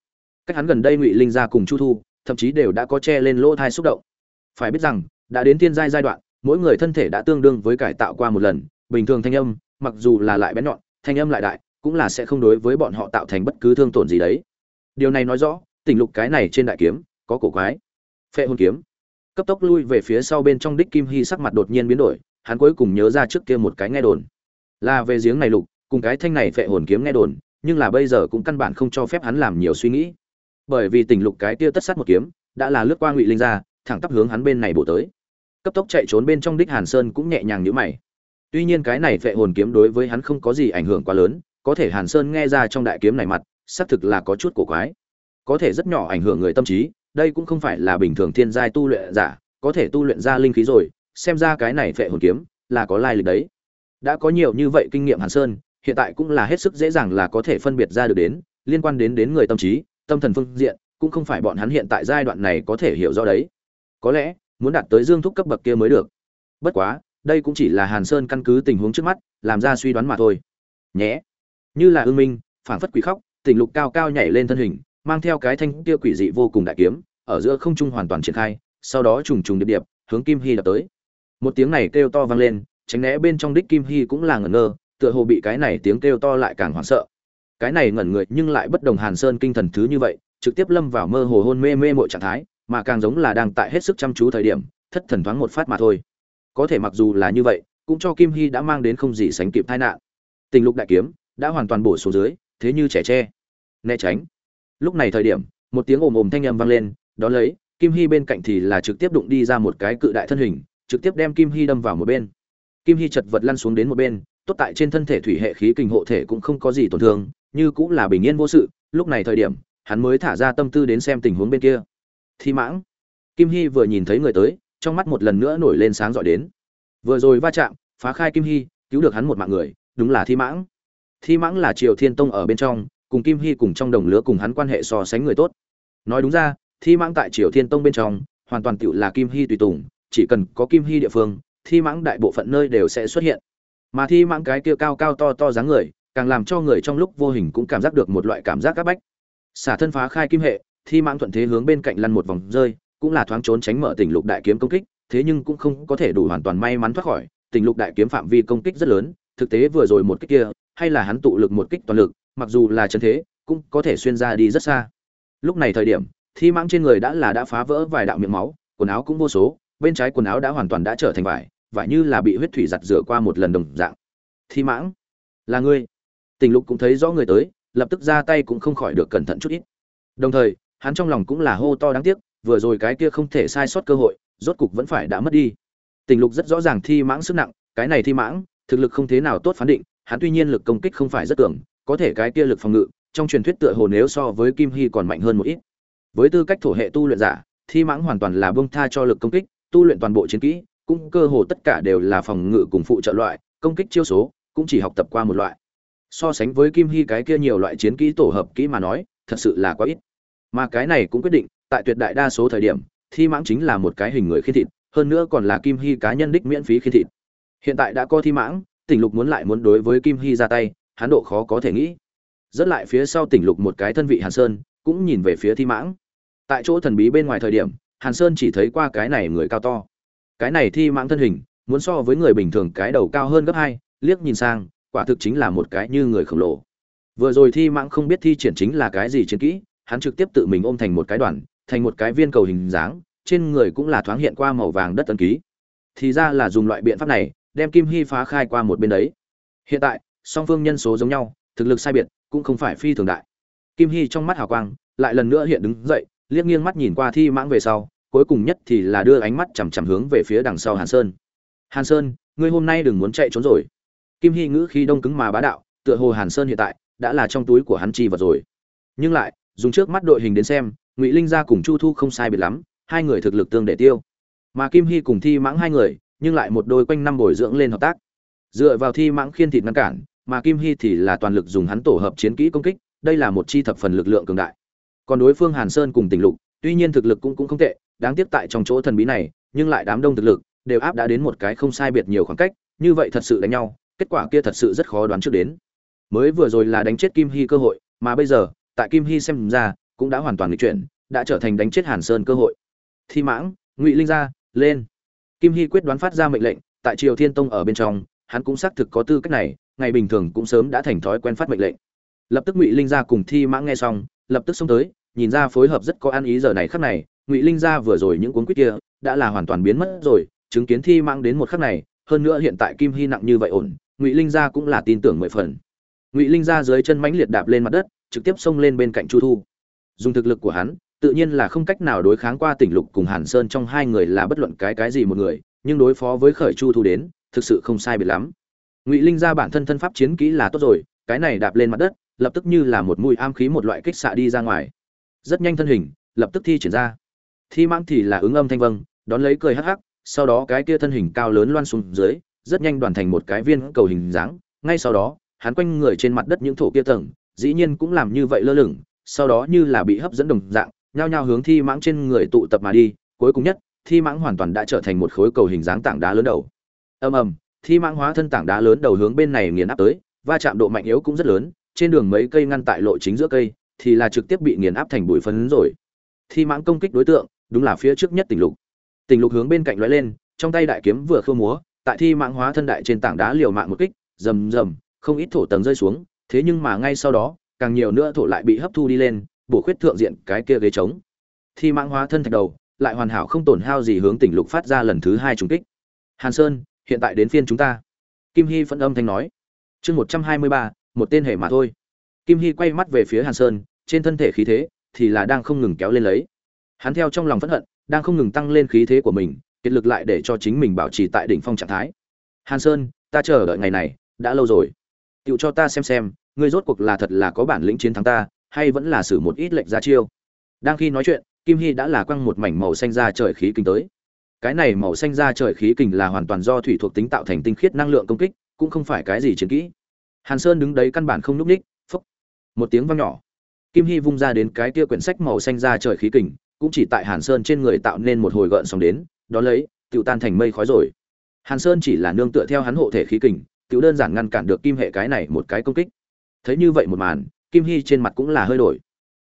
Speaker 1: cách hắn gần đây ngụy linh gia cùng chu thu, thậm chí đều đã có che lên lỗ thai xúc động. Phải biết rằng, đã đến tiên giai giai đoạn, mỗi người thân thể đã tương đương với cải tạo qua một lần. Bình thường thanh âm, mặc dù là lại bén nhọn, thanh âm lại đại, cũng là sẽ không đối với bọn họ tạo thành bất cứ thương tổn gì đấy. Điều này nói rõ tình lục cái này trên đại kiếm, có cổ quái. Phệ hồn kiếm. Cấp tốc lui về phía sau bên trong đích kim hy sắc mặt đột nhiên biến đổi, hắn cuối cùng nhớ ra trước kia một cái nghe đồn. Là về giếng này lục, cùng cái thanh này phệ hồn kiếm nghe đồn, nhưng là bây giờ cũng căn bản không cho phép hắn làm nhiều suy nghĩ bởi vì tình lục cái tia tất sát một kiếm, đã là lướt qua ngụy linh ra, thẳng tắp hướng hắn bên này bổ tới. Cấp tốc chạy trốn bên trong đích hàn sơn cũng nhẹ nhàng nhữ mày. Tuy nhiên cái này vệ hồn kiếm đối với hắn không có gì ảnh hưởng quá lớn, có thể hàn sơn nghe ra trong đại kiếm này mặt, xác thực là có chút cổ quái. Có thể rất nhỏ ảnh hưởng người tâm trí, đây cũng không phải là bình thường thiên giai tu luyện giả, có thể tu luyện ra linh khí rồi, xem ra cái này vệ hồn kiếm là có lai lịch đấy. Đã có nhiều như vậy kinh nghiệm hàn sơn, hiện tại cũng là hết sức dễ dàng là có thể phân biệt ra được đến, liên quan đến đến người tâm trí tâm thần phương diện, cũng không phải bọn hắn hiện tại giai đoạn này có thể hiểu rõ đấy. Có lẽ, muốn đạt tới dương thúc cấp bậc kia mới được. Bất quá, đây cũng chỉ là hàn sơn căn cứ tình huống trước mắt, làm ra suy đoán mà thôi. Nhé. Như là ương minh phản phất quỷ khóc, tình lục cao cao nhảy lên thân hình, mang theo cái thanh kia quỷ dị vô cùng đại kiếm, ở giữa không trung hoàn toàn triển khai, sau đó trùng trùng điệp điệp, hướng kim hy đập tới. Một tiếng này kêu to vang lên, tránh né bên trong đích kim hy cũng là ngẩn ngơ, tựa hồ bị cái này tiếng kêu to lại càng hoảng sợ cái này ngẩn người nhưng lại bất đồng hàn sơn kinh thần thứ như vậy, trực tiếp lâm vào mơ hồ hôn mê mê mọi trạng thái, mà càng giống là đang tại hết sức chăm chú thời điểm, thất thần thoáng một phát mà thôi. Có thể mặc dù là như vậy, cũng cho kim hy đã mang đến không gì sánh kịp tai nạn. Tình lục đại kiếm đã hoàn toàn bổ xuống dưới, thế như trẻ tre. Né tránh. Lúc này thời điểm, một tiếng ồm ồm thanh âm vang lên, đó lấy, kim hy bên cạnh thì là trực tiếp đụng đi ra một cái cự đại thân hình, trực tiếp đem kim hy đâm vào một bên. Kim hy chật vật lăn xuống đến một bên, tốt tại trên thân thể thủy hệ khí kình hộ thể cũng không có gì tổn thương như cũng là bình yên vô sự, lúc này thời điểm, hắn mới thả ra tâm tư đến xem tình huống bên kia. Thi mãng. Kim hy vừa nhìn thấy người tới, trong mắt một lần nữa nổi lên sáng giỏi đến. Vừa rồi va chạm, phá khai kim hy, cứu được hắn một mạng người, đúng là thi mãng. Thi mãng là triều thiên tông ở bên trong, cùng kim hy cùng trong đồng lứa cùng hắn quan hệ so sánh người tốt. Nói đúng ra, thi mãng tại triều thiên tông bên trong, hoàn toàn tựu là kim hy tùy tùng, chỉ cần có kim hy địa phương, thi mãng đại bộ phận nơi đều sẽ xuất hiện. Mà thi mãng cái kia cao cao to to dáng người càng làm cho người trong lúc vô hình cũng cảm giác được một loại cảm giác áp bách. Xả thân phá khai kim hệ, thi mãng thuận thế hướng bên cạnh lăn một vòng rơi, cũng là thoáng trốn tránh mở tình lục đại kiếm công kích, thế nhưng cũng không có thể đủ hoàn toàn may mắn thoát khỏi. Tình lục đại kiếm phạm vi công kích rất lớn, thực tế vừa rồi một kích kia, hay là hắn tụ lực một kích toàn lực, mặc dù là chân thế, cũng có thể xuyên ra đi rất xa. Lúc này thời điểm, thi mãng trên người đã là đã phá vỡ vài đạo miệng máu, quần áo cũng vô số, bên trái quần áo đã hoàn toàn đã trở thành vải vải như là bị huyết thủy giặt rửa qua một lần đồng dạng. Thi mãng, là ngươi tình lục cũng thấy rõ người tới, lập tức ra tay cũng không khỏi được cẩn thận chút ít. Đồng thời, hắn trong lòng cũng là hô to đáng tiếc, vừa rồi cái kia không thể sai sót cơ hội, rốt cục vẫn phải đã mất đi. Tình lục rất rõ ràng thi mãng sức nặng, cái này thi mãng, thực lực không thế nào tốt phán định, hắn tuy nhiên lực công kích không phải rất cường, có thể cái kia lực phòng ngự, trong truyền thuyết tựa hồ nếu so với kim hy còn mạnh hơn một ít. Với tư cách thổ hệ tu luyện giả, thi mãng hoàn toàn là bông tha cho lực công kích, tu luyện toàn bộ chiến kỹ, cũng cơ hồ tất cả đều là phòng ngự cùng phụ trợ loại, công kích chiêu số, cũng chỉ học tập qua một loại so sánh với kim hy cái kia nhiều loại chiến kỹ tổ hợp kỹ mà nói, thật sự là quá ít. Mà cái này cũng quyết định, tại tuyệt đại đa số thời điểm, thi mãng chính là một cái hình người khiên thịt, hơn nữa còn là kim hy cá nhân đích miễn phí khiên thịt. Hiện tại đã có thi mãng, tỉnh lục muốn lại muốn đối với kim hy ra tay, hắn độ khó có thể nghĩ. Dẫn lại phía sau tỉnh lục một cái thân vị hàn sơn, cũng nhìn về phía thi mãng. Tại chỗ thần bí bên ngoài thời điểm, hàn sơn chỉ thấy qua cái này người cao to. Cái này thi mãng thân hình, muốn so với người bình thường cái đầu cao hơn gấp hai, liếc nhìn sang quả thực chính là một cái như người khổng lồ. Vừa rồi thi mãng không biết thi triển chính là cái gì chiến kỹ, hắn trực tiếp tự mình ôm thành một cái đoàn, thành một cái viên cầu hình dáng, trên người cũng là thoáng hiện qua màu vàng đất tân ký. Thì ra là dùng loại biện pháp này, đem kim hy phá khai qua một bên đấy. Hiện tại, song phương nhân số giống nhau, thực lực sai biệt, cũng không phải phi thường đại. Kim hy trong mắt hào quang, lại lần nữa hiện đứng dậy, liếc nghiêng mắt nhìn qua thi mãng về sau, cuối cùng nhất thì là đưa ánh mắt chằm chằm hướng về phía đằng sau hàn sơn. Hàn sơn, ngươi hôm nay đừng muốn chạy trốn rồi kim hy ngữ khi đông cứng mà bá đạo, tựa hồ hàn sơn hiện tại đã là trong túi của hắn chi vật rồi. Nhưng lại, dùng trước mắt đội hình đến xem, ngụy linh gia cùng chu thu không sai biệt lắm, hai người thực lực tương để tiêu. Mà kim hy cùng thi mãng hai người, nhưng lại một đôi quanh năm bồi dưỡng lên hợp tác. Dựa vào thi mãng khiên thịt ngăn cản, mà kim hy thì là toàn lực dùng hắn tổ hợp chiến kỹ công kích, đây là một chi thập phần lực lượng cường đại. Còn đối phương hàn sơn cùng tỉnh lục, tuy nhiên thực lực cũng cũng không tệ, đáng tiếc tại trong chỗ thần bí này, nhưng lại đám đông thực lực, đều áp đã đến một cái không sai biệt nhiều khoảng cách, như vậy thật sự đánh nhau kết quả kia thật sự rất khó đoán trước đến. Mới vừa rồi là đánh chết kim hy cơ hội, mà bây giờ, tại kim hy xem ra, cũng đã hoàn toàn lịch chuyển, đã trở thành đánh chết hàn sơn cơ hội. Thi mãng, ngụy linh ra, lên. Kim hy quyết đoán phát ra mệnh lệnh, tại triều thiên tông ở bên trong, hắn cũng xác thực có tư cách này, ngày bình thường cũng sớm đã thành thói quen phát mệnh lệnh. Lập tức ngụy linh gia cùng thi mãng nghe xong, lập tức xông tới, nhìn ra phối hợp rất có ăn ý giờ này khắc này, ngụy linh gia vừa rồi những cuốn quýt kia, đã là hoàn toàn biến mất rồi, chứng kiến thi mãng đến một khắc này, hơn nữa hiện tại kim hy nặng như vậy ổn ngụy linh gia cũng là tin tưởng mười phần. Ngụy linh gia dưới chân mãnh liệt đạp lên mặt đất, trực tiếp xông lên bên cạnh chu thu. Dùng thực lực của hắn, tự nhiên là không cách nào đối kháng qua tỉnh lục cùng hàn sơn trong hai người là bất luận cái cái gì một người, nhưng đối phó với khởi chu thu đến, thực sự không sai biệt lắm. Ngụy linh gia bản thân thân pháp chiến kỹ là tốt rồi, cái này đạp lên mặt đất, lập tức như là một mũi am khí một loại kích xạ đi ra ngoài. Rất nhanh thân hình, lập tức thi triển ra. Thi mãng thì là ứng âm thanh vâng đón lấy cười hắc hắc, sau đó cái kia thân hình cao lớn loan xuống dưới rất nhanh đoàn thành một cái viên cầu hình dáng. Ngay sau đó, hắn quanh người trên mặt đất những thổ kia tầng, dĩ nhiên cũng làm như vậy lơ lửng, sau đó như là bị hấp dẫn đồng dạng, nhao nhao hướng thi mãng trên người tụ tập mà đi. Cuối cùng nhất, thi mãng hoàn toàn đã trở thành một khối cầu hình dáng tảng đá lớn đầu. Ầm ầm, thi mãng hóa thân tảng đá lớn đầu hướng bên này nghiền áp tới, va chạm độ mạnh yếu cũng rất lớn, trên đường mấy cây ngăn tại lộ chính giữa cây, thì là trực tiếp bị nghiền áp thành bụi phấn rồi. Thi mãng công kích đối tượng, đúng là phía trước nhất tỉnh lục. Tỉnh lục hướng bên cạnh lóe lên, trong tay đại kiếm vừa khơ múa tại thi mạng hóa thân đại trên tảng đá liều mạng một kích, rầm rầm, không ít thổ tầng rơi xuống, thế nhưng mà ngay sau đó, càng nhiều nữa thổ lại bị hấp thu đi lên, bổ khuyết thượng diện cái kia ghế trống. Thi mạng hóa thân thạch đầu, lại hoàn hảo không tổn hao gì hướng tỉnh lục phát ra lần thứ hai trùng kích. Hàn sơn, hiện tại đến phiên chúng ta. Kim hy phân âm thanh nói. Chương một trăm hai mươi ba, một tên hệ mà thôi. Kim hy quay mắt về phía hàn sơn, trên thân thể khí thế thì là đang không ngừng kéo lên lấy. Hắn theo trong lòng phẫn hận, đang không ngừng tăng lên khí thế của mình kiệt lực lại để cho chính mình bảo trì tại đỉnh phong trạng thái. Hàn sơn, ta chờ đợi ngày này, đã lâu rồi. Tựu cho ta xem xem, ngươi rốt cuộc là thật là có bản lĩnh chiến thắng ta, hay vẫn là xử một ít lệnh ra chiêu. Đang khi nói chuyện, kim hy đã là quăng một mảnh màu xanh ra trời khí kinh tới. Cái này màu xanh ra trời khí kình là hoàn toàn do thủy thuộc tính tạo thành tinh khiết năng lượng công kích, cũng không phải cái gì chiến kỹ. Hàn sơn đứng đấy căn bản không nhúc ních, phốc. Một tiếng vang nhỏ. Kim hy vung ra đến cái kia quyển sách màu xanh ra trời khí kình cũng chỉ tại hàn sơn trên người tạo nên một hồi gợn sóng đến đó lấy tự tan thành mây khói rồi. Hàn sơn chỉ là nương tựa theo hắn hộ thể khí kình tự đơn giản ngăn cản được kim hệ cái này một cái công kích. Thấy như vậy một màn, kim hy trên mặt cũng là hơi đổi.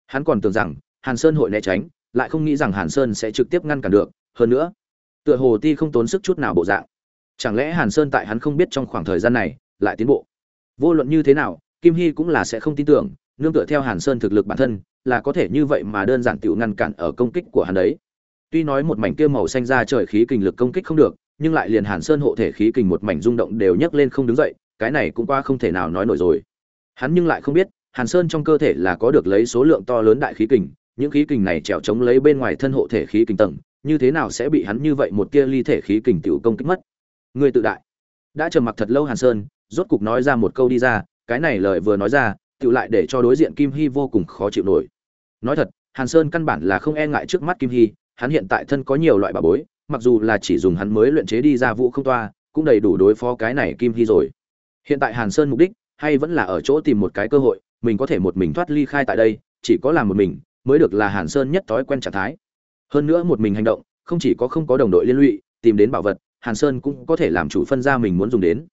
Speaker 1: Hắn còn tưởng rằng, hàn sơn hội né tránh, lại không nghĩ rằng hàn sơn sẽ trực tiếp ngăn cản được, hơn nữa, tựa hồ ti không tốn sức chút nào bộ dạng. Chẳng lẽ hàn sơn tại hắn không biết trong khoảng thời gian này, lại tiến bộ? Vô luận như thế nào, kim hy cũng là sẽ không tin tưởng, nương tựa theo hàn sơn thực lực bản thân, là có thể như vậy mà đơn giản tự ngăn cản ở công kích của hắn đấy tuy nói một mảnh kia màu xanh ra trời khí kình lực công kích không được, nhưng lại liền hàn sơn hộ thể khí kình một mảnh rung động đều nhấc lên không đứng dậy, cái này cũng qua không thể nào nói nổi rồi. Hắn nhưng lại không biết, hàn sơn trong cơ thể là có được lấy số lượng to lớn đại khí kình, những khí kình này trèo chống lấy bên ngoài thân hộ thể khí kình tầng, như thế nào sẽ bị hắn như vậy một tia ly thể khí kình tiểu công kích mất? Người tự đại. Đã trầm mặc thật lâu hàn sơn, rốt cục nói ra một câu đi ra, cái này lời vừa nói ra, tiểu lại để cho đối diện kim hy vô cùng khó chịu nổi. Nói thật, hàn sơn căn bản là không e ngại trước mắt kim hy hắn hiện tại thân có nhiều loại bà bối, mặc dù là chỉ dùng hắn mới luyện chế đi ra vũ không toa, cũng đầy đủ đối phó cái này kim hy rồi. Hiện tại hàn sơn mục đích, hay vẫn là ở chỗ tìm một cái cơ hội, mình có thể một mình thoát ly khai tại đây, chỉ có làm một mình, mới được là hàn sơn nhất thói quen trạng thái. Hơn nữa một mình hành động, không chỉ có không có đồng đội liên lụy, tìm đến bảo vật, hàn sơn cũng có thể làm chủ phân ra mình muốn dùng đến.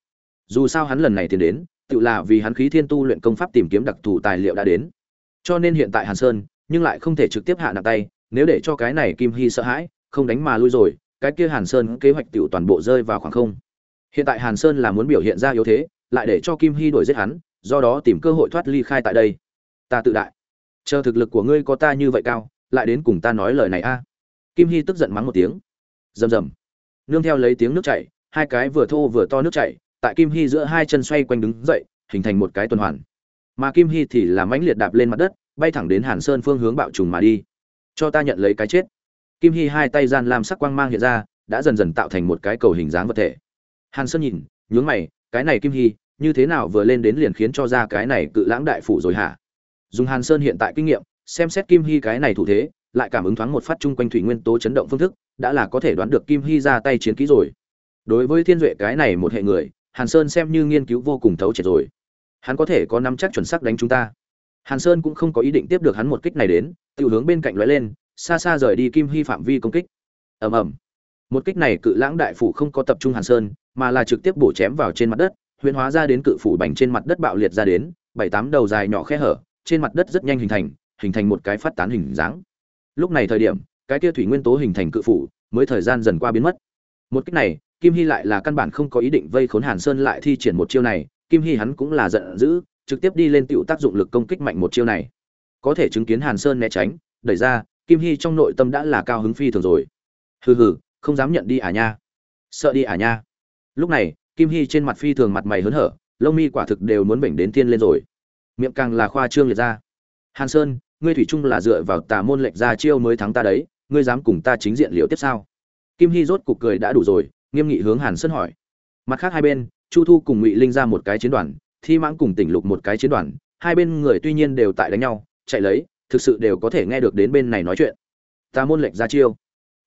Speaker 1: Dù sao hắn lần này tiến đến, tự là vì hắn khí thiên tu luyện công pháp tìm kiếm đặc thù tài liệu đã đến. Cho nên hiện tại hàn sơn, nhưng lại không thể trực tiếp hạ nặng tay nếu để cho cái này kim hy sợ hãi, không đánh mà lui rồi, cái kia hàn sơn kế hoạch tiểu toàn bộ rơi vào khoảng không. Hiện tại hàn sơn là muốn biểu hiện ra yếu thế, lại để cho kim hy đuổi giết hắn, do đó tìm cơ hội thoát ly khai tại đây. Ta tự đại. Chờ thực lực của ngươi có ta như vậy cao, lại đến cùng ta nói lời này a. Kim hy tức giận mắng một tiếng. Rầm rầm. Nương theo lấy tiếng nước chảy, hai cái vừa thô vừa to nước chảy, tại kim hy giữa hai chân xoay quanh đứng dậy, hình thành một cái tuần hoàn. Mà kim hy thì làm mãnh liệt đạp lên mặt đất, bay thẳng đến hàn sơn phương hướng bạo trùng mà đi cho ta nhận lấy cái chết. Kim hy hai tay gian làm sắc quang mang hiện ra, đã dần dần tạo thành một cái cầu hình dáng vật thể. Hàn sơn nhìn, nhướng mày, cái này kim hy, như thế nào vừa lên đến liền khiến cho ra cái này cự lãng đại phủ rồi hả? Dùng hàn sơn hiện tại kinh nghiệm, xem xét kim hy cái này thủ thế, lại cảm ứng thoáng một phát chung quanh thủy nguyên tố chấn động phương thức, đã là có thể đoán được kim hy ra tay chiến kỹ rồi. Đối với thiên duệ cái này một hệ người, hàn sơn xem như nghiên cứu vô cùng thấu triệt rồi. Hắn có thể có nắm chắc chuẩn xác đánh chúng ta hàn sơn cũng không có ý định tiếp được hắn một kích này đến tự hướng bên cạnh lóe lên, xa xa rời đi kim hy phạm vi công kích. Ầm ầm. Một kích này cự lãng đại phủ không có tập trung hàn sơn, mà là trực tiếp bổ chém vào trên mặt đất huyễn hóa ra đến cự phủ bành trên mặt đất bạo liệt ra đến, bảy tám đầu dài nhỏ khe hở, trên mặt đất rất nhanh hình thành hình thành một cái phát tán hình dáng. Lúc này thời điểm, cái kia thủy nguyên tố hình thành cự phủ mới thời gian dần qua biến mất. Một cách này, kim hy lại là căn bản không có ý định vây khốn hàn sơn lại thi triển một chiêu này, kim hy hắn cũng là giận dữ trực tiếp đi lên tiểu tác dụng lực công kích mạnh một chiêu này. Có thể chứng kiến hàn sơn né tránh, đẩy ra, kim hy trong nội tâm đã là cao hứng phi thường rồi. Hừ hừ, không dám nhận đi à nha. Sợ đi à nha. Lúc này, kim hy trên mặt phi thường mặt mày hớn hở, lông mi quả thực đều muốn bệnh đến tiên lên rồi. Miệng càng là khoa trương liệt ra. Hàn sơn, ngươi thủy chung là dựa vào tà môn lệnh ra chiêu mới thắng ta đấy, ngươi dám cùng ta chính diện liệu tiếp sao? Kim hy rốt cục cười đã đủ rồi, nghiêm nghị hướng hàn sơn hỏi. Mặt khác hai bên, chu thu cùng ngụy linh ra một cái chiến đoàn thi mãng cùng tỉnh lục một cái chiến đoàn, hai bên người tuy nhiên đều tại đánh nhau, chạy lấy, thực sự đều có thể nghe được đến bên này nói chuyện. Ta môn lệnh ra chiêu.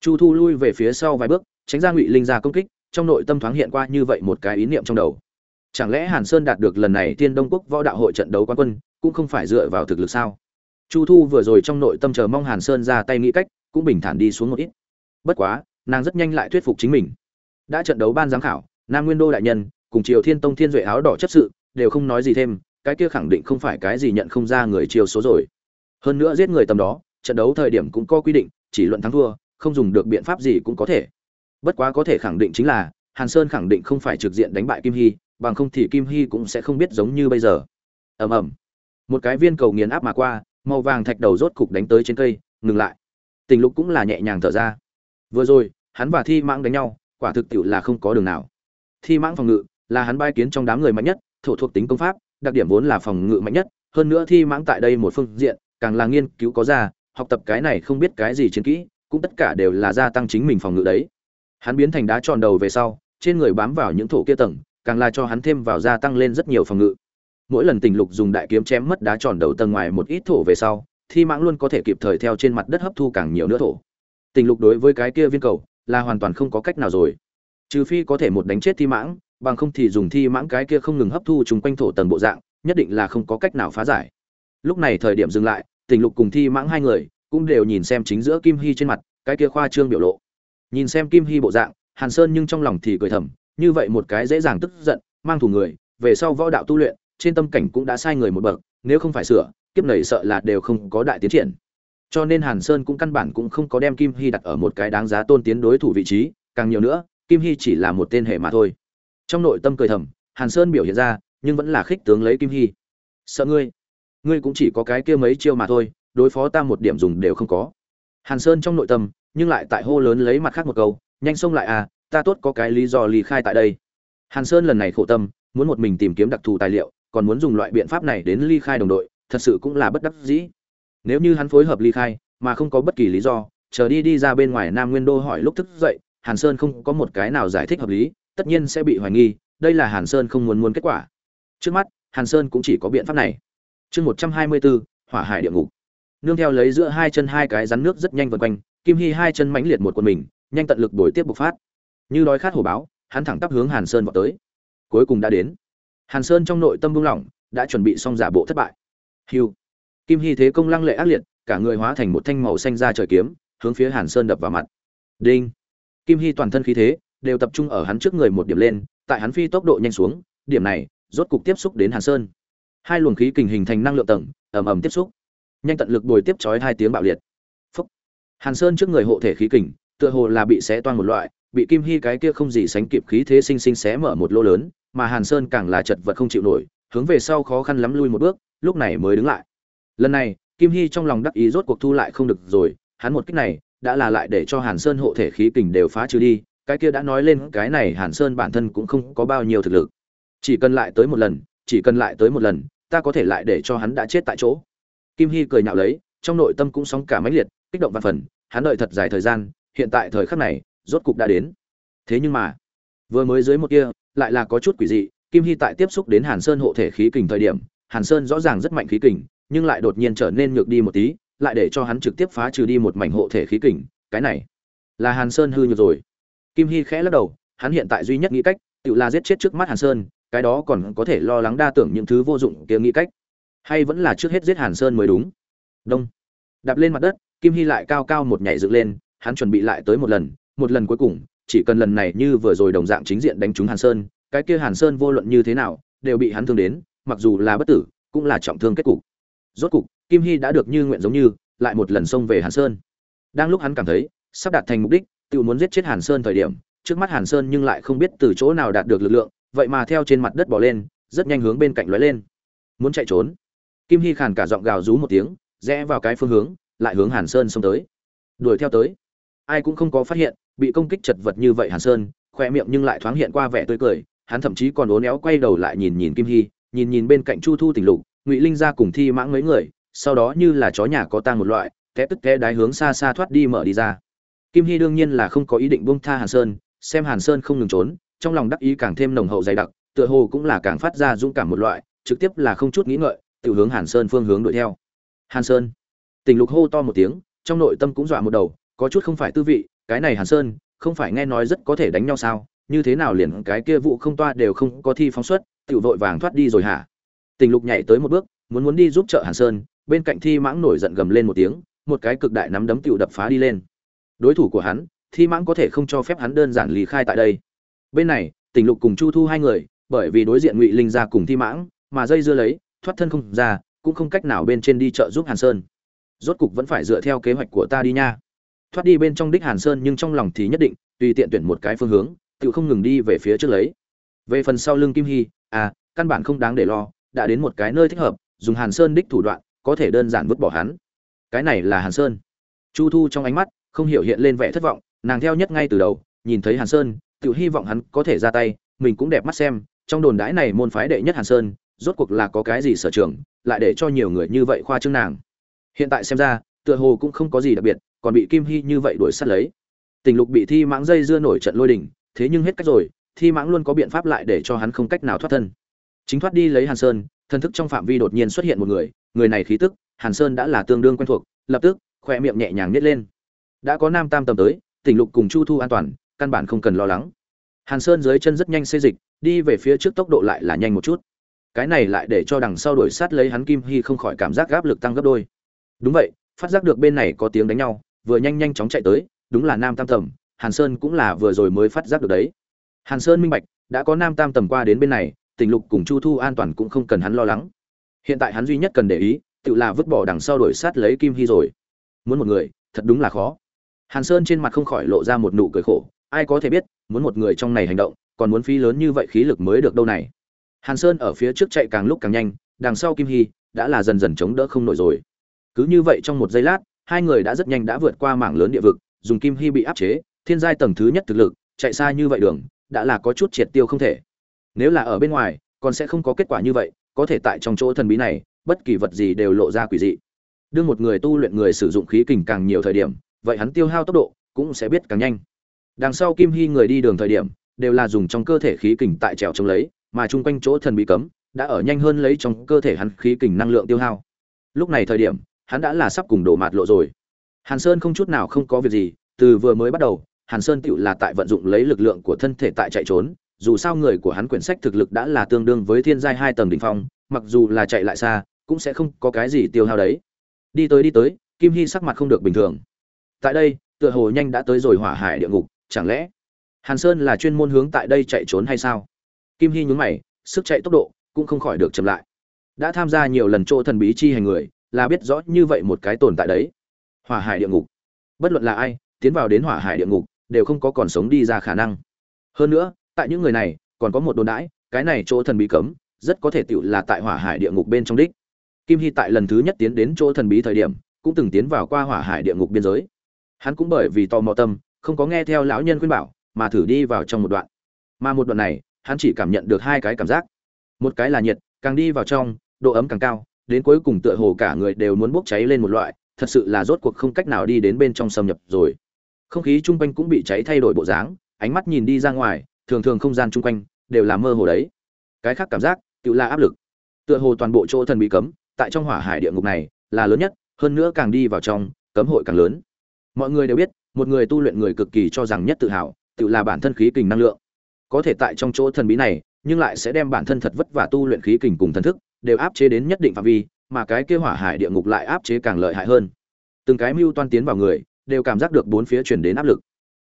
Speaker 1: Chu thu lui về phía sau vài bước, tránh ra ngụy linh ra công kích, trong nội tâm thoáng hiện qua như vậy một cái ý niệm trong đầu. Chẳng lẽ hàn sơn đạt được lần này thiên đông quốc võ đạo hội trận đấu quan quân, cũng không phải dựa vào thực lực sao? Chu thu vừa rồi trong nội tâm chờ mong hàn sơn ra tay nghĩ cách, cũng bình thản đi xuống một ít. Bất quá, nàng rất nhanh lại thuyết phục chính mình. Đã trận đấu ban giám khảo, nam nguyên đô đại nhân, cùng triều thiên tông thiên duệ áo đỏ chấp sự đều không nói gì thêm, cái kia khẳng định không phải cái gì nhận không ra người chiêu số rồi. Hơn nữa giết người tầm đó, trận đấu thời điểm cũng có quy định, chỉ luận thắng thua, không dùng được biện pháp gì cũng có thể. Bất quá có thể khẳng định chính là, hàn sơn khẳng định không phải trực diện đánh bại kim hy, bằng không thì kim hy cũng sẽ không biết giống như bây giờ. Ầm ầm. Một cái viên cầu nghiền áp mà qua, màu vàng thạch đầu rốt cục đánh tới trên cây, ngừng lại. Tình lục cũng là nhẹ nhàng thở ra. Vừa rồi, hắn và thi mãng đánh nhau, quả thực tiệu là không có đường nào. Thi mãng phòng ngự, là hắn bay kiến trong đám người mạnh nhất thổ thuộc tính công pháp, đặc điểm vốn là phòng ngự mạnh nhất, hơn nữa thi mãng tại đây một phương diện, càng là nghiên cứu có ra, học tập cái này không biết cái gì chiến kỹ, cũng tất cả đều là gia tăng chính mình phòng ngự đấy. Hắn biến thành đá tròn đầu về sau, trên người bám vào những thổ kia tầng, càng là cho hắn thêm vào gia tăng lên rất nhiều phòng ngự. Mỗi lần tình lục dùng đại kiếm chém mất đá tròn đầu tầng ngoài một ít thổ về sau, thi mãng luôn có thể kịp thời theo trên mặt đất hấp thu càng nhiều nữa thổ. Tình lục đối với cái kia viên cầu là hoàn toàn không có cách nào rồi. Trừ phi có thể một đánh chết thi mãng bằng không thì dùng thi mãng cái kia không ngừng hấp thu chúng quanh thổ tầng bộ dạng, nhất định là không có cách nào phá giải. Lúc này thời điểm dừng lại, tình lục cùng thi mãng hai người cũng đều nhìn xem chính giữa kim hy trên mặt, cái kia khoa trương biểu lộ. Nhìn xem kim hy bộ dạng, hàn sơn nhưng trong lòng thì cười thầm, như vậy một cái dễ dàng tức giận, mang thủ người, về sau võ đạo tu luyện, trên tâm cảnh cũng đã sai người một bậc, nếu không phải sửa, kiếp nảy sợ là đều không có đại tiến triển. Cho nên hàn sơn cũng căn bản cũng không có đem kim hy đặt ở một cái đáng giá tôn tiến đối thủ vị trí, càng nhiều nữa, kim hy chỉ là một tên hệ mà thôi trong nội tâm cười thầm, hàn sơn biểu hiện ra, nhưng vẫn là khích tướng lấy kim hy. Sợ ngươi. Ngươi cũng chỉ có cái kia mấy chiêu mà thôi, đối phó ta một điểm dùng đều không có. Hàn sơn trong nội tâm, nhưng lại tại hô lớn lấy mặt khác một câu, nhanh xông lại à ta tốt có cái lý do ly khai tại đây. Hàn sơn lần này khổ tâm, muốn một mình tìm kiếm đặc thù tài liệu, còn muốn dùng loại biện pháp này đến ly khai đồng đội, thật sự cũng là bất đắc dĩ. Nếu như hắn phối hợp ly khai, mà không có bất kỳ lý do, chờ đi đi ra bên ngoài nam nguyên đô hỏi lúc thức dậy, hàn sơn không có một cái nào giải thích hợp lý tất nhiên sẽ bị hoài nghi, đây là hàn sơn không muốn muốn kết quả. Trước mắt, hàn sơn cũng chỉ có biện pháp này. Chương một trăm hai mươi bốn hỏa hải địa ngục. Nương theo lấy giữa hai chân hai cái rắn nước rất nhanh vần quanh, kim hy hai chân mãnh liệt một quần mình, nhanh tận lực đổi tiếp bộc phát. Như đói khát hổ báo, hắn thẳng tắp hướng hàn sơn vào tới. Cuối cùng đã đến. Hàn sơn trong nội tâm buông lỏng, đã chuẩn bị xong giả bộ thất bại. Hiu. Kim hy thế công lăng lệ ác liệt, cả người hóa thành một thanh màu xanh ra trời kiếm, hướng phía hàn sơn đập vào mặt. Đinh. Kim hy toàn thân khí thế đều tập trung ở hắn trước người một điểm lên, tại hắn phi tốc độ nhanh xuống, điểm này, rốt cục tiếp xúc đến hàn sơn. Hai luồng khí kình hình thành năng lượng tầng, ầm ầm tiếp xúc. Nhanh tận lực bồi tiếp chói hai tiếng bạo liệt. Phúc. hàn sơn trước người hộ thể khí kình, tựa hồ là bị xé toan một loại, bị kim hy cái kia không gì sánh kịp khí thế sinh sinh xé mở một lỗ lớn, mà hàn sơn càng là chật vật không chịu nổi, hướng về sau khó khăn lắm lui một bước, lúc này mới đứng lại. Lần này, kim hy trong lòng đắc ý rốt cuộc thu lại không được rồi, hắn một kích này, đã là lại để cho hàn sơn hộ thể khí kình đều phá trừ đi cái kia đã nói lên cái này hàn sơn bản thân cũng không có bao nhiêu thực lực. Chỉ cần lại tới một lần, chỉ cần lại tới một lần, ta có thể lại để cho hắn đã chết tại chỗ. Kim hy cười nhạo lấy, trong nội tâm cũng sóng cả mãnh liệt, kích động vạn phần, hắn đợi thật dài thời gian, hiện tại thời khắc này, rốt cục đã đến. Thế nhưng mà, vừa mới dưới một kia, lại là có chút quỷ dị, kim hy tại tiếp xúc đến hàn sơn hộ thể khí kình thời điểm, hàn sơn rõ ràng rất mạnh khí kình, nhưng lại đột nhiên trở nên nhược đi một tí, lại để cho hắn trực tiếp phá trừ đi một mảnh hộ thể khí kình, cái này là hàn sơn hư nhược rồi kim hy khẽ lắc đầu, hắn hiện tại duy nhất nghĩ cách, tự là giết chết trước mắt hàn sơn, cái đó còn có thể lo lắng đa tưởng những thứ vô dụng kia nghĩ cách. Hay vẫn là trước hết giết hàn sơn mới đúng? Đông. Đạp lên mặt đất, kim hy lại cao cao một nhảy dựng lên, hắn chuẩn bị lại tới một lần một lần cuối cùng, chỉ cần lần này như vừa rồi đồng dạng chính diện đánh trúng hàn sơn, cái kia hàn sơn vô luận như thế nào, đều bị hắn thương đến, mặc dù là bất tử, cũng là trọng thương kết cục. Rốt cục, kim hy đã được như nguyện giống như, lại một lần xông về hàn sơn. Đang lúc hắn cảm thấy, sắp đạt thành mục đích tự muốn giết chết hàn sơn thời điểm, trước mắt hàn sơn nhưng lại không biết từ chỗ nào đạt được lực lượng, vậy mà theo trên mặt đất bỏ lên, rất nhanh hướng bên cạnh lóe lên. Muốn chạy trốn. Kim hy khàn cả giọng gào rú một tiếng, rẽ vào cái phương hướng, lại hướng hàn sơn xông tới. Đuổi theo tới. Ai cũng không có phát hiện, bị công kích chật vật như vậy hàn sơn khoe miệng nhưng lại thoáng hiện qua vẻ tươi cười, hắn thậm chí còn uốn éo quay đầu lại nhìn nhìn kim hy, nhìn nhìn bên cạnh chu thu tỉnh lục, ngụy linh ra cùng thi mãng mấy người, sau đó như là chó nhà có tang một loại, té tức té đái hướng xa xa thoát đi mở đi ra kim hy đương nhiên là không có ý định buông tha hàn sơn, xem hàn sơn không ngừng trốn, trong lòng đắc ý càng thêm nồng hậu dày đặc, tựa hồ cũng là càng phát ra dũng cảm một loại, trực tiếp là không chút nghĩ ngợi, tự hướng hàn sơn phương hướng đuổi theo. Hàn sơn. Tình lục hô to một tiếng, trong nội tâm cũng dọa một đầu, có chút không phải tư vị, cái này hàn sơn, không phải nghe nói rất có thể đánh nhau sao, như thế nào liền cái kia vụ không toa đều không có thi phóng xuất tự vội vàng thoát đi rồi hả? Tình lục nhảy tới một bước, muốn muốn đi giúp trợ hàn sơn, bên cạnh thi mãng nổi giận gầm lên một tiếng, một cái cực đại nắm đấm tựu đập phá đi lên đối thủ của hắn, thi mãng có thể không cho phép hắn đơn giản lý khai tại đây. Bên này, Tỉnh lục cùng chu thu hai người, bởi vì đối diện ngụy linh ra cùng thi mãng, mà dây dưa lấy, thoát thân không ra, cũng không cách nào bên trên đi chợ giúp hàn sơn. Rốt cục vẫn phải dựa theo kế hoạch của ta đi nha. Thoát đi bên trong đích hàn sơn nhưng trong lòng thì nhất định, tùy tiện tuyển một cái phương hướng, tự không ngừng đi về phía trước lấy. Về phần sau lưng kim hy à căn bản không đáng để lo, đã đến một cái nơi thích hợp, dùng hàn sơn đích thủ đoạn, có thể đơn giản vứt bỏ hắn. Cái này là hàn sơn. Chu thu trong ánh mắt không hiểu hiện lên vẻ thất vọng, nàng theo nhất ngay từ đầu, nhìn thấy hàn sơn, tự hy vọng hắn có thể ra tay, mình cũng đẹp mắt xem, trong đồn đãi này môn phái đệ nhất hàn sơn, rốt cuộc là có cái gì sở trường, lại để cho nhiều người như vậy khoa trương nàng. Hiện tại xem ra, tựa hồ cũng không có gì đặc biệt, còn bị kim hy như vậy đuổi sát lấy. Tình lục bị thi mãng dây dưa nổi trận lôi đình, thế nhưng hết cách rồi, thi mãng luôn có biện pháp lại để cho hắn không cách nào thoát thân. Chính thoát đi lấy hàn sơn thân thức trong phạm vi đột nhiên xuất hiện một người người này khí tức, hàn sơn đã là tương đương quen thuộc, lập tức, khoe miệng nhẹ nhàng nhét lên đã có nam tam tầm tới, tỉnh lục cùng chu thu an toàn, căn bản không cần lo lắng. Hàn sơn dưới chân rất nhanh xê dịch, đi về phía trước tốc độ lại là nhanh một chút. Cái này lại để cho đằng sau đuổi sát lấy hắn kim hy không khỏi cảm giác gáp lực tăng gấp đôi. Đúng vậy, phát giác được bên này có tiếng đánh nhau, vừa nhanh nhanh chóng chạy tới, đúng là nam tam tầm, hàn sơn cũng là vừa rồi mới phát giác được đấy. Hàn sơn minh bạch, đã có nam tam tầm qua đến bên này, Tỉnh lục cùng chu thu an toàn cũng không cần hắn lo lắng. Hiện tại hắn duy nhất cần để ý, tự là vứt bỏ đằng sau đuổi sát lấy kim hy rồi. Muốn một người, thật đúng là khó hàn sơn trên mặt không khỏi lộ ra một nụ cười khổ, ai có thể biết, muốn một người trong này hành động, còn muốn phí lớn như vậy khí lực mới được đâu này. Hàn sơn ở phía trước chạy càng lúc càng nhanh, đằng sau kim hy, đã là dần dần chống đỡ không nổi rồi. Cứ như vậy trong một giây lát, hai người đã rất nhanh đã vượt qua mảng lớn địa vực, dùng kim hy bị áp chế, thiên giai tầng thứ nhất thực lực, chạy xa như vậy đường, đã là có chút triệt tiêu không thể. Nếu là ở bên ngoài, còn sẽ không có kết quả như vậy, có thể tại trong chỗ thần bí này, bất kỳ vật gì đều lộ ra quỷ dị. Đương một người tu luyện người sử dụng khí kình càng nhiều thời điểm vậy hắn tiêu hao tốc độ cũng sẽ biết càng nhanh. Đằng sau kim hy người đi đường thời điểm, đều là dùng trong cơ thể khí kình tại trèo chống lấy, mà chung quanh chỗ thần bị cấm đã ở nhanh hơn lấy trong cơ thể hắn khí kình năng lượng tiêu hao. Lúc này thời điểm, hắn đã là sắp cùng đổ mạt lộ rồi. Hàn sơn không chút nào không có việc gì, từ vừa mới bắt đầu, hàn sơn tựu là tại vận dụng lấy lực lượng của thân thể tại chạy trốn, dù sao người của hắn quyển sách thực lực đã là tương đương với thiên giai hai tầng đỉnh phong, mặc dù là chạy lại xa, cũng sẽ không có cái gì tiêu hao đấy. Đi tới đi tới, kim hy sắc mặt không được bình thường tại đây, tựa hồ nhanh đã tới rồi hỏa hải địa ngục, chẳng lẽ hàn sơn là chuyên môn hướng tại đây chạy trốn hay sao? Kim hy nhún mày, sức chạy tốc độ cũng không khỏi được chậm lại. Đã tham gia nhiều lần chỗ thần bí chi hành người, là biết rõ như vậy một cái tồn tại đấy. Hỏa hải địa ngục. Bất luận là ai, tiến vào đến hỏa hải địa ngục, đều không có còn sống đi ra khả năng. Hơn nữa, tại những người này, còn có một đồn đãi, cái này chỗ thần bí cấm, rất có thể tựu là tại hỏa hải địa ngục bên trong đích. Kim hy tại lần thứ nhất tiến đến chỗ thần bí thời điểm, cũng từng tiến vào qua hỏa hải địa ngục biên giới hắn cũng bởi vì tò mò tâm, không có nghe theo lão nhân khuyên bảo, mà thử đi vào trong một đoạn. Mà một đoạn này, hắn chỉ cảm nhận được hai cái cảm giác. Một cái là nhiệt, càng đi vào trong, độ ấm càng cao, đến cuối cùng tựa hồ cả người đều muốn bốc cháy lên một loại, thật sự là rốt cuộc không cách nào đi đến bên trong xâm nhập rồi. Không khí chung quanh cũng bị cháy thay đổi bộ dáng, ánh mắt nhìn đi ra ngoài, thường thường không gian chung quanh đều là mơ hồ đấy. Cái khác cảm giác, tự là áp lực. Tựa hồ toàn bộ chỗ thần bị cấm, tại trong hỏa hải địa ngục này là lớn nhất, hơn nữa càng đi vào trong, cấm hội càng lớn mọi người đều biết, một người tu luyện người cực kỳ cho rằng nhất tự hào, tự là bản thân khí kình năng lượng. Có thể tại trong chỗ thần bí này, nhưng lại sẽ đem bản thân thật vất vả tu luyện khí kình cùng thần thức, đều áp chế đến nhất định phạm vi, mà cái kia hỏa hải địa ngục lại áp chế càng lợi hại hơn. Từng cái mưu toan tiến vào người, đều cảm giác được bốn phía chuyển đến áp lực.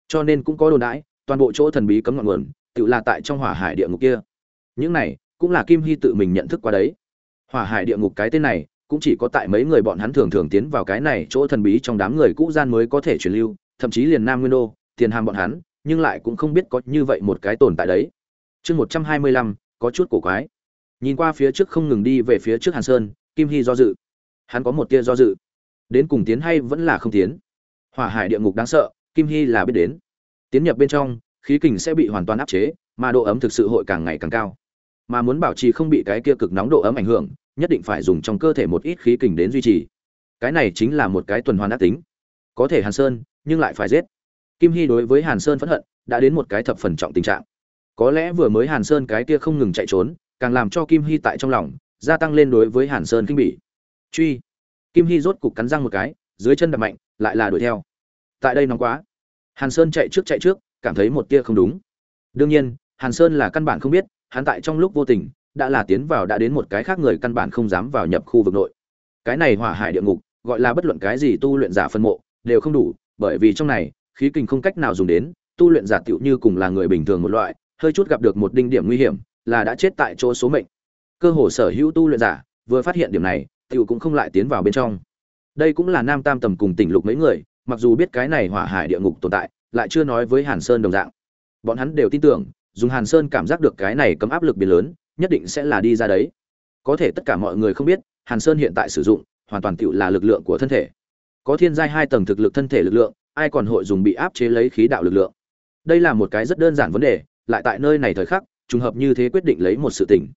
Speaker 1: Cho nên cũng có đồn đãi, toàn bộ chỗ thần bí cấm ngọn nguồn, tự là tại trong hỏa hải địa ngục kia. Những này, cũng là kim hy tự mình nhận thức qua đấy. Hỏa hải địa ngục cái tên này cũng chỉ có tại mấy người bọn hắn thường thường tiến vào cái này chỗ thần bí trong đám người cũ gian mới có thể truyền lưu, thậm chí liền nam nguyên đô, tiền hàm bọn hắn, nhưng lại cũng không biết có như vậy một cái tồn tại đấy. Chương một trăm hai mươi lăm, có chút cổ quái. Nhìn qua phía trước không ngừng đi về phía trước hàn sơn, kim hy do dự. Hắn có một tia do dự. Đến cùng tiến hay vẫn là không tiến? Hỏa hải địa ngục đáng sợ, kim hy là biết đến. Tiến nhập bên trong, khí kình sẽ bị hoàn toàn áp chế, mà độ ấm thực sự hội càng ngày càng cao mà muốn bảo trì không bị cái kia cực nóng độ ấm ảnh hưởng, nhất định phải dùng trong cơ thể một ít khí kình đến duy trì. Cái này chính là một cái tuần hoàn ác tính. Có thể hàn sơn, nhưng lại phải giết. Kim hy đối với hàn sơn phẫn hận, đã đến một cái thập phần trọng tình trạng. Có lẽ vừa mới hàn sơn cái kia không ngừng chạy trốn, càng làm cho kim hy tại trong lòng, gia tăng lên đối với hàn sơn kinh bỉ. Truy. Kim hy rốt cục cắn răng một cái, dưới chân đập mạnh, lại là đuổi theo. Tại đây nóng quá. Hàn sơn chạy trước chạy trước, cảm thấy một tia không đúng. Đương nhiên, hàn sơn là căn bản không biết hắn tại trong lúc vô tình, đã là tiến vào đã đến một cái khác người căn bản không dám vào nhập khu vực nội. Cái này hỏa hải địa ngục, gọi là bất luận cái gì tu luyện giả phân mộ, đều không đủ, bởi vì trong này, khí kinh không cách nào dùng đến, tu luyện giả tựu như cùng là người bình thường một loại, hơi chút gặp được một đinh điểm nguy hiểm, là đã chết tại chỗ số mệnh. Cơ hồ sở hữu tu luyện giả, vừa phát hiện điểm này, tựu cũng không lại tiến vào bên trong. Đây cũng là nam tam tầm cùng tỉnh lục mấy người, mặc dù biết cái này hỏa hải địa ngục tồn tại, lại chưa nói với hàn sơn đồng dạng. Bọn hắn đều tin tưởng dùng hàn sơn cảm giác được cái này cấm áp lực biến lớn, nhất định sẽ là đi ra đấy. Có thể tất cả mọi người không biết, hàn sơn hiện tại sử dụng, hoàn toàn tựu là lực lượng của thân thể. Có thiên giai hai tầng thực lực thân thể lực lượng, ai còn hội dùng bị áp chế lấy khí đạo lực lượng? Đây là một cái rất đơn giản vấn đề, lại tại nơi này thời khắc, trùng hợp như thế quyết định lấy một sự tình.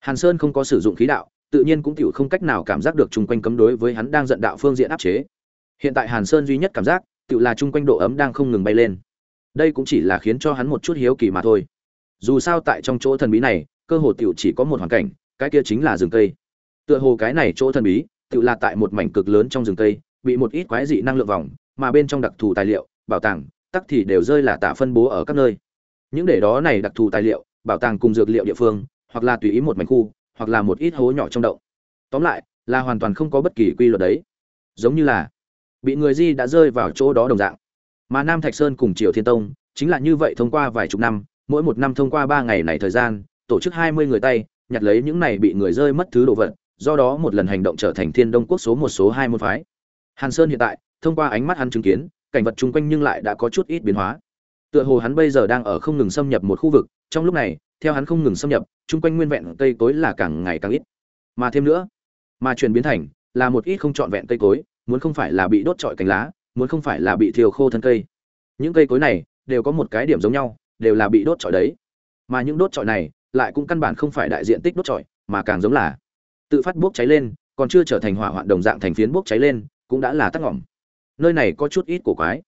Speaker 1: Hàn sơn không có sử dụng khí đạo, tự nhiên cũng tựu không cách nào cảm giác được chung quanh cấm đối với hắn đang giận đạo phương diện áp chế. Hiện tại hàn sơn duy nhất cảm giác, tựu là chung quanh độ ấm đang không ngừng bay lên. Đây cũng chỉ là khiến cho hắn một chút hiếu kỳ mà thôi dù sao tại trong chỗ thần bí này, cơ hồ tựu chỉ có một hoàn cảnh, cái kia chính là rừng cây. Tựa hồ cái này chỗ thần bí tựu là tại một mảnh cực lớn trong rừng cây, bị một ít quái dị năng lượng vòng, mà bên trong đặc thù tài liệu, bảo tàng, tắc thì đều rơi là tả phân bố ở các nơi. Những để đó này đặc thù tài liệu, bảo tàng cùng dược liệu địa phương, hoặc là tùy ý một mảnh khu, hoặc là một ít hố nhỏ trong động. Tóm lại, là hoàn toàn không có bất kỳ quy luật đấy. Giống như là, bị người di đã rơi vào chỗ đó đồng dạng. Mà nam thạch sơn cùng triều thiên tông, chính là như vậy thông qua vài chục năm mỗi một năm thông qua ba ngày này thời gian, tổ chức hai mươi người tay, nhặt lấy những này bị người rơi mất thứ đồ vật, do đó một lần hành động trở thành thiên đông quốc số một, số hai môn phái. Hàn sơn hiện tại, thông qua ánh mắt hắn chứng kiến, cảnh vật chung quanh nhưng lại đã có chút ít biến hóa. Tựa hồ hắn bây giờ đang ở không ngừng xâm nhập một khu vực, trong lúc này, theo hắn không ngừng xâm nhập, chung quanh nguyên vẹn cây cối là càng ngày càng ít. Mà thêm nữa, mà chuyển biến thành, là một ít không trọn vẹn cây cối, muốn không phải là bị đốt trọi cánh lá, muốn không phải là bị thiêu khô thân cây. Những cây cối này, đều có một cái điểm giống nhau đều là bị đốt trọi đấy. Mà những đốt trọi này lại cũng căn bản không phải đại diện tích đốt trọi, mà càng giống là tự phát bốc cháy lên, còn chưa trở thành hỏa hoạn đồng dạng thành phiến bốc cháy lên, cũng đã là tắc ngỏm nơi này có chút ít cổ quái.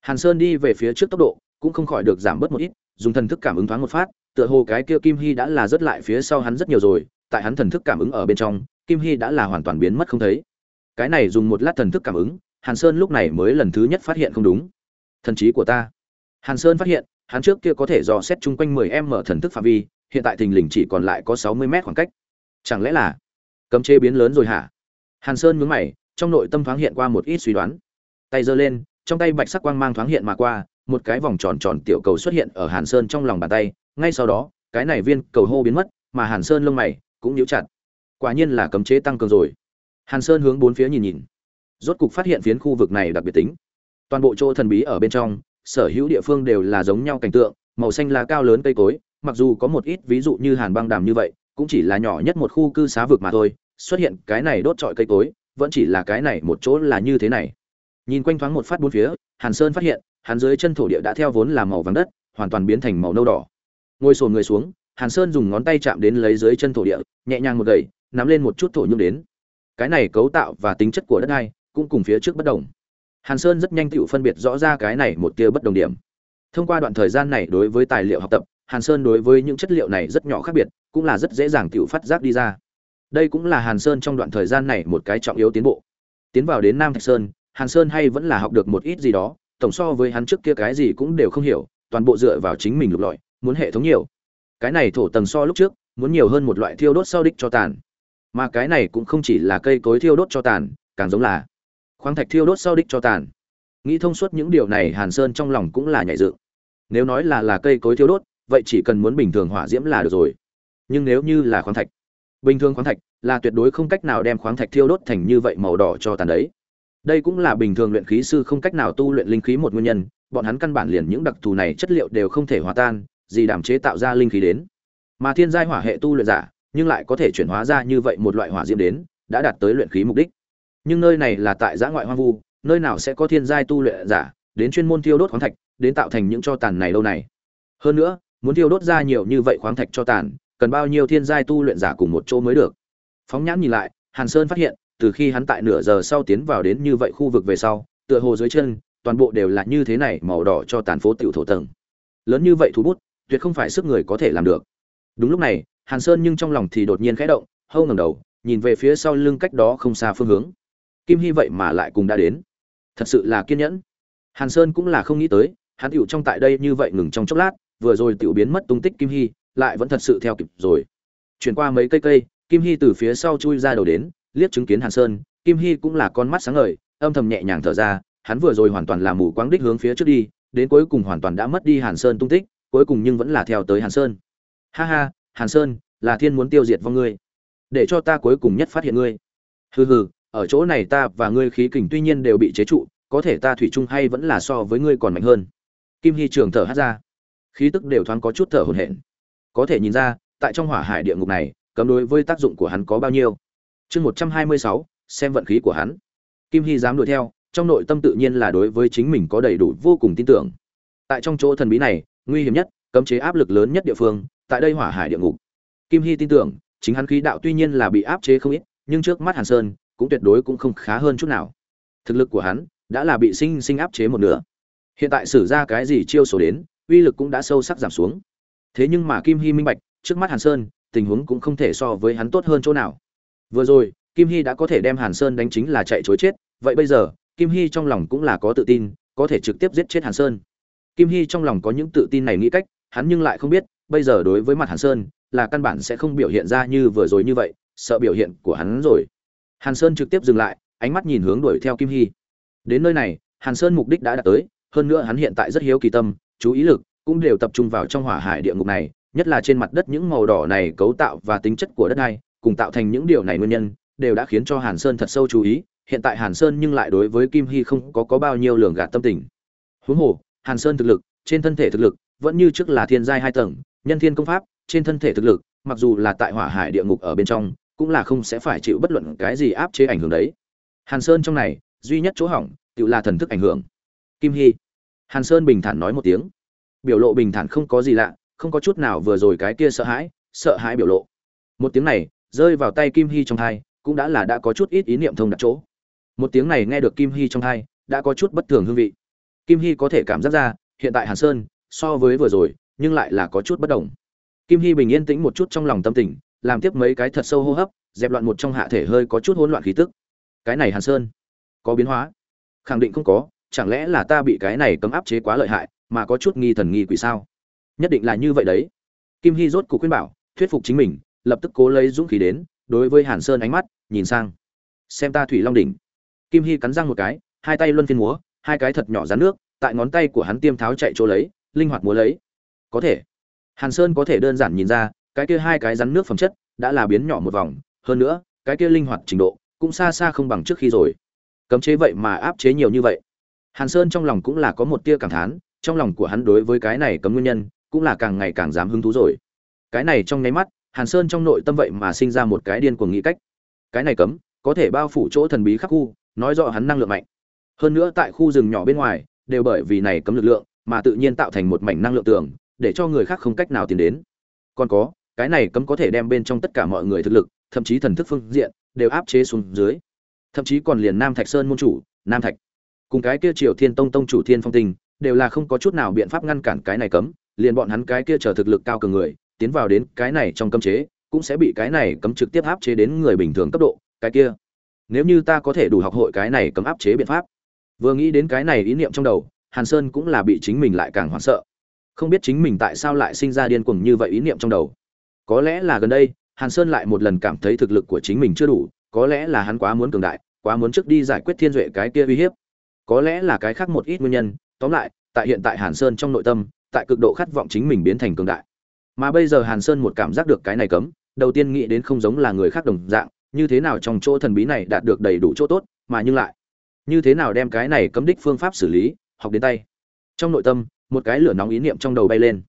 Speaker 1: Hàn sơn đi về phía trước tốc độ cũng không khỏi được giảm bớt một ít, dùng thần thức cảm ứng thoáng một phát, tựa hồ cái kia kim hy đã là rớt lại phía sau hắn rất nhiều rồi, tại hắn thần thức cảm ứng ở bên trong, kim hy đã là hoàn toàn biến mất không thấy. Cái này dùng một lát thần thức cảm ứng, hàn sơn lúc này mới lần thứ nhất phát hiện không đúng. Thần trí của ta. Hàn sơn phát hiện hắn trước kia có thể dò xét chung quanh mười em mở thần thức phạm vi, hiện tại thình lình chỉ còn lại có sáu mươi mét khoảng cách. Chẳng lẽ là cấm chế biến lớn rồi hả? Hàn sơn nhướng mày, trong nội tâm thoáng hiện qua một ít suy đoán. Tay giơ lên, trong tay bạch sắc quang mang thoáng hiện mà qua, một cái vòng tròn tròn tiểu cầu xuất hiện ở hàn sơn trong lòng bàn tay, ngay sau đó, cái này viên cầu hô biến mất, mà hàn sơn lông mày cũng nhíu chặt. Quả nhiên là cấm chế tăng cường rồi. Hàn sơn hướng bốn phía nhìn nhìn. Rốt cục phát hiện phiến khu vực này đặc biệt tính. Toàn bộ chỗ thần bí ở bên trong sở hữu địa phương đều là giống nhau cảnh tượng, màu xanh là cao lớn cây cối, mặc dù có một ít ví dụ như hàn băng đàm như vậy, cũng chỉ là nhỏ nhất một khu cư xá vực mà thôi, xuất hiện cái này đốt trọi cây cối, vẫn chỉ là cái này một chỗ là như thế này. Nhìn quanh thoáng một phát bốn phía, hàn sơn phát hiện, hắn dưới chân thổ địa đã theo vốn là màu vàng đất, hoàn toàn biến thành màu nâu đỏ. Ngồi xổm người xuống, hàn sơn dùng ngón tay chạm đến lấy dưới chân thổ địa, nhẹ nhàng một gậy, nắm lên một chút thổ nhung đến. Cái này cấu tạo và tính chất của đất này cũng cùng phía trước bất đồng hàn sơn rất nhanh tựu phân biệt rõ ra cái này một tia bất đồng điểm. Thông qua đoạn thời gian này đối với tài liệu học tập, hàn sơn đối với những chất liệu này rất nhỏ khác biệt, cũng là rất dễ dàng tựu phát giác đi ra. Đây cũng là hàn sơn trong đoạn thời gian này một cái trọng yếu tiến bộ. Tiến vào đến nam thạch sơn, hàn sơn hay vẫn là học được một ít gì đó, tổng so với hắn trước kia cái gì cũng đều không hiểu, toàn bộ dựa vào chính mình lục lọi, muốn hệ thống nhiều. Cái này thổ tầng so lúc trước, muốn nhiều hơn một loại thiêu đốt sau đích cho tàn. Mà cái này cũng không chỉ là cây cối thiêu đốt cho tàn, càng giống là khoáng thạch thiêu đốt sau đích cho tàn. Nghĩ thông suốt những điều này, hàn sơn trong lòng cũng là nhảy dựng. Nếu nói là là cây cối thiêu đốt, vậy chỉ cần muốn bình thường hỏa diễm là được rồi. Nhưng nếu như là khoáng thạch, bình thường khoáng thạch là tuyệt đối không cách nào đem khoáng thạch thiêu đốt thành như vậy màu đỏ cho tàn đấy. Đây cũng là bình thường luyện khí sư không cách nào tu luyện linh khí một nguyên nhân, bọn hắn căn bản liền những đặc thù này chất liệu đều không thể hòa tan, gì đảm chế tạo ra linh khí đến. Mà thiên giai hỏa hệ tu luyện giả, nhưng lại có thể chuyển hóa ra như vậy một loại hỏa diễm đến, đã đạt tới luyện khí mục đích nhưng nơi này là tại giã ngoại hoang vu, nơi nào sẽ có thiên giai tu luyện giả đến chuyên môn thiêu đốt khoáng thạch, đến tạo thành những cho tàn này lâu này. Hơn nữa, muốn thiêu đốt ra nhiều như vậy khoáng thạch cho tàn, cần bao nhiêu thiên giai tu luyện giả cùng một chỗ mới được? Phóng nhãn nhìn lại, hàn sơn phát hiện, từ khi hắn tại nửa giờ sau tiến vào đến như vậy khu vực về sau, tựa hồ dưới chân, toàn bộ đều là như thế này màu đỏ cho tàn phố tiểu thổ tầng. Lớn như vậy thú bút, tuyệt không phải sức người có thể làm được. Đúng lúc này, hàn sơn nhưng trong lòng thì đột nhiên khẽ động, hâu ngẩng đầu, nhìn về phía sau lưng cách đó không xa phương hướng kim hy vậy mà lại cùng đã đến. Thật sự là kiên nhẫn. Hàn sơn cũng là không nghĩ tới, hắn tiểu trong tại đây như vậy ngừng trong chốc lát, vừa rồi tiểu biến mất tung tích kim hy, lại vẫn thật sự theo kịp rồi. Chuyển qua mấy cây cây, kim hy từ phía sau chui ra đầu đến, liếc chứng kiến hàn sơn, kim hy cũng là con mắt sáng ngời, âm thầm nhẹ nhàng thở ra, hắn vừa rồi hoàn toàn là mù quáng đích hướng phía trước đi, đến cuối cùng hoàn toàn đã mất đi hàn sơn tung tích, cuối cùng nhưng vẫn là theo tới hàn sơn. Ha ha, hàn sơn, là thiên muốn tiêu diệt vong ngươi. Để cho ta cuối cùng nhất phát hiện ngươi. Hừ hừ ở chỗ này ta và ngươi khí kình tuy nhiên đều bị chế trụ, có thể ta thủy chung hay vẫn là so với ngươi còn mạnh hơn. Kim hy trường thở hát ra. Khí tức đều thoáng có chút thở hổn hển. Có thể nhìn ra, tại trong hỏa hải địa ngục này, cấm đối với tác dụng của hắn có bao nhiêu. Chương một trăm hai mươi sáu, xem vận khí của hắn. Kim hy dám đuổi theo, trong nội tâm tự nhiên là đối với chính mình có đầy đủ vô cùng tin tưởng. Tại trong chỗ thần bí này, nguy hiểm nhất, cấm chế áp lực lớn nhất địa phương, tại đây hỏa hải địa ngục. Kim hy tin tưởng, chính hắn khí đạo tuy nhiên là bị áp chế không ít, nhưng trước mắt hàn sơn cũng tuyệt đối cũng không khá hơn chút nào. Thực lực của hắn đã là bị sinh sinh áp chế một nửa. Hiện tại sử ra cái gì chiêu số đến, uy lực cũng đã sâu sắc giảm xuống. Thế nhưng mà kim hy minh bạch, trước mắt hàn sơn, tình huống cũng không thể so với hắn tốt hơn chỗ nào. Vừa rồi, kim hy đã có thể đem hàn sơn đánh chính là chạy chối chết, vậy bây giờ, kim hy trong lòng cũng là có tự tin, có thể trực tiếp giết chết hàn sơn. Kim hy trong lòng có những tự tin này nghĩ cách, hắn nhưng lại không biết, bây giờ đối với mặt hàn sơn, là căn bản sẽ không biểu hiện ra như vừa rồi như vậy, sợ biểu hiện của hắn rồi hàn sơn trực tiếp dừng lại, ánh mắt nhìn hướng đuổi theo kim hy. Đến nơi này, hàn sơn mục đích đã đạt tới, hơn nữa hắn hiện tại rất hiếu kỳ tâm, chú ý lực, cũng đều tập trung vào trong hỏa hải địa ngục này, nhất là trên mặt đất những màu đỏ này cấu tạo và tính chất của đất này, cùng tạo thành những điều này nguyên nhân, đều đã khiến cho hàn sơn thật sâu chú ý, hiện tại hàn sơn nhưng lại đối với kim hy không có có bao nhiêu lường gạt tâm tình. Huống hồ, hàn sơn thực lực, trên thân thể thực lực, vẫn như trước là thiên giai hai tầng, nhân thiên công pháp, trên thân thể thực lực, mặc dù là tại hỏa hải địa ngục ở bên trong cũng là không sẽ phải chịu bất luận cái gì áp chế ảnh hưởng đấy. Hàn sơn trong này, duy nhất chỗ hỏng, tự là thần thức ảnh hưởng. Kim hy. Hàn sơn bình thản nói một tiếng. Biểu lộ bình thản không có gì lạ, không có chút nào vừa rồi cái kia sợ hãi sợ hãi biểu lộ. Một tiếng này, rơi vào tay kim hy trong thai cũng đã là đã có chút ít ý niệm thông đặt chỗ. Một tiếng này nghe được kim hy trong thai đã có chút bất thường hương vị. Kim hy có thể cảm giác ra, hiện tại hàn sơn, so với vừa rồi, nhưng lại là có chút bất đồng. Kim hy bình yên tĩnh một chút trong lòng tâm tình làm tiếp mấy cái thật sâu hô hấp, dẹp loạn một trong hạ thể hơi có chút hỗn loạn khí tức. Cái này hàn sơn, có biến hóa? Khẳng định không có, chẳng lẽ là ta bị cái này cấm áp chế quá lợi hại, mà có chút nghi thần nghi quỷ sao? Nhất định là như vậy đấy. Kim hy rốt cuộc khuyên bảo, thuyết phục chính mình, lập tức cố lấy dũng khí đến, đối với hàn sơn ánh mắt, nhìn sang. Xem ta thủy long đỉnh. Kim hy cắn răng một cái, hai tay luân phiên múa, hai cái thật nhỏ rán nước, tại ngón tay của hắn tiêm tháo chạy chỗ lấy, linh hoạt múa lấy. Có thể. Hàn sơn có thể đơn giản nhìn ra cái kia hai cái rắn nước phẩm chất đã là biến nhỏ một vòng, hơn nữa, cái kia linh hoạt trình độ cũng xa xa không bằng trước khi rồi. Cấm chế vậy mà áp chế nhiều như vậy. Hàn sơn trong lòng cũng là có một tia cảm thán, trong lòng của hắn đối với cái này cấm nguyên nhân cũng là càng ngày càng dám hứng thú rồi. Cái này trong nháy mắt, hàn sơn trong nội tâm vậy mà sinh ra một cái điên cuồng nghĩ cách. Cái này cấm có thể bao phủ chỗ thần bí khắc khu, nói rõ hắn năng lượng mạnh. Hơn nữa tại khu rừng nhỏ bên ngoài, đều bởi vì này cấm lực lượng mà tự nhiên tạo thành một mảnh năng lượng tường, để cho người khác không cách nào tiến đến. Còn có cái này cấm có thể đem bên trong tất cả mọi người thực lực, thậm chí thần thức phương diện, đều áp chế xuống dưới. Thậm chí còn liền nam thạch sơn môn chủ, nam thạch. Cùng cái kia triều thiên tông tông chủ thiên phong tinh, đều là không có chút nào biện pháp ngăn cản cái này cấm, liền bọn hắn cái kia chờ thực lực cao cường người, tiến vào đến cái này trong cấm chế, cũng sẽ bị cái này cấm trực tiếp áp chế đến người bình thường cấp độ, cái kia. Nếu như ta có thể đủ học hội cái này cấm áp chế biện pháp. Vừa nghĩ đến cái này ý niệm trong đầu, hàn sơn cũng là bị chính mình lại càng hoảng sợ. Không biết chính mình tại sao lại sinh ra điên cuồng như vậy ý niệm trong đầu có lẽ là gần đây, hàn sơn lại một lần cảm thấy thực lực của chính mình chưa đủ, có lẽ là hắn quá muốn cường đại, quá muốn trước đi giải quyết thiên duệ cái kia uy hiếp. Có lẽ là cái khác một ít nguyên nhân, tóm lại, tại hiện tại hàn sơn trong nội tâm, tại cực độ khát vọng chính mình biến thành cường đại. Mà bây giờ hàn sơn một cảm giác được cái này cấm, đầu tiên nghĩ đến không giống là người khác đồng dạng, như thế nào trong chỗ thần bí này đạt được đầy đủ chỗ tốt, mà nhưng lại, như thế nào đem cái này cấm đích phương pháp xử lý, học đến tay. Trong nội tâm, một cái lửa nóng ý niệm trong đầu bay lên.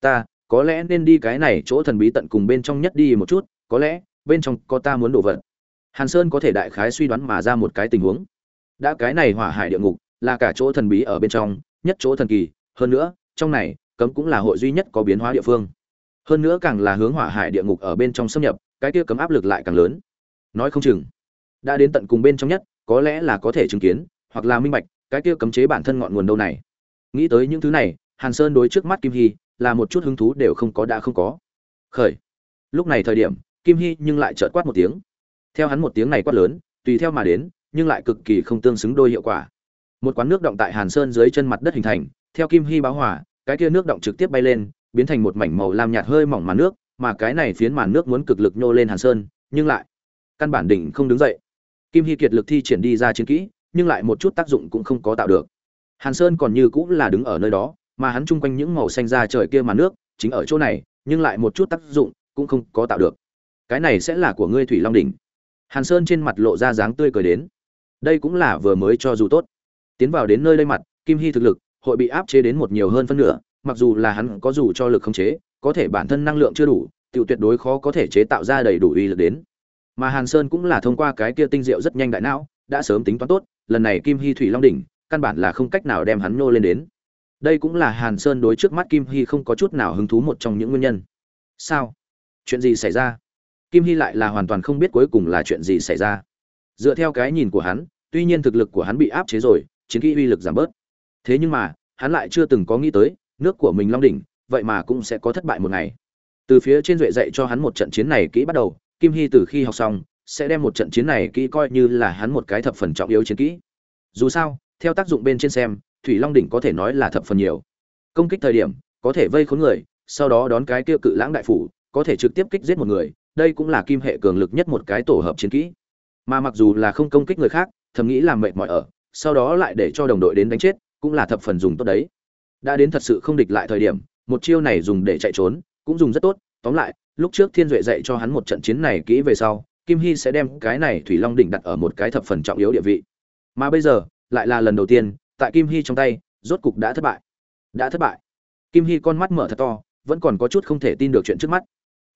Speaker 1: Ta có lẽ nên đi cái này chỗ thần bí tận cùng bên trong nhất đi một chút, có lẽ, bên trong có ta muốn đổ vật. Hàn sơn có thể đại khái suy đoán mà ra một cái tình huống. Đã cái này hỏa hải địa ngục, là cả chỗ thần bí ở bên trong, nhất chỗ thần kỳ, hơn nữa, trong này, cấm cũng là hội duy nhất có biến hóa địa phương. Hơn nữa càng là hướng hỏa hải địa ngục ở bên trong xâm nhập, cái kia cấm áp lực lại càng lớn. Nói không chừng, đã đến tận cùng bên trong nhất, có lẽ là có thể chứng kiến, hoặc là minh bạch, cái kia cấm chế bản thân ngọn nguồn đâu này. Nghĩ tới những thứ này, hàn sơn đối trước mắt kim hy là một chút hứng thú đều không có đã không có. Khởi. Lúc này thời điểm, kim hy nhưng lại chợt quát một tiếng. Theo hắn một tiếng này quát lớn, tùy theo mà đến, nhưng lại cực kỳ không tương xứng đôi hiệu quả. Một quán nước động tại hàn sơn dưới chân mặt đất hình thành, theo kim hy báo hỏa cái kia nước động trực tiếp bay lên, biến thành một mảnh màu lam nhạt hơi mỏng màn nước, mà cái này phiến màn nước muốn cực lực nhô lên hàn sơn, nhưng lại căn bản đỉnh không đứng dậy. Kim hy kiệt lực thi triển đi ra chiến kỹ, nhưng lại một chút tác dụng cũng không có tạo được. Hàn sơn còn như cũng là đứng ở nơi đó mà hắn chung quanh những màu xanh ra trời kia mà nước chính ở chỗ này, nhưng lại một chút tác dụng cũng không có tạo được. Cái này sẽ là của ngươi thủy long đỉnh. Hàn sơn trên mặt lộ ra dáng tươi cười đến. Đây cũng là vừa mới cho dù tốt. Tiến vào đến nơi đây mặt, kim hy thực lực, hội bị áp chế đến một nhiều hơn phân nửa, mặc dù là hắn có dù cho lực không chế, có thể bản thân năng lượng chưa đủ tự tuyệt đối khó có thể chế tạo ra đầy đủ uy lực đến. Mà hàn sơn cũng là thông qua cái kia tinh diệu rất nhanh đại não, đã sớm tính toán tốt, lần này kim hy thủy long đỉnh, căn bản là không cách nào đem hắn nô lên đến đây cũng là hàn sơn đối trước mắt kim hy không có chút nào hứng thú một trong những nguyên nhân. Sao? Chuyện gì xảy ra? Kim hy lại là hoàn toàn không biết cuối cùng là chuyện gì xảy ra. Dựa theo cái nhìn của hắn, tuy nhiên thực lực của hắn bị áp chế rồi, chiến kỹ uy lực giảm bớt. Thế nhưng mà, hắn lại chưa từng có nghĩ tới, nước của mình long đỉnh, vậy mà cũng sẽ có thất bại một ngày. Từ phía trên duệ dạy cho hắn một trận chiến này kỹ bắt đầu, kim hy từ khi học xong, sẽ đem một trận chiến này kỹ coi như là hắn một cái thập phần trọng yếu chiến kỹ. Dù sao, theo tác dụng bên trên xem thủy long đỉnh có thể nói là thập phần nhiều. Công kích thời điểm, có thể vây khốn người, sau đó đón cái kia cự lãng đại phủ, có thể trực tiếp kích giết một người, đây cũng là kim hệ cường lực nhất một cái tổ hợp chiến kỹ. Mà mặc dù là không công kích người khác, thầm nghĩ làm mệt mỏi ở, sau đó lại để cho đồng đội đến đánh chết, cũng là thập phần dùng tốt đấy. Đã đến thật sự không địch lại thời điểm, một chiêu này dùng để chạy trốn, cũng dùng rất tốt. Tóm lại, lúc trước thiên duệ dạy cho hắn một trận chiến này kỹ về sau, kim hy sẽ đem cái này thủy long đỉnh đặt ở một cái thập phần trọng yếu địa vị. Mà bây giờ, lại là lần đầu tiên tại kim hy trong tay, rốt cục đã thất bại. Đã thất bại. Kim hy con mắt mở thật to, vẫn còn có chút không thể tin được chuyện trước mắt.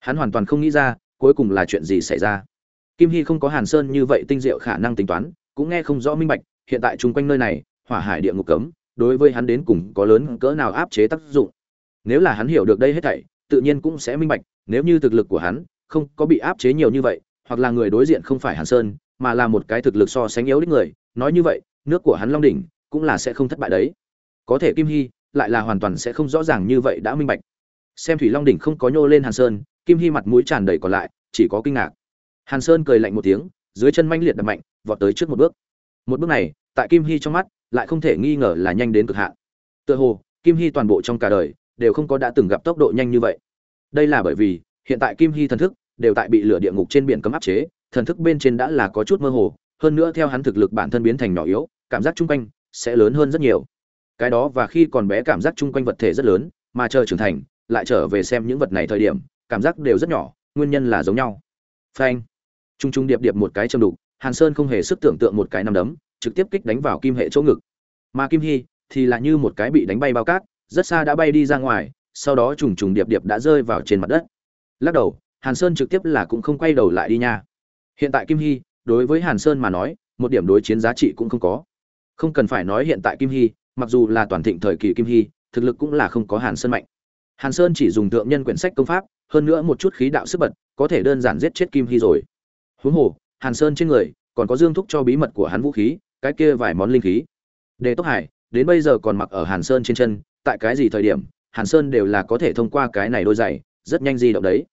Speaker 1: Hắn hoàn toàn không nghĩ ra, cuối cùng là chuyện gì xảy ra. Kim hy không có hàn sơn như vậy tinh diệu khả năng tính toán, cũng nghe không rõ minh bạch, hiện tại chung quanh nơi này, hỏa hải địa ngục cấm, đối với hắn đến cùng có lớn cỡ nào áp chế tác dụng. Nếu là hắn hiểu được đây hết thảy, tự nhiên cũng sẽ minh bạch, nếu như thực lực của hắn không có bị áp chế nhiều như vậy, hoặc là người đối diện không phải hàn sơn, mà là một cái thực lực so sánh yếu đích người, nói như vậy, nước của hắn long đỉnh cũng là sẽ không thất bại đấy. Có thể kim hy lại là hoàn toàn sẽ không rõ ràng như vậy đã minh bạch. Xem thủy long đỉnh không có nhô lên hàn sơn, kim hy mặt mũi tràn đầy còn lại, chỉ có kinh ngạc. Hàn sơn cười lạnh một tiếng, dưới chân manh liệt đập mạnh, vọt tới trước một bước. Một bước này, tại kim hy trong mắt, lại không thể nghi ngờ là nhanh đến cực hạn. Tựa hồ, kim hy toàn bộ trong cả đời đều không có đã từng gặp tốc độ nhanh như vậy. Đây là bởi vì, hiện tại kim hy thần thức đều tại bị lửa địa ngục trên biển cấm áp chế, thần thức bên trên đã là có chút mơ hồ, hơn nữa theo hắn thực lực bản thân biến thành nhỏ yếu, cảm giác chung quanh sẽ lớn hơn rất nhiều. Cái đó và khi còn bé cảm giác chung quanh vật thể rất lớn, mà chờ trưởng thành, lại trở về xem những vật này thời điểm, cảm giác đều rất nhỏ, nguyên nhân là giống nhau. Phanh. Trung trung điệp điệp một cái châm đục, hàn sơn không hề sức tưởng tượng một cái nằm đấm, trực tiếp kích đánh vào kim hệ chỗ ngực. Mà kim hy thì là như một cái bị đánh bay bao cát, rất xa đã bay đi ra ngoài, sau đó trùng trùng điệp điệp đã rơi vào trên mặt đất. Lắc đầu, hàn sơn trực tiếp là cũng không quay đầu lại đi nha. Hiện tại kim hy, đối với hàn sơn mà nói, một điểm đối chiến giá trị cũng không có không cần phải nói hiện tại kim hy, mặc dù là toàn thịnh thời kỳ kim hy, thực lực cũng là không có hàn sơn mạnh. Hàn sơn chỉ dùng tượng nhân quyển sách công pháp, hơn nữa một chút khí đạo sức bật, có thể đơn giản giết chết kim hy rồi. Huống hồ, hàn sơn trên người, còn có dương thúc cho bí mật của hắn vũ khí, cái kia vài món linh khí. Đề tốc hải, đến bây giờ còn mặc ở hàn sơn trên chân, tại cái gì thời điểm, hàn sơn đều là có thể thông qua cái này đôi giày, rất nhanh di động đấy.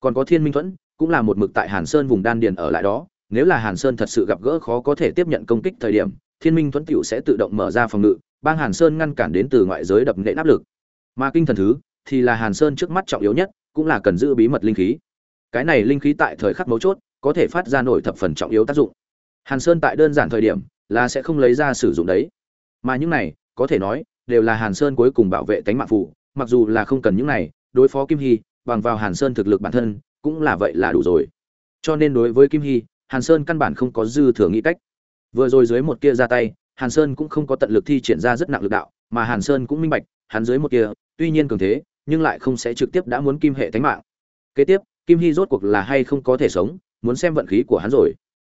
Speaker 1: Còn có thiên minh thuẫn, cũng là một mực tại hàn sơn vùng đan điền ở lại đó, nếu là hàn sơn thật sự gặp gỡ khó có thể tiếp nhận công kích thời điểm thiên minh thuẫn tiểu sẽ tự động mở ra phòng ngự, bang hàn sơn ngăn cản đến từ ngoại giới đập nệ áp lực. Mà kinh thần thứ thì là hàn sơn trước mắt trọng yếu nhất, cũng là cần giữ bí mật linh khí. Cái này linh khí tại thời khắc mấu chốt, có thể phát ra nổi thập phần trọng yếu tác dụng. Hàn sơn tại đơn giản thời điểm là sẽ không lấy ra sử dụng đấy. Mà những này, có thể nói, đều là hàn sơn cuối cùng bảo vệ tánh mạng phụ, mặc dù là không cần những này, đối phó kim hy, bằng vào hàn sơn thực lực bản thân, cũng là vậy là đủ rồi. Cho nên đối với kim hy, hàn sơn căn bản không có dư thừa nghĩ cách vừa rồi dưới một kia ra tay, hàn sơn cũng không có tận lực thi triển ra rất nặng lực đạo, mà hàn sơn cũng minh bạch, hắn dưới một kia, tuy nhiên cường thế, nhưng lại không sẽ trực tiếp đã muốn kim hệ Thánh mạng. Kế tiếp, kim hy rốt cuộc là hay không có thể sống, muốn xem vận khí của hắn rồi.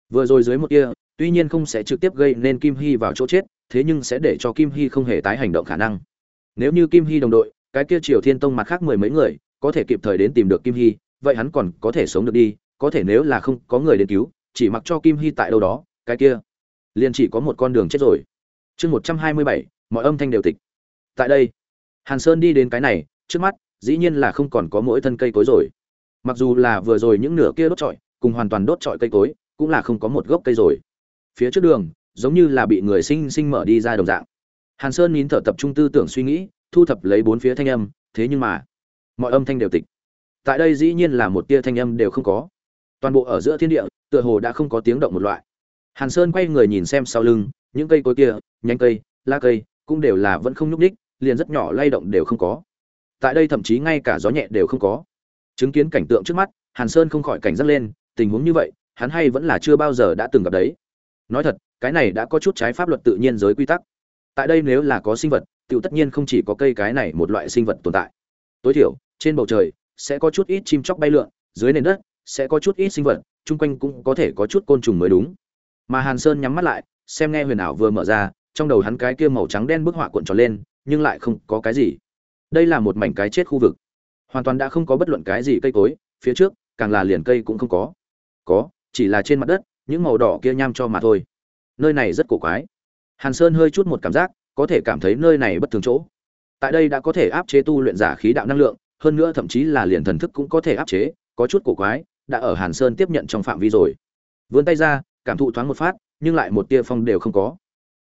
Speaker 1: Vừa rồi dưới một kia, tuy nhiên không sẽ trực tiếp gây nên kim hy vào chỗ chết, thế nhưng sẽ để cho kim hy không hề tái hành động khả năng. Nếu như kim hy đồng đội, cái kia triều thiên tông mặt khác mười mấy người, có thể kịp thời đến tìm được kim hy, vậy hắn còn có thể sống được đi, có thể nếu là không có người đến cứu, chỉ mặc cho kim hy tại đâu đó, cái kia liền chỉ có một con đường chết rồi. Chương một trăm hai mươi bảy, mọi âm thanh đều tịch. Tại đây, hàn sơn đi đến cái này, trước mắt, dĩ nhiên là không còn có mỗi thân cây cối rồi. Mặc dù là vừa rồi những nửa kia đốt trọi, cùng hoàn toàn đốt trọi cây cối, cũng là không có một gốc cây rồi. Phía trước đường, giống như là bị người sinh sinh mở đi ra đồng dạng. Hàn sơn nín thở tập trung tư tưởng suy nghĩ, thu thập lấy bốn phía thanh âm, thế nhưng mà, mọi âm thanh đều tịch. Tại đây dĩ nhiên là một tia thanh âm đều không có. Toàn bộ ở giữa thiên địa, tựa hồ đã không có tiếng động một loại hàn sơn quay người nhìn xem sau lưng, những cây cối kia, nhánh cây, lá cây cũng đều là vẫn không nhúc ních liền rất nhỏ lay động đều không có. Tại đây thậm chí ngay cả gió nhẹ đều không có. Chứng kiến cảnh tượng trước mắt, hàn sơn không khỏi cảnh giác lên, tình huống như vậy, hắn hay vẫn là chưa bao giờ đã từng gặp đấy. Nói thật, cái này đã có chút trái pháp luật tự nhiên giới quy tắc. Tại đây nếu là có sinh vật, tiểu tất nhiên không chỉ có cây cái này một loại sinh vật tồn tại. Tối thiểu, trên bầu trời sẽ có chút ít chim chóc bay lượn, dưới nền đất sẽ có chút ít sinh vật, chung quanh cũng có thể có chút côn trùng mới đúng mà hàn sơn nhắm mắt lại, xem nghe huyền ảo vừa mở ra, trong đầu hắn cái kia màu trắng đen bức họa cuộn tròn lên, nhưng lại không có cái gì. Đây là một mảnh cái chết khu vực. Hoàn toàn đã không có bất luận cái gì cây cối, phía trước, càng là liền cây cũng không có. Có, chỉ là trên mặt đất, những màu đỏ kia nham cho mà thôi. Nơi này rất cổ quái. Hàn sơn hơi chút một cảm giác, có thể cảm thấy nơi này bất thường chỗ. Tại đây đã có thể áp chế tu luyện giả khí đạo năng lượng, hơn nữa thậm chí là liền thần thức cũng có thể áp chế, có chút cổ quái, đã ở hàn sơn tiếp nhận trong phạm vi rồi. Vươn tay ra cảm thụ thoáng một phát, nhưng lại một tia phong đều không có.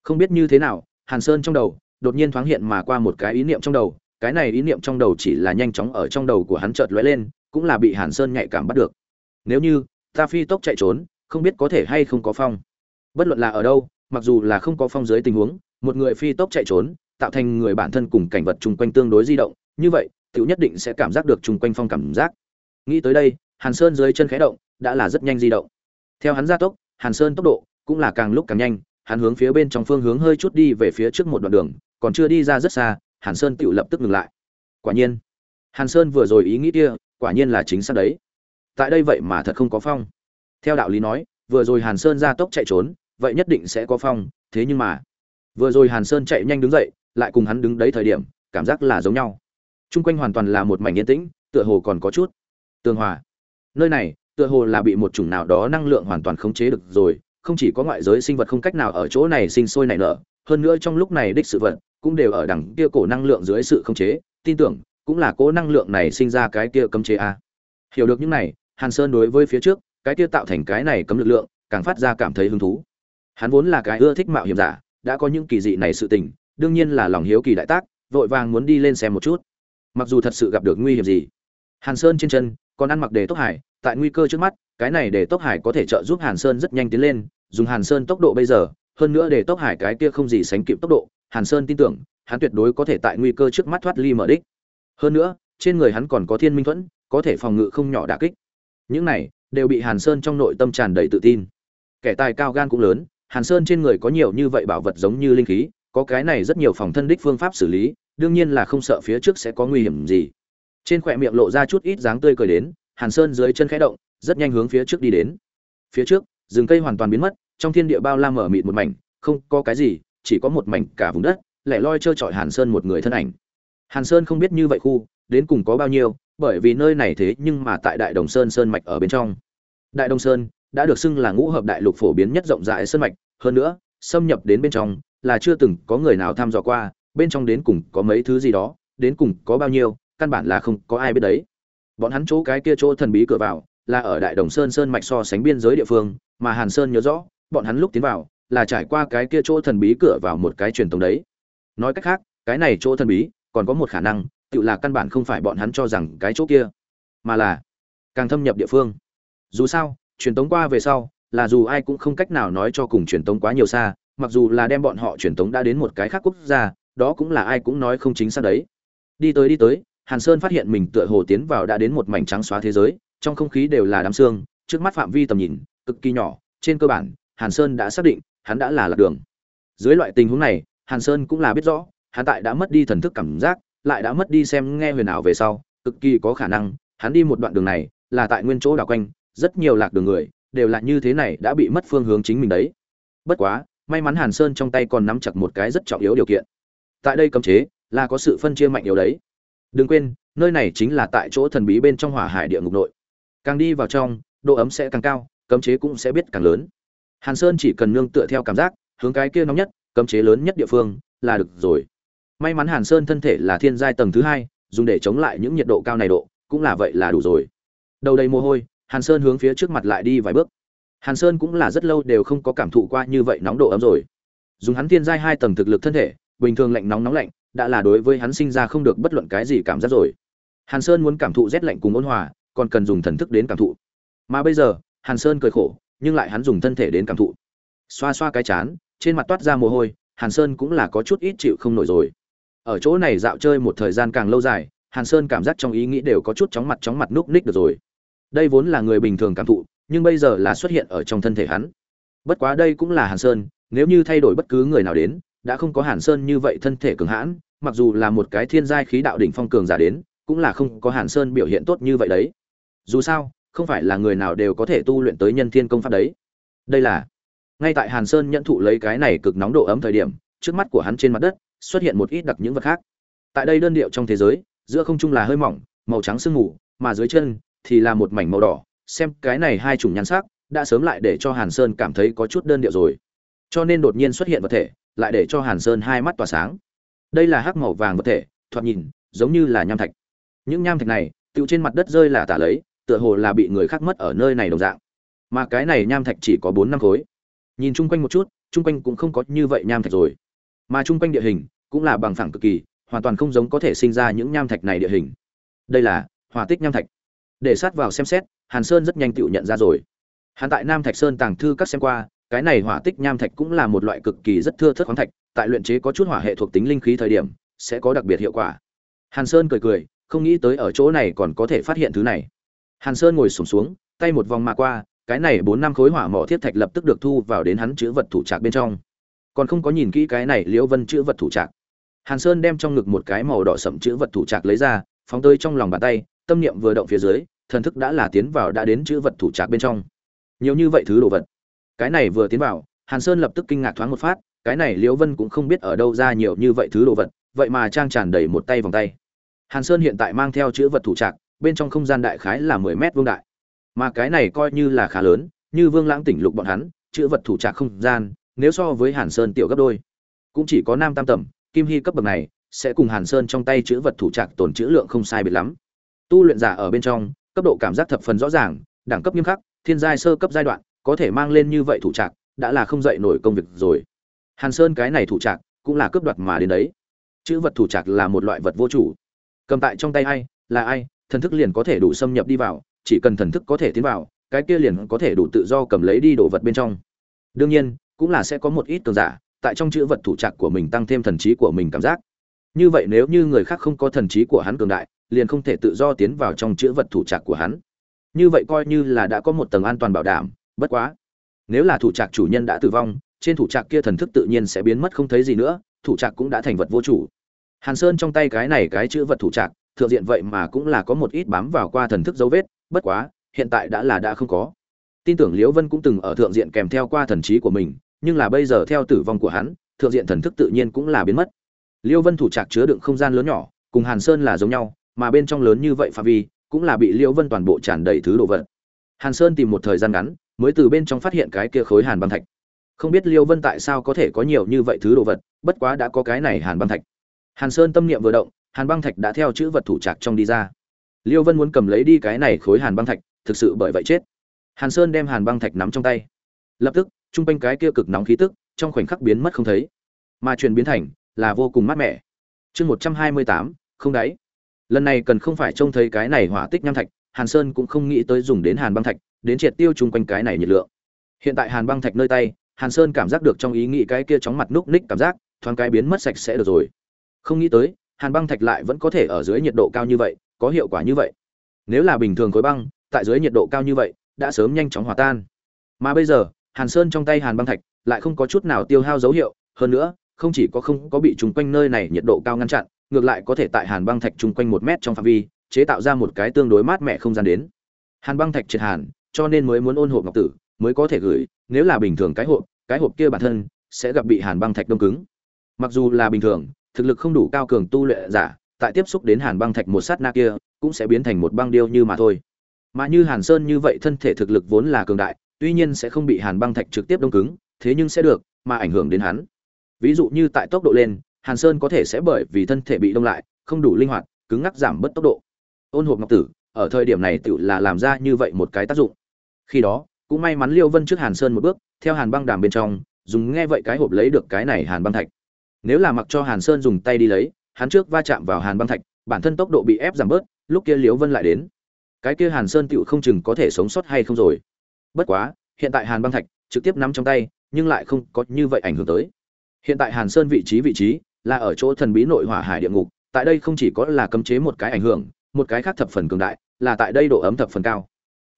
Speaker 1: Không biết như thế nào, hàn sơn trong đầu đột nhiên thoáng hiện mà qua một cái ý niệm trong đầu, cái này ý niệm trong đầu chỉ là nhanh chóng ở trong đầu của hắn chợt lóe lên, cũng là bị hàn sơn nhạy cảm bắt được. Nếu như ta phi tốc chạy trốn, không biết có thể hay không có phong. Bất luận là ở đâu, mặc dù là không có phong dưới tình huống, một người phi tốc chạy trốn, tạo thành người bản thân cùng cảnh vật chung quanh tương đối di động, như vậy, tiểu nhất định sẽ cảm giác được chung quanh phong cảm giác. Nghĩ tới đây, hàn sơn dưới chân khẽ động, đã là rất nhanh di động. Theo hắn gia tốc hàn sơn tốc độ cũng là càng lúc càng nhanh, hắn hướng phía bên trong phương hướng hơi chút đi về phía trước một đoạn đường, còn chưa đi ra rất xa, hàn sơn tự lập tức ngừng lại. Quả nhiên, hàn sơn vừa rồi ý nghĩ kia, quả nhiên là chính xác đấy. Tại đây vậy mà thật không có phong. Theo đạo lý nói, vừa rồi hàn sơn ra tốc chạy trốn, vậy nhất định sẽ có phong, thế nhưng mà, vừa rồi hàn sơn chạy nhanh đứng dậy, lại cùng hắn đứng đấy thời điểm, cảm giác là giống nhau. Trung quanh hoàn toàn là một mảnh yên tĩnh, tựa hồ còn có chút tương hòa. Nơi này tựa hồ là bị một chủng nào đó năng lượng hoàn toàn khống chế được rồi, không chỉ có ngoại giới sinh vật không cách nào ở chỗ này sinh sôi nảy nở, hơn nữa trong lúc này đích sự vật cũng đều ở đằng kia cổ năng lượng dưới sự khống chế, tin tưởng cũng là cố năng lượng này sinh ra cái kia cấm chế a. Hiểu được những này, hàn sơn đối với phía trước, cái kia tạo thành cái này cấm lực lượng, càng phát ra cảm thấy hứng thú. Hắn vốn là cái ưa thích mạo hiểm giả, đã có những kỳ dị này sự tình, đương nhiên là lòng hiếu kỳ đại tác, vội vàng muốn đi lên xem một chút. Mặc dù thật sự gặp được nguy hiểm gì. Hàn sơn trên chân, còn ăn mặc đề tốc hải tại nguy cơ trước mắt, cái này để tốc hải có thể trợ giúp hàn sơn rất nhanh tiến lên, dùng hàn sơn tốc độ bây giờ, hơn nữa để tốc hải cái kia không gì sánh kịp tốc độ, hàn sơn tin tưởng, hắn tuyệt đối có thể tại nguy cơ trước mắt thoát ly mở đích. Hơn nữa, trên người hắn còn có thiên minh thuẫn, có thể phòng ngự không nhỏ đả kích. Những này đều bị hàn sơn trong nội tâm tràn đầy tự tin. Kẻ tài cao gan cũng lớn, hàn sơn trên người có nhiều như vậy bảo vật giống như linh khí, có cái này rất nhiều phòng thân đích phương pháp xử lý, đương nhiên là không sợ phía trước sẽ có nguy hiểm gì. Trên khóe miệng lộ ra chút ít dáng tươi cười đến hàn sơn dưới chân khẽ động, rất nhanh hướng phía trước đi đến. Phía trước, rừng cây hoàn toàn biến mất, trong thiên địa bao la mở mịt một mảnh, không có cái gì, chỉ có một mảnh cả vùng đất, lẻ loi trơ trọi hàn sơn một người thân ảnh. Hàn sơn không biết như vậy khu, đến cùng có bao nhiêu, bởi vì nơi này thế nhưng mà tại đại đồng sơn sơn mạch ở bên trong. Đại đồng sơn đã được xưng là ngũ hợp đại lục phổ biến nhất rộng rãi sơn mạch, hơn nữa, xâm nhập đến bên trong là chưa từng có người nào thăm dò qua, bên trong đến cùng có mấy thứ gì đó, đến cùng có bao nhiêu, căn bản là không có ai biết đấy bọn hắn chỗ cái kia chỗ thần bí cửa vào, là ở đại đồng sơn sơn mạch so sánh biên giới địa phương, mà hàn sơn nhớ rõ, bọn hắn lúc tiến vào, là trải qua cái kia chỗ thần bí cửa vào một cái truyền thống đấy. Nói cách khác, cái này chỗ thần bí, còn có một khả năng, tự là căn bản không phải bọn hắn cho rằng cái chỗ kia, mà là càng thâm nhập địa phương. Dù sao, truyền tống qua về sau, là dù ai cũng không cách nào nói cho cùng truyền tống quá nhiều xa, mặc dù là đem bọn họ truyền tống đã đến một cái khác quốc gia, đó cũng là ai cũng nói không chính xác đấy. Đi tới đi tới hàn sơn phát hiện mình tựa hồ tiến vào đã đến một mảnh trắng xóa thế giới, trong không khí đều là đám xương, trước mắt phạm vi tầm nhìn, cực kỳ nhỏ, trên cơ bản, hàn sơn đã xác định, hắn đã là lạc đường. Dưới loại tình huống này, hàn sơn cũng là biết rõ, hắn tại đã mất đi thần thức cảm giác, lại đã mất đi xem nghe huyền ảo về sau, cực kỳ có khả năng, hắn đi một đoạn đường này, là tại nguyên chỗ đảo quanh, rất nhiều lạc đường người, đều là như thế này đã bị mất phương hướng chính mình đấy. Bất quá, may mắn hàn sơn trong tay còn nắm chặt một cái rất trọng yếu điều kiện. Tại đây cấm chế, là có sự phân chia mạnh yếu đấy đừng quên, nơi này chính là tại chỗ thần bí bên trong hỏa hải địa ngục nội. Càng đi vào trong, độ ấm sẽ càng cao, cấm chế cũng sẽ biết càng lớn. Hàn sơn chỉ cần nương tựa theo cảm giác, hướng cái kia nóng nhất, cấm chế lớn nhất địa phương, là được rồi. May mắn hàn sơn thân thể là thiên giai tầng thứ hai, dùng để chống lại những nhiệt độ cao này độ, cũng là vậy là đủ rồi. Đầu đầy mồ hôi, hàn sơn hướng phía trước mặt lại đi vài bước. Hàn sơn cũng là rất lâu đều không có cảm thụ qua như vậy nóng độ ấm rồi. Dùng hắn thiên giai hai tầng thực lực thân thể, bình thường lạnh nóng nóng lạnh đã là đối với hắn sinh ra không được bất luận cái gì cảm giác rồi. Hàn sơn muốn cảm thụ rét lạnh cùng ôn hòa, còn cần dùng thần thức đến cảm thụ. Mà bây giờ, hàn sơn cười khổ, nhưng lại hắn dùng thân thể đến cảm thụ. Xoa xoa cái chán, trên mặt toát ra mồ hôi, hàn sơn cũng là có chút ít chịu không nổi rồi. Ở chỗ này dạo chơi một thời gian càng lâu dài, hàn sơn cảm giác trong ý nghĩ đều có chút chóng mặt chóng mặt núp ních được rồi. Đây vốn là người bình thường cảm thụ, nhưng bây giờ là xuất hiện ở trong thân thể hắn. Bất quá đây cũng là hàn sơn, nếu như thay đổi bất cứ người nào đến đã không có hàn sơn như vậy thân thể cường hãn, mặc dù là một cái thiên giai khí đạo đỉnh phong cường giả đến, cũng là không có hàn sơn biểu hiện tốt như vậy đấy. Dù sao, không phải là người nào đều có thể tu luyện tới nhân thiên công pháp đấy. Đây là, ngay tại hàn sơn nhận thụ lấy cái này cực nóng độ ấm thời điểm, trước mắt của hắn trên mặt đất, xuất hiện một ít đặc những vật khác. Tại đây đơn điệu trong thế giới, giữa không trung là hơi mỏng, màu trắng sương mù, mà dưới chân thì là một mảnh màu đỏ. Xem cái này hai chủng nhan sắc, đã sớm lại để cho hàn sơn cảm thấy có chút đơn điệu rồi. Cho nên đột nhiên xuất hiện vật thể lại để cho hàn sơn hai mắt tỏa sáng. Đây là hắc màu vàng vật thể, thoạt nhìn, giống như là nham thạch. Những nham thạch này, tựu trên mặt đất rơi là tả lấy, tựa hồ là bị người khác mất ở nơi này đồng dạng. Mà cái này nham thạch chỉ có bốn năm khối. Nhìn chung quanh một chút, chung quanh cũng không có như vậy nham thạch rồi. Mà chung quanh địa hình cũng là bằng phẳng cực kỳ, hoàn toàn không giống có thể sinh ra những nham thạch này địa hình. Đây là hòa tích nham thạch. Để sát vào xem xét, hàn sơn rất nhanh tự nhận ra rồi. Hắn tại nam thạch sơn tàng thư các xem qua cái này hỏa tích nham thạch cũng là một loại cực kỳ rất thưa thớt khoáng thạch tại luyện chế có chút hỏa hệ thuộc tính linh khí thời điểm sẽ có đặc biệt hiệu quả. Hàn sơn cười cười không nghĩ tới ở chỗ này còn có thể phát hiện thứ này. Hàn sơn ngồi sùng xuống, xuống tay một vòng mà qua cái này bốn năm khối hỏa mỏ thiết thạch lập tức được thu vào đến hắn chữ vật thủ trạc bên trong. Còn không có nhìn kỹ cái này liễu vân chữ vật thủ trạc. Hàn sơn đem trong ngực một cái màu đỏ sậm chữ vật thủ trạc lấy ra phóng tơi trong lòng bàn tay tâm niệm vừa động phía dưới thần thức đã là tiến vào đã đến chữ vật thủ trạc bên trong. Nhiều như vậy thứ đồ vật cái này vừa tiến vào, hàn sơn lập tức kinh ngạc thoáng một phát, cái này liễu vân cũng không biết ở đâu ra nhiều như vậy thứ đồ vật, vậy mà trang tràn đầy một tay vòng tay. Hàn sơn hiện tại mang theo chữ vật thủ trạc, bên trong không gian đại khái là mười mét vuông đại. Mà cái này coi như là khá lớn, như vương lãng tỉnh lục bọn hắn, chữ vật thủ trạc không gian, nếu so với hàn sơn tiểu gấp đôi. Cũng chỉ có nam tam tầm, kim hy cấp bậc này, sẽ cùng hàn sơn trong tay chữ vật thủ trạc tồn chữ lượng không sai biệt lắm. Tu luyện giả ở bên trong, cấp độ cảm giác thập phần rõ ràng, đẳng cấp nghiêm khắc, thiên giai sơ cấp giai đoạn có thể mang lên như vậy thủ trạc, đã là không dậy nổi công việc rồi. Hàn sơn cái này thủ trạc cũng là cướp đoạt mà đến đấy. Chữ vật thủ trạc là một loại vật vô chủ. Cầm tại trong tay ai, là ai, thần thức liền có thể đủ xâm nhập đi vào, chỉ cần thần thức có thể tiến vào, cái kia liền có thể đủ tự do cầm lấy đi đồ vật bên trong. Đương nhiên, cũng là sẽ có một ít cường giả, tại trong chữ vật thủ trạc của mình tăng thêm thần trí của mình cảm giác. Như vậy nếu như người khác không có thần trí của hắn cường đại, liền không thể tự do tiến vào trong chữ vật thủ trạc của hắn. Như vậy coi như là đã có một tầng an toàn bảo đảm bất quá, nếu là thủ trạc chủ nhân đã tử vong, trên thủ trạc kia thần thức tự nhiên sẽ biến mất không thấy gì nữa, thủ trạc cũng đã thành vật vô chủ. Hàn sơn trong tay cái này cái chữ vật thủ trạc, thượng diện vậy mà cũng là có một ít bám vào qua thần thức dấu vết, bất quá, hiện tại đã là đã không có. Tin tưởng liễu vân cũng từng ở thượng diện kèm theo qua thần trí của mình, nhưng là bây giờ theo tử vong của hắn, thượng diện thần thức tự nhiên cũng là biến mất. Liễu vân thủ trạc chứa đựng không gian lớn nhỏ, cùng hàn sơn là giống nhau, mà bên trong lớn như vậy phạm vi, cũng là bị liễu vân toàn bộ tràn đầy thứ đồ vật. Hàn sơn tìm một thời gian ngắn mới từ bên trong phát hiện cái kia khối hàn băng thạch. Không biết liêu vân tại sao có thể có nhiều như vậy thứ đồ vật, bất quá đã có cái này hàn băng thạch. Hàn sơn tâm niệm vừa động, hàn băng thạch đã theo chữ vật thủ trạc trong đi ra. Liêu vân muốn cầm lấy đi cái này khối hàn băng thạch, thực sự bởi vậy chết. Hàn sơn đem hàn băng thạch nắm trong tay. Lập tức t r u n g quanh cái kia cực nóng khí tức, trong khoảnh khắc biến mất không thấy. Mà truyền biến thành, là vô cùng mát mẻ. Chương một trăm hai mươi tám, không đáy. Lần này cần không phải trông thấy cái này hỏa tích nham thạch, hàn sơn cũng không nghĩ tới dùng đến hàn băng thạch đến triệt tiêu chung quanh cái này nhiệt lượng. Hiện tại hàn băng thạch nơi tay, hàn sơn cảm giác được trong ý nghĩ cái kia chóng mặt núc ních cảm giác, thoáng cái biến mất sạch sẽ được rồi. Không nghĩ tới, hàn băng thạch lại vẫn có thể ở dưới nhiệt độ cao như vậy, có hiệu quả như vậy. Nếu là bình thường khối băng, tại dưới nhiệt độ cao như vậy, đã sớm nhanh chóng hòa tan. Mà bây giờ, hàn sơn trong tay hàn băng thạch lại không có chút nào tiêu hao dấu hiệu, hơn nữa, không chỉ có không có bị trùng quanh nơi này nhiệt độ cao ngăn chặn, ngược lại có thể tại hàn băng thạch trùng quanh một mét trong phạm vi, chế tạo ra một cái tương đối mát mẻ không gian đến. Hàn băng thạch triệt hàn cho nên mới muốn ôn hộp ngọc tử, mới có thể gửi, nếu là bình thường cái hộp cái hộp kia bản thân sẽ gặp bị hàn băng thạch đông cứng. Mặc dù là bình thường, thực lực không đủ cao cường tu luyện giả, tại tiếp xúc đến hàn băng thạch một sát na kia, cũng sẽ biến thành một băng điêu như mà thôi. Mà như hàn sơn như vậy thân thể thực lực vốn là cường đại, tuy nhiên sẽ không bị hàn băng thạch trực tiếp đông cứng, thế nhưng sẽ được, mà ảnh hưởng đến hắn. Ví dụ như tại tốc độ lên, hàn sơn có thể sẽ bởi vì thân thể bị đông lại, không đủ linh hoạt, cứng ngắc giảm bớt tốc độ. Ôn hộp ngọc tử, ở thời điểm này tự là làm ra như vậy một cái tác dụng khi đó, cũng may mắn liêu vân trước hàn sơn một bước, theo hàn băng đàm bên trong, dùng nghe vậy cái hộp lấy được cái này hàn băng thạch. Nếu là mặc cho hàn sơn dùng tay đi lấy, hắn trước va chạm vào hàn băng thạch, bản thân tốc độ bị ép giảm bớt, lúc kia liêu vân lại đến. Cái kia hàn sơn tựu không chừng có thể sống sót hay không rồi. Bất quá, hiện tại hàn băng thạch trực tiếp nắm trong tay, nhưng lại không có như vậy ảnh hưởng tới. Hiện tại hàn sơn vị trí vị trí là ở chỗ thần bí nội hỏa hải địa ngục, tại đây không chỉ có là cấm chế một cái ảnh hưởng, một cái khác thập phần cường đại, là tại đây độ ấm thập phần cao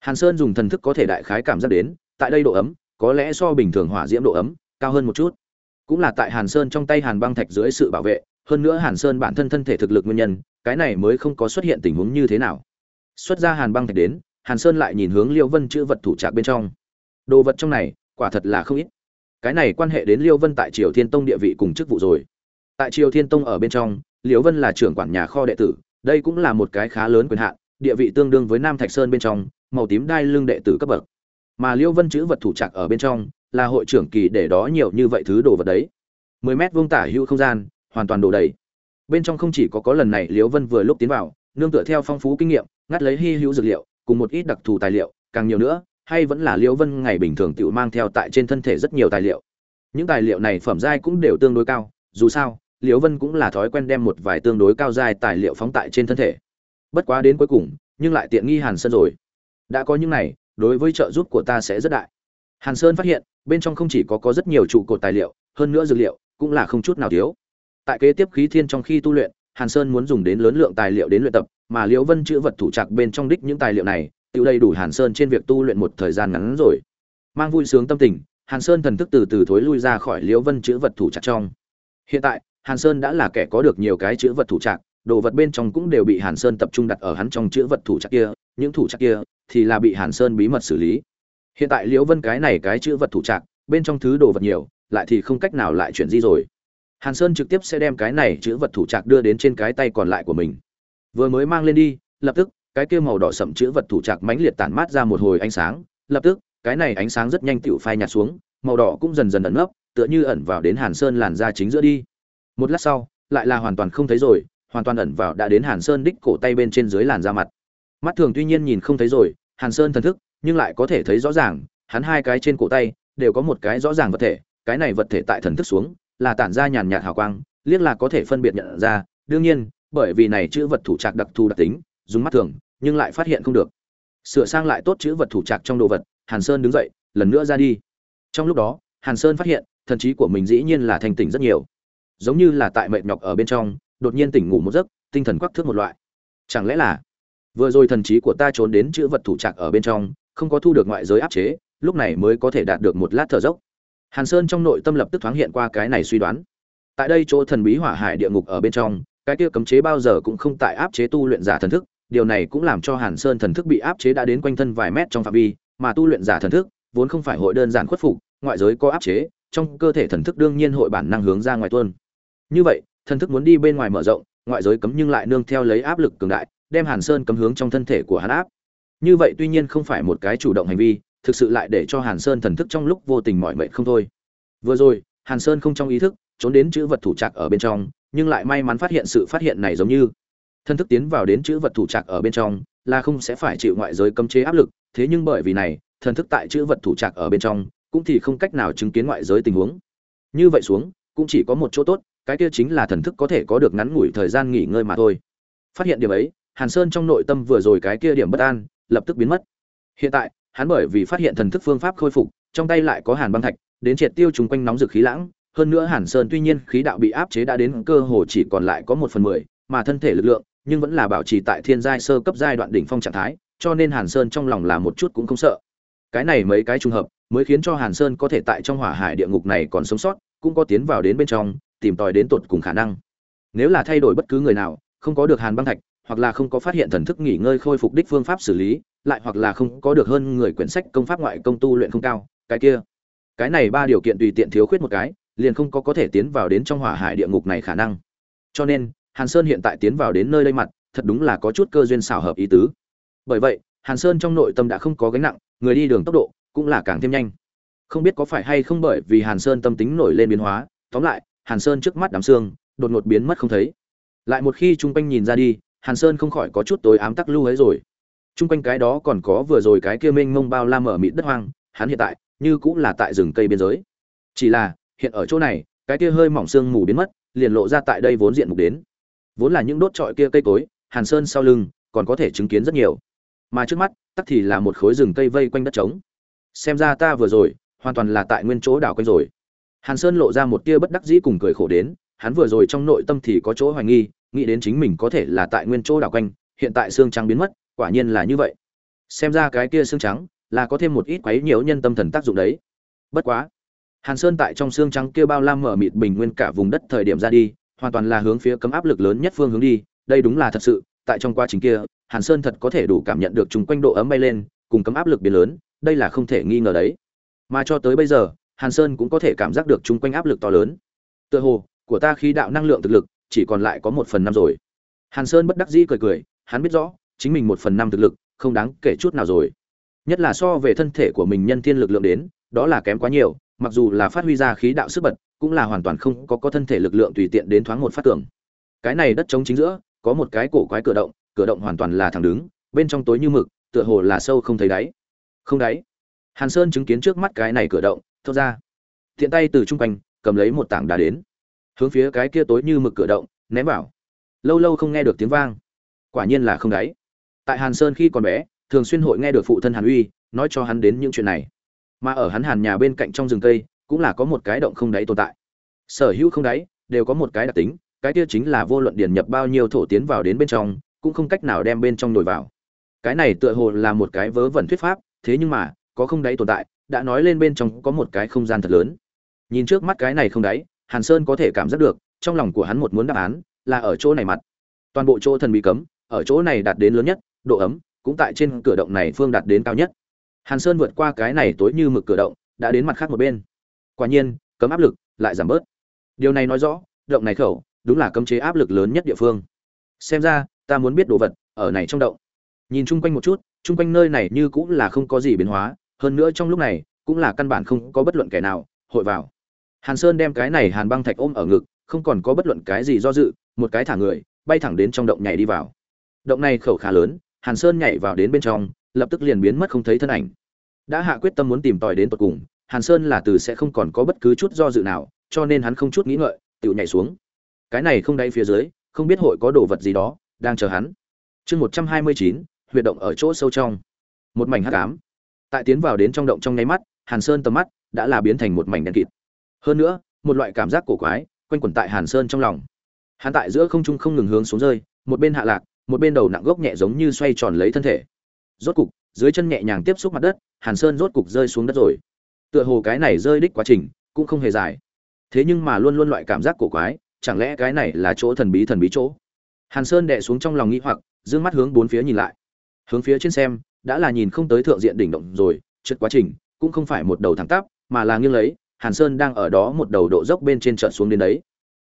Speaker 1: hàn sơn dùng thần thức có thể đại khái cảm giác đến, tại đây độ ấm, có lẽ so bình thường hỏa diễm độ ấm, cao hơn một chút. Cũng là tại hàn sơn trong tay hàn băng thạch dưới sự bảo vệ, hơn nữa hàn sơn bản thân thân thể thực lực nguyên nhân, cái này mới không có xuất hiện tình huống như thế nào. Xuất ra hàn băng thạch đến, hàn sơn lại nhìn hướng liêu vân chữ vật thủ trạc bên trong. Đồ vật trong này, quả thật là không ít. Cái này quan hệ đến liêu vân tại triều thiên tông địa vị cùng chức vụ rồi. Tại triều thiên tông ở bên trong, liêu vân là trưởng quản nhà kho đệ tử, đây cũng là một cái khá lớn quyền hạn, địa vị tương đương với nam thạch sơn bên trong màu tím đai lưng đệ tử cấp bậc. Mà liêu vân chữ vật thủ trạc ở bên trong, là hội trưởng kỳ để đó nhiều như vậy thứ đồ vật đấy. Mười mét vuông tả hữu không gian, hoàn toàn đổ đầy. Bên trong không chỉ có có lần này liêu vân vừa lúc tiến vào, nương tựa theo phong phú kinh nghiệm, ngắt lấy hy hữu dược liệu, cùng một ít đặc thù tài liệu, càng nhiều nữa, hay vẫn là liêu vân ngày bình thường tự mang theo tại trên thân thể rất nhiều tài liệu. Những tài liệu này phẩm giai cũng đều tương đối cao, dù sao, liêu vân cũng là thói quen đem một vài tương đối cao giai tài liệu phóng tại trên thân thể. Bất quá đến cuối cùng, nhưng lại tiện nghi hàn sân rồi đã có những này, đối với trợ giúp của ta sẽ rất đại. Hàn sơn phát hiện, bên trong không chỉ có có rất nhiều trụ cột tài liệu, hơn nữa dược liệu, cũng là không chút nào thiếu. Tại kế tiếp khí thiên trong khi tu luyện, hàn sơn muốn dùng đến lớn lượng tài liệu đến luyện tập, mà liễu vân chữ vật thủ trạc bên trong đích những tài liệu này tự đầy đủ hàn sơn trên việc tu luyện một thời gian ngắn rồi. Mang vui sướng tâm tình, hàn sơn thần thức từ từ thối lui ra khỏi liễu vân chữ vật thủ trạc trong. Hiện tại, hàn sơn đã là kẻ có được nhiều cái chữ vật thủ trạc, đồ vật bên trong cũng đều bị hàn sơn tập trung đặt ở hắn trong chữ vật thủ trạc kia, những thủ trạc kia thì là bị hàn sơn bí mật xử lý. Hiện tại liễu vân cái này cái chữ vật thủ trạc, bên trong thứ đồ vật nhiều, lại thì không cách nào lại chuyển di rồi. Hàn sơn trực tiếp sẽ đem cái này chữ vật thủ trạc đưa đến trên cái tay còn lại của mình. Vừa mới mang lên đi, lập tức, cái kia màu đỏ sậm chữ vật thủ trạc mãnh liệt tản mát ra một hồi ánh sáng, lập tức, cái này ánh sáng rất nhanh tựu phai nhạt xuống, màu đỏ cũng dần dần ẩn nấp, tựa như ẩn vào đến hàn sơn làn da chính giữa đi. Một lát sau, lại là hoàn toàn không thấy rồi, hoàn toàn ẩn vào đã đến hàn sơn đích cổ tay bên trên dưới làn da mặt mắt thường tuy nhiên nhìn không thấy rồi, hàn sơn thần thức, nhưng lại có thể thấy rõ ràng, hắn hai cái trên cổ tay, đều có một cái rõ ràng vật thể, cái này vật thể tại thần thức xuống, là tản ra nhàn nhạt hào quang, liếc là có thể phân biệt nhận ra, đương nhiên, bởi vì này chữ vật thủ trạc đặc thù đặc tính, dùng mắt thường, nhưng lại phát hiện không được. Sửa sang lại tốt chữ vật thủ trạc trong đồ vật, hàn sơn đứng dậy, lần nữa ra đi. Trong lúc đó, hàn sơn phát hiện, thần trí của mình dĩ nhiên là thành tỉnh rất nhiều. Giống như là tại mệt nhọc ở bên trong, đột nhiên tỉnh ngủ một giấc, tinh thần quắc thước một loại. Chẳng lẽ là vừa rồi thần trí của ta trốn đến chữ vật thủ trạc ở bên trong, không có thu được ngoại giới áp chế, lúc này mới có thể đạt được một lát thở dốc. Hàn sơn trong nội tâm lập tức thoáng hiện qua cái này suy đoán. Tại đây chỗ thần bí hỏa hải địa ngục ở bên trong, cái kia cấm chế bao giờ cũng không tại áp chế tu luyện giả thần thức, điều này cũng làm cho hàn sơn thần thức bị áp chế đã đến quanh thân vài mét trong phạm vi, mà tu luyện giả thần thức vốn không phải hội đơn giản khuất phục, ngoại giới có áp chế, trong cơ thể thần thức đương nhiên hội bản năng hướng ra ngoài tuôn. Như vậy, thần thức muốn đi bên ngoài mở rộng, ngoại giới cấm nhưng lại nương theo lấy áp lực cường đại đem hàn sơn cấm hướng trong thân thể của hắn áp. Như vậy tuy nhiên không phải một cái chủ động hành vi, thực sự lại để cho hàn sơn thần thức trong lúc vô tình mỏi mệt không thôi. Vừa rồi, hàn sơn không trong ý thức, trốn đến chữ vật thủ trạc ở bên trong, nhưng lại may mắn phát hiện sự phát hiện này giống như. Thân thức tiến vào đến chữ vật thủ trạc ở bên trong, là không sẽ phải chịu ngoại giới cấm chế áp lực, thế nhưng bởi vì này, thần thức tại chữ vật thủ trạc ở bên trong, cũng thì không cách nào chứng kiến ngoại giới tình huống. Như vậy xuống, cũng chỉ có một chỗ tốt, cái kia chính là thần thức có thể có được ngắn ngủi thời gian nghỉ ngơi mà thôi. Phát hiện điểm ấy hàn sơn trong nội tâm vừa rồi cái kia điểm bất an, lập tức biến mất. Hiện tại, hắn bởi vì phát hiện thần thức phương pháp khôi phục, trong tay lại có hàn băng thạch, đến triệt tiêu chúng quanh nóng dực khí lãng. Hơn nữa hàn sơn tuy nhiên khí đạo bị áp chế đã đến cơ hồ chỉ còn lại có một phần mười, mà thân thể lực lượng, nhưng vẫn là bảo trì tại thiên giai sơ cấp giai đoạn đỉnh phong trạng thái, cho nên hàn sơn trong lòng là một chút cũng không sợ. Cái này mấy cái trùng hợp, mới khiến cho hàn sơn có thể tại trong hỏa hải địa ngục này còn sống sót, cũng có tiến vào đến bên trong, tìm tòi đến tột cùng khả năng. Nếu là thay đổi bất cứ người nào, không có được hàn băng thạch hoặc là không có phát hiện thần thức nghỉ ngơi khôi phục đích phương pháp xử lý, lại hoặc là không có được hơn người quyển sách công pháp ngoại công tu luyện không cao, cái kia. Cái này ba điều kiện tùy tiện thiếu khuyết một cái, liền không có có thể tiến vào đến trong hỏa hải địa ngục này khả năng. Cho nên, hàn sơn hiện tại tiến vào đến nơi đây mặt, thật đúng là có chút cơ duyên xảo hợp ý tứ. Bởi vậy, hàn sơn trong nội tâm đã không có gánh nặng, người đi đường tốc độ cũng là càng thêm nhanh. Không biết có phải hay không bởi vì hàn sơn tâm tính nổi lên biến hóa, tóm lại, hàn sơn trước mắt đám xương đột ngột biến mất không thấy. Lại một khi chung quanh nhìn ra đi hàn sơn không khỏi có chút tối ám tắc lưu ấy rồi. Chung quanh cái đó còn có vừa rồi cái kia mênh mông bao la mở mịt đất hoang, hắn hiện tại như cũng là tại rừng cây biên giới. Chỉ là, hiện ở chỗ này, cái kia hơi mỏng xương mù biến mất, liền lộ ra tại đây vốn diện mục đến. Vốn là những đốt trọi kia cây cối, hàn sơn sau lưng còn có thể chứng kiến rất nhiều. Mà trước mắt, tắc thì là một khối rừng cây vây quanh đất trống. Xem ra ta vừa rồi, hoàn toàn là tại nguyên chỗ đảo quanh rồi. Hàn sơn lộ ra một tia bất đắc dĩ cùng cười khổ đến, hắn vừa rồi trong nội tâm thì có chỗ hoài nghi nghĩ đến chính mình có thể là tại nguyên chỗ đảo quanh, hiện tại xương trắng biến mất, quả nhiên là như vậy. Xem ra cái kia xương trắng là có thêm một ít quấy nhiễu nhân tâm thần tác dụng đấy. Bất quá, hàn sơn tại trong xương trắng kia bao lam mở mịt bình nguyên cả vùng đất thời điểm ra đi, hoàn toàn là hướng phía cấm áp lực lớn nhất phương hướng đi, đây đúng là thật sự, tại trong quá trình kia, hàn sơn thật có thể đủ cảm nhận được chúng quanh độ ấm bay lên, cùng cấm áp lực biến lớn, đây là không thể nghi ngờ đấy. Mà cho tới bây giờ, hàn sơn cũng có thể cảm giác được chung quanh áp lực to lớn. Tựa hồ, của ta khí đạo năng lượng thực lực chỉ còn lại có một phần năm rồi. Hàn sơn bất đắc dĩ cười cười, hắn biết rõ, chính mình một phần năm thực lực, không đáng kể chút nào rồi. Nhất là so về thân thể của mình nhân thiên lực lượng đến, đó là kém quá nhiều, mặc dù là phát huy ra khí đạo sức bật, cũng là hoàn toàn không có có thân thể lực lượng tùy tiện đến thoáng một phát tưởng cái này đất trống chính giữa, có một cái cổ quái cửa động cửa động hoàn toàn là thẳng đứng, bên trong tối như mực, tựa hồ là sâu không thấy đáy. Không đáy. Hàn sơn chứng kiến trước mắt cái này cửa động, thốt ra. Thiện tay từ trung quanh, cầm lấy một tảng đá đến hướng phía cái kia tối như mực cửa động, ném vào. Lâu lâu không nghe được tiếng vang. Quả nhiên là không đáy. Tại hàn sơn khi còn bé, thường xuyên hội nghe được phụ thân hàn uy nói cho hắn đến những chuyện này. Mà ở hắn hàn nhà bên cạnh trong rừng cây, cũng là có một cái động không đáy tồn tại. Sở hữu không đáy, đều có một cái đặc tính, cái kia chính là vô luận điển nhập bao nhiêu thổ tiến vào đến bên trong, cũng không cách nào đem bên trong nổi vào. Cái này tựa hồ là một cái vớ vẩn thuyết pháp, thế nhưng mà, có không đáy tồn tại, đã nói lên bên trong có một cái không gian thật lớn. Nhìn trước mắt cái này không đáy hàn sơn có thể cảm giác được, trong lòng của hắn một muốn đáp án, là ở chỗ này mặt. Toàn bộ chỗ thần bị cấm, ở chỗ này đạt đến lớn nhất, độ ấm, cũng tại trên cửa động này phương đạt đến cao nhất. Hàn sơn vượt qua cái này tối như mực cửa động, đã đến mặt khác một bên. Quả nhiên, cấm áp lực lại giảm bớt. Điều này nói rõ, động này khẩu, đúng là cấm chế áp lực lớn nhất địa phương. Xem ra, ta muốn biết đồ vật, ở này trong động. Nhìn chung quanh một chút, chung quanh nơi này như cũng là không có gì biến hóa, hơn nữa trong lúc này, cũng là căn bản không có bất luận kẻ nào hội vào hàn sơn đem cái này hàn băng thạch ôm ở ngực, không còn có bất luận cái gì do dự, một cái thả người, bay thẳng đến trong động nhảy đi vào. Động này khẩu khá lớn, hàn sơn nhảy vào đến bên trong, lập tức liền biến mất không thấy thân ảnh. Đã hạ quyết tâm muốn tìm tòi đến tận cùng, hàn sơn là từ sẽ không còn có bất cứ chút do dự nào, cho nên hắn không chút nghĩ ngợi tự nhảy xuống. Cái này không đáy phía dưới, không biết hội có đồ vật gì đó, đang chờ hắn. Chương một trăm hai mươi chín, huyệt động ở chỗ sâu trong. Một mảnh hắc ám. Tại tiến vào đến trong động trong nháy mắt, hàn sơn tầm mắt đã là biến thành một mảnh đen kịt hơn nữa, một loại cảm giác cổ quái, quanh quẩn tại hàn sơn trong lòng. Hắn tại giữa không trung không ngừng hướng xuống rơi, một bên hạ lạc, một bên đầu nặng gốc nhẹ giống như xoay tròn lấy thân thể. Rốt cục, dưới chân nhẹ nhàng tiếp xúc mặt đất, hàn sơn rốt cục rơi xuống đất rồi. Tựa hồ cái này rơi đích quá trình cũng không hề dài. Thế nhưng mà luôn luôn loại cảm giác cổ quái, chẳng lẽ cái này là chỗ thần bí thần bí chỗ? Hàn sơn đẻ xuống trong lòng nghĩ hoặc d ư ơ n g mắt hướng bốn phía nhìn lại. Hướng phía trên xem, đã là nhìn không tới thượng diện đỉnh động rồi, trượt quá trình cũng không phải một đầu thẳng tắp, mà là nghiêng lấy hàn sơn đang ở đó một đầu độ dốc bên trên chợt xuống đến đấy.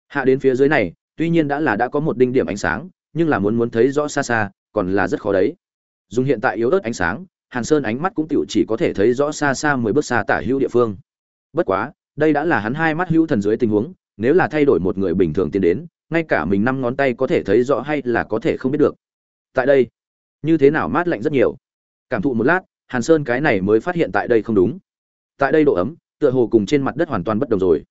Speaker 1: Hạ đến phía dưới này, tuy nhiên đã là đã có một đinh điểm ánh sáng, nhưng là muốn muốn thấy rõ xa xa, còn là rất khó đấy. Dùng hiện tại yếu ớt ánh sáng, hàn sơn ánh mắt cũng tiểu chỉ có thể thấy rõ xa xa mười bước xa tả hữu địa phương. Bất quá, đây đã là hắn hai mắt hữu thần dưới tình huống, nếu là thay đổi một người bình thường tiến đến, ngay cả mình năm ngón tay có thể thấy rõ hay là có thể không biết được. Tại đây, như thế nào mát lạnh rất nhiều. Cảm thụ một lát, hàn sơn cái này mới phát hiện tại đây không đúng. Tại đây độ ấm tựa hồ cùng trên mặt đất hoàn toàn bất đồng rồi.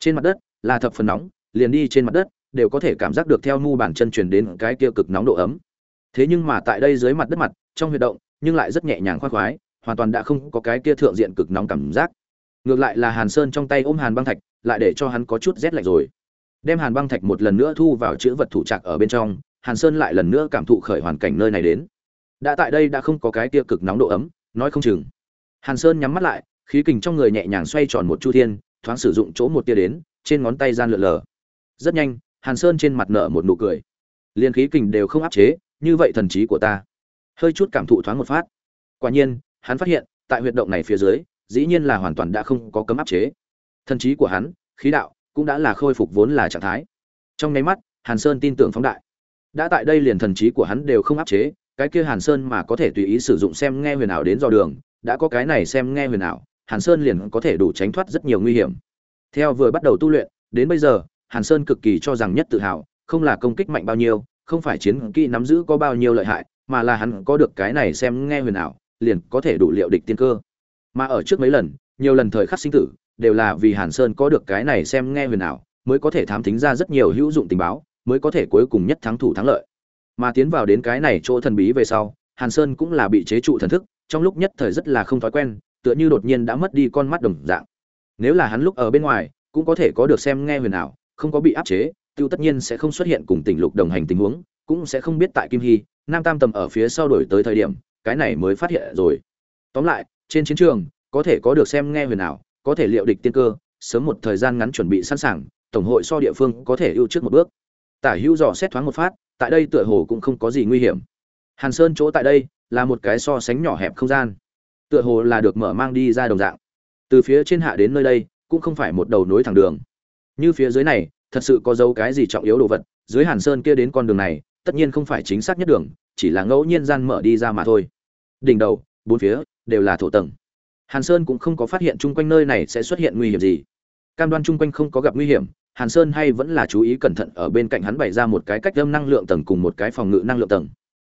Speaker 1: Trên mặt đất, là thập phần nóng, liền đi trên mặt đất, đều có thể cảm giác được theo mu bàn chân truyền đến cái kia cực nóng độ ấm. Thế nhưng mà tại đây dưới mặt đất mặt, trong huy động, nhưng lại rất nhẹ nhàng khoái khoái, hoàn toàn đã không có cái kia thượng diện cực nóng cảm giác. Ngược lại là hàn sơn trong tay ôm hàn băng thạch, lại để cho hắn có chút rét lạnh rồi. Đem hàn băng thạch một lần nữa thu vào chữ vật thủ trạc ở bên trong, hàn sơn lại lần nữa cảm thụ khởi hoàn cảnh nơi này đến. Đã tại đây đã không có cái kia cực nóng độ ấm, nói không chừng. Hàn sơn nhắm mắt lại khí kình trong người nhẹ nhàng xoay tròn một chu thiên, thoáng sử dụng chỗ một tia đến, trên ngón tay gian lượn lờ. Rất nhanh, hàn sơn trên mặt nở một nụ cười. Liền khí kình đều không áp chế, như vậy thần trí của ta. Hơi chút cảm thụ thoáng một phát. Quả nhiên, hắn phát hiện, tại huyệt động này phía dưới, dĩ nhiên là hoàn toàn đã không có cấm áp chế. Thần trí của hắn, khí đạo, cũng đã là khôi phục vốn là trạng thái. Trong nháy mắt, hàn sơn tin tưởng phóng đại. Đã tại đây liền thần trí của hắn đều không áp chế, cái kia hàn sơn mà có thể tùy ý sử dụng xem nghe huyền ảo đến dò đường, đã có cái này xem nghe huyền ảo hàn sơn liền có thể đủ tránh thoát rất nhiều nguy hiểm. Theo vừa bắt đầu tu luyện, đến bây giờ, hàn sơn cực kỳ cho rằng nhất tự hào, không là công kích mạnh bao nhiêu, không phải chiến kỹ nắm giữ có bao nhiêu lợi hại, mà là hắn có được cái này xem nghe huyền ảo, liền có thể đủ liệu địch tiên cơ. Mà ở trước mấy lần, nhiều lần thời khắc sinh tử, đều là vì hàn sơn có được cái này xem nghe huyền ảo, mới có thể thám thính ra rất nhiều hữu dụng tình báo, mới có thể cuối cùng nhất thắng thủ thắng lợi. Mà tiến vào đến cái này chỗ thần bí về sau, hàn sơn cũng là bị chế trụ thần thức, trong lúc nhất thời rất là không thói quen tựa như đột nhiên đã mất đi con mắt đồng dạng. Nếu là hắn lúc ở bên ngoài, cũng có thể có được xem nghe huyền ảo, không có bị áp chế, tiêu tất nhiên sẽ không xuất hiện cùng tỉnh lục đồng hành tình huống, cũng sẽ không biết tại kim hy, nam tam tầm ở phía sau đổi tới thời điểm, cái này mới phát hiện rồi. Tóm lại, trên chiến trường, có thể có được xem nghe huyền ảo, có thể liệu địch tiên cơ, sớm một thời gian ngắn chuẩn bị sẵn sàng, tổng hội so địa phương có thể ưu trước một bước. Tả hữu dò xét thoáng một phát, tại đây tựa hồ cũng không có gì nguy hiểm. Hàn sơn chỗ tại đây, là một cái so sánh nhỏ hẹp không gian tựa hồ là được mở mang đi ra đồng dạng. Từ phía trên hạ đến nơi đây, cũng không phải một đầu nối thẳng đường. Như phía dưới này, thật sự có dấu cái gì trọng yếu đồ vật, dưới hàn sơn kia đến con đường này, tất nhiên không phải chính xác nhất đường, chỉ là ngẫu nhiên gian mở đi ra mà thôi. Đỉnh đầu, bốn phía, đều là thổ tầng. Hàn sơn cũng không có phát hiện chung quanh nơi này sẽ xuất hiện nguy hiểm gì. Cam đoan chung quanh không có gặp nguy hiểm, hàn sơn hay vẫn là chú ý cẩn thận ở bên cạnh hắn bày ra một cái cách âm năng lượng tầng cùng một cái phòng ngự năng lượng tầng.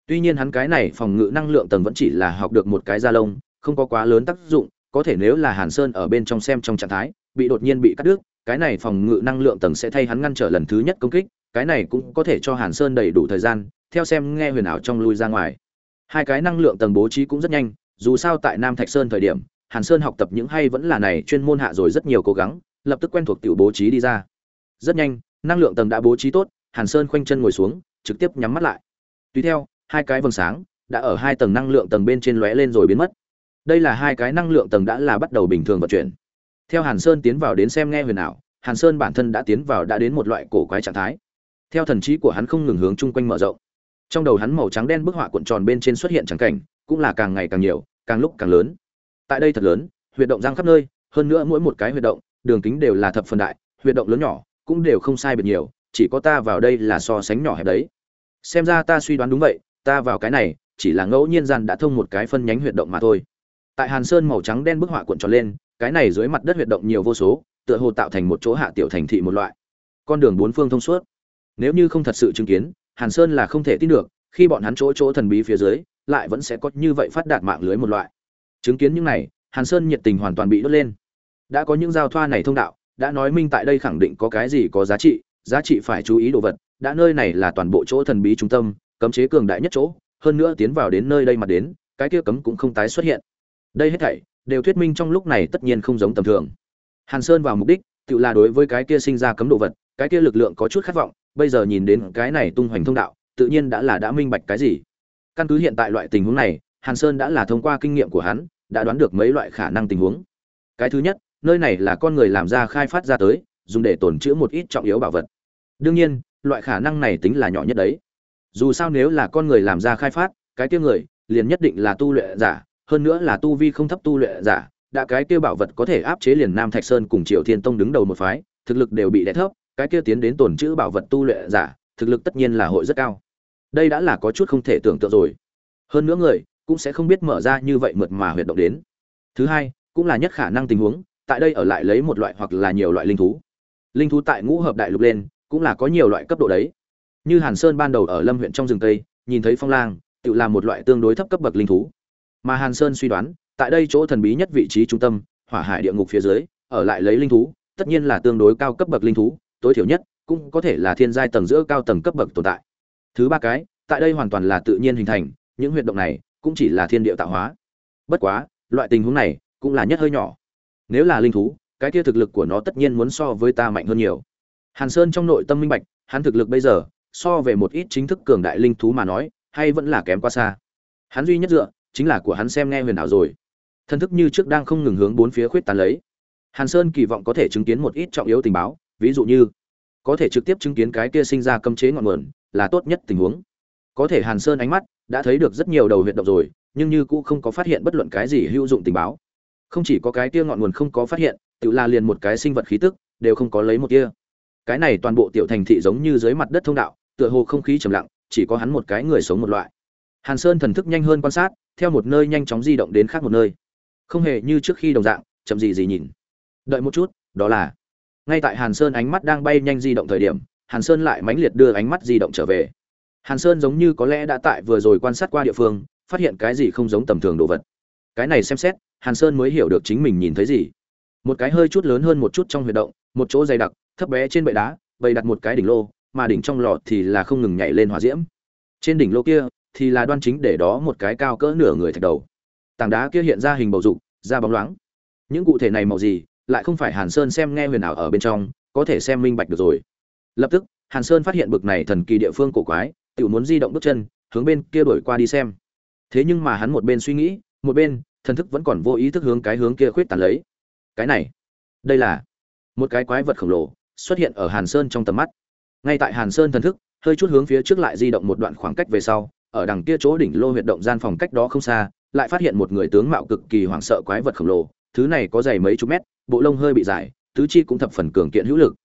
Speaker 1: Tuy nhiên hắn cái này phòng ngự năng lượng tầng vẫn chỉ là học được một cái da lông không có quá lớn tác dụng, có thể nếu là hàn sơn ở bên trong xem trong trạng thái, bị đột nhiên bị cắt đứt, cái này phòng ngự năng lượng tầng sẽ thay hắn ngăn trở lần thứ nhất công kích, cái này cũng có thể cho hàn sơn đầy đủ thời gian, theo xem nghe huyền ảo trong lui ra ngoài. Hai cái năng lượng tầng bố trí cũng rất nhanh, dù sao tại nam thạch sơn thời điểm, hàn sơn học tập những hay vẫn là này chuyên môn hạ rồi rất nhiều cố gắng, lập tức quen thuộc tiểu bố trí đi ra. Rất nhanh, năng lượng tầng đã bố trí tốt, hàn sơn khoanh chân ngồi xuống, trực tiếp nhắm mắt lại. Tùy theo, hai cái vầng sáng đã ở hai tầng năng lượng tầng bên trên lóe lên rồi biến mất đây là hai cái năng lượng tầng đã là bắt đầu bình thường vận chuyển. Theo hàn sơn tiến vào đến xem nghe huyền ảo, hàn sơn bản thân đã tiến vào đã đến một loại cổ quái trạng thái. Theo thần trí của hắn không ngừng hướng chung quanh mở rộng. Trong đầu hắn màu trắng đen bức họa cuộn tròn bên trên xuất hiện trắng cảnh, cũng là càng ngày càng nhiều, càng lúc càng lớn. Tại đây thật lớn, huyệt động giang khắp nơi, hơn nữa mỗi một cái huyệt động, đường kính đều là thập phần đại, huyệt động lớn nhỏ, cũng đều không sai biệt nhiều, chỉ có ta vào đây là so sánh nhỏ hẹp đấy. Xem ra ta suy đoán đúng vậy, ta vào cái này, chỉ là ngẫu nhiên gian đã thông một cái phân nhánh huyệt động mà thôi tại hàn sơn màu trắng đen bức họa cuộn tròn lên, cái này dưới mặt đất huyệt động nhiều vô số, tựa hồ tạo thành một chỗ hạ tiểu thành thị một loại. Con đường bốn phương thông suốt. Nếu như không thật sự chứng kiến, hàn sơn là không thể tin được, khi bọn hắn chỗ chỗ thần bí phía dưới, lại vẫn sẽ có như vậy phát đạt mạng lưới một loại. Chứng kiến những này, hàn sơn nhiệt tình hoàn toàn bị đốt lên. Đã có những giao thoa này thông đạo, đã nói minh tại đây khẳng định có cái gì có giá trị giá trị phải chú ý đồ vật, đã nơi này là toàn bộ chỗ thần bí trung tâm, cấm chế cường đại nhất chỗ, hơn nữa tiến vào đến nơi đây mà đến, cái kia cấm cũng không tái xuất hiện đây hết thảy đều thuyết minh trong lúc này tất nhiên không giống tầm thường. Hàn sơn vào mục đích, tự là đối với cái kia sinh ra cấm đồ vật, cái kia lực lượng có chút khát vọng, bây giờ nhìn đến cái này tung hoành thông đạo, tự nhiên đã là đã minh bạch cái gì. Căn cứ hiện tại loại tình huống này, hàn sơn đã là thông qua kinh nghiệm của hắn, đã đoán được mấy loại khả năng tình huống. Cái thứ nhất, nơi này là con người làm ra khai phát ra tới, dùng để tồn trữ một ít trọng yếu bảo vật. Đương nhiên, loại khả năng này tính là nhỏ nhất đấy. Dù sao nếu là con người làm ra khai phát, cái kia người liền nhất định là tu luyện giả hơn nữa là tu vi không thấp tu luyện giả, đã cái kia bảo vật có thể áp chế liền nam thạch sơn cùng triều thiên tông đứng đầu một phái, thực lực đều bị đè thấp, cái kia tiến đến tổn trữ bảo vật tu luyện giả, thực lực tất nhiên là hội rất cao. Đây đã là có chút không thể tưởng tượng rồi. Hơn nữa người, cũng sẽ không biết mở ra như vậy mượt mà huyệt động đến. Thứ hai, cũng là nhất khả năng tình huống, tại đây ở lại lấy một loại hoặc là nhiều loại linh thú. Linh thú tại ngũ hợp đại lục lên, cũng là có nhiều loại cấp độ đấy. Như hàn sơn ban đầu ở lâm huyện trong rừng tây, nhìn thấy phong lang, tự làm một loại tương đối thấp cấp bậc linh thú mà hàn sơn suy đoán, tại đây chỗ thần bí nhất vị trí trung tâm, hỏa hải địa ngục phía dưới, ở lại lấy linh thú, tất nhiên là tương đối cao cấp bậc linh thú, tối thiểu nhất cũng có thể là thiên giai tầng giữa cao tầng cấp bậc tồn tại. Thứ ba cái, tại đây hoàn toàn là tự nhiên hình thành, những huyệt động này cũng chỉ là thiên địa tạo hóa. Bất quá, loại tình huống này cũng là nhất hơi nhỏ. Nếu là linh thú, cái kia thực lực của nó tất nhiên muốn so với ta mạnh hơn nhiều. Hàn sơn trong nội tâm minh bạch, hắn thực lực bây giờ, so về một ít chính thức cường đại linh thú mà nói, hay vẫn là kém quá xa. Hắn duy nhất dựa chính là của hắn xem nghe huyền ảo rồi. Thần thức như trước đang không ngừng hướng bốn phía khuyết tán lấy. Hàn sơn kỳ vọng có thể chứng kiến một ít trọng yếu tình báo, ví dụ như, có thể trực tiếp chứng kiến cái kia sinh ra cấm chế ngọn nguồn, là tốt nhất tình huống. Có thể hàn sơn ánh mắt đã thấy được rất nhiều đầu huyệt động rồi, nhưng như cũ không có phát hiện bất luận cái gì hữu dụng tình báo. Không chỉ có cái kia ngọn nguồn không có phát hiện, tự là liền một cái sinh vật khí tức, đều không có lấy một kia cái này toàn bộ tiểu thành thị giống như dưới mặt đất thông đạo, tựa hồ không khí trầm lặng, chỉ có hắn một cái người sống một loại. Hàn sơn thần thức nhanh hơn quan sát theo một nơi nhanh chóng di động đến khác một nơi. Không hề như trước khi đồng dạng, chậm gì gì nhìn. Đợi một chút, đó là, ngay tại hàn sơn ánh mắt đang bay nhanh di động thời điểm, hàn sơn lại mãnh liệt đưa ánh mắt di động trở về. Hàn sơn giống như có lẽ đã tại vừa rồi quan sát qua địa phương, phát hiện cái gì không giống tầm thường đồ vật. Cái này xem xét, hàn sơn mới hiểu được chính mình nhìn thấy gì. Một cái hơi chút lớn hơn một chút trong huyệt động, một chỗ dày đặc, thấp bé trên bệ đá, bày đặt một cái đỉnh lô, mà đỉnh trong lò thì là không ngừng nhảy lên hỏa diễm. Trên đỉnh lô kia thì là đoan chính để đó một cái cao cỡ nửa người thạch đầu. Tảng đá kia hiện ra hình bầu dục, da bóng loáng. Những cụ thể này màu gì, lại không phải hàn sơn xem nghe huyền ảo ở bên trong, có thể xem minh bạch được rồi. Lập tức, hàn sơn phát hiện bực này thần kỳ địa phương cổ quái tự muốn di động bước chân, hướng bên kia đổi qua đi xem. Thế nhưng mà hắn một bên suy nghĩ, một bên, thần thức vẫn còn vô ý thức hướng cái hướng kia khuyết tàn lấy. Cái này, đây là một cái quái vật khổng lồ, xuất hiện ở hàn sơn trong tầm mắt. Ngay tại hàn sơn thần thức, hơi chút hướng phía trước lại di động một đoạn khoảng cách về sau ở đằng kia chỗ đỉnh lô huyệt động gian phòng cách đó không xa, lại phát hiện một người tướng mạo cực kỳ hoảng sợ quái vật khổng lồ, thứ này có dày mấy chục mét, bộ lông hơi bị dài, tứ chi cũng thập phần cường kiện hữu lực.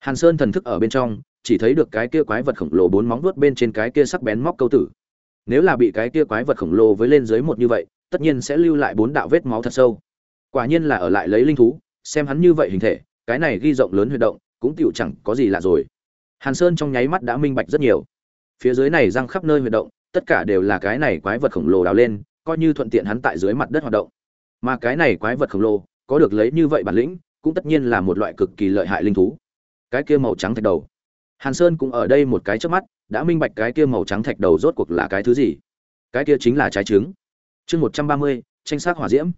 Speaker 1: Hàn sơn thần thức ở bên trong, chỉ thấy được cái kia quái vật khổng lồ bốn móng vuốt bên trên cái kia sắc bén móc câu tử. Nếu là bị cái kia quái vật khổng lồ với lên dưới một như vậy, tất nhiên sẽ lưu lại bốn đạo vết máu thật sâu. Quả nhiên là ở lại lấy linh thú, xem hắn như vậy hình thể, cái này ghi rộng lớn huy động, cũng tựu chẳng có gì lạ rồi. Hàn sơn trong nháy mắt đã minh bạch rất nhiều. Phía dưới này răng khắp nơi huy động tất cả đều là cái này quái vật khổng lồ đào lên, coi như thuận tiện hắn tại dưới mặt đất hoạt động. Mà cái này quái vật khổng lồ, có được lấy như vậy bản lĩnh, cũng tất nhiên là một loại cực kỳ lợi hại linh thú. Cái kia màu trắng thạch đầu. Hàn sơn cũng ở đây một cái trước mắt, đã minh bạch cái kia màu trắng thạch đầu rốt cuộc là cái thứ gì. Cái kia chính là trái trứng. Chương một trăm ba mươi, tranh sát hỏa diễm.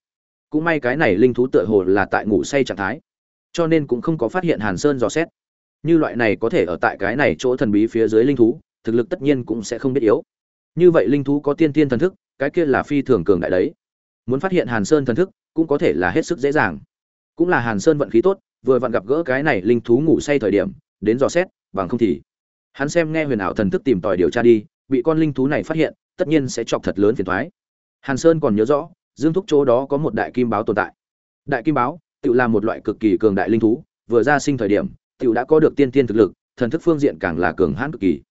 Speaker 1: Cũng may cái này linh thú tựa hồ là tại ngủ say trạng thái, cho nên cũng không có phát hiện hàn sơn dò xét. Như loại này có thể ở tại cái này chỗ thần bí phía dưới linh thú, thực lực tất nhiên cũng sẽ không biết yếu như vậy linh thú có tiên tiên thần thức, cái kia là phi thường cường đại đấy. Muốn phát hiện hàn sơn thần thức, cũng có thể là hết sức dễ dàng. Cũng là hàn sơn vận khí tốt, vừa vặn gặp gỡ cái này linh thú ngủ say thời điểm, đến dò xét, bằng không thì hắn xem nghe huyền ảo thần thức tìm tòi điều tra đi, bị con linh thú này phát hiện, tất nhiên sẽ chọc thật lớn phiền thoái hàn sơn còn nhớ rõ, dương thúc chỗ đó có một đại kim báo tồn tại. Đại kim báo, tự là một loại cực kỳ cường đại linh thú, vừa ra sinh thời điểm, tự đã có được tiên tiên thực lực, thần thức phương diện càng là cường hãn cực kỳ.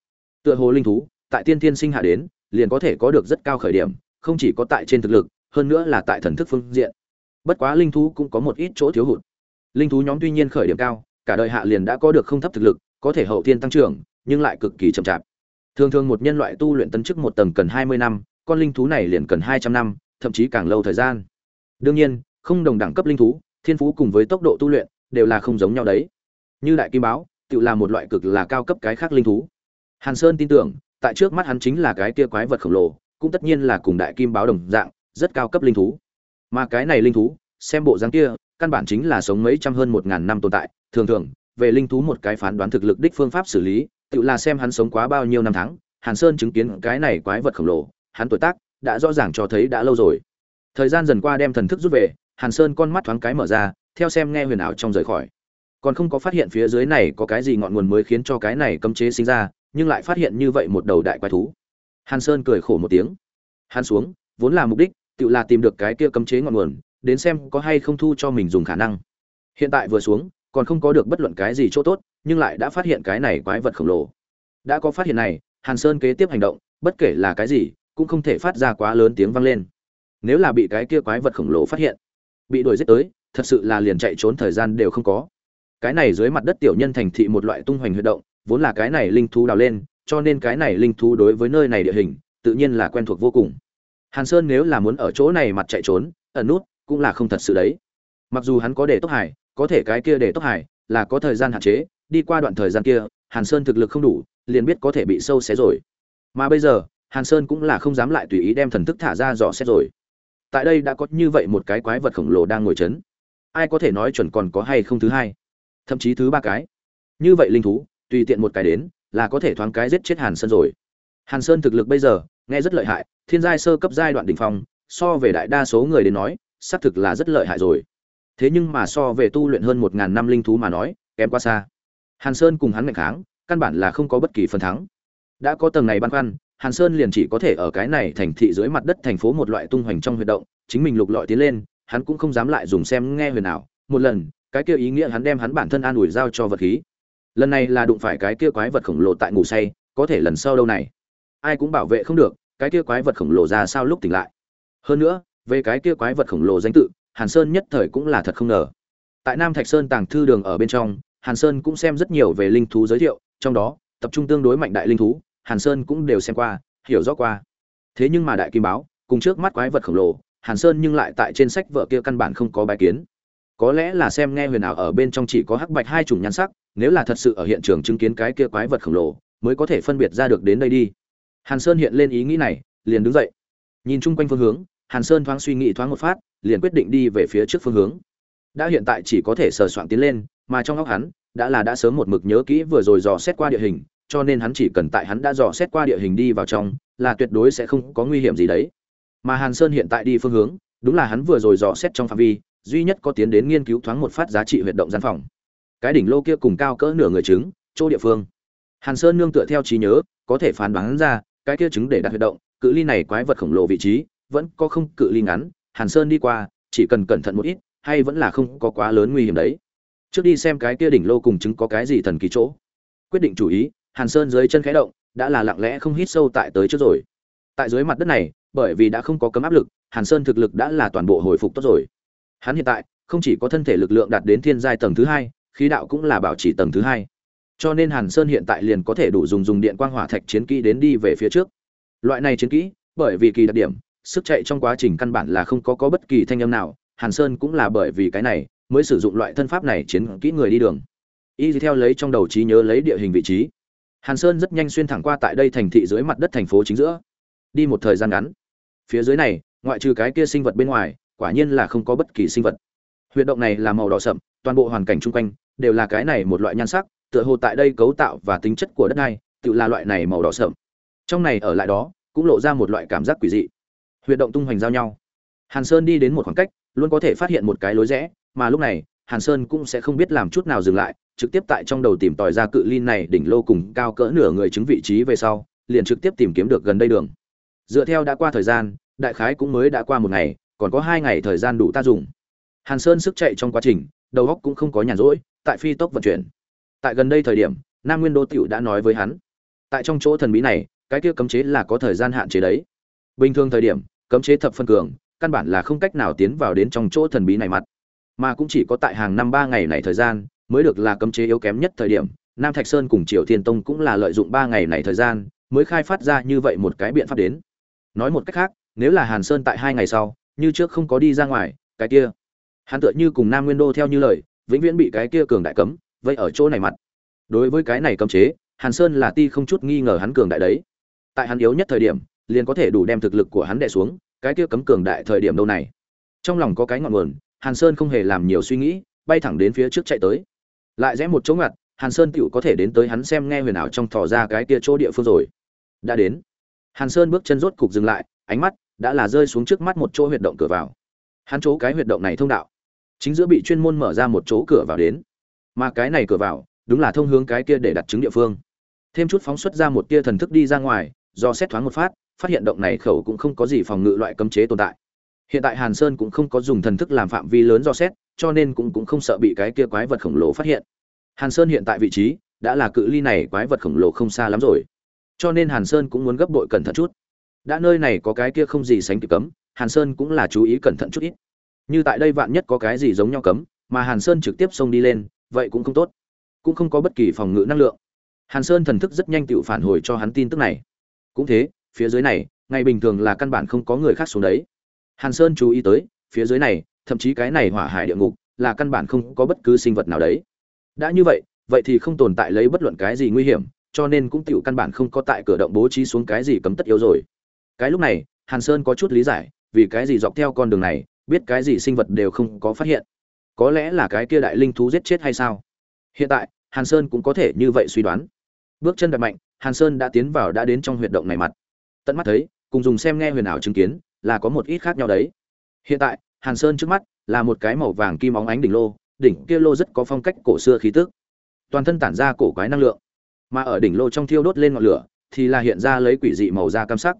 Speaker 1: Tựa hồ linh thú tại tiên tiên sinh hạ đến, liền có thể có được rất cao khởi điểm, không chỉ có tại trên thực lực, hơn nữa là tại thần thức phương diện. Bất quá linh thú cũng có một ít chỗ thiếu hụt. Linh thú nhóm tuy nhiên khởi điểm cao, cả đời hạ liền đã có được không thấp thực lực, có thể hậu thiên tăng trưởng, nhưng lại cực kỳ chậm chạp. Thường thường một nhân loại tu luyện tấn chức một tầng cần hai mươi năm, con linh thú này liền cần hai trăm năm, thậm chí càng lâu thời gian. Đương nhiên, không đồng đẳng cấp linh thú, thiên phú cùng với tốc độ tu luyện, đều là không giống nhau đấy. Như đại kim báo, tự là một loại cực là cao cấp cái khác linh thú. Hàn sơn tin tưởng tại trước mắt hắn chính là cái kia quái vật khổng lồ, cũng tất nhiên là cùng đại kim báo đồng dạng, rất cao cấp linh thú. Mà cái này linh thú, xem bộ dáng kia, căn bản chính là sống mấy trăm hơn một ngàn năm tồn tại. Thường thường, về linh thú một cái phán đoán thực lực đích phương pháp xử lý, tự là xem hắn sống quá bao nhiêu năm tháng, hàn sơn chứng kiến cái này quái vật khổng lồ, hắn tuổi tác đã rõ ràng cho thấy đã lâu rồi. Thời gian dần qua đem thần thức rút về, hàn sơn con mắt thoáng cái mở ra, theo xem nghe huyền ảo trong rời khỏi. Còn không có phát hiện phía dưới này có cái gì ngọn nguồn mới khiến cho cái này cấm chế sinh ra nhưng lại phát hiện như vậy một đầu đại quái thú. Hàn sơn cười khổ một tiếng. Hắn xuống, vốn là mục đích, tự là tìm được cái kia cấm chế ngọn nguồn, đến xem có hay không thu cho mình dùng khả năng. Hiện tại vừa xuống, còn không có được bất luận cái gì chỗ tốt, nhưng lại đã phát hiện cái này quái vật khổng lồ. Đã có phát hiện này, hàn sơn kế tiếp hành động, bất kể là cái gì, cũng không thể phát ra quá lớn tiếng vang lên. Nếu là bị cái kia quái vật khổng lồ phát hiện, bị đuổi giết tới, thật sự là liền chạy trốn thời gian đều không có. Cái này dưới mặt đất tiểu nhân thành thị một loại tung hoành huy động vốn là cái này linh thú đào lên, cho nên cái này linh thú đối với nơi này địa hình, tự nhiên là quen thuộc vô cùng. Hàn sơn nếu là muốn ở chỗ này mặt chạy trốn, ẩn nút, cũng là không thật sự đấy. Mặc dù hắn có để tốc hải, có thể cái kia để tốc hải, là có thời gian hạn chế, đi qua đoạn thời gian kia, hàn sơn thực lực không đủ, liền biết có thể bị sâu xé rồi. Mà bây giờ, hàn sơn cũng là không dám lại tùy ý đem thần thức thả ra dò xét rồi. Tại đây đã có như vậy một cái quái vật khổng lồ đang ngồi chấn. Ai có thể nói chuẩn còn có hay không thứ hai? Thậm chí thứ ba cái. Như vậy linh thú tùy tiện một cái đến, là có thể thoáng cái giết chết hàn sơn rồi. Hàn sơn thực lực bây giờ, nghe rất lợi hại, thiên giai sơ cấp giai đoạn đỉnh phong, so về đại đa số người đến nói, xác thực là rất lợi hại rồi. Thế nhưng mà so về tu luyện hơn một ngàn năm linh thú mà nói, kém quá xa. Hàn sơn cùng hắn ngày kháng, căn bản là không có bất kỳ phần thắng. Đã có tầng này băn khoăn, hàn sơn liền chỉ có thể ở cái này thành thị dưới mặt đất thành phố một loại tung hoành trong huy động, chính mình lục lọi tiến lên, hắn cũng không dám lại dùng xem nghe huyền ảo. Một lần, cái kia ý nghĩa hắn đem hắn bản thân an ủi giao cho vật khí lần này là đụng phải cái kia quái vật khổng lồ tại ngủ say, có thể lần sau đâu này? Ai cũng bảo vệ không được, cái kia quái vật khổng lồ ra sao lúc tỉnh lại? Hơn nữa, về cái kia quái vật khổng lồ danh tự, hàn sơn nhất thời cũng là thật không ngờ. Tại nam thạch sơn tàng thư đường ở bên trong, hàn sơn cũng xem rất nhiều về linh thú giới thiệu, trong đó, tập trung tương đối mạnh đại linh thú, hàn sơn cũng đều xem qua, hiểu rõ qua. Thế nhưng mà đại kim báo, cùng trước mắt quái vật khổng lồ, hàn sơn nhưng lại tại trên sách vợ kia căn bản không có bài kiến. Có lẽ là xem nghe huyền ảo ở bên trong chỉ có hắc bạch hai chủng nhan sắc nếu là thật sự ở hiện trường chứng kiến cái kia quái vật khổng lồ, mới có thể phân biệt ra được đến đây đi. Hàn sơn hiện lên ý nghĩ này, liền đứng dậy. Nhìn chung quanh phương hướng, hàn sơn thoáng suy nghĩ thoáng một phát, liền quyết định đi về phía trước phương hướng. Đã hiện tại chỉ có thể sờ soạn tiến lên, mà trong óc hắn, đã là đã sớm một mực nhớ kỹ vừa rồi dò xét qua địa hình, cho nên hắn chỉ cần tại hắn đã dò xét qua địa hình đi vào trong, là tuyệt đối sẽ không có nguy hiểm gì đấy. Mà hàn sơn hiện tại đi phương hướng, đúng là hắn vừa rồi dò xét trong phạm vi, duy nhất có tiến đến nghiên cứu thoáng một phát giá trị huyệt động gian phòng cái đỉnh lô kia cùng cao cỡ nửa người trứng, chỗ địa phương. Hàn sơn nương tựa theo trí nhớ, có thể phán đoán ra, cái kia trứng để đặt huyệt động, cự ly này quái vật khổng lồ vị trí, vẫn có không cự ly ngắn, hàn sơn đi qua, chỉ cần cẩn thận một ít, hay vẫn là không có quá lớn nguy hiểm đấy. Trước đi xem cái kia đỉnh lô cùng trứng có cái gì thần kỳ chỗ. Quyết định chủ ý, hàn sơn dưới chân khẽ động, đã là lặng lẽ không hít sâu tại tới trước rồi. Tại dưới mặt đất này, bởi vì đã không có cấm áp lực, hàn sơn thực lực đã là toàn bộ hồi phục tốt rồi. Hắn hiện tại, không chỉ có thân thể lực lượng đạt đến thiên giai tầng thứ hai khí đạo cũng là bảo trì tầng thứ hai. Cho nên hàn sơn hiện tại liền có thể đủ dùng dùng điện quang hỏa thạch chiến kỹ đến đi về phía trước. Loại này chiến kỹ, bởi vì kỳ đặc điểm, sức chạy trong quá trình căn bản là không có có bất kỳ thanh âm nào, hàn sơn cũng là bởi vì cái này mới sử dụng loại thân pháp này chiến kỹ người đi đường. Y theo lấy trong đầu trí nhớ lấy địa hình vị trí. Hàn sơn rất nhanh xuyên thẳng qua tại đây thành thị dưới mặt đất thành phố chính giữa. Đi một thời gian ngắn. Phía dưới này, ngoại trừ cái kia sinh vật bên ngoài, quả nhiên là không có bất kỳ sinh vật. Huyệt động này là màu đỏ sậm, toàn bộ hoàn cảnh chung quanh đều là cái này một loại nhan sắc, tựa hồ tại đây cấu tạo và tính chất của đất này tự là loại này màu đỏ sậm. Trong này ở lại đó, cũng lộ ra một loại cảm giác quỷ dị. Huyệt động tung hoành giao nhau. Hàn sơn đi đến một khoảng cách, luôn có thể phát hiện một cái lối rẽ, mà lúc này, hàn sơn cũng sẽ không biết làm chút nào dừng lại, trực tiếp tại trong đầu tìm tòi ra cự ly này đỉnh lô cùng cao cỡ nửa người chứng vị trí về sau, liền trực tiếp tìm kiếm được gần đây đường. Dựa theo đã qua thời gian, đại khái cũng mới đã qua một ngày, còn có hai ngày thời gian đủ ta dùng. Hàn sơn sức chạy trong quá trình, đầu óc cũng không có nhàn rỗi tại phi tốc vận chuyển. Tại gần đây thời điểm, nam nguyên đô tiểu đã nói với hắn, tại trong chỗ thần bí này, cái kia cấm chế là có thời gian hạn chế đấy. Bình thường thời điểm, cấm chế thập phân cường, căn bản là không cách nào tiến vào đến trong chỗ thần bí này mặt. Mà cũng chỉ có tại hàng năm ba ngày này thời gian, mới được là cấm chế yếu kém nhất thời điểm, nam thạch sơn cùng triều thiên tông cũng là lợi dụng ba ngày này thời gian, mới khai phát ra như vậy một cái biện pháp đến. Nói một cách khác, nếu là hàn sơn tại hai ngày sau, như trước không có đi ra ngoài, cái kia, hắn tựa như cùng nam nguyên đô theo như lời vĩnh viễn bị cái kia cường đại cấm vậy ở chỗ này mặt. Đối với cái này cấm chế, hàn sơn là ti không chút nghi ngờ hắn cường đại đấy. Tại hắn yếu nhất thời điểm, liền có thể đủ đem thực lực của hắn đè xuống, cái kia cấm cường đại thời điểm đâu này. Trong lòng có cái ngọn nguồn, hàn sơn không hề làm nhiều suy nghĩ, bay thẳng đến phía trước chạy tới. Lại rẽ một chỗ ngặt, hàn sơn tựu có thể đến tới hắn xem nghe huyền ảo trong thò ra cái kia chỗ địa phương rồi. Đã đến. Hàn sơn bước chân rốt cục dừng lại, ánh mắt đã là rơi xuống trước mắt một chỗ huyệt động cửa vào. Hắn chỗ cái huyệt động này thông đạo chính giữa bị chuyên môn mở ra một chỗ cửa vào đến. Mà cái này cửa vào, đúng là thông hướng cái kia để đặt chứng địa phương. Thêm chút phóng xuất ra một tia thần thức đi ra ngoài, do xét thoáng một phát phát hiện động này khẩu cũng không có gì phòng ngự loại cấm chế tồn tại. Hiện tại hàn sơn cũng không có dùng thần thức làm phạm vi lớn do xét, cho nên cũng cũng không sợ bị cái kia quái vật khổng lồ phát hiện. Hàn sơn hiện tại vị trí, đã là cự ly này quái vật khổng lồ không xa lắm rồi. Cho nên hàn sơn cũng muốn gấp bội cẩn thận chút. Đã nơi này có cái kia không gì sánh kịp cấm, hàn sơn cũng là chú ý cẩn thận chút ít như tại đây vạn nhất có cái gì giống nhau cấm, mà hàn sơn trực tiếp xông đi lên, vậy cũng không tốt. Cũng không có bất kỳ phòng ngự năng lượng. Hàn sơn thần thức rất nhanh tự phản hồi cho hắn tin tức này. Cũng thế, phía dưới này, ngày bình thường là căn bản không có người khác xuống đấy. Hàn sơn chú ý tới, phía dưới này, thậm chí cái này hỏa hải địa ngục, là căn bản không có bất cứ sinh vật nào đấy. Đã như vậy vậy thì không tồn tại lấy bất luận cái gì nguy hiểm, cho nên cũng tựu căn bản không có tại cửa động bố trí xuống cái gì cấm tất yếu rồi. Cái lúc này, hàn sơn có chút lý giải, vì cái gì dọc theo con đường này biết cái gì sinh vật đều không có phát hiện. Có lẽ là cái kia đại linh thú giết chết hay sao? Hiện tại, hàn sơn cũng có thể như vậy suy đoán. Bước chân đặt mạnh, hàn sơn đã tiến vào đã đến trong huyệt động này mặt. Tận mắt thấy, cùng dùng xem nghe huyền ảo chứng kiến, là có một ít khác nhau đấy. Hiện tại, hàn sơn trước mắt là một cái màu vàng kim óng ánh đỉnh lô, đỉnh kia lô rất có phong cách cổ xưa khí tức. Toàn thân tản ra cổ quái năng lượng. Mà ở đỉnh lô trong thiêu đốt lên ngọn lửa, thì là hiện ra lấy quỷ dị màu da cam sắc.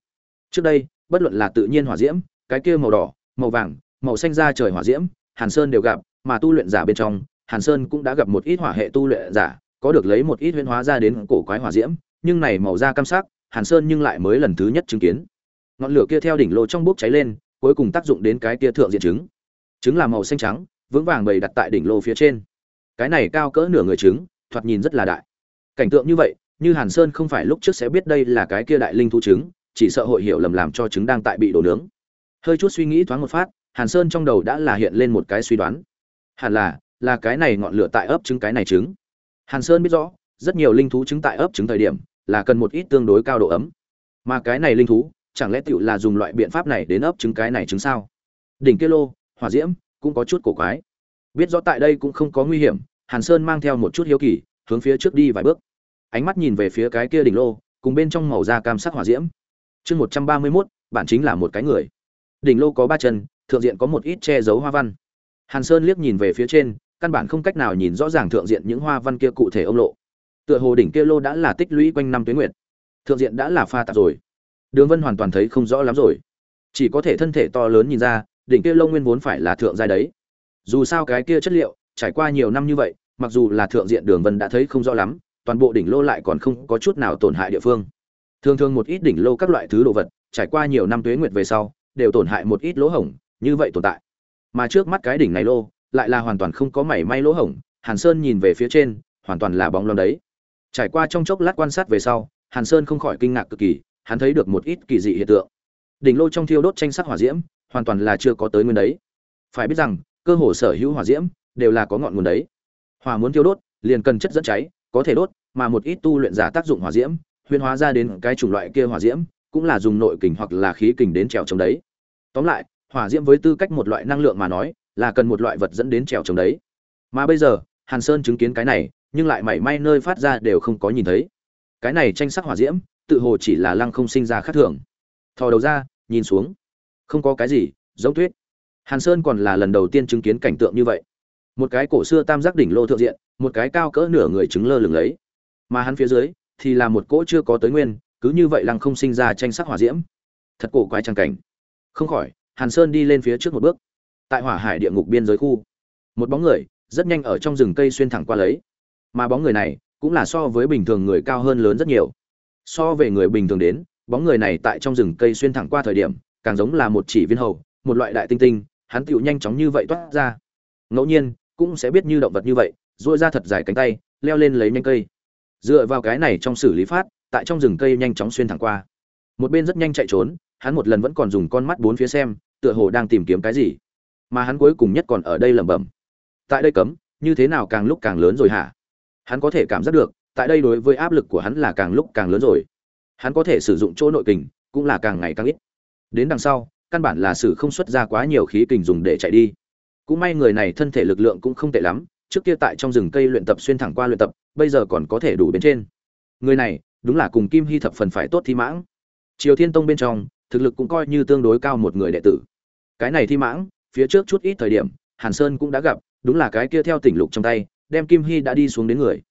Speaker 1: Trước đây, bất luận là tự nhiên hỏa diễm, cái kia màu đỏ, màu vàng màu xanh da trời hỏa diễm, hàn sơn đều gặp, mà tu luyện giả bên trong, hàn sơn cũng đã gặp một ít hỏa hệ tu luyện giả, có được lấy một ít huyễn hóa ra đến cổ quái hỏa diễm, nhưng này màu da cam sắc, hàn sơn nhưng lại mới lần thứ nhất chứng kiến. Ngọn lửa kia theo đỉnh lô trong bốc cháy lên, cuối cùng tác dụng đến cái kia thượng diện trứng. Trứng là màu xanh trắng, vững vàng bày đặt tại đỉnh lô phía trên. Cái này cao cỡ nửa người trứng, thoạt nhìn rất là đại. Cảnh tượng như vậy, như hàn sơn không phải lúc trước sẽ biết đây là cái kia đại linh thú trứng, chỉ sợ hội hiểu lầm làm cho trứng đang tại bị đổ nướng. Hơi chút suy nghĩ thoáng một phát hàn sơn trong đầu đã là hiện lên một cái suy đoán. Hẳn là là cái này ngọn lửa tại ấp trứng cái này trứng. Hàn sơn biết rõ, rất nhiều linh thú trứng tại ấp trứng thời điểm, là cần một ít tương đối cao độ ấm. Mà cái này linh thú, chẳng lẽ tiểu là dùng loại biện pháp này đến ấp trứng cái này trứng sao? Đỉnh kia lô, hỏa diễm, cũng có chút cổ quái. Biết rõ tại đây cũng không có nguy hiểm, hàn sơn mang theo một chút hiếu kỳ, hướng phía trước đi vài bước. Ánh mắt nhìn về phía cái kia đỉnh lô, cùng bên trong màu da cam sắc hỏa diễm. Chương một trăm ba mươi mốt, bản chính là một cái người. Đỉnh lô có ba chân thượng diện có một ít che giấu hoa văn. Hàn sơn liếc nhìn về phía trên, căn bản không cách nào nhìn rõ ràng thượng diện những hoa văn kia cụ thể ông lộ. Tựa hồ đỉnh kia lô đã là tích lũy quanh năm tuyến nguyệt. Thượng diện đã là pha tạp rồi. Đường vân hoàn toàn thấy không rõ lắm rồi. Chỉ có thể thân thể to lớn nhìn ra, đỉnh kia lô nguyên vốn phải là thượng giai đấy. Dù sao cái kia chất liệu, trải qua nhiều năm như vậy, mặc dù là thượng diện đường vân đã thấy không rõ lắm, toàn bộ đỉnh lô lại còn không có chút nào tổn hại địa phương. Thường thường một ít đỉnh lô các loại thứ đồ vật, trải qua nhiều năm tuế nguyệt về sau, đều tổn hại một ít lỗ hổng như vậy tồn tại. Mà trước mắt cái đỉnh này lô, lại là hoàn toàn không có mảy may lỗ hổng, hàn sơn nhìn về phía trên, hoàn toàn là bóng loáng đấy. Trải qua trong chốc lát quan sát về sau, hàn sơn không khỏi kinh ngạc cực kỳ, hắn thấy được một ít kỳ dị hiện tượng. Đỉnh lô trong thiêu đốt tranh sắc hỏa diễm, hoàn toàn là chưa có tới nguyên đấy. Phải biết rằng, cơ hồ sở hữu hỏa diễm đều là có ngọn nguồn đấy. Hỏa muốn thiêu đốt, liền cần chất dẫn cháy, có thể đốt, mà một ít tu luyện giả tác dụng hỏa diễm huyên hóa ra đến cái chủng loại kia hỏa diễm, cũng là dùng nội kình hoặc là khí kình đến trèo chống đấy. Tóm lại hỏa diễm với tư cách một loại năng lượng mà nói, là cần một loại vật dẫn đến trèo trống đấy. Mà bây giờ, hàn sơn chứng kiến cái này, nhưng lại mảy may nơi phát ra đều không có nhìn thấy. Cái này tranh sắc hỏa diễm, tự hồ chỉ là lăng không sinh ra khác thường. Thò đầu ra, nhìn xuống. Không có cái gì, giống tuyết. Hàn sơn còn là lần đầu tiên chứng kiến cảnh tượng như vậy. Một cái cổ xưa tam giác đỉnh lô thượng diện, một cái cao cỡ nửa người trứng lơ lửng lấy. Mà hắn phía dưới, thì là một cỗ chưa có tới nguyên, cứ như vậy lăng không sinh ra tranh sắc hỏa diễm. Thật cổ quái trang cảnh. Không khỏi hàn sơn đi lên phía trước một bước. Tại hỏa hải địa ngục biên giới khu, một bóng người rất nhanh ở trong rừng cây xuyên thẳng qua lấy. Mà bóng người này cũng là so với bình thường người cao hơn lớn rất nhiều. So về người bình thường đến, bóng người này tại trong rừng cây xuyên thẳng qua thời điểm, càng giống là một chỉ viên hầu, một loại đại tinh tinh, hắn tựu nhanh chóng như vậy toát ra. Ngẫu nhiên, cũng sẽ biết như động vật như vậy dội ra thật dài cánh tay, leo lên lấy nhanh cây. Dựa vào cái này trong xử lý phát, tại trong rừng cây nhanh chóng xuyên thẳng qua. Một bên rất nhanh chạy trốn, hắn một lần vẫn còn dùng con mắt bốn phía xem tựa hồ đang tìm kiếm cái gì, mà hắn cuối cùng nhất còn ở đây lẩm bẩm. Tại đây cấm, như thế nào càng lúc càng lớn rồi hả? Hắn có thể cảm giác được, tại đây đối với áp lực của hắn là càng lúc càng lớn rồi. Hắn có thể sử dụng chỗ nội kình, cũng là càng ngày càng ít. Đến đằng sau, căn bản là sử không xuất ra quá nhiều khí kình dùng để chạy đi. Cũng may người này thân thể lực lượng cũng không tệ lắm, trước kia tại trong rừng cây luyện tập xuyên thẳng qua luyện tập, bây giờ còn có thể đủ bên trên. Người này, đúng là cùng kim hy thập phần phải tốt thi mãng. Triều thiên tông bên trong thực lực cũng coi như tương đối cao một người đệ tử. Cái này thi mãng, phía trước chút ít thời điểm, hàn sơn cũng đã gặp, đúng là cái kia theo tỉnh lục trong tay, đem kim hy đã đi xuống đến người.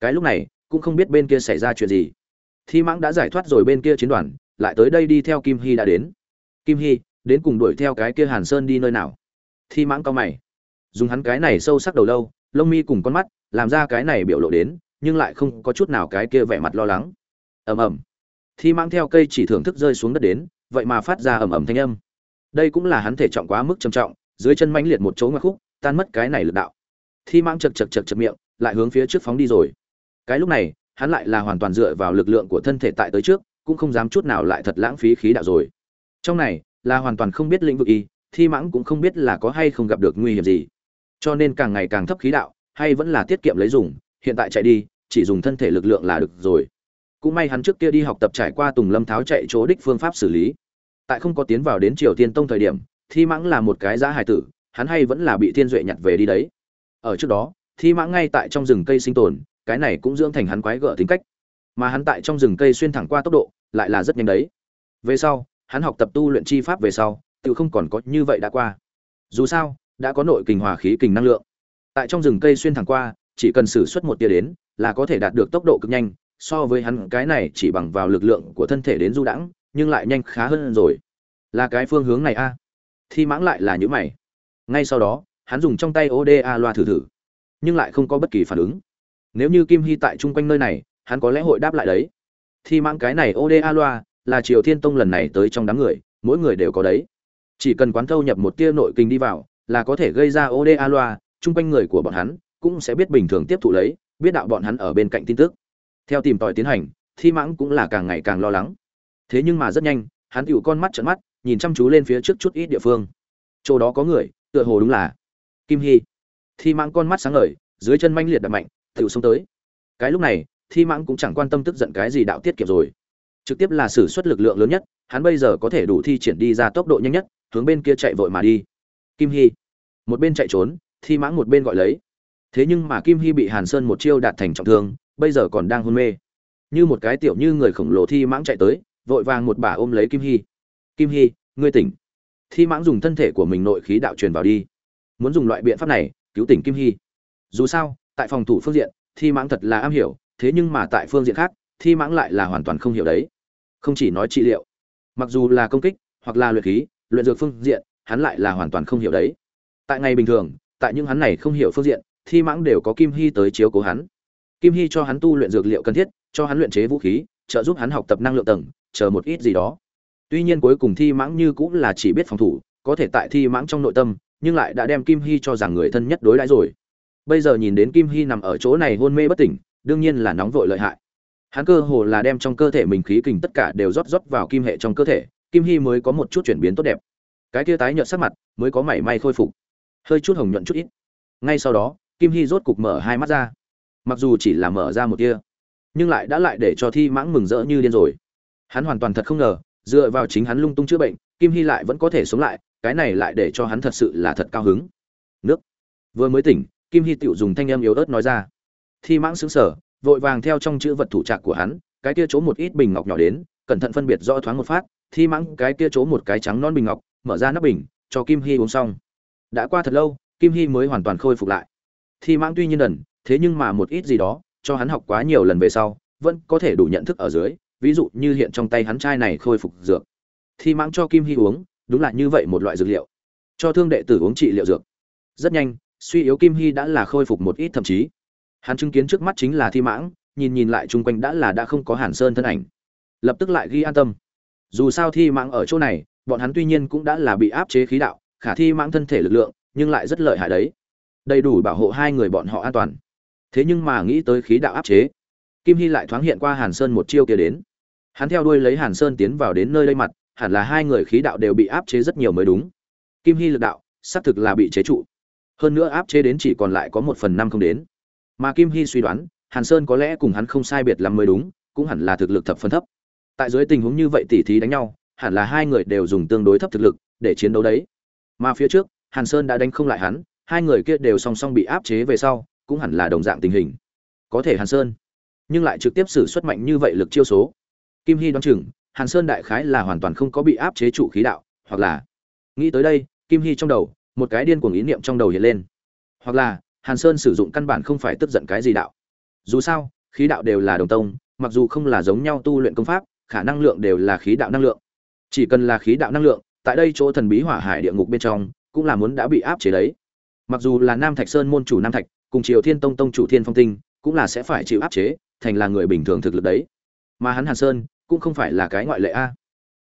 Speaker 1: Cái lúc này, cũng không biết bên kia xảy ra chuyện gì. Thi mãng đã giải thoát rồi bên kia chiến đoàn, lại tới đây đi theo kim hy đã đến. Kim hy, đến cùng đuổi theo cái kia hàn sơn đi nơi nào? Thi mãng cao mày. Dùng hắn cái này sâu sắc đầu lâu, lông mi cùng con mắt, làm ra cái này biểu lộ đến, nhưng lại không có chút nào cái kia vẻ mặt lo lắng. Ầm ầm. Thi mãng theo cây chỉ thưởng thức rơi xuống đất đến vậy mà phát ra ầm ầm thanh âm. Đây cũng là hắn thể trọng quá mức trầm trọng, dưới chân mãnh liệt một chỗ ngoặc khúc, tan mất cái này lực đạo. Thi mãng chật chật chật chật miệng, lại hướng phía trước phóng đi rồi. Cái lúc này, hắn lại là hoàn toàn dựa vào lực lượng của thân thể tại tới trước, cũng không dám chút nào lại thật lãng phí khí đạo rồi. Trong này, là hoàn toàn không biết lĩnh vực y, thi mãng cũng không biết là có hay không gặp được nguy hiểm gì. Cho nên càng ngày càng thấp khí đạo, hay vẫn là tiết kiệm lấy dùng, hiện tại chạy đi, chỉ dùng thân thể lực lượng là được rồi cũng may hắn trước kia đi học tập trải qua tùng lâm tháo chạy chỗ đích phương pháp xử lý. Tại không có tiến vào đến triều tiên tông thời điểm, thi mãng là một cái giá hài tử, hắn hay vẫn là bị thiên duệ nhặt về đi đấy. Ở trước đó, thi mãng ngay tại trong rừng cây sinh tồn, cái này cũng dưỡng thành hắn quái gở tính cách. Mà hắn tại trong rừng cây xuyên thẳng qua tốc độ, lại là rất nhanh đấy. Về sau, hắn học tập tu luyện chi pháp về sau, tự không còn có như vậy đã qua. Dù sao, đã có nội kình hòa khí kình năng lượng. Tại trong rừng cây xuyên thẳng qua, chỉ cần sử xuất một tia đến, là có thể đạt được tốc độ cực nhanh so với hắn, cái này chỉ bằng vào lực lượng của thân thể đến du đãng, nhưng lại nhanh khá hơn rồi. Là cái phương hướng này a? Thi mãng lại là những mày. Ngay sau đó, hắn dùng trong tay oda loa thử thử, nhưng lại không có bất kỳ phản ứng. Nếu như kim hy tại chung quanh nơi này, hắn có lẽ hội đáp lại đấy. Thi mãng cái này oda loa là triều thiên tông lần này tới trong đám người, mỗi người đều có đấy. Chỉ cần quán thâu nhập một tia nội kinh đi vào, là có thể gây ra oda loa, chung quanh người của bọn hắn cũng sẽ biết bình thường tiếp thụ lấy, biết đạo bọn hắn ở bên cạnh tin tức theo tìm tòi tiến hành, thi mãng cũng là càng ngày càng lo lắng. Thế nhưng mà rất nhanh, hắn tựu con mắt trận mắt, nhìn chăm chú lên phía trước chút ít địa phương. Chỗ đó có người, tựa hồ đúng là kim hy. Thi mãng con mắt sáng ngời, dưới chân manh liệt đập mạnh tựu xông tới. Cái lúc này, thi mãng cũng chẳng quan tâm tức giận cái gì đạo tiết kiệm rồi. Trực tiếp là sử xuất lực lượng lớn nhất, hắn bây giờ có thể đủ thi triển đi ra tốc độ nhanh nhất, hướng bên kia chạy vội mà đi. Kim hy. Một bên chạy trốn, thi mãng một bên gọi lấy. Thế nhưng mà kim hy bị hàn sơn một chiêu đạt thành trọng thương bây giờ còn đang hôn mê. Như một cái tiểu như người khổng lồ thi mãng chạy tới, vội vàng một bà ôm lấy kim hy. Kim hy, ngươi tỉnh. Thi mãng dùng thân thể của mình nội khí đạo truyền vào đi. Muốn dùng loại biện pháp này, cứu tỉnh kim hy. Dù sao, tại phòng thủ phương diện, thi mãng thật là am hiểu, thế nhưng mà tại phương diện khác, thi mãng lại là hoàn toàn không hiểu đấy. Không chỉ nói trị liệu, mặc dù là công kích, hoặc là luyện khí, luyện dược phương diện, hắn lại là hoàn toàn không hiểu đấy. Tại ngày bình thường, tại những hắn này không hiểu phương diện, thi mãng đều có kim hy tới chiếu cố hắn kim hy cho hắn tu luyện dược liệu cần thiết, cho hắn luyện chế vũ khí, trợ giúp hắn học tập năng lượng tầng, chờ một ít gì đó. Tuy nhiên cuối cùng thi mãng như cũng là chỉ biết phòng thủ, có thể tại thi mãng trong nội tâm, nhưng lại đã đem kim hy cho rằng người thân nhất đối đãi rồi. Bây giờ nhìn đến kim hy nằm ở chỗ này hôn mê bất tỉnh, đương nhiên là nóng vội lợi hại. Hắn cơ hồ là đem trong cơ thể mình khí kình tất cả đều rót rót vào kim hệ trong cơ thể, kim hy mới có một chút chuyển biến tốt đẹp. Cái kia tái nhợt sắc mặt mới có mảy may khôi phục. Hơi chút hồng nhuận chút ít. Ngay sau đó, kim hy rốt cục mở hai mắt ra mặc dù chỉ là mở ra một tia, nhưng lại đã lại để cho thi mãng mừng rỡ như điên rồi. Hắn hoàn toàn thật không ngờ, dựa vào chính hắn lung tung chữa bệnh, kim hy lại vẫn có thể sống lại, cái này lại để cho hắn thật sự là thật cao hứng. Nước. Vừa mới tỉnh, kim hy tựu dùng thanh âm yếu ớt nói ra. Thi mãng xứng sở vội vàng theo trong chữ vật thủ trạc của hắn, cái kia chỗ một ít bình ngọc nhỏ đến, cẩn thận phân biệt rõ thoáng một phát, thi mãng cái kia chỗ một cái trắng non bình ngọc, mở ra nắp bình, cho kim hy uống xong. Đã qua thật lâu, kim hy mới hoàn toàn khôi phục lại. Thi mãng tuy nhiên đần thế nhưng mà một ít gì đó, cho hắn học quá nhiều lần về sau, vẫn có thể đủ nhận thức ở dưới, ví dụ như hiện trong tay hắn chai này khôi phục dược. Thi mãng cho kim hy uống, đúng là như vậy một loại dược liệu. Cho thương đệ tử uống trị liệu dược. Rất nhanh, suy yếu kim hy đã là khôi phục một ít thậm chí. Hắn chứng kiến trước mắt chính là thi mãng, nhìn nhìn lại chung quanh đã là đã không có hàn sơn thân ảnh. Lập tức lại ghi an tâm. Dù sao thi mãng ở chỗ này, bọn hắn tuy nhiên cũng đã là bị áp chế khí đạo, khả thi mãng thân thể lực lượng, nhưng lại rất lợi hại đấy. Đầy đủ bảo hộ hai người bọn họ an toàn thế nhưng mà nghĩ tới khí đạo áp chế, kim hy lại thoáng hiện qua hàn sơn một chiêu kia đến. Hắn theo đuôi lấy hàn sơn tiến vào đến nơi đây mặt, hẳn là hai người khí đạo đều bị áp chế rất nhiều mới đúng. Kim hy lực đạo, xác thực là bị chế trụ. Hơn nữa áp chế đến chỉ còn lại có một phần năm không đến. Mà kim hy suy đoán, hàn sơn có lẽ cùng hắn không sai biệt lắm mới đúng, cũng hẳn là thực lực thập phân thấp. Tại dưới tình huống như vậy tỉ thí đánh nhau, hẳn là hai người đều dùng tương đối thấp thực lực để chiến đấu đấy. Mà phía trước, hàn sơn đã đánh không lại hắn, hai người kia đều song song bị áp chế về sau cũng hẳn là đồng dạng tình hình. Có thể hàn sơn, nhưng lại trực tiếp xử xuất mạnh như vậy lực chiêu số. Kim hy đoán chừng, hàn sơn đại khái là hoàn toàn không có bị áp chế trụ khí đạo, hoặc là, nghĩ tới đây, kim hy trong đầu, một cái điên cuồng ý niệm trong đầu hiện lên. Hoặc là, hàn sơn sử dụng căn bản không phải tức giận cái gì đạo. Dù sao, khí đạo đều là đồng tông, mặc dù không là giống nhau tu luyện công pháp, khả năng lượng đều là khí đạo năng lượng. Chỉ cần là khí đạo năng lượng, tại đây chỗ thần bí hỏa hải địa ngục bên trong, cũng là muốn đã bị áp chế đấy. Mặc dù là nam thạch sơn môn chủ nam thạch cùng triều thiên tông tông chủ thiên phong tinh, cũng là sẽ phải chịu áp chế, thành là người bình thường thực lực đấy. Mà hắn hàn sơn, cũng không phải là cái ngoại lệ a.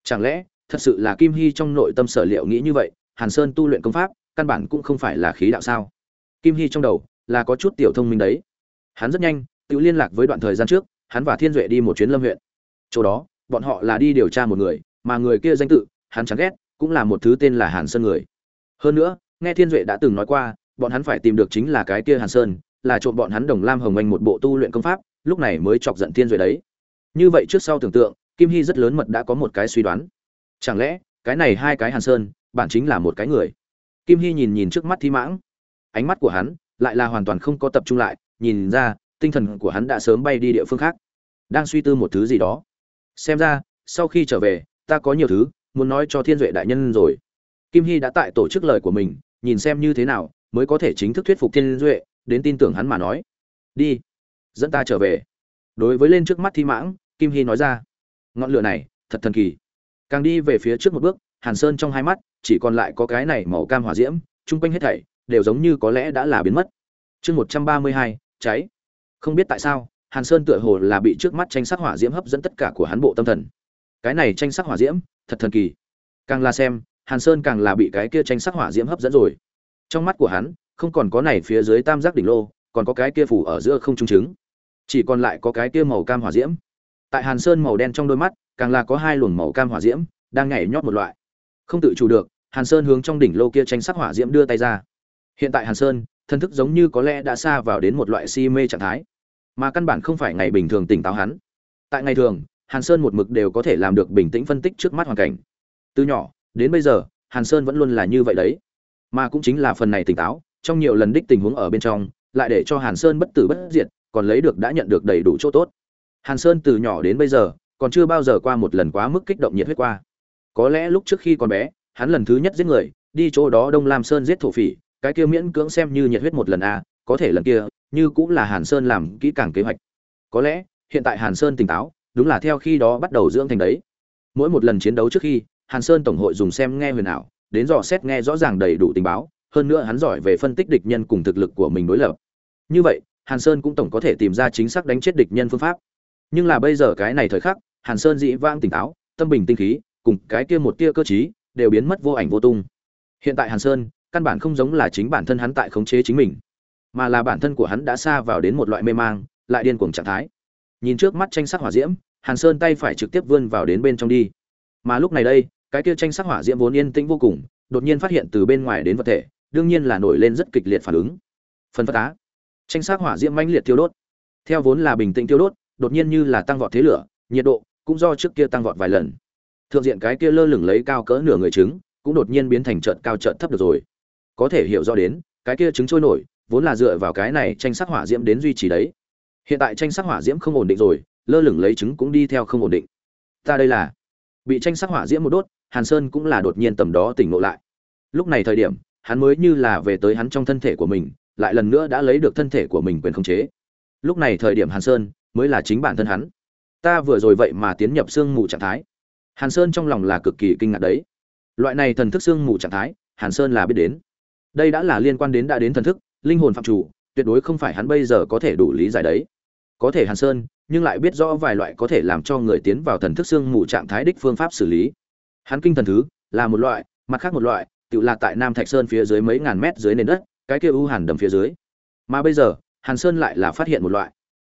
Speaker 1: Chẳng lẽ, thật sự là kim hy trong nội tâm sở liệu nghĩ như vậy, hàn sơn tu luyện công pháp, căn bản cũng không phải là khí đạo sao? Kim hy trong đầu, là có chút tiểu thông minh đấy. Hắn rất nhanh, tự liên lạc với đoạn thời gian trước, hắn và thiên duệ đi một chuyến lâm huyện. Chỗ đó, bọn họ là đi điều tra một người, mà người kia danh tự, hắn chẳng ghét, cũng là một thứ tên là hàn sơn người. Hơn nữa, nghe thiên duệ đã từng nói qua bọn hắn phải tìm được chính là cái kia hàn sơn, là trộm bọn hắn đồng lam hồng anh một bộ tu luyện công pháp, lúc này mới chọc giận thiên duệ đấy. Như vậy trước sau tưởng tượng, kim hy rất lớn mật đã có một cái suy đoán. Chẳng lẽ, cái này hai cái hàn sơn, bản chính là một cái người? Kim hy nhìn nhìn trước mắt thi mãng. Ánh mắt của hắn lại là hoàn toàn không có tập trung lại, nhìn ra, tinh thần của hắn đã sớm bay đi địa phương khác. Đang suy tư một thứ gì đó. Xem ra, sau khi trở về, ta có nhiều thứ muốn nói cho thiên duệ đại nhân rồi. Kim hy đã tại tổ chức lời của mình, nhìn xem như thế nào mới có thể chính thức thuyết phục thiên duệ, đến tin tưởng hắn mà nói. Đi, dẫn ta trở về. Đối với lên trước mắt thi mãng, kim hy nói ra. Ngọn lửa này, thật thần kỳ. Càng đi về phía trước một bước, hàn sơn trong hai mắt, chỉ còn lại có cái này màu cam hỏa diễm, chung quanh hết thảy, đều giống như có lẽ đã là biến mất. Chương một trăm ba mươi hai, cháy. Không biết tại sao, hàn sơn tựa hồ là bị trước mắt tranh sắc hỏa diễm hấp dẫn tất cả của hắn bộ tâm thần. Cái này tranh sắc hỏa diễm, thật thần kỳ. Càng là xem, hàn sơn càng là bị cái kia tranh sắc hỏa diễm hấp dẫn rồi trong mắt của hắn, không còn có này phía dưới tam giác đỉnh lô, còn có cái kia phủ ở giữa không trung chứng chỉ còn lại có cái kia màu cam hỏa diễm. Tại hàn sơn màu đen trong đôi mắt, càng là có hai luồng màu cam hỏa diễm đang nhảy nhót một loại. Không tự chủ được, hàn sơn hướng trong đỉnh lô kia tranh sắc hỏa diễm đưa tay ra. Hiện tại hàn sơn, thân thức giống như có lẽ đã xa vào đến một loại si mê trạng thái, mà căn bản không phải ngày bình thường tỉnh táo hắn. Tại ngày thường, hàn sơn một mực đều có thể làm được bình tĩnh phân tích trước mắt hoàn cảnh. Từ nhỏ, đến bây giờ, hàn sơn vẫn luôn là như vậy đấy mà cũng chính là phần này tỉnh táo trong nhiều lần đích tình huống ở bên trong lại để cho hàn sơn bất tử bất diệt còn lấy được đã nhận được đầy đủ chỗ tốt. Hàn sơn từ nhỏ đến bây giờ còn chưa bao giờ qua một lần quá mức kích động nhiệt huyết qua. Có lẽ lúc trước khi còn bé hắn lần thứ nhất giết người đi chỗ đó đông lam sơn giết thổ phỉ cái kia miễn cưỡng xem như nhiệt huyết một lần a à, có thể lần kia như cũng là hàn sơn làm kỹ càng kế hoạch. Có lẽ hiện tại hàn sơn tỉnh táo đúng là theo khi đó bắt đầu dưỡng thành đấy. Mỗi một lần chiến đấu trước khi hàn sơn tổng hội dùng xem nghe huyền ảo đến dò xét nghe rõ ràng đầy đủ tình báo, hơn nữa hắn giỏi về phân tích địch nhân cùng thực lực của mình đối lập. Như vậy, hàn sơn cũng tổng có thể tìm ra chính xác đánh chết địch nhân phương pháp. Nhưng là bây giờ cái này thời khắc, hàn sơn dĩ vãng tỉnh táo, tâm bình tinh khí, cùng cái kia một tia cơ trí, đều biến mất vô ảnh vô tung. Hiện tại hàn sơn, căn bản không giống là chính bản thân hắn tại khống chế chính mình, mà là bản thân của hắn đã xa vào đến một loại mê mang, lại điên cuồng trạng thái. Nhìn trước mắt tranh sắc hỏa diễm, hàn sơn tay phải trực tiếp vươn vào đến bên trong đi. Mà lúc này đây cái kia tranh sắc hỏa diễm vốn yên tĩnh vô cùng, đột nhiên phát hiện từ bên ngoài đến vật thể, đương nhiên là nổi lên rất kịch liệt phản ứng. Phần phất á, tranh sắc hỏa diễm mãnh liệt tiêu đốt. Theo vốn là bình tĩnh tiêu đốt, đột nhiên như là tăng vọt thế lửa, nhiệt độ cũng do trước kia tăng vọt vài lần. Thượng diện cái kia lơ lửng lấy cao cỡ nửa người trứng, cũng đột nhiên biến thành trận cao trận thấp được rồi. Có thể hiểu rõ đến, cái kia trứng trôi nổi, vốn là dựa vào cái này tranh sắc hỏa diễm đến duy trì đấy. Hiện tại tranh sắc hỏa diễm không ổn định rồi, lơ lửng lấy trứng cũng đi theo không ổn định. Ta đây là bị tranh sắc hỏa diễm một đốt hàn sơn cũng là đột nhiên tầm đó tỉnh ngộ lại. Lúc này thời điểm, hắn mới như là về tới hắn trong thân thể của mình, lại lần nữa đã lấy được thân thể của mình quyền khống chế. Lúc này thời điểm hàn sơn mới là chính bản thân hắn. Ta vừa rồi vậy mà tiến nhập sương mù trạng thái. Hàn sơn trong lòng là cực kỳ kinh ngạc đấy. Loại này thần thức sương mù trạng thái, hàn sơn là biết đến. Đây đã là liên quan đến đã đến thần thức, linh hồn phạm chủ, tuyệt đối không phải hắn bây giờ có thể đủ lý giải đấy. Có thể hàn sơn, nhưng lại biết rõ vài loại có thể làm cho người tiến vào thần thức xương mù trạng thái đích phương pháp xử lý hắn kinh thần thứ, là một loại, mặt khác một loại tự là tại nam thạch sơn phía dưới mấy ngàn mét dưới nền đất, cái kia u hàn đầm phía dưới. Mà bây giờ, hàn sơn lại là phát hiện một loại.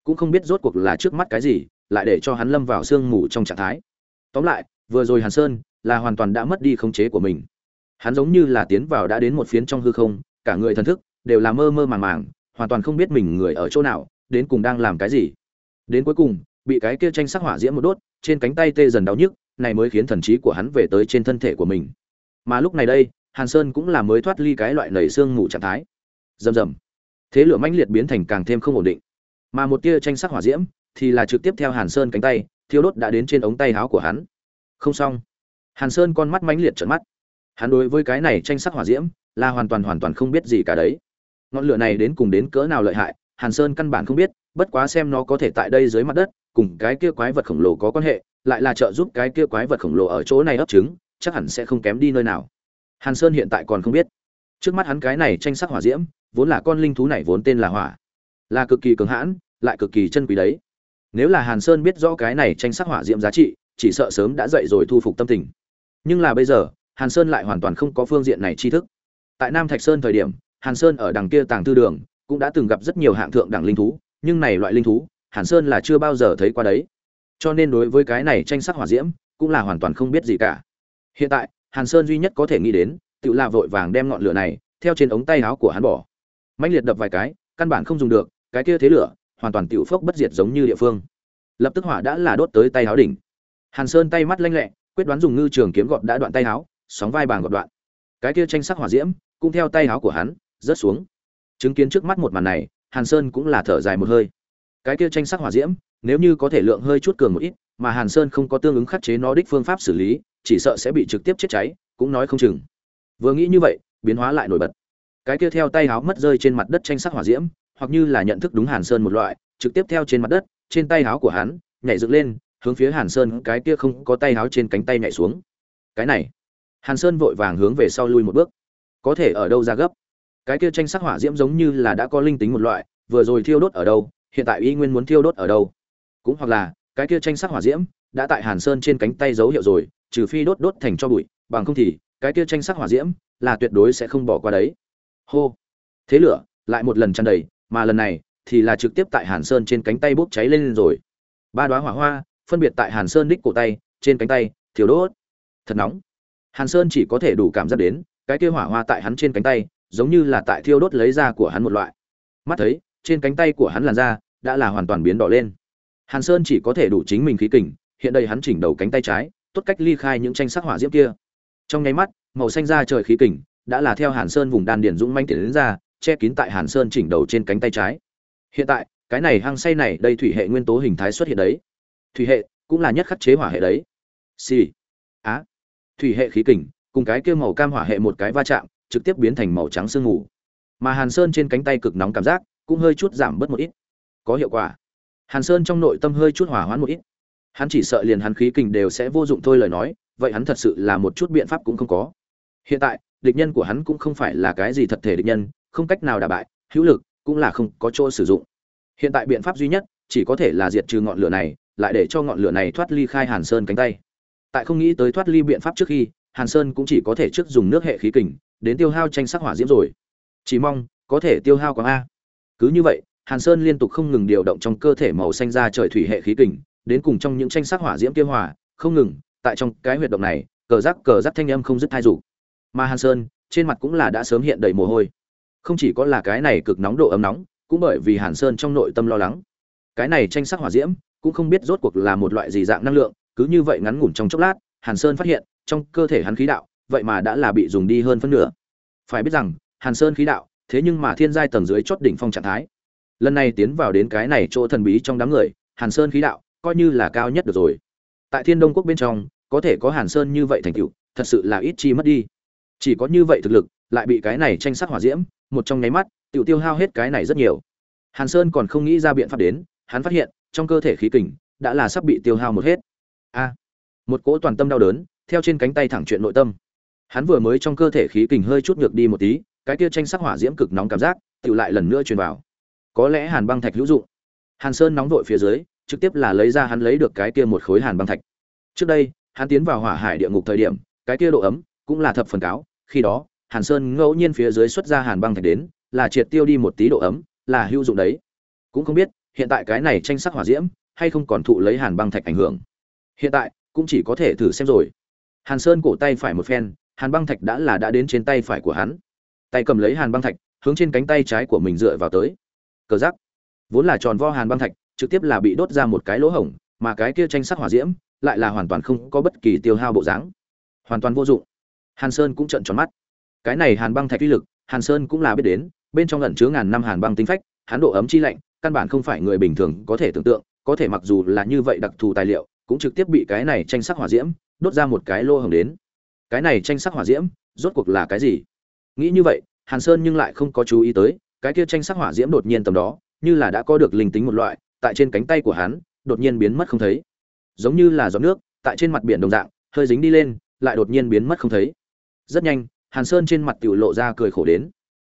Speaker 1: Cũng không biết rốt cuộc là trước mắt cái gì, lại để cho hắn lâm vào sương mù trong trạng thái. Tóm lại, vừa rồi hàn sơn là hoàn toàn đã mất đi khống chế của mình. Hắn giống như là tiến vào đã đến một phiến trong hư không, cả người thần thức đều là mơ mơ màng màng, hoàn toàn không biết mình người ở chỗ nào, đến cùng đang làm cái gì. Đến cuối cùng, bị cái kia tranh sắc hỏa diễm một đốt, trên cánh tay tê dần đau nhức này mới khiến thần trí của hắn về tới trên thân thể của mình. Mà lúc này đây, hàn sơn cũng là mới thoát ly cái loại nảy xương ngủ trạng thái. Rầm rầm. Thế lửa mãnh liệt biến thành càng thêm không ổn định. Mà một tia tranh sắc hỏa diễm thì là trực tiếp theo hàn sơn cánh tay, thiêu đốt đã đến trên ống tay áo của hắn. Không xong. Hàn sơn con mắt mãnh liệt trợn mắt. Hắn đối với cái này tranh sắc hỏa diễm là hoàn toàn hoàn toàn không biết gì cả đấy. Ngọn lửa này đến cùng đến cỡ nào lợi hại, hàn sơn căn bản không biết, bất quá xem nó có thể tại đây dưới mặt đất, cùng cái kia quái vật khổng lồ có quan hệ lại là trợ giúp cái kia quái vật khổng lồ ở chỗ này ấp trứng, chắc hẳn sẽ không kém đi nơi nào. Hàn sơn hiện tại còn không biết. Trước mắt hắn cái này tranh sắc hỏa diễm, vốn là con linh thú này vốn tên là hỏa. Là cực kỳ cường hãn, lại cực kỳ chân quý đấy. Nếu là hàn sơn biết rõ cái này tranh sắc hỏa diễm giá trị, chỉ sợ sớm đã dậy rồi thu phục tâm tình. Nhưng là bây giờ, hàn sơn lại hoàn toàn không có phương diện này tri thức. Tại nam thạch sơn thời điểm, hàn sơn ở đằng kia tàng tư đường, cũng đã từng gặp rất nhiều hạng thượng đẳng linh thú, nhưng này loại linh thú, hàn sơn là chưa bao giờ thấy qua đấy cho nên đối với cái này tranh sắc hỏa diễm cũng là hoàn toàn không biết gì cả. Hiện tại, hàn sơn duy nhất có thể nghĩ đến, tự là vội vàng đem ngọn lửa này theo trên ống tay áo của hắn bỏ. Mạnh liệt đập vài cái, căn bản không dùng được, cái kia thế lửa hoàn toàn tiểu phốc bất diệt giống như địa phương. Lập tức hỏa đã là đốt tới tay áo đỉnh. Hàn sơn tay mắt lanh lẹ, quyết đoán dùng ngư trường kiếm gọt đã đoạn tay áo, sóng vai bàng gọt đoạn. Cái kia tranh sắc hỏa diễm cũng theo tay áo của hắn, rớt xuống. Chứng kiến trước mắt một màn này, hàn sơn cũng là thở dài một hơi. Cái kia tranh sắc hỏa diễm nếu như có thể lượng hơi chút cường một ít, mà hàn sơn không có tương ứng khắc chế nó đích phương pháp xử lý, chỉ sợ sẽ bị trực tiếp chết cháy, cũng nói không chừng. Vừa nghĩ như vậy, biến hóa lại nổi bật. Cái kia theo tay háo mất rơi trên mặt đất tranh sắc hỏa diễm, hoặc như là nhận thức đúng hàn sơn một loại, trực tiếp theo trên mặt đất, trên tay áo của hắn, nhảy dựng lên, hướng phía hàn sơn cái kia không có tay áo trên cánh tay nhảy xuống. Cái này, hàn sơn vội vàng hướng về sau lui một bước. Có thể ở đâu ra gấp? Cái kia tranh sắc hỏa diễm giống như là đã có linh tính một loại, vừa rồi thiêu đốt ở đâu, hiện tại y nguyên muốn thiêu đốt ở đâu? Cũng hoặc là, cái kia tranh sắc hỏa diễm, đã tại hàn sơn trên cánh tay dấu hiệu rồi, trừ phi đốt đốt thành cho bụi, bằng không thì, cái kia tranh sắc hỏa diễm, là tuyệt đối sẽ không bỏ qua đấy. Hô. Thế lửa, lại một lần tràn đầy, mà lần này, thì là trực tiếp tại hàn sơn trên cánh tay bốc cháy lên rồi. Ba đoá hỏa hoa, phân biệt tại hàn sơn đích cổ tay, trên cánh tay thiếu đốt. Thật nóng. Hàn sơn chỉ có thể đủ cảm giác đến, cái kia hỏa hoa tại hắn trên cánh tay, giống như là tại thiêu đốt lấy da của hắn một loại. Mắt thấy, trên cánh tay của hắn làn da, đã là hoàn toàn biến đỏ lên hàn sơn chỉ có thể đủ chính mình khí kình, hiện đây hắn chỉnh đầu cánh tay trái, tốt cách ly khai những tranh sắc hỏa diễm kia. Trong nháy mắt, màu xanh da trời khí kình đã là theo hàn sơn vùng đan điền dũng manh tiến đến ra, che kín tại hàn sơn chỉnh đầu trên cánh tay trái. Hiện tại, cái này hăng say này, đây thủy hệ nguyên tố hình thái xuất hiện đấy. Thủy hệ cũng là nhất khắc chế hỏa hệ đấy. Xì、sì. á. Thủy hệ khí kình, cùng cái kia màu cam hỏa hệ một cái va chạm, trực tiếp biến thành màu trắng sương mù. Mà hàn sơn trên cánh tay cực nóng cảm giác cũng hơi chút giảm bớt một ít. Có hiệu quả hàn sơn trong nội tâm hơi chút hỏa hoãn một ít. Hắn chỉ sợ liền hắn khí kình đều sẽ vô dụng thôi lời nói, vậy hắn thật sự là một chút biện pháp cũng không có. Hiện tại, địch nhân của hắn cũng không phải là cái gì thật thể địch nhân, không cách nào đả bại, hữu lực cũng là không có chỗ sử dụng. Hiện tại biện pháp duy nhất chỉ có thể là diệt trừ ngọn lửa này, lại để cho ngọn lửa này thoát ly khai hàn sơn cánh tay. Tại không nghĩ tới thoát ly biện pháp trước khi, hàn sơn cũng chỉ có thể trước dùng nước hệ khí kình, đến tiêu hao tranh sắc hỏa diễm rồi. Chỉ mong có thể tiêu hao quáng a. Cứ như vậy hàn sơn liên tục không ngừng điều động trong cơ thể màu xanh ra trời thủy hệ khí kình, đến cùng trong những tranh sắc hỏa diễm tiêu hỏa không ngừng, tại trong cái huyệt động này, cờ rắc cờ rắc thanh âm không dứt thai dục mà hàn sơn, trên mặt cũng là đã sớm hiện đầy mồ hôi. Không chỉ có là cái này cực nóng độ ấm nóng, cũng bởi vì hàn sơn trong nội tâm lo lắng. Cái này tranh sắc hỏa diễm, cũng không biết rốt cuộc là một loại gì dạng năng lượng, cứ như vậy ngắn ngủn trong chốc lát, hàn sơn phát hiện, trong cơ thể hắn khí đạo, vậy mà đã là bị dùng đi hơn phân nửa. Phải biết rằng, hàn sơn khí đạo, thế nhưng mà thiên giai tầng dưới chót đỉnh phong trạng thái lần này tiến vào đến cái này chỗ thần bí trong đám người, hàn sơn khí đạo, coi như là cao nhất được rồi. Tại thiên đông quốc bên trong, có thể có hàn sơn như vậy thành tựu, thật sự là ít chi mất đi. Chỉ có như vậy thực lực, lại bị cái này tranh sát hỏa diễm, một trong nháy mắt tự tiêu hao hết cái này rất nhiều. Hàn sơn còn không nghĩ ra biện pháp đến, hắn phát hiện, trong cơ thể khí kình, đã là sắp bị tiêu hao một hết. A, một cỗ toàn tâm đau đớn, theo trên cánh tay thẳng chuyện nội tâm. Hắn vừa mới trong cơ thể khí kình hơi chút ngược đi một tí, cái kia tranh sắc hỏa diễm cực nóng cảm giác tự lại lần nữa truyền vào có lẽ hàn băng thạch hữu dụng. Hàn sơn nóng vội phía dưới, trực tiếp là lấy ra hắn lấy được cái kia một khối hàn băng thạch. Trước đây, hắn tiến vào hỏa hải địa ngục thời điểm, cái kia độ ấm cũng là thập phần cáo, khi đó, hàn sơn ngẫu nhiên phía dưới xuất ra hàn băng thạch đến, là triệt tiêu đi một tí độ ấm, là hữu dụng đấy. Cũng không biết, hiện tại cái này tranh sắc hỏa diễm, hay không còn thụ lấy hàn băng thạch ảnh hưởng. Hiện tại, cũng chỉ có thể thử xem rồi. Hàn sơn cổ tay phải một phen, hàn băng thạch đã là đã đến trên tay phải của hắn. Tay cầm lấy hàn băng thạch, hướng trên cánh tay trái của mình dựa vào tới cờ giắc vốn là tròn vo hàn băng thạch, trực tiếp là bị đốt ra một cái lỗ hổng, mà cái kia tranh sắc hỏa diễm lại là hoàn toàn không có bất kỳ tiêu hao bộ dáng. Hoàn toàn vô dụng. Hàn sơn cũng trợn tròn mắt. Cái này hàn băng thạch uy lực, hàn sơn cũng là biết đến, bên trong lẩn chứa ngàn năm hàn băng tinh phách hán độ ấm chi lạnh, căn bản không phải người bình thường có thể tưởng tượng, có thể mặc dù là như vậy đặc thù tài liệu, cũng trực tiếp bị cái này tranh sắc hỏa diễm đốt ra một cái lô hồng đến. Cái này tranh sắc hỏa diễm rốt cuộc là cái gì? Nghĩ như vậy, hàn sơn nhưng lại không có chú ý tới cái kia tranh sắc hỏa diễm đột nhiên tầm đó, như là đã có được linh tính một loại, tại trên cánh tay của hắn, đột nhiên biến mất không thấy. Giống như là giọt nước, tại trên mặt biển đồng dạng, hơi dính đi lên, lại đột nhiên biến mất không thấy. Rất nhanh, hàn sơn trên mặt tiểu lộ ra cười khổ đến.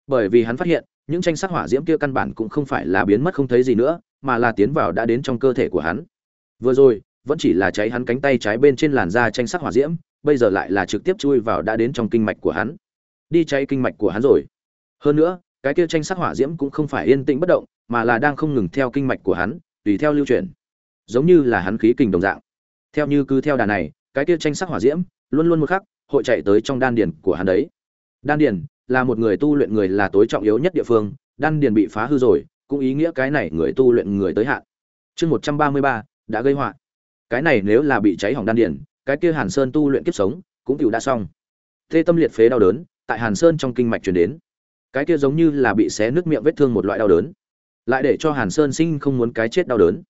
Speaker 1: Bởi vì hắn phát hiện, những tranh sắc hỏa diễm kia căn bản cũng không phải là biến mất không thấy gì nữa, mà là tiến vào đã đến trong cơ thể của hắn. Vừa rồi, vẫn chỉ là cháy hắn cánh tay trái bên trên làn da tranh sắc hỏa diễm, bây giờ lại là trực tiếp chui vào đã đến trong kinh mạch của hắn. Đi cháy kinh mạch của hắn rồi. Hơn nữa cái kia tranh sắc hỏa diễm cũng không phải yên tĩnh bất động, mà là đang không ngừng theo kinh mạch của hắn, tùy theo lưu chuyển. Giống như là hắn khí kình đồng dạng. Theo như cứ theo đà này, cái kia tranh sắc hỏa diễm, luôn luôn một khắc, hội chạy tới trong đan điền của hắn đấy. Đan điền là một người tu luyện người là tối trọng yếu nhất địa phương, đan điền bị phá hư rồi, cũng ý nghĩa cái này người tu luyện người tới hạn. Chương một trăm ba mươi ba, đã gây họa. Cái này nếu là bị cháy hỏng đan điền, cái kia hàn sơn tu luyện kiếp sống, cũng tiểu đã xong. Tê tâm liệt phế đau đớn, tại hàn sơn trong kinh mạch truyền đến cái kia giống như là bị xé nước miệng vết thương một loại đau đớn. Lại để cho hàn sơn sinh không muốn cái chết đau đớn.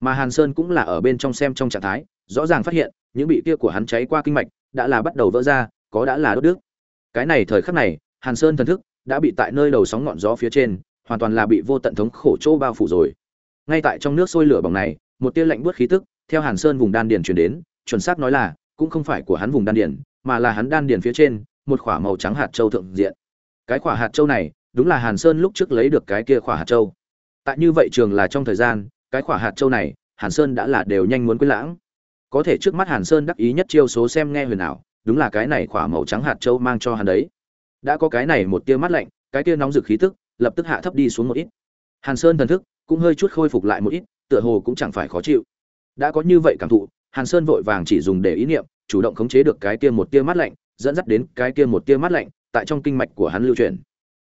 Speaker 1: Mà hàn sơn cũng là ở bên trong xem trong trạng thái, rõ ràng phát hiện, những bị kia của hắn cháy qua kinh mạch đã là bắt đầu vỡ ra, có đã là đốt đứt. Cái này thời khắc này, hàn sơn thần thức đã bị tại nơi đầu sóng ngọn gió phía trên, hoàn toàn là bị vô tận thống khổ chỗ bao phủ rồi. Ngay tại trong nước sôi lửa bỏng này, một tia lạnh buốt khí tức theo hàn sơn vùng đan điền truyền đến, chuẩn xác nói là, cũng không phải của hắn vùng đan điền, mà là hắn đan điền phía trên, một khỏa màu trắng hạt châu thượng diện cái khỏa hạt châu này, đúng là hàn sơn lúc trước lấy được cái kia khỏa hạt châu. Tại như vậy trường là trong thời gian, cái khỏa hạt châu này, hàn sơn đã là đều nhanh muốn quên lãng. Có thể trước mắt hàn sơn đắc ý nhất chiêu số xem nghe huyền ảo, đúng là cái này khỏa màu trắng hạt châu mang cho hắn đấy. Đã có cái này một tia mắt lạnh, cái tia nóng rực khí tức, lập tức hạ thấp đi xuống một ít. Hàn sơn thần thức cũng hơi chút khôi phục lại một ít, tựa hồ cũng chẳng phải khó chịu. Đã có như vậy cảm thụ, hàn sơn vội vàng chỉ dùng để ý niệm, chủ động khống chế được cái tia một tia mắt lạnh, dẫn dắt đến cái tia một tia mắt lạnh tại trong kinh mạch của hắn lưu truyền.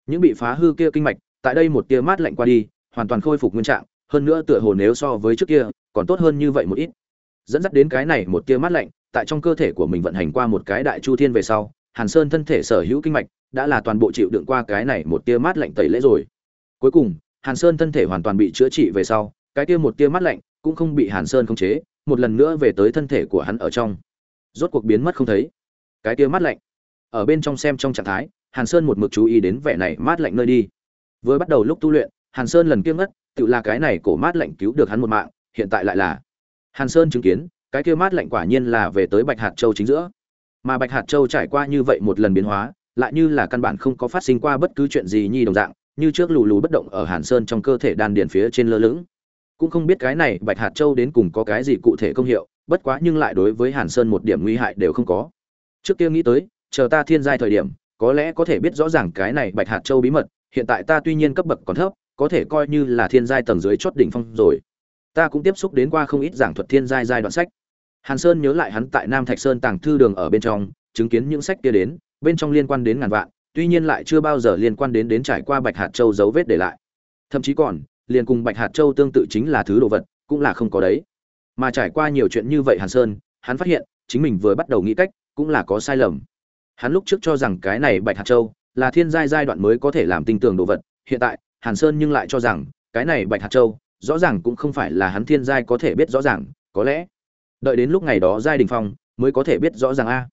Speaker 1: Những bị phá hư kia kinh mạch, tại đây một tia mát lạnh qua đi, hoàn toàn khôi phục nguyên trạng, hơn nữa tựa hồ nếu so với trước kia, còn tốt hơn như vậy một ít. Dẫn dắt đến cái này một tia mát lạnh, tại trong cơ thể của mình vận hành qua một cái đại chu thiên về sau, hàn sơn thân thể sở hữu kinh mạch đã là toàn bộ chịu đựng qua cái này một tia mát lạnh tẩy lễ rồi. Cuối cùng, hàn sơn thân thể hoàn toàn bị chữa trị về sau, cái tia một tia mát lạnh cũng không bị hàn sơn khống chế, một lần nữa về tới thân thể của hắn ở trong. Rốt cuộc biến mất không thấy. Cái tia mát lạnh ở bên trong xem trong trạng thái, hàn sơn một mực chú ý đến vẻ này mát lạnh nơi đi. Vừa bắt đầu lúc tu luyện, hàn sơn lần kiêng ngất, tự là cái này cổ mát lạnh cứu được hắn một mạng, hiện tại lại là hàn sơn chứng kiến, cái kia mát lạnh quả nhiên là về tới bạch hạt châu chính giữa. Mà bạch hạt châu trải qua như vậy một lần biến hóa, lại như là căn bản không có phát sinh qua bất cứ chuyện gì nhi đồng dạng, như trước lù lù bất động ở hàn sơn trong cơ thể đan điền phía trên lơ lửng. Cũng không biết cái này bạch hạt châu đến cùng có cái gì cụ thể công hiệu, bất quá nhưng lại đối với hàn sơn một điểm nguy hại đều không có. Trước kia nghĩ tới chờ ta thiên giai thời điểm, có lẽ có thể biết rõ ràng cái này bạch hạt châu bí mật, hiện tại ta tuy nhiên cấp bậc còn thấp, có thể coi như là thiên giai tầng dưới chót đỉnh phong rồi. Ta cũng tiếp xúc đến qua không ít giảng thuật thiên giai giai đoạn sách. Hàn sơn nhớ lại hắn tại nam thạch sơn tàng thư đường ở bên trong, chứng kiến những sách kia đến, bên trong liên quan đến ngàn vạn, tuy nhiên lại chưa bao giờ liên quan đến đến trải qua bạch hạt châu dấu vết để lại. Thậm chí còn, liền cùng bạch hạt châu tương tự chính là thứ đồ vật, cũng là không có đấy. Mà trải qua nhiều chuyện như vậy hàn sơn, hắn phát hiện, chính mình vừa bắt đầu nghĩ cách, cũng là có sai lầm hắn lúc trước cho rằng cái này bạch hạt châu là thiên giai giai đoạn mới có thể làm tinh tường đồ vật, hiện tại, hàn sơn nhưng lại cho rằng, cái này bạch hạt châu rõ ràng cũng không phải là hắn thiên giai có thể biết rõ ràng, có lẽ đợi đến lúc ngày đó giai đình phong mới có thể biết rõ ràng a.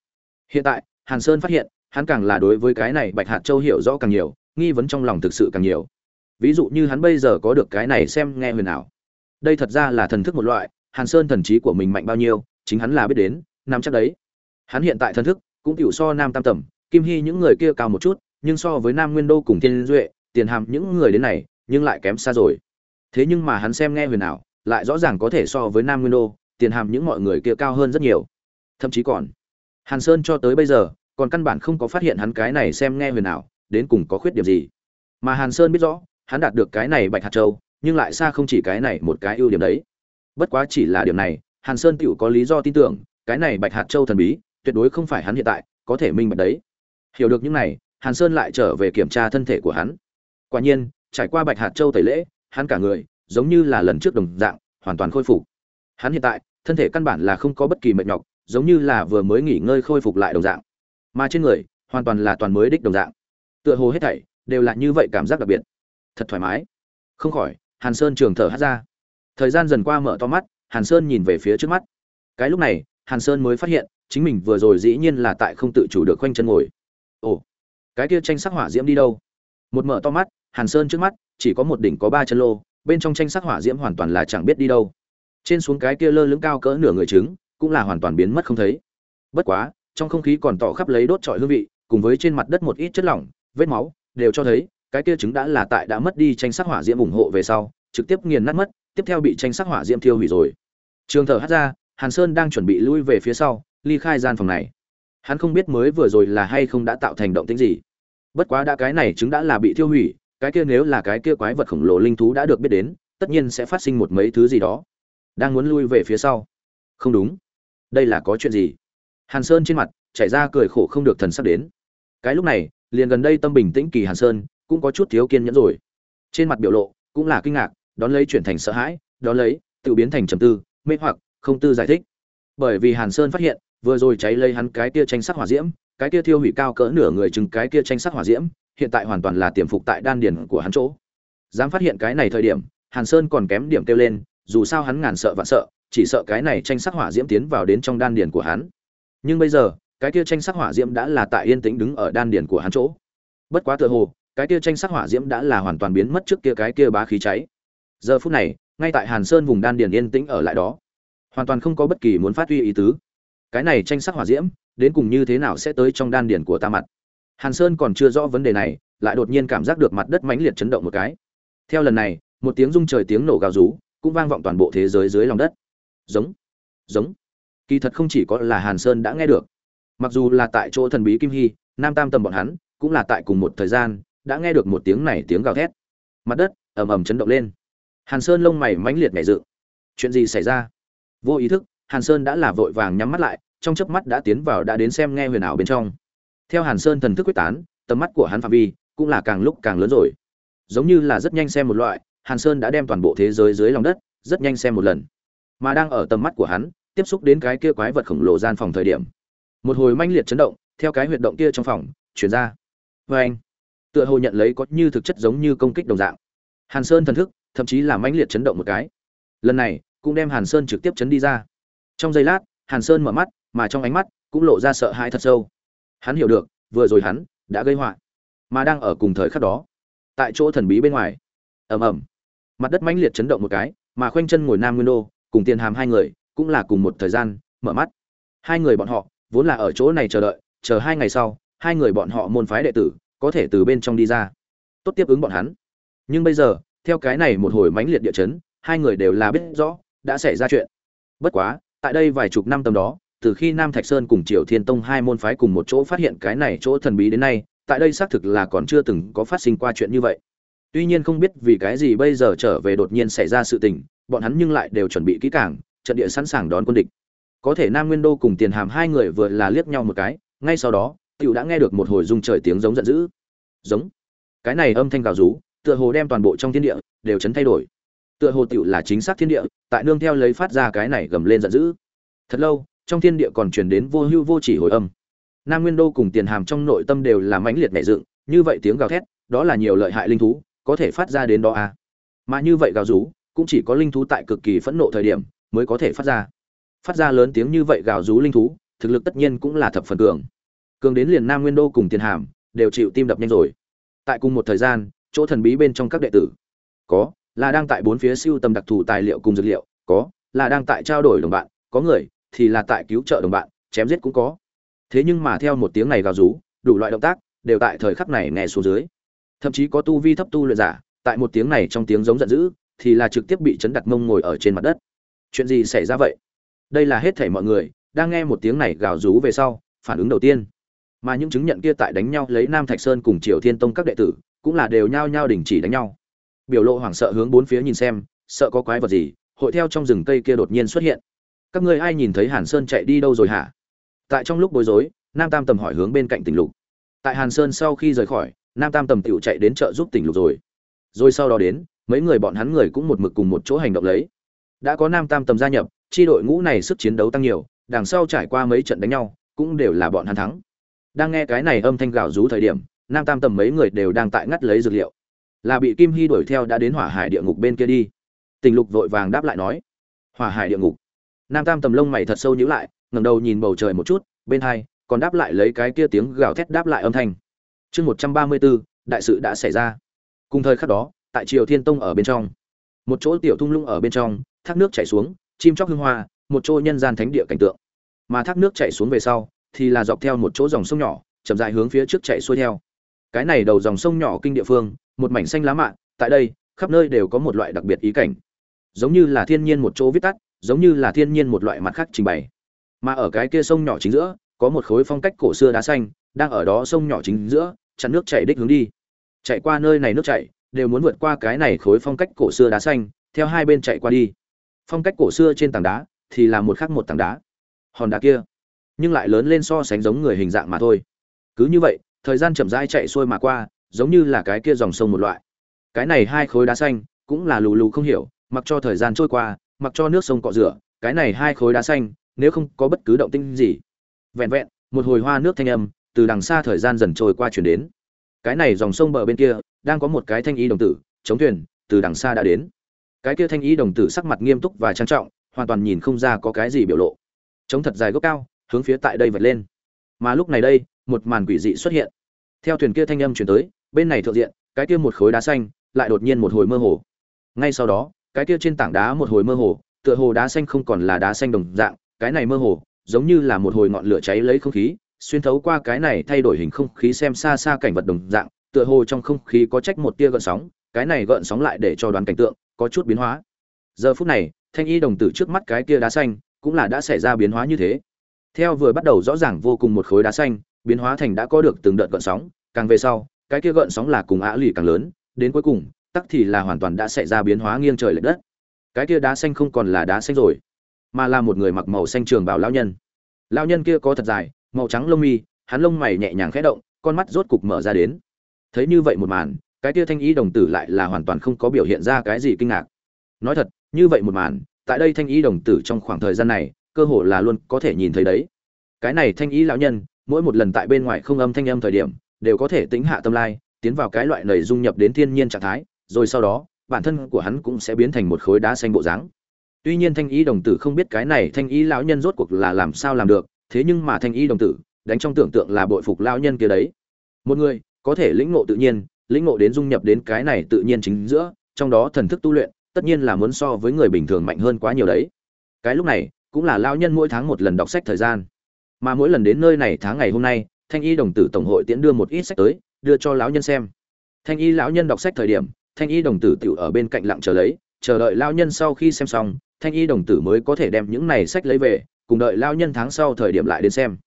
Speaker 1: Hiện tại, hàn sơn phát hiện, hắn càng là đối với cái này bạch hạt châu hiểu rõ càng nhiều, nghi vấn trong lòng thực sự càng nhiều. Ví dụ như hắn bây giờ có được cái này xem nghe huyền ảo. Đây thật ra là thần thức một loại, hàn sơn thần trí của mình mạnh bao nhiêu, chính hắn là biết đến nằm chắc đấy. Hắn hiện tại thần thức cũng tiểu so nam tam tầm, kim hy những người kia cao một chút, nhưng so với nam nguyên đô cùng thiên duệ, tiền hàm những người đến này, nhưng lại kém xa rồi. Thế nhưng mà hắn xem nghe huyền ảo, lại rõ ràng có thể so với nam nguyên đô, tiền hàm những mọi người kia cao hơn rất nhiều. Thậm chí còn, hàn sơn cho tới bây giờ, còn căn bản không có phát hiện hắn cái này xem nghe huyền ảo, đến cùng có khuyết điểm gì. Mà hàn sơn biết rõ, hắn đạt được cái này bạch hạt châu, nhưng lại xa không chỉ cái này một cái ưu điểm đấy. Bất quá chỉ là điểm này, hàn sơn tựu có lý do tin tưởng, cái này bạch hạt châu thần bí tuyệt đối không phải hắn hiện tại, có thể minh bạch đấy. Hiểu được những này, hàn sơn lại trở về kiểm tra thân thể của hắn. Quả nhiên, trải qua bạch hạt châu tẩy lễ, hắn cả người, giống như là lần trước đồng dạng, hoàn toàn khôi phục. Hắn hiện tại, thân thể căn bản là không có bất kỳ mệt nhọc, giống như là vừa mới nghỉ ngơi khôi phục lại đồng dạng. Mà trên người, hoàn toàn là toàn mới đích đồng dạng. Tựa hồ hết thảy, đều là như vậy cảm giác đặc biệt. Thật thoải mái. Không khỏi, hàn sơn trường thở hát ra. Thời gian dần qua mở to mắt, hàn sơn nhìn về phía trước mắt. Cái lúc này, hàn sơn mới phát hiện chính mình vừa rồi dĩ nhiên là tại không tự chủ được khoanh chân ngồi. Ồ, cái kia tranh sắc hỏa diễm đi đâu? Một mở to mắt, hàn sơn trước mắt, chỉ có một đỉnh có ba chân lô, bên trong tranh sắc hỏa diễm hoàn toàn là chẳng biết đi đâu. Trên xuống cái kia lơ lửng cao cỡ nửa người trứng, cũng là hoàn toàn biến mất không thấy. Bất quá, trong không khí còn tỏ khắp lấy đốt trọi hương vị, cùng với trên mặt đất một ít chất lỏng, vết máu, đều cho thấy, cái kia trứng đã là tại đã mất đi tranh sắc hỏa diễm ủng hộ về sau, trực tiếp nghiền nát mất, tiếp theo bị tranh sắc hỏa diễm thiêu hủy rồi. Trường thở hắt ra, hàn sơn đang chuẩn bị lui về phía sau ly khai gian phòng này. Hắn không biết mới vừa rồi là hay không đã tạo thành động tĩnh gì. Bất quá đã cái này chứng đã là bị tiêu hủy, cái kia nếu là cái kia quái vật khổng lồ linh thú đã được biết đến, tất nhiên sẽ phát sinh một mấy thứ gì đó. Đang muốn lui về phía sau. Không đúng. Đây là có chuyện gì? Hàn sơn trên mặt chảy ra cười khổ không được thần sắp đến. Cái lúc này, liền gần đây tâm bình tĩnh kỳ hàn sơn cũng có chút thiếu kiên nhẫn rồi. Trên mặt biểu lộ cũng là kinh ngạc, đón lấy chuyển thành sợ hãi, đón lấy, tự biến thành trầm tư, mê hoặc, không tư giải thích. Bởi vì hàn sơn phát hiện vừa rồi cháy lây hắn cái kia tranh sắc hỏa diễm, cái kia thiêu hủy cao cỡ nửa người chừng cái kia tranh sắc hỏa diễm, hiện tại hoàn toàn là tiềm phục tại đan điền của hắn chỗ. Dám phát hiện cái này thời điểm, hàn sơn còn kém điểm kêu lên, dù sao hắn ngàn sợ vạn sợ, chỉ sợ cái này tranh sắc hỏa diễm tiến vào đến trong đan điền của hắn. Nhưng bây giờ, cái kia tranh sắc hỏa diễm đã là tại yên tĩnh đứng ở đan điền của hắn chỗ. Bất quá tựa hồ, cái kia tranh sắc hỏa diễm đã là hoàn toàn biến mất trước kia cái kia bá khí cháy. Giờ phút này, ngay tại hàn sơn vùng đan điền yên tĩnh ở lại đó, hoàn toàn không có bất kỳ muốn phát huy ý tứ cái này tranh sắc hỏa diễm, đến cùng như thế nào sẽ tới trong đan điển của ta mặt? Hàn sơn còn chưa rõ vấn đề này, lại đột nhiên cảm giác được mặt đất mãnh liệt chấn động một cái. Theo lần này, một tiếng rung trời tiếng nổ gào rú, cũng vang vọng toàn bộ thế giới dưới lòng đất. Giống giống. Kỳ thật không chỉ có là hàn sơn đã nghe được. Mặc dù là tại chỗ thần bí kim hy, nam tam tầm bọn hắn, cũng là tại cùng một thời gian, đã nghe được một tiếng này tiếng gào thét. Mặt đất ầm ầm chấn động lên. Hàn sơn lông mày mãnh liệt nhảy dựng. Chuyện gì xảy ra? Vô ý thức hàn sơn đã là vội vàng nhắm mắt lại, trong chớp mắt đã tiến vào đã đến xem nghe huyền ảo bên trong. Theo hàn sơn thần thức quyết tán, tầm mắt của hắn phạm vi cũng là càng lúc càng lớn rồi. Giống như là rất nhanh xem một loại, hàn sơn đã đem toàn bộ thế giới dưới lòng đất rất nhanh xem một lần. Mà đang ở tầm mắt của hắn, tiếp xúc đến cái kia quái vật khổng lồ gian phòng thời điểm. Một hồi manh liệt chấn động, theo cái huyệt động kia trong phòng, chuyển ra. Vê anh, tựa hồ nhận lấy có như thực chất giống như công kích đồng dạng. Hàn sơn thần thức, thậm chí là manh liệt chấn động một cái. Lần này, cũng đem hàn sơn trực tiếp chấn đi ra trong giây lát, hàn sơn mở mắt, mà trong ánh mắt cũng lộ ra sợ hãi thật sâu. Hắn hiểu được, vừa rồi hắn đã gây họa, mà đang ở cùng thời khắc đó, tại chỗ thần bí bên ngoài. Ầm ầm. Mặt đất mãnh liệt chấn động một cái, mà khoanh chân ngồi nam nguyên đô, cùng tiền hàm hai người cũng là cùng một thời gian mở mắt. Hai người bọn họ vốn là ở chỗ này chờ đợi, chờ hai ngày sau, hai người bọn họ môn phái đệ tử có thể từ bên trong đi ra, tốt tiếp ứng bọn hắn. Nhưng bây giờ, theo cái này một hồi mãnh liệt địa chấn, hai người đều là biết rõ đã xảy ra chuyện. Bất quá tại đây vài chục năm tầm đó, từ khi nam thạch sơn cùng triều thiên tông hai môn phái cùng một chỗ phát hiện cái này chỗ thần bí đến nay, tại đây xác thực là còn chưa từng có phát sinh qua chuyện như vậy. Tuy nhiên không biết vì cái gì bây giờ trở về đột nhiên xảy ra sự tình, bọn hắn nhưng lại đều chuẩn bị kỹ càng, trận địa sẵn sàng đón quân địch. Có thể nam nguyên đô cùng tiền hàm hai người vừa là liếc nhau một cái, ngay sau đó, tiểu đã nghe được một hồi rung trời tiếng giống giận dữ. Giống. Cái này âm thanh gào rú, tựa hồ đem toàn bộ trong thiên địa đều chấn thay đổi tựa hồ tiểu là chính xác thiên địa, tại nương theo lấy phát ra cái này gầm lên giận dữ. Thật lâu, trong thiên địa còn truyền đến vô hưu vô chỉ hồi âm. Nam nguyên đô cùng tiền hàm trong nội tâm đều là mãnh liệt nảy dựng, như vậy tiếng gào thét, đó là nhiều lợi hại linh thú, có thể phát ra đến đó à? Mà như vậy gào rú, cũng chỉ có linh thú tại cực kỳ phẫn nộ thời điểm mới có thể phát ra. Phát ra lớn tiếng như vậy gào rú linh thú, thực lực tất nhiên cũng là thập phần cường. Cường đến liền nam nguyên đô cùng tiền hàm đều chịu tim đập nhanh rồi. Tại cùng một thời gian, chỗ thần bí bên trong các đệ tử, có là đang tại bốn phía siêu tầm đặc thù tài liệu cùng dược liệu, có, là đang tại trao đổi đồng bạn, có người, thì là tại cứu trợ đồng bạn, chém giết cũng có. Thế nhưng mà theo một tiếng này gào rú, đủ loại động tác, đều tại thời khắc này nghe xuống dưới. Thậm chí có tu vi thấp tu luyện giả, tại một tiếng này trong tiếng giống giận dữ, thì là trực tiếp bị chấn đặt mông ngồi ở trên mặt đất. Chuyện gì xảy ra vậy? Đây là hết thảy mọi người, đang nghe một tiếng này gào rú về sau, phản ứng đầu tiên. Mà những chứng nhận kia tại đánh nhau lấy nam thạch sơn cùng triều thiên tông các đệ tử, cũng là đều nhao nhao đình chỉ đánh nhau biểu lộ hoảng sợ hướng bốn phía nhìn xem, sợ có quái vật gì, hội theo trong rừng cây kia đột nhiên xuất hiện. Các ngươi ai nhìn thấy hàn sơn chạy đi đâu rồi hả? Tại trong lúc bối rối, nam tam tầm hỏi hướng bên cạnh tỉnh lục. Tại hàn sơn sau khi rời khỏi, nam tam tầm tựu chạy đến chợ giúp tỉnh lục rồi. Rồi sau đó đến, mấy người bọn hắn người cũng một mực cùng một chỗ hành động lấy. Đã có nam tam tầm gia nhập, chi đội ngũ này sức chiến đấu tăng nhiều, đằng sau trải qua mấy trận đánh nhau, cũng đều là bọn hắn thắng. Đang nghe cái này âm thanh gào rú thời điểm, nam tam tầm mấy người đều đang tại ngắt lấy dược liệu là bị kim hy đuổi theo đã đến hỏa hải địa ngục bên kia đi. Tình lục vội vàng đáp lại nói, hỏa hải địa ngục. Nam tam tầm lông mày thật sâu nhữ lại, ngẩng đầu nhìn bầu trời một chút, bên hai còn đáp lại lấy cái kia tiếng gào thét đáp lại âm thanh. Chương một trăm ba mươi bốn, đại sự đã xảy ra. Cùng thời khắc đó, tại triều thiên tông ở bên trong, một chỗ tiểu thung lũng ở bên trong, thác nước chảy xuống, chim chóc hương hoa, một chỗ nhân gian thánh địa cảnh tượng. Mà thác nước chảy xuống về sau, thì là dọc theo một chỗ dòng sông nhỏ, chậm dài hướng phía trước chạy xuôi theo. Cái này đầu dòng sông nhỏ kinh địa phương một mảnh xanh lá mạ, tại đây, khắp nơi đều có một loại đặc biệt ý cảnh. Giống như là thiên nhiên một chỗ viết tắt, giống như là thiên nhiên một loại mặt khác trình bày. Mà ở cái kia sông nhỏ chính giữa, có một khối phong cách cổ xưa đá xanh, đang ở đó sông nhỏ chính giữa, chặn nước chảy đích hướng đi. Chạy qua nơi này nước chảy, đều muốn vượt qua cái này khối phong cách cổ xưa đá xanh, theo hai bên chạy qua đi. Phong cách cổ xưa trên tảng đá, thì là một khắc một tảng đá. Hòn đá kia, nhưng lại lớn lên so sánh giống người hình dạng mà thôi. Cứ như vậy, thời gian chậm rãi chạy xuôi mà qua giống như là cái kia dòng sông một loại. Cái này hai khối đá xanh cũng là lù lù không hiểu, mặc cho thời gian trôi qua, mặc cho nước sông cọ rửa, cái này hai khối đá xanh nếu không có bất cứ động tĩnh gì. Vẹn vẹn, một hồi hoa nước thanh âm từ đằng xa thời gian dần trôi qua chuyển đến. Cái này dòng sông bờ bên kia đang có một cái thanh y đồng tử, chống thuyền, từ đằng xa đã đến. Cái kia thanh y đồng tử sắc mặt nghiêm túc và trang trọng, hoàn toàn nhìn không ra có cái gì biểu lộ. Chống thật dài gốc cao, hướng phía tại đây vạch lên. Mà lúc này đây, một màn quỷ dị xuất hiện. Theo thuyền kia thanh âm chuyển tới bên này thượng diện, cái kia một khối đá xanh, lại đột nhiên một hồi mơ hồ. Ngay sau đó, cái kia trên tảng đá một hồi mơ hồ, tựa hồ đá xanh không còn là đá xanh đồng dạng, cái này mơ hồ, giống như là một hồi ngọn lửa cháy lấy không khí, xuyên thấu qua cái này thay đổi hình không khí xem xa xa cảnh vật đồng dạng, tựa hồ trong không khí có trách một tia gợn sóng, cái này gợn sóng lại để cho đoàn cảnh tượng có chút biến hóa. Giờ phút này, thanh y đồng tử trước mắt cái kia đá xanh cũng là đã xảy ra biến hóa như thế. Theo vừa bắt đầu rõ ràng vô cùng một khối đá xanh, biến hóa thành đã có được từng đợt gợn sóng, càng về sau cái kia gợn sóng là cùng ả lì càng lớn, đến cuối cùng, tắc thì là hoàn toàn đã xảy ra biến hóa nghiêng trời lệch đất. Cái kia đá xanh không còn là đá xanh rồi, mà là một người mặc màu xanh trường bảo lão nhân. Lão nhân kia có thật dài, màu trắng lông mi, hắn lông mày nhẹ nhàng khẽ động, con mắt rốt cục mở ra đến. Thấy như vậy một màn, cái kia thanh ý đồng tử lại là hoàn toàn không có biểu hiện ra cái gì kinh ngạc. Nói thật, như vậy một màn, tại đây thanh ý đồng tử trong khoảng thời gian này, cơ hội là luôn có thể nhìn thấy đấy. Cái này thanh ý lão nhân, mỗi một lần tại bên ngoài không âm thanh âm thời điểm đều có thể tính hạ tâm lai, tiến vào cái loại nầy dung nhập đến thiên nhiên trạng thái, rồi sau đó, bản thân của hắn cũng sẽ biến thành một khối đá xanh bộ dáng. Tuy nhiên thanh ý đồng tử không biết cái này thanh ý lão nhân rốt cuộc là làm sao làm được, thế nhưng mà thanh ý đồng tử đánh trong tưởng tượng là bội phục lão nhân kia đấy. Một người có thể lĩnh ngộ tự nhiên, lĩnh ngộ đến dung nhập đến cái này tự nhiên chính giữa, trong đó thần thức tu luyện, tất nhiên là muốn so với người bình thường mạnh hơn quá nhiều đấy. Cái lúc này, cũng là lão nhân mỗi tháng một lần đọc sách thời gian. Mà mỗi lần đến nơi này tháng ngày hôm nay thanh y đồng tử tổng hội tiễn đưa một ít sách tới, đưa cho lão nhân xem. Thanh y lão nhân đọc sách thời điểm, thanh y đồng tử tiểu ở bên cạnh lặng chờ lấy, chờ đợi lão nhân sau khi xem xong, thanh y đồng tử mới có thể đem những này sách lấy về, cùng đợi lão nhân tháng sau thời điểm lại đến xem.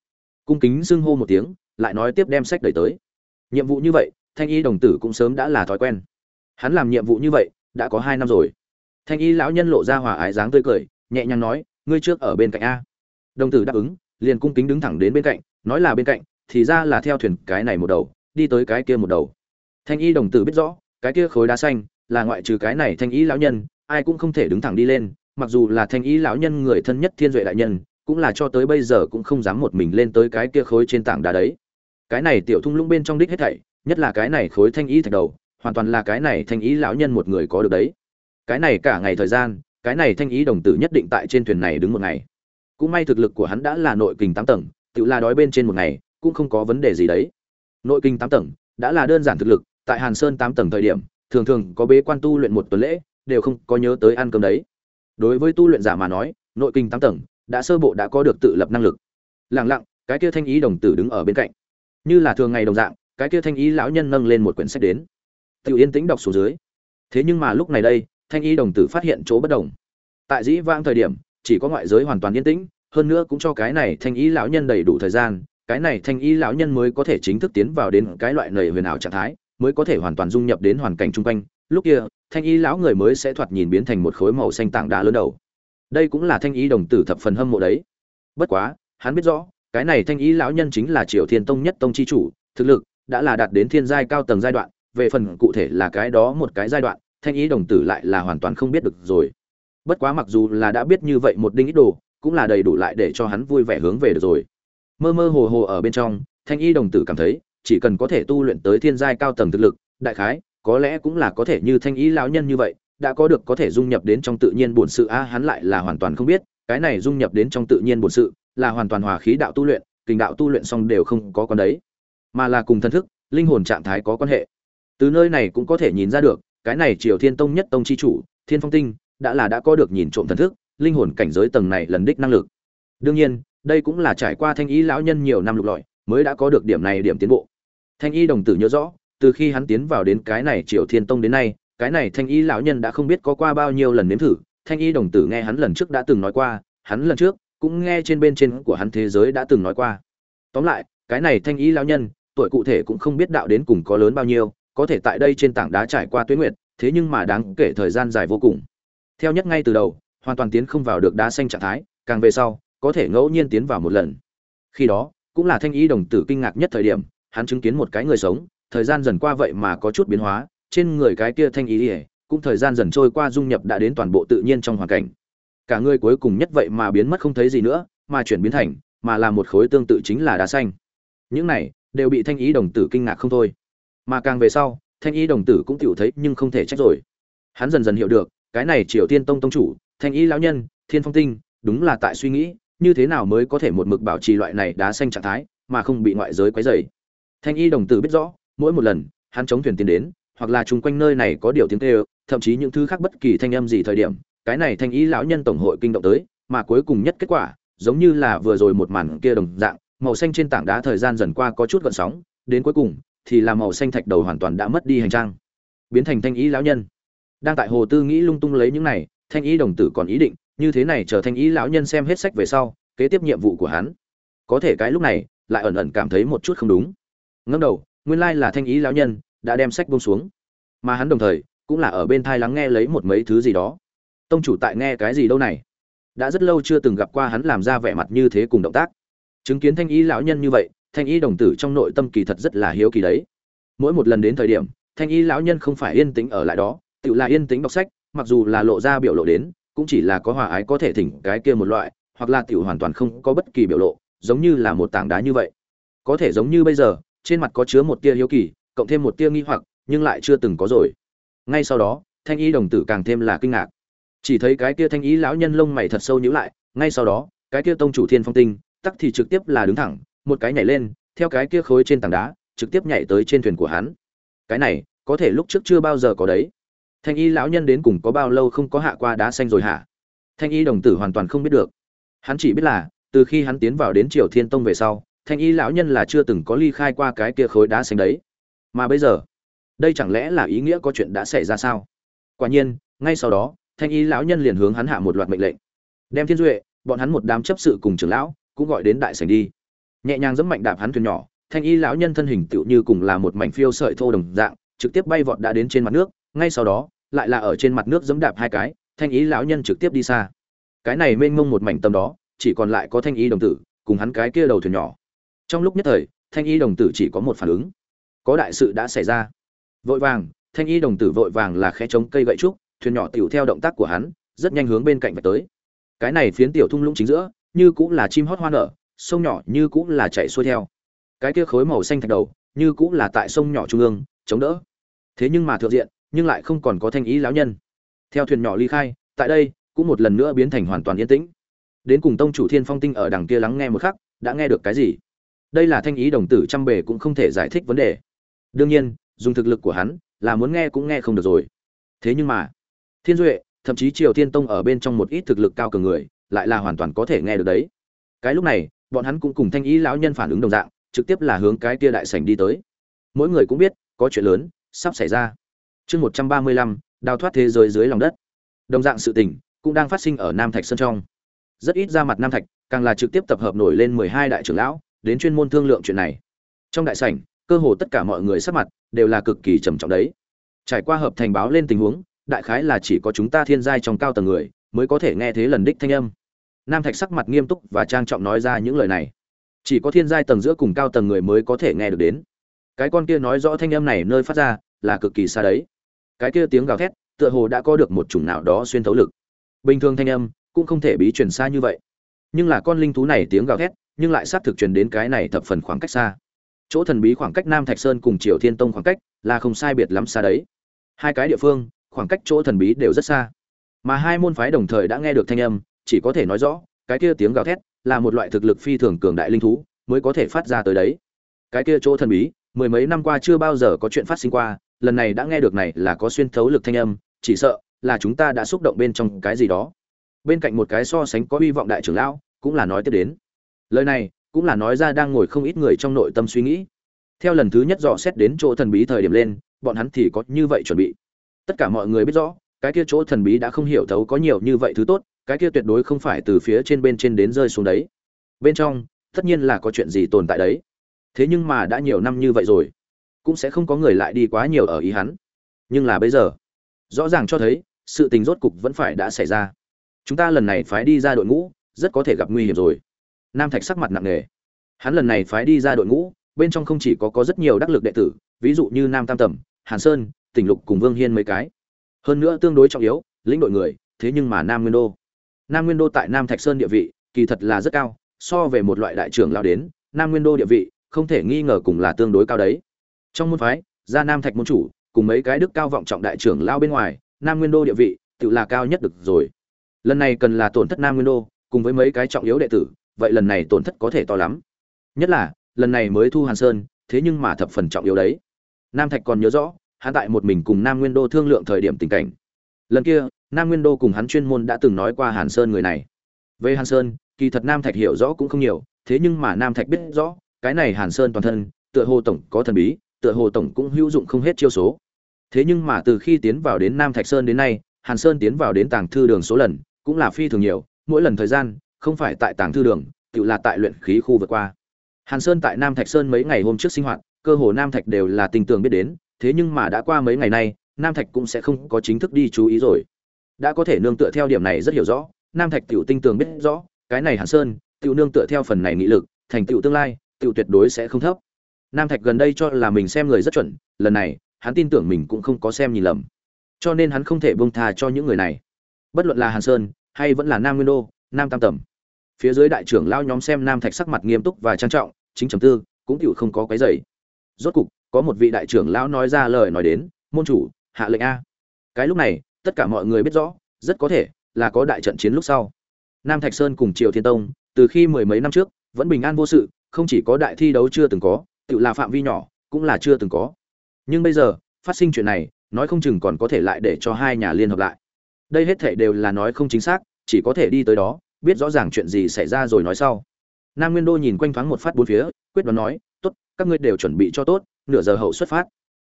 Speaker 1: Cung kính xưng hô một tiếng, lại nói tiếp đem sách đẩy tới. Nhiệm vụ như vậy, thanh y đồng tử cũng sớm đã là thói quen. Hắn làm nhiệm vụ như vậy, đã có hai năm rồi. Thanh y lão nhân lộ ra hòa ái dáng tươi cười, nhẹ nhàng nói, ngươi trước ở bên cạnh a. Đồng tử đáp ứng, liền cung kính đứng thẳng đến bên cạnh, nói là bên cạnh thì ra là theo thuyền cái này một đầu, đi tới cái kia một đầu. Thanh y đồng tử biết rõ, cái kia khối đá xanh là ngoại trừ cái này thanh y lão nhân, ai cũng không thể đứng thẳng đi lên, mặc dù là thanh y lão nhân người thân nhất thiên duệ đại nhân, cũng là cho tới bây giờ cũng không dám một mình lên tới cái kia khối trên tảng đá đấy. Cái này tiểu thung lũng bên trong đích hết thảy, nhất là cái này khối thanh y thạch đầu, hoàn toàn là cái này thanh y lão nhân một người có được đấy. Cái này cả ngày thời gian, cái này thanh y đồng tử nhất định tại trên thuyền này đứng một ngày. Cũng may thực lực của hắn đã là nội kình tám tầng, tự la đói bên trên một ngày cũng không có vấn đề gì đấy. Nội kinh tám tầng, đã là đơn giản thực lực, tại hàn sơn tám tầng thời điểm, thường thường có bế quan tu luyện một tuần lễ, đều không có nhớ tới ăn cơm đấy. Đối với tu luyện giả mà nói, nội kinh tám tầng, đã sơ bộ đã có được tự lập năng lực. Lẳng lặng, cái kia thanh ý đồng tử đứng ở bên cạnh. Như là thường ngày đồng dạng, cái kia thanh ý lão nhân nâng lên một quyển sách đến. Tự yên tĩnh đọc xuống dưới. Thế nhưng mà lúc này đây, thanh ý đồng tử phát hiện chỗ bất đồng. Tại dĩ vãng thời điểm, chỉ có ngoại giới hoàn toàn yên tĩnh, hơn nữa cũng cho cái này thanh ý lão nhân đầy đủ thời gian cái này thanh y lão nhân mới có thể chính thức tiến vào đến cái loại nầy huyền ảo trạng thái, mới có thể hoàn toàn dung nhập đến hoàn cảnh chung quanh. Lúc kia, thanh y lão người mới sẽ thoạt nhìn biến thành một khối màu xanh tảng đá lớn đầu. Đây cũng là thanh y đồng tử thập phần hâm mộ đấy. Bất quá, hắn biết rõ, cái này thanh y lão nhân chính là triều thiên tông nhất tông chi chủ, thực lực đã là đạt đến thiên giai cao tầng giai đoạn, về phần cụ thể là cái đó một cái giai đoạn, thanh y đồng tử lại là hoàn toàn không biết được rồi. Bất quá mặc dù là đã biết như vậy một đinh ít đồ, cũng là đầy đủ lại để cho hắn vui vẻ hướng về được rồi mơ mơ hồ hồ ở bên trong, thanh y đồng tử cảm thấy, chỉ cần có thể tu luyện tới thiên giai cao tầng thực lực, đại khái, có lẽ cũng là có thể như thanh y lão nhân như vậy, đã có được có thể dung nhập đến trong tự nhiên bổn sự. A, hắn lại là hoàn toàn không biết, cái này dung nhập đến trong tự nhiên bổn sự, là hoàn toàn hòa khí đạo tu luyện kình đạo tu luyện xong đều không có con đấy, mà là cùng thân thức, linh hồn trạng thái có quan hệ. Từ nơi này cũng có thể nhìn ra được, cái này triều thiên tông nhất tông chi chủ, thiên phong tinh, đã là đã có được nhìn trộm thần thức, linh hồn cảnh giới tầng này lần đích năng lực. Đương nhiên đây cũng là trải qua thanh y lão nhân nhiều năm lục lọi, mới đã có được điểm này điểm tiến bộ. Thanh y đồng tử nhớ rõ, từ khi hắn tiến vào đến cái này triều thiên tông đến nay, cái này thanh y lão nhân đã không biết có qua bao nhiêu lần nếm thử, thanh y đồng tử nghe hắn lần trước đã từng nói qua, hắn lần trước cũng nghe trên bên trên của hắn thế giới đã từng nói qua. Tóm lại, cái này thanh y lão nhân, tuổi cụ thể cũng không biết đạo đến cùng có lớn bao nhiêu, có thể tại đây trên tảng đá trải qua tuyết nguyệt, thế nhưng mà đáng kể thời gian dài vô cùng. Theo nhất ngay từ đầu, hoàn toàn tiến không vào được đá xanh trạng thái, càng về sau có thể ngẫu nhiên tiến vào một lần. Khi đó, cũng là thanh ý đồng tử kinh ngạc nhất thời điểm, hắn chứng kiến một cái người sống, thời gian dần qua vậy mà có chút biến hóa, trên người cái kia thanh ý ỉa cũng thời gian dần trôi qua dung nhập đã đến toàn bộ tự nhiên trong hoàn cảnh. Cả người cuối cùng nhất vậy mà biến mất không thấy gì nữa, mà chuyển biến thành, mà là một khối tương tự chính là đá xanh. Những này, đều bị thanh ý đồng tử kinh ngạc không thôi. Mà càng về sau, thanh ý đồng tử cũng tiểu thấy nhưng không thể trách rồi. Hắn dần dần hiểu được, cái này triều tiên tông tông chủ, thanh ý lão nhân, thiên phong tinh, đúng là tại suy nghĩ như thế nào mới có thể một mực bảo trì loại này đá xanh trạng thái mà không bị ngoại giới quấy rầy? Thanh y đồng tử biết rõ, mỗi một lần, hắn chống thuyền tiến đến, hoặc là chung quanh nơi này có điều tiếng kêu, thậm chí những thứ khác bất kỳ thanh âm gì thời điểm, cái này thanh ý lão nhân tổng hội kinh động tới, mà cuối cùng nhất kết quả, giống như là vừa rồi một màn kia đồng dạng, màu xanh trên tảng đá thời gian dần qua có chút gợn sóng, đến cuối cùng, thì là màu xanh thạch đầu hoàn toàn đã mất đi hành trang. Biến thành thanh ý lão nhân. Đang tại hồ tư nghĩ lung tung lấy những này, thanh ý đồng tử còn ý định như thế này trở thành ý lão nhân xem hết sách về sau, kế tiếp nhiệm vụ của hắn. Có thể cái lúc này, lại ẩn ẩn cảm thấy một chút không đúng. Ngẫm đầu, nguyên lai là thanh ý lão nhân đã đem sách buông xuống. Mà hắn đồng thời, cũng là ở bên thai lắng nghe lấy một mấy thứ gì đó. Tông chủ tại nghe cái gì đâu này? Đã rất lâu chưa từng gặp qua hắn làm ra vẻ mặt như thế cùng động tác. Chứng kiến thanh ý lão nhân như vậy, thanh ý đồng tử trong nội tâm kỳ thật rất là hiếu kỳ đấy. Mỗi một lần đến thời điểm, thanh ý lão nhân không phải yên tĩnh ở lại đó, tự là yên tĩnh đọc sách, mặc dù là lộ ra biểu lộ đến cũng chỉ là có hòa ái có thể thỉnh cái kia một loại, hoặc là tiểu hoàn toàn không có bất kỳ biểu lộ, giống như là một tảng đá như vậy. Có thể giống như bây giờ, trên mặt có chứa một tia hiếu kỳ, cộng thêm một tia nghi hoặc, nhưng lại chưa từng có rồi. Ngay sau đó, thanh y đồng tử càng thêm là kinh ngạc. Chỉ thấy cái kia thanh ý lão nhân lông mày thật sâu nhíu lại, ngay sau đó, cái kia tông chủ thiên phong tinh, tắc thì trực tiếp là đứng thẳng, một cái nhảy lên, theo cái kia khối trên tảng đá, trực tiếp nhảy tới trên thuyền của hắn. Cái này, có thể lúc trước chưa bao giờ có đấy thanh y lão nhân đến cùng có bao lâu không có hạ qua đá xanh rồi hả? Thanh y đồng tử hoàn toàn không biết được. Hắn chỉ biết là, từ khi hắn tiến vào đến triều thiên tông về sau, thanh y lão nhân là chưa từng có ly khai qua cái kia khối đá xanh đấy. Mà bây giờ, đây chẳng lẽ là ý nghĩa có chuyện đã xảy ra sao? Quả nhiên, ngay sau đó, thanh y lão nhân liền hướng hắn hạ một loạt mệnh lệnh. Đem thiên duệ, bọn hắn một đám chấp sự cùng trưởng lão, cũng gọi đến đại sảnh đi. Nhẹ nhàng dẫm mạnh đạp hắn thuyền nhỏ, thanh y lão nhân thân hình tựu như cùng là một mảnh phiêu sợi thô đồng dạng, trực tiếp bay vọt đã đến trên mặt nước ngay sau đó, lại là ở trên mặt nước giẫm đạp hai cái, thanh ý lão nhân trực tiếp đi xa. Cái này mênh mông một mảnh tầm đó, chỉ còn lại có thanh ý đồng tử, cùng hắn cái kia đầu thuyền nhỏ. Trong lúc nhất thời, thanh ý đồng tử chỉ có một phản ứng. Có đại sự đã xảy ra. Vội vàng, thanh ý đồng tử vội vàng là khe chống cây gậy trúc, thuyền nhỏ tiểu theo động tác của hắn, rất nhanh hướng bên cạnh vạch tới. Cái này phiến tiểu thung lũng chính giữa, như cũng là chim hót hoa nở, sông nhỏ như cũng là chạy xuôi theo. Cái kia khối màu xanh thạch đầu, như cũng là tại sông nhỏ trung ương, chống đỡ. Thế nhưng mà thượng diện nhưng lại không còn có thanh ý lão nhân. Theo thuyền nhỏ ly khai, tại đây, cũng một lần nữa biến thành hoàn toàn yên tĩnh. Đến cùng tông chủ thiên phong tinh ở đằng kia lắng nghe một khắc, đã nghe được cái gì? Đây là thanh ý đồng tử trăm bề cũng không thể giải thích vấn đề. Đương nhiên, dùng thực lực của hắn, là muốn nghe cũng nghe không được rồi. Thế nhưng mà, thiên duệ, thậm chí triều thiên tông ở bên trong một ít thực lực cao cường người, lại là hoàn toàn có thể nghe được đấy. Cái lúc này, bọn hắn cũng cùng thanh ý lão nhân phản ứng đồng dạng, trực tiếp là hướng cái kia đại sảnh đi tới. Mỗi người cũng biết, có chuyện lớn sắp xảy ra chương một trăm ba mươi lăm, đào thoát thế giới dưới lòng đất. Đồng dạng sự tình cũng đang phát sinh ở nam thạch sơn trong. Rất ít ra mặt nam thạch, càng là trực tiếp tập hợp nổi lên mười hai đại trưởng lão, đến chuyên môn thương lượng chuyện này. Trong đại sảnh, cơ hồ tất cả mọi người sắc mặt đều là cực kỳ trầm trọng đấy. Trải qua hợp thành báo lên tình huống, đại khái là chỉ có chúng ta thiên giai trong cao tầng người mới có thể nghe thế lần đích thanh âm. Nam thạch sắc mặt nghiêm túc và trang trọng nói ra những lời này. Chỉ có thiên giai tầng giữa cùng cao tầng người mới có thể nghe được đến. Cái con kia nói rõ thanh âm này nơi phát ra là cực kỳ xa đấy cái kia tiếng gào thét, tựa hồ đã có được một chủng nào đó xuyên thấu lực. Bình thường thanh âm cũng không thể bí truyền xa như vậy. Nhưng là con linh thú này tiếng gào thét, nhưng lại xác thực truyền đến cái này thập phần khoảng cách xa. Chỗ thần bí khoảng cách nam thạch sơn cùng triều thiên tông khoảng cách là không sai biệt lắm xa đấy. Hai cái địa phương, khoảng cách chỗ thần bí đều rất xa. Mà hai môn phái đồng thời đã nghe được thanh âm, chỉ có thể nói rõ, cái kia tiếng gào thét là một loại thực lực phi thường cường đại linh thú mới có thể phát ra tới đấy. Cái kia chỗ thần bí, mười mấy năm qua chưa bao giờ có chuyện phát sinh qua lần này đã nghe được này là có xuyên thấu lực thanh âm, chỉ sợ là chúng ta đã xúc động bên trong cái gì đó. Bên cạnh một cái so sánh có hy vọng đại trưởng lão, cũng là nói tiếp đến. Lời này cũng là nói ra đang ngồi không ít người trong nội tâm suy nghĩ. Theo lần thứ nhất dò xét đến chỗ thần bí thời điểm lên, bọn hắn thì có như vậy chuẩn bị. Tất cả mọi người biết rõ, cái kia chỗ thần bí đã không hiểu thấu có nhiều như vậy thứ tốt, cái kia tuyệt đối không phải từ phía trên bên trên đến rơi xuống đấy. Bên trong, tất nhiên là có chuyện gì tồn tại đấy. Thế nhưng mà đã nhiều năm như vậy rồi cũng sẽ không có người lại đi quá nhiều ở ý hắn. Nhưng là bây giờ, rõ ràng cho thấy, sự tình rốt cục vẫn phải đã xảy ra. Chúng ta lần này phái đi ra đội ngũ, rất có thể gặp nguy hiểm rồi. Nam thạch sắc mặt nặng nề. Hắn lần này phái đi ra đội ngũ, bên trong không chỉ có có rất nhiều đắc lực đệ tử, ví dụ như nam tam tầm, hàn sơn, tỉnh lục cùng vương hiên mấy cái. Hơn nữa tương đối trọng yếu, lĩnh đội người, thế nhưng mà nam nguyên đô. Nam nguyên đô tại nam thạch sơn địa vị, kỳ thật là rất cao, so về một loại đại trưởng lao đến, nam nguyên đô địa vị, không thể nghi ngờ cùng là tương đối cao đấy trong môn phái ra nam thạch môn chủ, cùng mấy cái đức cao vọng trọng đại trưởng lao bên ngoài, nam nguyên đô địa vị, tự là cao nhất được rồi. Lần này cần là tổn thất nam nguyên đô, cùng với mấy cái trọng yếu đệ tử, vậy lần này tổn thất có thể to lắm. Nhất là, lần này mới thu hàn sơn, thế nhưng mà thập phần trọng yếu đấy. Nam thạch còn nhớ rõ, hắn tại một mình cùng nam nguyên đô thương lượng thời điểm tình cảnh. Lần kia, nam nguyên đô cùng hắn chuyên môn đã từng nói qua hàn sơn người này. Về hàn sơn, kỳ thật nam thạch hiểu rõ cũng không nhiều, thế nhưng mà nam thạch biết rõ, cái này hàn sơn toàn thân, tựa hồ tổng có thần bí tựa hồ tổng cũng hữu dụng không hết chiêu số. Thế nhưng mà từ khi tiến vào đến nam thạch sơn đến nay, hàn sơn tiến vào đến tàng thư đường số lần, cũng là phi thường nhiều, mỗi lần thời gian, không phải tại tàng thư đường, tự là tại luyện khí khu vượt qua. Hàn sơn tại nam thạch sơn mấy ngày hôm trước sinh hoạt, cơ hồ nam thạch đều là tình tường biết đến, thế nhưng mà đã qua mấy ngày nay, nam thạch cũng sẽ không có chính thức đi chú ý rồi. Đã có thể nương tựa theo điểm này rất hiểu rõ, nam thạch tiểu tinh tường biết rõ, cái này hàn sơn, tiểu nương tựa theo phần này nghị lực, thành tựu tương lai, tiểu tuyệt đối sẽ không thấp nam thạch gần đây cho là mình xem người rất chuẩn, lần này, hắn tin tưởng mình cũng không có xem nhìn lầm. Cho nên hắn không thể bông tha cho những người này. Bất luận là hàn sơn, hay vẫn là nam nguyên đô, nam tam tầm. Phía dưới đại trưởng lao nhóm xem nam thạch sắc mặt nghiêm túc và trang trọng, chính trầm tư, cũng chịu không có cái dày rốt cục, có một vị đại trưởng lão nói ra lời nói đến, môn chủ, hạ lệnh a. Cái lúc này, tất cả mọi người biết rõ, rất có thể là có đại trận chiến lúc sau. Nam thạch sơn cùng triều thiên tông, từ khi mười mấy năm trước, vẫn bình an vô sự, không chỉ có đại thi đấu chưa từng có tự là phạm vi nhỏ, cũng là chưa từng có. Nhưng bây giờ, phát sinh chuyện này, nói không chừng còn có thể lại để cho hai nhà liên hợp lại. Đây hết thể đều là nói không chính xác, chỉ có thể đi tới đó, biết rõ ràng chuyện gì xảy ra rồi nói sau. Nam nguyên đô nhìn quanh thoáng một phát bốn phía, quyết đoán nói, tốt, các ngươi đều chuẩn bị cho tốt, nửa giờ hậu xuất phát.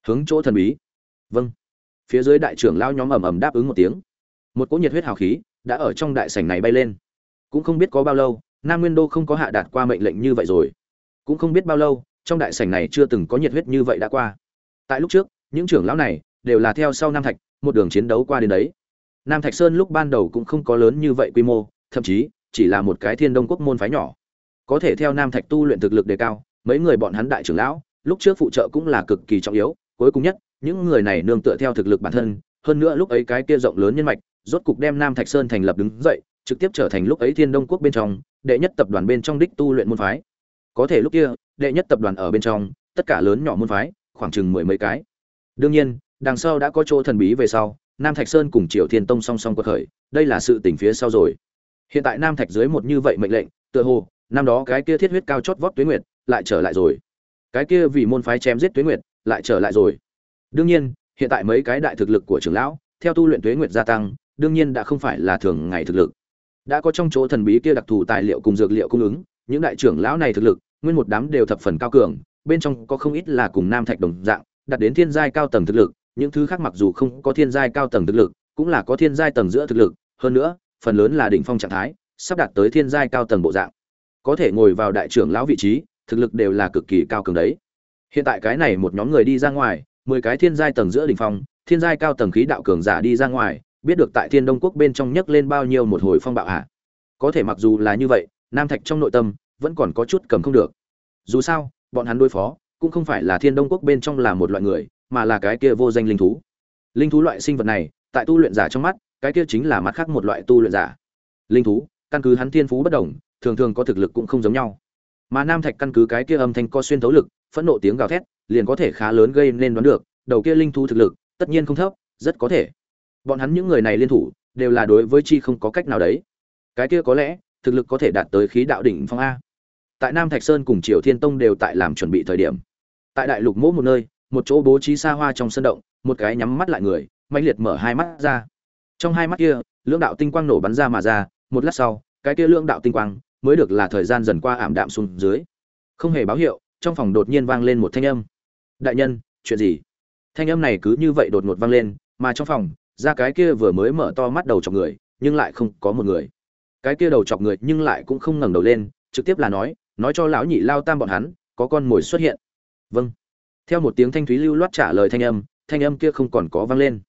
Speaker 1: Hướng chỗ thần bí. Vâng. Phía dưới đại trưởng lao nhóm ầm ầm đáp ứng một tiếng. Một cỗ nhiệt huyết hào khí đã ở trong đại sảnh này bay lên. Cũng không biết có bao lâu, nam nguyên đô không có hạ đạt qua mệnh lệnh như vậy rồi. Cũng không biết bao lâu trong đại sảnh này chưa từng có nhiệt huyết như vậy đã qua. Tại lúc trước, những trưởng lão này đều là theo sau nam thạch, một đường chiến đấu qua đến đấy. Nam thạch sơn lúc ban đầu cũng không có lớn như vậy quy mô, thậm chí chỉ là một cái thiên đông quốc môn phái nhỏ. Có thể theo nam thạch tu luyện thực lực đề cao, mấy người bọn hắn đại trưởng lão, lúc trước phụ trợ cũng là cực kỳ trọng yếu, cuối cùng nhất, những người này nương tựa theo thực lực bản thân, hơn nữa lúc ấy cái kia rộng lớn nhân mạch, rốt cục đem nam thạch sơn thành lập đứng dậy, trực tiếp trở thành lúc ấy thiên đông quốc bên trong, đệ nhất tập đoàn bên trong đích tu luyện môn phái. Có thể lúc kia đệ nhất tập đoàn ở bên trong, tất cả lớn nhỏ môn phái, khoảng chừng mười mấy cái. Đương nhiên, đằng sau đã có chỗ thần bí về sau, nam thạch sơn cùng triều thiên tông song song quật khởi, đây là sự tỉnh phía sau rồi. Hiện tại nam thạch dưới một như vậy mệnh lệnh, tựa hồ, năm đó cái kia thiết huyết cao chót vót tuế nguyệt lại trở lại rồi. Cái kia vì môn phái chém giết tuế nguyệt lại trở lại rồi. Đương nhiên, hiện tại mấy cái đại thực lực của trưởng lão, theo tu luyện tuế nguyệt gia tăng, đương nhiên đã không phải là thường ngày thực lực. Đã có trong chỗ thần bí kia đặc thù tài liệu cùng dược liệu cung ứng, những đại trưởng lão này thực lực nguyên một đám đều thập phần cao cường, bên trong có không ít là cùng nam thạch đồng dạng, đạt đến thiên giai cao tầng thực lực, những thứ khác mặc dù không có thiên giai cao tầng thực lực, cũng là có thiên giai tầng giữa thực lực, hơn nữa, phần lớn là đỉnh phong trạng thái, sắp đạt tới thiên giai cao tầng bộ dạng. Có thể ngồi vào đại trưởng lão vị trí, thực lực đều là cực kỳ cao cường đấy. Hiện tại cái này một nhóm người đi ra ngoài, mười cái thiên giai tầng giữa đỉnh phong, thiên giai cao tầng khí đạo cường giả đi ra ngoài, biết được tại thiên đông quốc bên trong nhấc lên bao nhiêu một hồi phong bạo hạ có thể mặc dù là như vậy, nam thạch trong nội tâm vẫn còn có chút cầm không được. Dù sao, bọn hắn đối phó cũng không phải là thiên đông quốc bên trong là một loại người, mà là cái kia vô danh linh thú. Linh thú loại sinh vật này, tại tu luyện giả trong mắt, cái kia chính là mặt khác một loại tu luyện giả. Linh thú, căn cứ hắn thiên phú bất đồng, thường thường có thực lực cũng không giống nhau. Mà nam thạch căn cứ cái kia âm thanh co xuyên thấu lực, phẫn nộ tiếng gào thét, liền có thể khá lớn gây nên đoán được, đầu kia linh thú thực lực, tất nhiên không thấp, rất có thể. Bọn hắn những người này liên thủ, đều là đối với chi không có cách nào đấy. Cái kia có lẽ, thực lực có thể đạt tới khí đạo đỉnh phong a tại nam thạch sơn cùng triều thiên tông đều tại làm chuẩn bị thời điểm. Tại đại lục mỗ một nơi, một chỗ bố trí xa hoa trong sân động, một cái nhắm mắt lại người mạnh liệt mở hai mắt ra. Trong hai mắt kia, lưỡng đạo tinh quang nổ bắn ra mà ra, một lát sau, cái kia lưỡng đạo tinh quang mới được là thời gian dần qua ảm đạm xuống dưới. Không hề báo hiệu, trong phòng đột nhiên vang lên một thanh âm. Đại nhân, chuyện gì? Thanh âm này cứ như vậy đột ngột vang lên, mà trong phòng, ra cái kia vừa mới mở to mắt đầu chọc người, nhưng lại không có một người. Cái kia đầu chọc người nhưng lại cũng không ngẩng đầu lên, trực tiếp là nói nói cho lão nhị lao tam bọn hắn, có con mồi xuất hiện. Vâng. Theo một tiếng thanh thúy lưu loát trả lời thanh âm thanh âm kia không còn có vang lên.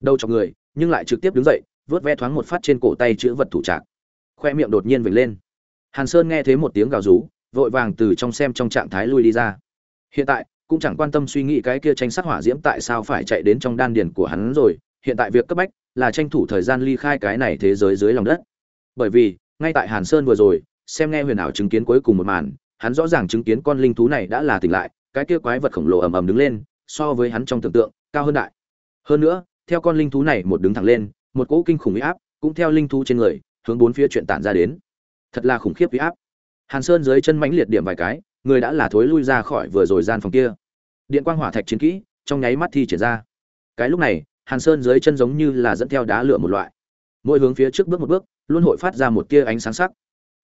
Speaker 1: Đâu chọc người, nhưng lại trực tiếp đứng dậy, vớt ve thoáng một phát trên cổ tay chữ vật thủ trạng khoe miệng đột nhiên vểnh lên. Hàn sơn nghe thấy một tiếng gào rú, vội vàng từ trong xem trong trạng thái lui đi ra. Hiện tại, cũng chẳng quan tâm suy nghĩ cái kia tranh sát hỏa diễm tại sao phải chạy đến trong đan điền của hắn rồi, hiện tại việc cấp bách là tranh thủ thời gian ly khai cái này thế giới dưới lòng đất. Bởi vì, ngay tại hàn sơn vừa rồi xem nghe huyền ảo chứng kiến cuối cùng một màn, hắn rõ ràng chứng kiến con linh thú này đã là tỉnh lại, cái kia quái vật khổng lồ ầm ầm đứng lên, so với hắn trong tưởng tượng, cao hơn đại. Hơn nữa, theo con linh thú này một đứng thẳng lên, một cỗ kinh khủng uy áp cũng theo linh thú trên người, hướng bốn phía chuyện tản ra đến. Thật là khủng khiếp uy áp. Hàn sơn dưới chân mãnh liệt điểm vài cái, người đã là thối lui ra khỏi vừa rồi gian phòng kia. Điện quang hỏa thạch chiến kỹ, trong nháy mắt thi triển ra. Cái lúc này, hàn sơn dưới chân giống như là dẫn theo đá lửa một loại. Mỗi hướng phía trước bước một bước, luôn hội phát ra một tia ánh sáng sắc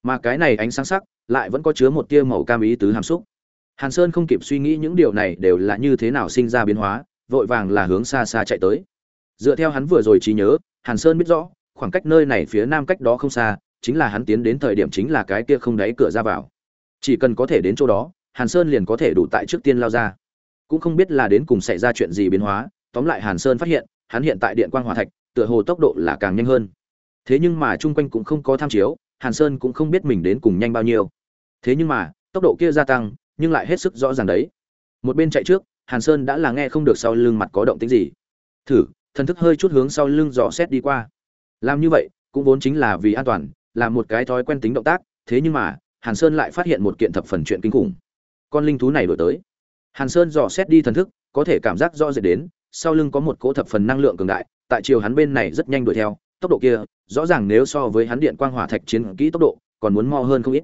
Speaker 1: mà cái này ánh sáng sắc lại vẫn có chứa một tia màu cam ý tứ hàm xúc. Hàn sơn không kịp suy nghĩ những điều này đều là như thế nào sinh ra biến hóa, vội vàng là hướng xa xa chạy tới. Dựa theo hắn vừa rồi trí nhớ, hàn sơn biết rõ, khoảng cách nơi này phía nam cách đó không xa, chính là hắn tiến đến thời điểm chính là cái kia không đáy cửa ra vào. Chỉ cần có thể đến chỗ đó, hàn sơn liền có thể đủ tại trước tiên lao ra. Cũng không biết là đến cùng xảy ra chuyện gì biến hóa, tóm lại hàn sơn phát hiện, hắn hiện tại điện quang hỏa thạch, tựa hồ tốc độ là càng nhanh hơn. Thế nhưng mà chung quanh cũng không có tham chiếu hàn sơn cũng không biết mình đến cùng nhanh bao nhiêu. Thế nhưng mà, tốc độ kia gia tăng, nhưng lại hết sức rõ ràng đấy. Một bên chạy trước, hàn sơn đã là nghe không được sau lưng mặt có động tĩnh gì. Thử, thần thức hơi chút hướng sau lưng dò xét đi qua. Làm như vậy, cũng vốn chính là vì an toàn làm một cái thói quen tính động tác, thế nhưng mà, hàn sơn lại phát hiện một kiện thập phần chuyện kinh khủng. Con linh thú này đuổi tới. Hàn sơn dò xét đi thần thức, có thể cảm giác rõ rệt đến, sau lưng có một cỗ thập phần năng lượng cường đại, tại chiều hắn bên này rất nhanh đuổi theo tốc độ kia, rõ ràng nếu so với hắn điện quang hỏa thạch chiến kỹ tốc độ, còn muốn mo hơn không ít.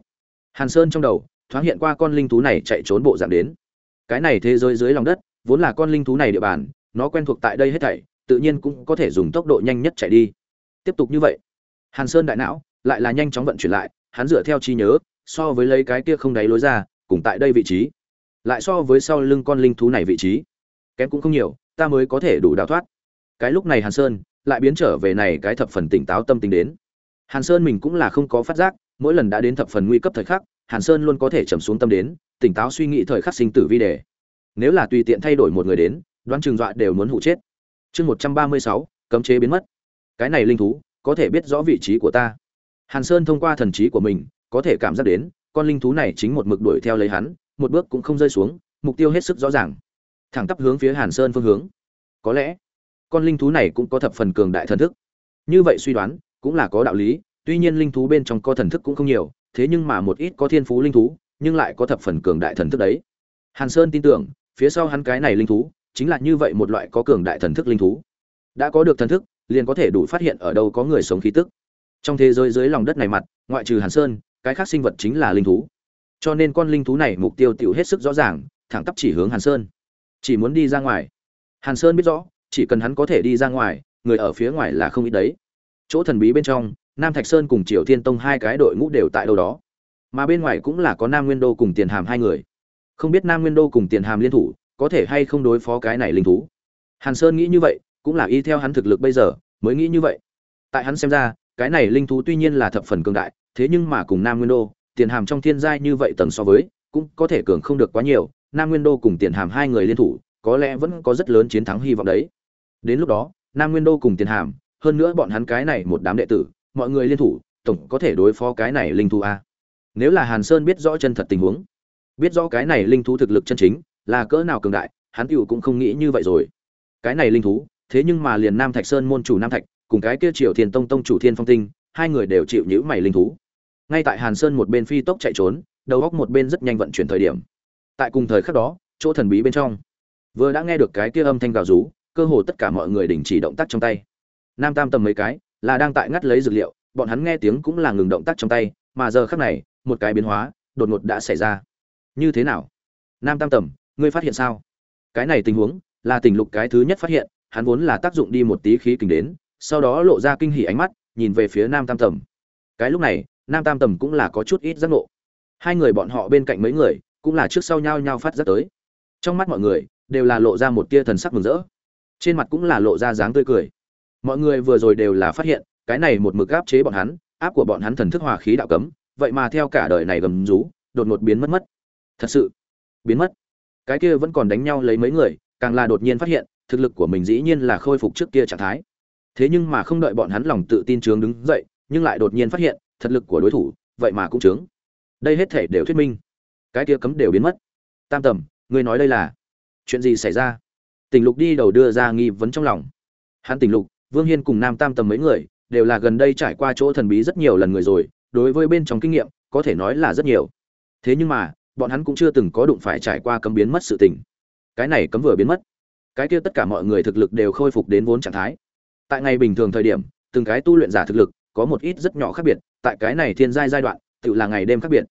Speaker 1: Hàn sơn trong đầu, thoáng hiện qua con linh thú này chạy trốn bộ dạng đến. Cái này thế giới dưới lòng đất, vốn là con linh thú này địa bàn, nó quen thuộc tại đây hết thảy, tự nhiên cũng có thể dùng tốc độ nhanh nhất chạy đi. Tiếp tục như vậy, hàn sơn đại não lại là nhanh chóng vận chuyển lại, hắn dựa theo trí nhớ, so với lấy cái kia không đáy lối ra, cùng tại đây vị trí. Lại so với sau lưng con linh thú này vị trí, kém cũng không nhiều, ta mới có thể đủ đào thoát. Cái lúc này hàn sơn lại biến trở về này cái thập phần tỉnh táo tâm tính đến. Hàn sơn mình cũng là không có phát giác, mỗi lần đã đến thập phần nguy cấp thời khắc, hàn sơn luôn có thể trầm xuống tâm đến, tỉnh táo suy nghĩ thời khắc sinh tử vi đề. Nếu là tùy tiện thay đổi một người đến, đoán chừng dọa đều muốn hụ chết. Chương một trăm ba mươi sáu, cấm chế biến mất. Cái này linh thú, có thể biết rõ vị trí của ta. Hàn sơn thông qua thần trí của mình, có thể cảm giác đến, con linh thú này chính một mực đuổi theo lấy hắn, một bước cũng không rơi xuống, mục tiêu hết sức rõ ràng. Thẳng tắp hướng phía hàn sơn phương hướng. Có lẽ con linh thú này cũng có thập phần cường đại thần thức. Như vậy suy đoán, cũng là có đạo lý, tuy nhiên linh thú bên trong có thần thức cũng không nhiều, thế nhưng mà một ít có thiên phú linh thú, nhưng lại có thập phần cường đại thần thức đấy. Hàn sơn tin tưởng, phía sau hắn cái này linh thú, chính là như vậy một loại có cường đại thần thức linh thú. Đã có được thần thức, liền có thể đủ phát hiện ở đâu có người sống khí tức. Trong thế giới dưới lòng đất này mặt, ngoại trừ hàn sơn, cái khác sinh vật chính là linh thú. Cho nên con linh thú này mục tiêu tiểu hết sức rõ ràng, thẳng tắp chỉ hướng hàn sơn. Chỉ muốn đi ra ngoài. Hàn sơn biết rõ chỉ cần hắn có thể đi ra ngoài, người ở phía ngoài là không ít đấy. Chỗ thần bí bên trong, nam thạch sơn cùng triều thiên tông hai cái đội ngũ đều tại đâu đó. Mà bên ngoài cũng là có nam nguyên đô cùng tiền hàm hai người. Không biết nam nguyên đô cùng tiền hàm liên thủ, có thể hay không đối phó cái này linh thú? Hàn sơn nghĩ như vậy, cũng là y theo hắn thực lực bây giờ, mới nghĩ như vậy. Tại hắn xem ra, cái này linh thú tuy nhiên là thập phần cường đại, thế nhưng mà cùng nam nguyên đô, tiền hàm trong thiên giai như vậy tầng so với, cũng có thể cường không được quá nhiều. Nam nguyên đô cùng tiền hàm hai người liên thủ, có lẽ vẫn có rất lớn chiến thắng hy vọng đấy đến lúc đó, nam nguyên đô cùng tiền hàm, hơn nữa bọn hắn cái này một đám đệ tử, mọi người liên thủ, tổng có thể đối phó cái này linh thú a. Nếu là hàn sơn biết rõ chân thật tình huống, biết rõ cái này linh thú thực lực chân chính, là cỡ nào cường đại, hắn tiểu cũng không nghĩ như vậy rồi. Cái này linh thú, thế nhưng mà liền nam thạch sơn môn chủ nam thạch, cùng cái kia triều thiên tông tông chủ thiên phong tinh, hai người đều chịu nhữ mày linh thú. Ngay tại hàn sơn một bên phi tốc chạy trốn, đầu góc một bên rất nhanh vận chuyển thời điểm. Tại cùng thời khắc đó, chỗ thần bí bên trong, vừa đã nghe được cái kia âm thanh gào rú cơ hồ tất cả mọi người đình chỉ động tác trong tay. Nam tam tầm mấy cái, là đang tại ngắt lấy dược liệu, bọn hắn nghe tiếng cũng là ngừng động tác trong tay, mà giờ khắc này, một cái biến hóa, đột ngột đã xảy ra. Như thế nào? Nam tam tầm, ngươi phát hiện sao? Cái này tình huống, là tình lục cái thứ nhất phát hiện, hắn vốn là tác dụng đi một tí khí kình đến, sau đó lộ ra kinh hỉ ánh mắt, nhìn về phía nam tam tầm. Cái lúc này, nam tam tầm cũng là có chút ít giác ngộ. Hai người bọn họ bên cạnh mấy người, cũng là trước sau nhau nhau phát giác tới. Trong mắt mọi người, đều là lộ ra một tia thần sắc mừng rỡ trên mặt cũng là lộ ra dáng tươi cười. Mọi người vừa rồi đều là phát hiện, cái này một mực áp chế bọn hắn, áp của bọn hắn thần thức hòa khí đạo cấm, vậy mà theo cả đời này gầm rú, đột ngột biến mất mất. Thật sự, biến mất. Cái kia vẫn còn đánh nhau lấy mấy người, càng là đột nhiên phát hiện, thực lực của mình dĩ nhiên là khôi phục trước kia trạng thái. Thế nhưng mà không đợi bọn hắn lòng tự tin trướng đứng dậy, nhưng lại đột nhiên phát hiện, thật lực của đối thủ, vậy mà cũng trướng. Đây hết thể đều thuyết minh. Cái kia cấm đều biến mất. Tam tầm, ngươi nói đây là chuyện gì xảy ra? Tỉnh lục đi đầu đưa ra nghi vấn trong lòng. Hắn tỉnh lục, vương hiên cùng nam tam tầm mấy người, đều là gần đây trải qua chỗ thần bí rất nhiều lần người rồi, đối với bên trong kinh nghiệm, có thể nói là rất nhiều. Thế nhưng mà, bọn hắn cũng chưa từng có đụng phải trải qua cấm biến mất sự tình. Cái này cấm vừa biến mất. Cái kia tất cả mọi người thực lực đều khôi phục đến vốn trạng thái. Tại ngày bình thường thời điểm, từng cái tu luyện giả thực lực, có một ít rất nhỏ khác biệt, tại cái này thiên giai giai đoạn, tự là ngày đêm khác biệt.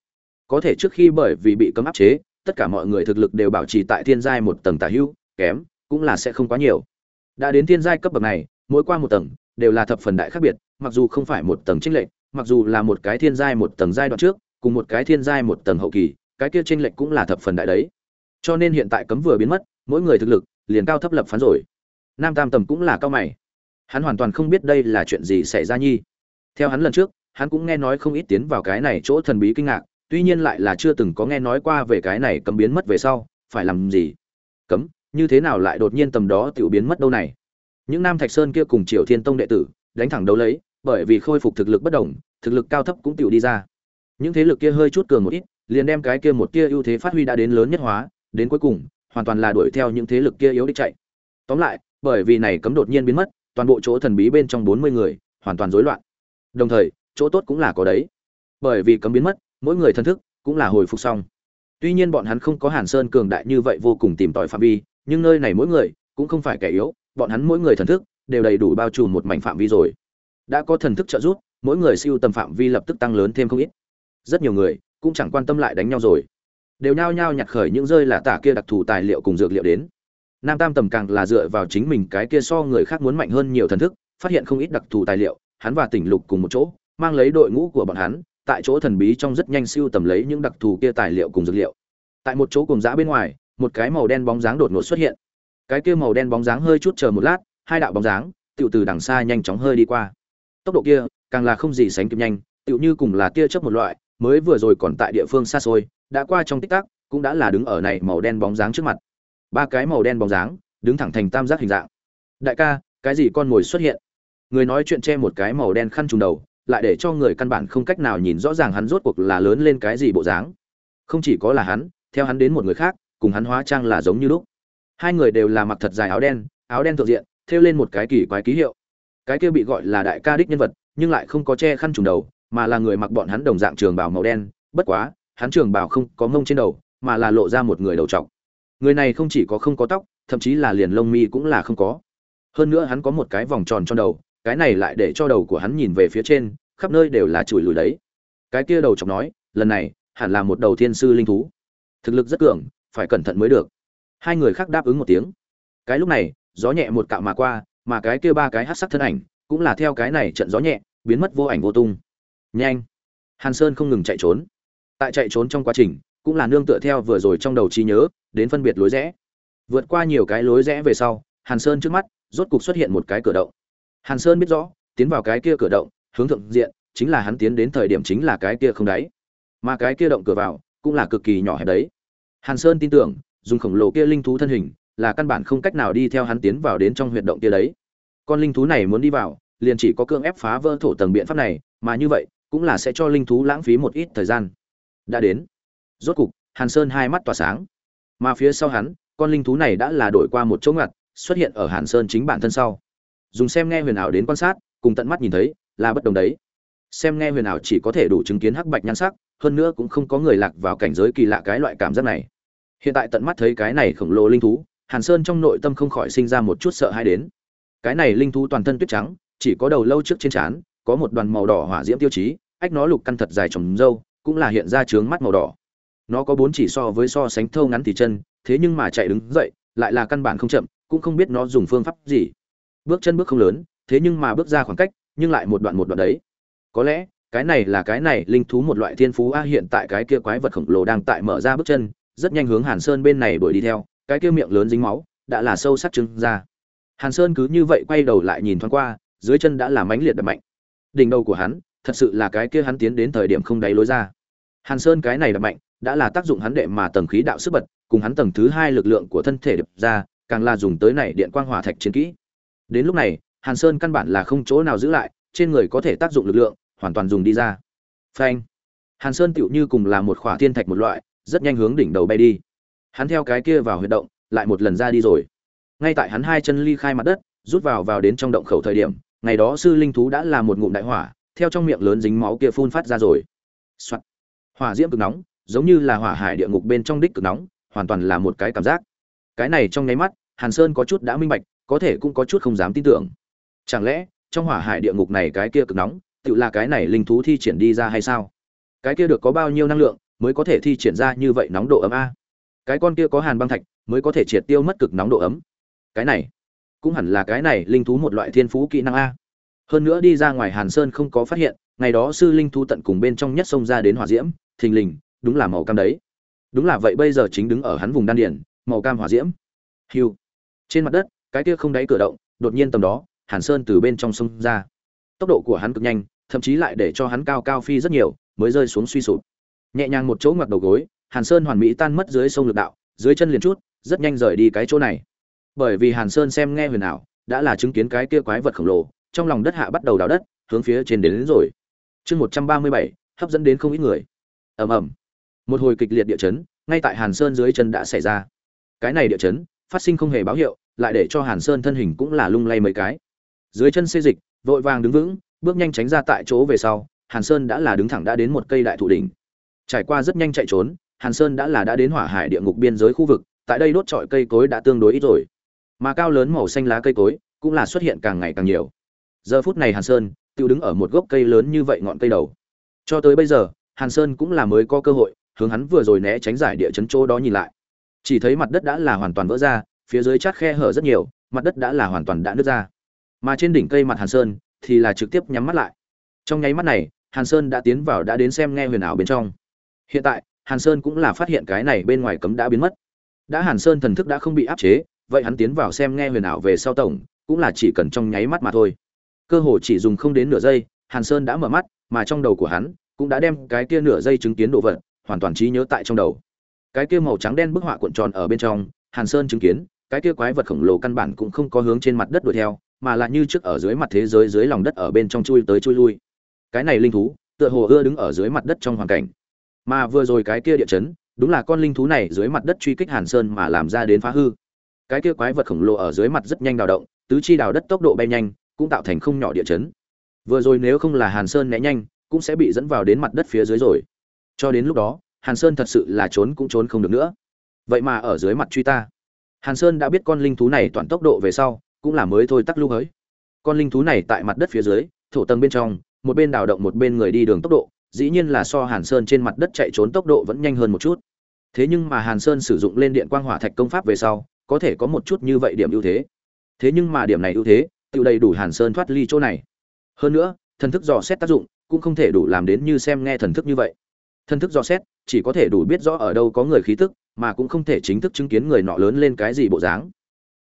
Speaker 1: Có thể trước khi bởi vì bị cấm áp chế, tất cả mọi người thực lực đều bảo trì tại thiên giai một tầng tả hữu kém cũng là sẽ không quá nhiều. Đã đến thiên giai cấp bậc này, mỗi qua một tầng, đều là thập phần đại khác biệt, mặc dù không phải một tầng chênh lệch, mặc dù là một cái thiên giai một tầng giai đoạn trước, cùng một cái thiên giai một tầng hậu kỳ, cái kia chênh lệch cũng là thập phần đại đấy. Cho nên hiện tại cấm vừa biến mất, mỗi người thực lực liền cao thấp lập phán rồi. Nam tam tầm cũng là cao mày. Hắn hoàn toàn không biết đây là chuyện gì xảy ra nhi. Theo hắn lần trước, hắn cũng nghe nói không ít tiến vào cái này chỗ thần bí kinh ngạc, tuy nhiên lại là chưa từng có nghe nói qua về cái này cấm biến mất về sau, phải làm gì? Cấm? Như thế nào lại đột nhiên tầm đó tiểu biến mất đâu này? Những nam thạch sơn kia cùng triều thiên tông đệ tử, đánh thẳng đấu lấy, bởi vì khôi phục thực lực bất đồng, thực lực cao thấp cũng tiểu đi ra. Những thế lực kia hơi chút cường một ít, liền đem cái kia một kia ưu thế phát huy đã đến lớn nhất hóa, đến cuối cùng, hoàn toàn là đuổi theo những thế lực kia yếu đích chạy. Tóm lại, bởi vì này cấm đột nhiên biến mất, toàn bộ chỗ thần bí bên trong bốn mươi người, hoàn toàn rối loạn. Đồng thời, chỗ tốt cũng là có đấy. Bởi vì cấm biến mất, mỗi người thân thức cũng là hồi phục xong. Tuy nhiên bọn hắn không có hàn sơn cường đại như vậy vô cùng tìm tòi phạm vi nhưng nơi này mỗi người cũng không phải kẻ yếu, bọn hắn mỗi người thần thức đều đầy đủ bao trùm một mảnh phạm vi rồi. Đã có thần thức trợ giúp, mỗi người siêu tầm phạm vi lập tức tăng lớn thêm không ít. Rất nhiều người cũng chẳng quan tâm lại đánh nhau rồi. Đều nhao nhao nhặt khởi những rơi là tả kia đặc thù tài liệu cùng dược liệu đến. Nam tam tầm càng là dựa vào chính mình cái kia so người khác muốn mạnh hơn nhiều thần thức, phát hiện không ít đặc thù tài liệu, hắn và tỉnh lục cùng một chỗ, mang lấy đội ngũ của bọn hắn, tại chỗ thần bí trong rất nhanh siêu tầm lấy những đặc thù kia tài liệu cùng dược liệu. Tại một chỗ cùng giã bên ngoài một cái màu đen bóng dáng đột ngột xuất hiện. Cái kia màu đen bóng dáng hơi chút chờ một lát, hai đạo bóng dáng tiểu từ đằng xa nhanh chóng hơi đi qua. Tốc độ kia, càng là không gì sánh kịp nhanh, tựu như cùng là tia chớp một loại, mới vừa rồi còn tại địa phương xa xôi, đã qua trong tích tắc, cũng đã là đứng ở này màu đen bóng dáng trước mặt. Ba cái màu đen bóng dáng, đứng thẳng thành tam giác hình dạng. Đại ca, cái gì con mồi xuất hiện? Người nói chuyện che một cái màu đen khăn trùm đầu, lại để cho người căn bản không cách nào nhìn rõ ràng hắn rốt cuộc là lớn lên cái gì bộ dáng. Không chỉ có là hắn, theo hắn đến một người khác cùng hắn hóa trang là giống như lúc. Hai người đều là mặc thật dài áo đen áo đen thượng diện, thêu lên một cái kỳ quái ký hiệu. Cái kia bị gọi là đại ca đích nhân vật, nhưng lại không có che khăn trùng đầu, mà là người mặc bọn hắn đồng dạng trường bào màu đen, bất quá, hắn trường bào không có mông trên đầu, mà là lộ ra một người đầu trọc. Người này không chỉ có không có tóc, thậm chí là liền lông mi cũng là không có. Hơn nữa hắn có một cái vòng tròn trong đầu, cái này lại để cho đầu của hắn nhìn về phía trên, khắp nơi đều là chùi lùi đấy. Cái kia đầu chọc nói, lần này, hẳn là một đầu thiên sư linh thú. Thực lực rất cường phải cẩn thận mới được. Hai người khác đáp ứng một tiếng. Cái lúc này, gió nhẹ một cạo mà qua, mà cái kia ba cái hát sắc thân ảnh cũng là theo cái này trận gió nhẹ, biến mất vô ảnh vô tung. Nhanh! Hàn sơn không ngừng chạy trốn. Tại chạy trốn trong quá trình, cũng là nương tựa theo vừa rồi trong đầu trí nhớ, đến phân biệt lối rẽ. Vượt qua nhiều cái lối rẽ về sau, hàn sơn trước mắt, rốt cục xuất hiện một cái cửa động. Hàn sơn biết rõ, tiến vào cái kia cửa động, hướng thượng diện, chính là hắn tiến đến thời điểm chính là cái kia không đáy. Mà cái kia động cửa vào, cũng là cực kỳ nhỏ hẹp đấy hàn sơn tin tưởng, dùng khổng lồ kia linh thú thân hình, là căn bản không cách nào đi theo hắn tiến vào đến trong huyệt động kia đấy. Con linh thú này muốn đi vào, liền chỉ có cưỡng ép phá vỡ thổ tầng biện pháp này, mà như vậy, cũng là sẽ cho linh thú lãng phí một ít thời gian. Đã đến. Rốt cục, hàn sơn hai mắt tỏa sáng. Mà phía sau hắn, con linh thú này đã là đổi qua một chỗ ngặt, xuất hiện ở hàn sơn chính bản thân sau. Dùng xem nghe huyền ảo đến quan sát, cùng tận mắt nhìn thấy, là bất đồng đấy xem nghe huyền ảo chỉ có thể đủ chứng kiến hắc bạch nhan sắc, hơn nữa cũng không có người lạc vào cảnh giới kỳ lạ cái loại cảm giác này. Hiện tại tận mắt thấy cái này khổng lồ linh thú, hàn sơn trong nội tâm không khỏi sinh ra một chút sợ hãi đến. Cái này linh thú toàn thân tuyết trắng, chỉ có đầu lâu trước trên trán, có một đoàn màu đỏ hỏa diễm tiêu chí, ách nó lục căn thật dài trồng dâu, cũng là hiện ra trướng mắt màu đỏ. Nó có bốn chỉ so với so sánh thâu ngắn thì chân, thế nhưng mà chạy đứng dậy, lại là căn bản không chậm, cũng không biết nó dùng phương pháp gì. Bước chân bước không lớn, thế nhưng mà bước ra khoảng cách, nhưng lại một đoạn một đoạn đấy có lẽ, cái này là cái này linh thú một loại thiên phú a, hiện tại cái kia quái vật khổng lồ đang tại mở ra bước chân, rất nhanh hướng hàn sơn bên này đuổi đi theo, cái kia miệng lớn dính máu, đã là sâu sắc trưng ra. Hàn sơn cứ như vậy quay đầu lại nhìn thoáng qua, dưới chân đã là mãnh liệt đập mạnh. Đỉnh đầu của hắn, thật sự là cái kia hắn tiến đến thời điểm không đáy lối ra. Hàn sơn cái này đập mạnh, đã là tác dụng hắn đệ mà tầng khí đạo sức bật, cùng hắn tầng thứ hai lực lượng của thân thể đập ra, càng là dùng tới này điện quang hỏa thạch chiến kỹ. Đến lúc này, hàn sơn căn bản là không chỗ nào giữ lại trên người có thể tác dụng lực lượng, hoàn toàn dùng đi ra. Phanh. Hàn sơn tựu như cùng là một khỏa thiên thạch một loại, rất nhanh hướng đỉnh đầu bay đi. Hắn theo cái kia vào huyệt động, lại một lần ra đi rồi. Ngay tại hắn hai chân ly khai mặt đất, rút vào vào đến trong động khẩu thời điểm, ngày đó sư linh thú đã là một ngụm đại hỏa, theo trong miệng lớn dính máu kia phun phát ra rồi. Soạn. hỏa diễm cực nóng, giống như là hỏa hải địa ngục bên trong đích cực nóng, hoàn toàn là một cái cảm giác. Cái này trong nháy mắt, hàn sơn có chút đã minh bạch, có thể cũng có chút không dám tin tưởng. Chẳng lẽ trong hỏa hải địa ngục này cái kia cực nóng, tự là cái này linh thú thi triển đi ra hay sao? Cái kia được có bao nhiêu năng lượng mới có thể thi triển ra như vậy nóng độ ấm a? Cái con kia có hàn băng thạch mới có thể triệt tiêu mất cực nóng độ ấm. Cái này cũng hẳn là cái này linh thú một loại thiên phú kỹ năng a. Hơn nữa đi ra ngoài hàn sơn không có phát hiện, ngày đó sư linh thú tận cùng bên trong nhất sông ra đến hỏa diễm, thình lình, đúng là màu cam đấy. Đúng là vậy bây giờ chính đứng ở hắn vùng đan điển màu cam hỏa diễm. Hiu trên mặt đất, cái kia không đáy cửa động, đột nhiên tầm đó hàn sơn từ bên trong sông ra. Tốc độ của hắn cực nhanh thậm chí lại để cho hắn cao cao phi rất nhiều mới rơi xuống suy sụp. Nhẹ nhàng một chỗ ngoặt đầu gối hàn sơn hoàn mỹ tan mất dưới sông lực đạo dưới chân liền chút rất nhanh rời đi cái chỗ này. Bởi vì hàn sơn xem nghe huyền ảo đã là chứng kiến cái kia quái vật khổng lồ trong lòng đất hạ bắt đầu đào đất hướng phía trên đến, đến rồi. Chương một trăm ba mươi bảy hấp dẫn đến không ít người. Ầm ầm. Một hồi kịch liệt địa chấn ngay tại hàn sơn dưới chân đã xảy ra. Cái này địa chấn phát sinh không hề báo hiệu lại để cho hàn sơn thân hình cũng là lung lay mấy cái dưới chân xê dịch, vội vàng đứng vững, bước nhanh tránh ra tại chỗ về sau, hàn sơn đã là đứng thẳng đã đến một cây đại thụ đỉnh. Trải qua rất nhanh chạy trốn, hàn sơn đã là đã đến hỏa hải địa ngục biên giới khu vực, tại đây đốt trọi cây cối đã tương đối ít rồi. Mà cao lớn màu xanh lá cây cối cũng là xuất hiện càng ngày càng nhiều. Giờ phút này hàn sơn tự đứng ở một gốc cây lớn như vậy ngọn cây đầu. Cho tới bây giờ, hàn sơn cũng là mới có cơ hội, hướng hắn vừa rồi né tránh giải địa chấn chỗ đó nhìn lại. Chỉ thấy mặt đất đã là hoàn toàn vỡ ra, phía dưới chát khe hở rất nhiều, mặt đất đã là hoàn toàn đã nứt ra mà trên đỉnh cây mặt hàn sơn thì là trực tiếp nhắm mắt lại. Trong nháy mắt này, hàn sơn đã tiến vào đã đến xem nghe huyền ảo bên trong. Hiện tại, hàn sơn cũng là phát hiện cái này bên ngoài cấm đã biến mất. Đã hàn sơn thần thức đã không bị áp chế, vậy hắn tiến vào xem nghe huyền ảo về sau tổng, cũng là chỉ cần trong nháy mắt mà thôi. Cơ hồ chỉ dùng không đến nửa giây, hàn sơn đã mở mắt, mà trong đầu của hắn cũng đã đem cái kia nửa giây chứng kiến đồ vật hoàn toàn trí nhớ tại trong đầu. Cái kia màu trắng đen bức họa cuộn tròn ở bên trong, hàn sơn chứng kiến, cái kia quái vật khổng lồ căn bản cũng không có hướng trên mặt đất đuổi theo mà là như trước ở dưới mặt thế giới dưới lòng đất ở bên trong chui tới chui lui. Cái này linh thú, tựa hồ ưa đứng ở dưới mặt đất trong hoàn cảnh. Mà vừa rồi cái kia địa chấn, đúng là con linh thú này dưới mặt đất truy kích hàn sơn mà làm ra đến phá hư. Cái kia quái vật khổng lồ ở dưới mặt rất nhanh đào động, tứ chi đào đất tốc độ bay nhanh, cũng tạo thành không nhỏ địa chấn. Vừa rồi nếu không là hàn sơn né nhanh, cũng sẽ bị dẫn vào đến mặt đất phía dưới rồi. Cho đến lúc đó, hàn sơn thật sự là trốn cũng trốn không được nữa. Vậy mà ở dưới mặt truy ta. Hàn sơn đã biết con linh thú này toàn tốc độ về sau cũng là mới thôi tắc lưu hới. Con linh thú này tại mặt đất phía dưới, thổ tầng bên trong, một bên đào động một bên người đi đường tốc độ, dĩ nhiên là so hàn sơn trên mặt đất chạy trốn tốc độ vẫn nhanh hơn một chút. Thế nhưng mà hàn sơn sử dụng lên điện quang hỏa thạch công pháp về sau, có thể có một chút như vậy điểm ưu thế. Thế nhưng mà điểm này ưu thế, tự đầy đủ hàn sơn thoát ly chỗ này. Hơn nữa, thần thức dò xét tác dụng cũng không thể đủ làm đến như xem nghe thần thức như vậy. Thần thức dò xét chỉ có thể đủ biết rõ ở đâu có người khí tức, mà cũng không thể chính thức chứng kiến người nọ lớn lên cái gì bộ dáng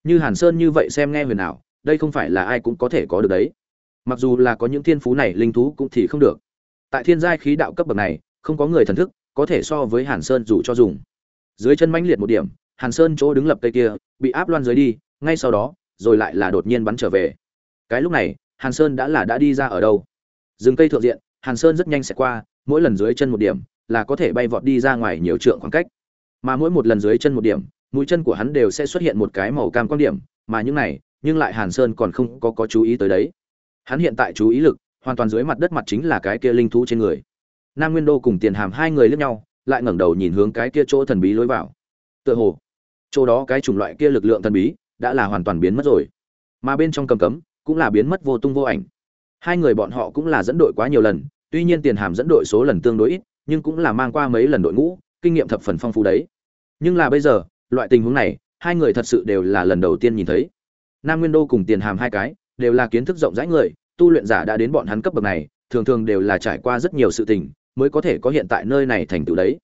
Speaker 1: như hàn sơn như vậy xem nghe huyền ảo, đây không phải là ai cũng có thể có được đấy. Mặc dù là có những thiên phú này, linh thú cũng thì không được. Tại thiên giai khí đạo cấp bậc này, không có người thần thức có thể so với hàn sơn dù cho dùng. Dưới chân mãnh liệt một điểm, hàn sơn chỗ đứng lập cây kia, bị áp loan dưới đi, ngay sau đó, rồi lại là đột nhiên bắn trở về. Cái lúc này, hàn sơn đã là đã đi ra ở đâu? Rừng cây thượng diện, hàn sơn rất nhanh sẽ qua, mỗi lần dưới chân một điểm là có thể bay vọt đi ra ngoài nhiều trượng khoảng cách. Mà mỗi một lần dưới chân một điểm mũi chân của hắn đều sẽ xuất hiện một cái màu cam quan điểm, mà những này, nhưng lại hàn sơn còn không có có chú ý tới đấy. Hắn hiện tại chú ý lực, hoàn toàn dưới mặt đất mặt chính là cái kia linh thú trên người. Nam nguyên đô cùng tiền hàm hai người lướt nhau, lại ngẩng đầu nhìn hướng cái kia chỗ thần bí lối vào. Tựa hồ, chỗ đó cái chủng loại kia lực lượng thần bí đã là hoàn toàn biến mất rồi. Mà bên trong cầm cấm cũng là biến mất vô tung vô ảnh. Hai người bọn họ cũng là dẫn đội quá nhiều lần, tuy nhiên tiền hàm dẫn đội số lần tương đối ít, nhưng cũng là mang qua mấy lần đội ngũ, kinh nghiệm thập phần phong phú đấy. Nhưng là bây giờ loại tình huống này, hai người thật sự đều là lần đầu tiên nhìn thấy. Nam nguyên đô cùng tiền hàm hai cái, đều là kiến thức rộng rãi người, tu luyện giả đã đến bọn hắn cấp bậc này, thường thường đều là trải qua rất nhiều sự tình, mới có thể có hiện tại nơi này thành tựu đấy.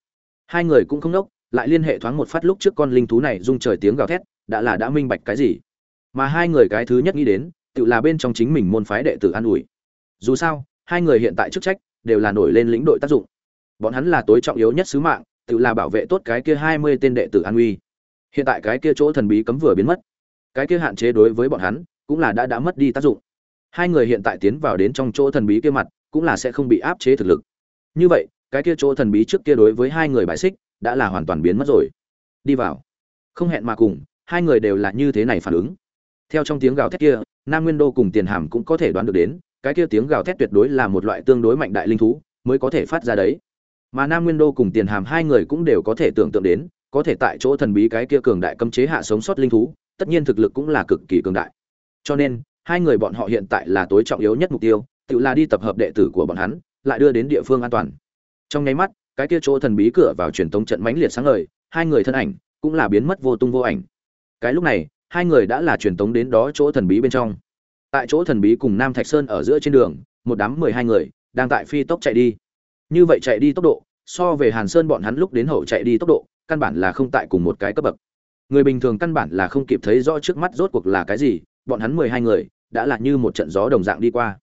Speaker 1: Hai người cũng không nốc, lại liên hệ thoáng một phát lúc trước con linh thú này rung trời tiếng gào thét, đã là đã minh bạch cái gì. Mà hai người cái thứ nhất nghĩ đến, tự là bên trong chính mình môn phái đệ tử an ủi. Dù sao, hai người hiện tại chức trách, đều là nổi lên lĩnh đội tác dụng. Bọn hắn là tối trọng yếu nhất sứ mạng, tự là bảo vệ tốt cái kia hai mươi tên đệ tử an uy hiện tại cái kia chỗ thần bí cấm vừa biến mất. Cái kia hạn chế đối với bọn hắn, cũng là đã đã mất đi tác dụng. Hai người hiện tại tiến vào đến trong chỗ thần bí kia mặt, cũng là sẽ không bị áp chế thực lực. Như vậy, cái kia chỗ thần bí trước kia đối với hai người bài xích, đã là hoàn toàn biến mất rồi. Đi vào. Không hẹn mà cùng, hai người đều là như thế này phản ứng. Theo trong tiếng gào thét kia, nam nguyên đô cùng tiền hàm cũng có thể đoán được đến, cái kia tiếng gào thét tuyệt đối là một loại tương đối mạnh đại linh thú, mới có thể phát ra đấy. Mà nam nguyên đô cùng tiền hàm hai người cũng đều có thể tưởng tượng đến có thể tại chỗ thần bí cái kia cường đại cấm chế hạ sống sót linh thú, tất nhiên thực lực cũng là cực kỳ cường đại. Cho nên, hai người bọn họ hiện tại là tối trọng yếu nhất mục tiêu, tự là đi tập hợp đệ tử của bọn hắn, lại đưa đến địa phương an toàn. Trong nháy mắt, cái kia chỗ thần bí cửa vào truyền tống trận mãnh liệt sáng ngời, hai người thân ảnh cũng là biến mất vô tung vô ảnh. Cái lúc này, hai người đã là truyền tống đến đó chỗ thần bí bên trong. Tại chỗ thần bí cùng nam thạch sơn ở giữa trên đường, một đám mười hai người đang tại phi tốc chạy đi. Như vậy chạy đi tốc độ, so về hàn sơn bọn hắn lúc đến hậu chạy đi tốc độ căn bản là không tại cùng một cái cấp bậc. Người bình thường căn bản là không kịp thấy rõ trước mắt rốt cuộc là cái gì, bọn hắn mười hai người đã là như một trận gió đồng dạng đi qua.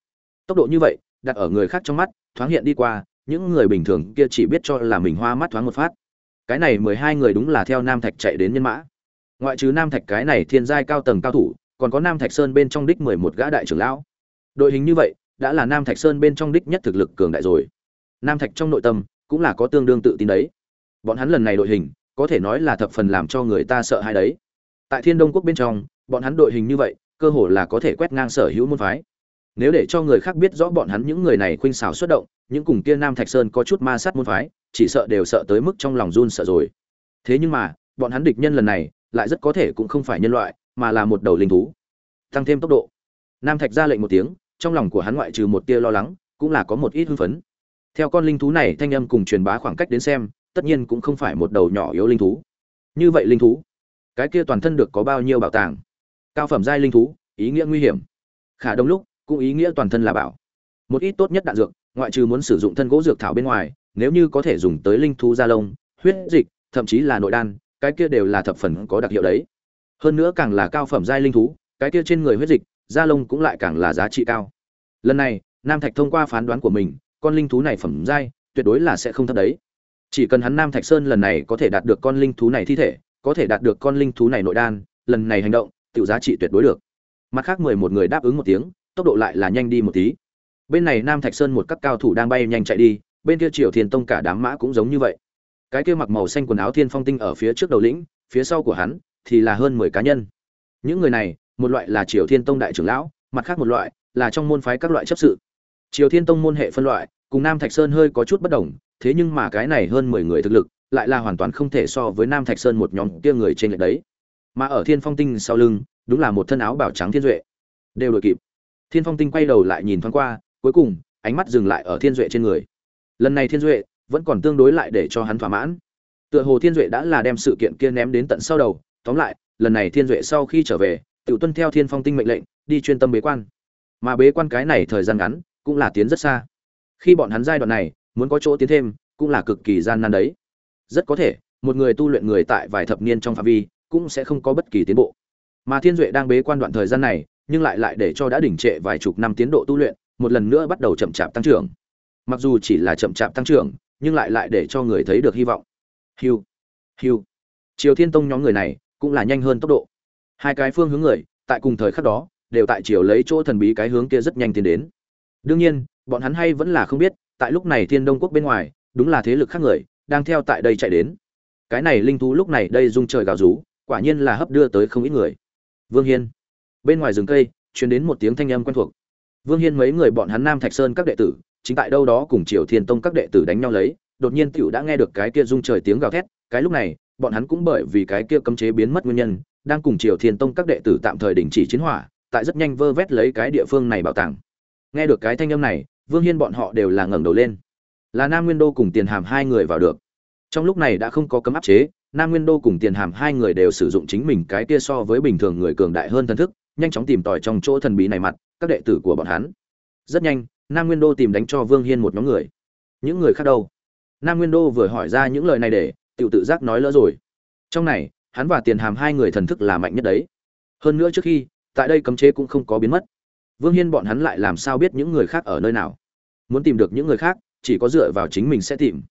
Speaker 1: Tốc độ như vậy, đặt ở người khác trong mắt, thoáng hiện đi qua, những người bình thường kia chỉ biết cho là mình hoa mắt thoáng một phát. Cái này mười hai người đúng là theo nam thạch chạy đến nhân mã. Ngoại trừ nam thạch cái này thiên giai cao tầng cao thủ, còn có nam thạch sơn bên trong đích mười một gã đại trưởng lão. Đội hình như vậy, đã là nam thạch sơn bên trong đích nhất thực lực cường đại rồi. Nam thạch trong nội tâm cũng là có tương đương tự tin đấy bọn hắn lần này đội hình, có thể nói là thập phần làm cho người ta sợ hãi đấy. Tại thiên đông quốc bên trong, bọn hắn đội hình như vậy, cơ hồ là có thể quét ngang sở hữu môn phái. Nếu để cho người khác biết rõ bọn hắn những người này khuynh xảo xuất động, những cùng kia nam thạch sơn có chút ma sát môn phái, chỉ sợ đều sợ tới mức trong lòng run sợ rồi. Thế nhưng mà, bọn hắn địch nhân lần này, lại rất có thể cũng không phải nhân loại, mà là một đầu linh thú. Tăng thêm tốc độ. Nam thạch ra lệnh một tiếng, trong lòng của hắn ngoại trừ một tia lo lắng, cũng là có một ít hưng phấn. Theo con linh thú này thanh âm cùng truyền bá khoảng cách đến xem tất nhiên cũng không phải một đầu nhỏ yếu linh thú. Như vậy linh thú, cái kia toàn thân được có bao nhiêu bảo tàng? Cao phẩm giai linh thú, ý nghĩa nguy hiểm. Khả đông lúc, cũng ý nghĩa toàn thân là bảo. Một ít tốt nhất đạn dược, ngoại trừ muốn sử dụng thân gỗ dược thảo bên ngoài, nếu như có thể dùng tới linh thú da lông, huyết dịch, thậm chí là nội đan, cái kia đều là thập phần có đặc hiệu đấy. Hơn nữa càng là cao phẩm giai linh thú, cái kia trên người huyết dịch, da lông cũng lại càng là giá trị cao. Lần này, nam thạch thông qua phán đoán của mình, con linh thú này phẩm giai, tuyệt đối là sẽ không thấp đấy chỉ cần hắn nam thạch sơn lần này có thể đạt được con linh thú này thi thể, có thể đạt được con linh thú này nội đan, lần này hành động tự giá trị tuyệt đối được. Mặt khác mười một người đáp ứng một tiếng, tốc độ lại là nhanh đi một tí. Bên này nam thạch sơn một các cao thủ đang bay nhanh chạy đi, bên kia triều thiên tông cả đám mã cũng giống như vậy. Cái kia mặc màu xanh quần áo thiên phong tinh ở phía trước đầu lĩnh, phía sau của hắn thì là hơn mười cá nhân. Những người này, một loại là triều thiên tông đại trưởng lão, mặt khác một loại là trong môn phái các loại chấp sự. Triều thiên tông môn hệ phân loại, cùng nam thạch sơn hơi có chút bất đồng thế nhưng mà cái này hơn mười người thực lực, lại là hoàn toàn không thể so với nam thạch sơn một nhóm kia người trên lệch đấy. Mà ở thiên phong tinh sau lưng, đúng là một thân áo bảo trắng thiên duệ. Đều đội kịp. Thiên phong tinh quay đầu lại nhìn thoáng qua, cuối cùng, ánh mắt dừng lại ở thiên duệ trên người. Lần này thiên duệ vẫn còn tương đối lại để cho hắn thỏa mãn. Tựa hồ thiên duệ đã là đem sự kiện kia ném đến tận sau đầu, tóm lại, lần này thiên duệ sau khi trở về tự tuân theo thiên phong tinh mệnh lệnh, đi chuyên tâm bế quan. Mà bế quan cái này thời gian ngắn, cũng là tiến rất xa. Khi bọn hắn giai đoạn này muốn có chỗ tiến thêm, cũng là cực kỳ gian nan đấy. Rất có thể, một người tu luyện người tại vài thập niên trong phạm vi, cũng sẽ không có bất kỳ tiến bộ. Mà thiên duệ đang bế quan đoạn thời gian này, nhưng lại lại để cho đã đỉnh trệ vài chục năm tiến độ tu luyện, một lần nữa bắt đầu chậm chạp tăng trưởng. Mặc dù chỉ là chậm chạp tăng trưởng, nhưng lại lại để cho người thấy được hy vọng. Hiu hiu triều thiên tông nhóm người này cũng là nhanh hơn tốc độ. Hai cái phương hướng người, tại cùng thời khắc đó, đều tại triều lấy chỗ thần bí cái hướng kia rất nhanh tiến đến. Đương nhiên, bọn hắn hay vẫn là không biết tại lúc này thiên đông quốc bên ngoài, đúng là thế lực khác người, đang theo tại đây chạy đến. Cái này linh thú lúc này đây rung trời gào rú, quả nhiên là hấp đưa tới không ít người. Vương hiên. Bên ngoài rừng cây, truyền đến một tiếng thanh âm quen thuộc. Vương hiên mấy người bọn hắn nam thạch sơn các đệ tử, chính tại đâu đó cùng triều thiên tông các đệ tử đánh nhau lấy, đột nhiên tiểu đã nghe được cái kia rung trời tiếng gào thét, cái lúc này, bọn hắn cũng bởi vì cái kia cấm chế biến mất nguyên nhân, đang cùng triều thiên tông các đệ tử tạm thời đình chỉ chiến hỏa, tại rất nhanh vơ vét lấy cái địa phương này bảo tàng. Nghe được cái thanh âm này vương hiên bọn họ đều là ngẩng đầu lên. Là nam nguyên đô cùng tiền hàm hai người vào được. Trong lúc này đã không có cấm áp chế, nam nguyên đô cùng tiền hàm hai người đều sử dụng chính mình cái kia so với bình thường người cường đại hơn thân thức, nhanh chóng tìm tòi trong chỗ thần bí này mặt, các đệ tử của bọn hắn. Rất nhanh, nam nguyên đô tìm đánh cho vương hiên một nhóm người. Những người khác đâu? Nam nguyên đô vừa hỏi ra những lời này để tự tự giác nói lỡ rồi. Trong này, hắn và tiền hàm hai người thần thức là mạnh nhất đấy. Hơn nữa trước khi, tại đây cấm chế cũng không có biến mất vương hiên bọn hắn lại làm sao biết những người khác ở nơi nào? Muốn tìm được những người khác, chỉ có dựa vào chính mình sẽ tìm.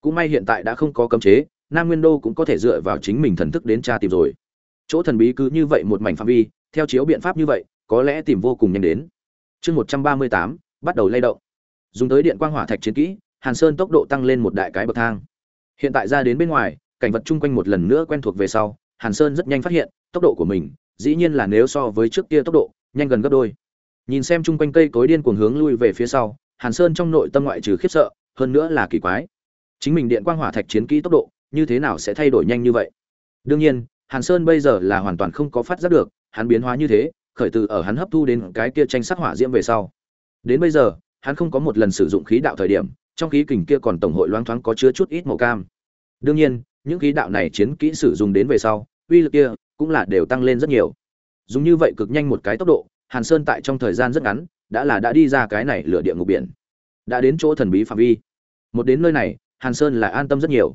Speaker 1: Cũng may hiện tại đã không có cấm chế, nam nguyên đô cũng có thể dựa vào chính mình thần thức đến tra tìm rồi. Chỗ thần bí cứ như vậy một mảnh phạm vi, theo chiếu biện pháp như vậy, có lẽ tìm vô cùng nhanh đến. Chương một trăm ba mươi tám, bắt đầu lay động. Dùng tới điện quang hỏa thạch chiến kỹ, hàn sơn tốc độ tăng lên một đại cái bậc thang. Hiện tại ra đến bên ngoài, cảnh vật chung quanh một lần nữa quen thuộc về sau, hàn sơn rất nhanh phát hiện, tốc độ của mình, dĩ nhiên là nếu so với trước kia tốc độ, nhanh gần gấp đôi nhìn xem chung quanh cây cối điên cuồng hướng lui về phía sau, hàn sơn trong nội tâm ngoại trừ khiếp sợ, hơn nữa là kỳ quái. Chính mình điện quang hỏa thạch chiến kỹ tốc độ, như thế nào sẽ thay đổi nhanh như vậy? Đương nhiên, hàn sơn bây giờ là hoàn toàn không có phát giác được, hắn biến hóa như thế, khởi từ ở hắn hấp thu đến cái kia tranh sắc hỏa diễm về sau. Đến bây giờ, hắn không có một lần sử dụng khí đạo thời điểm, trong khí kình kia còn tổng hội loáng thoáng có chứa chút ít màu cam. Đương nhiên, những khí đạo này chiến kỹ sử dụng đến về sau, uy lực kia cũng là đều tăng lên rất nhiều. Dùng như vậy cực nhanh một cái tốc độ hàn sơn tại trong thời gian rất ngắn, đã là đã đi ra cái này lửa địa ngục biển. Đã đến chỗ thần bí phạm vi. Một đến nơi này, hàn sơn lại an tâm rất nhiều.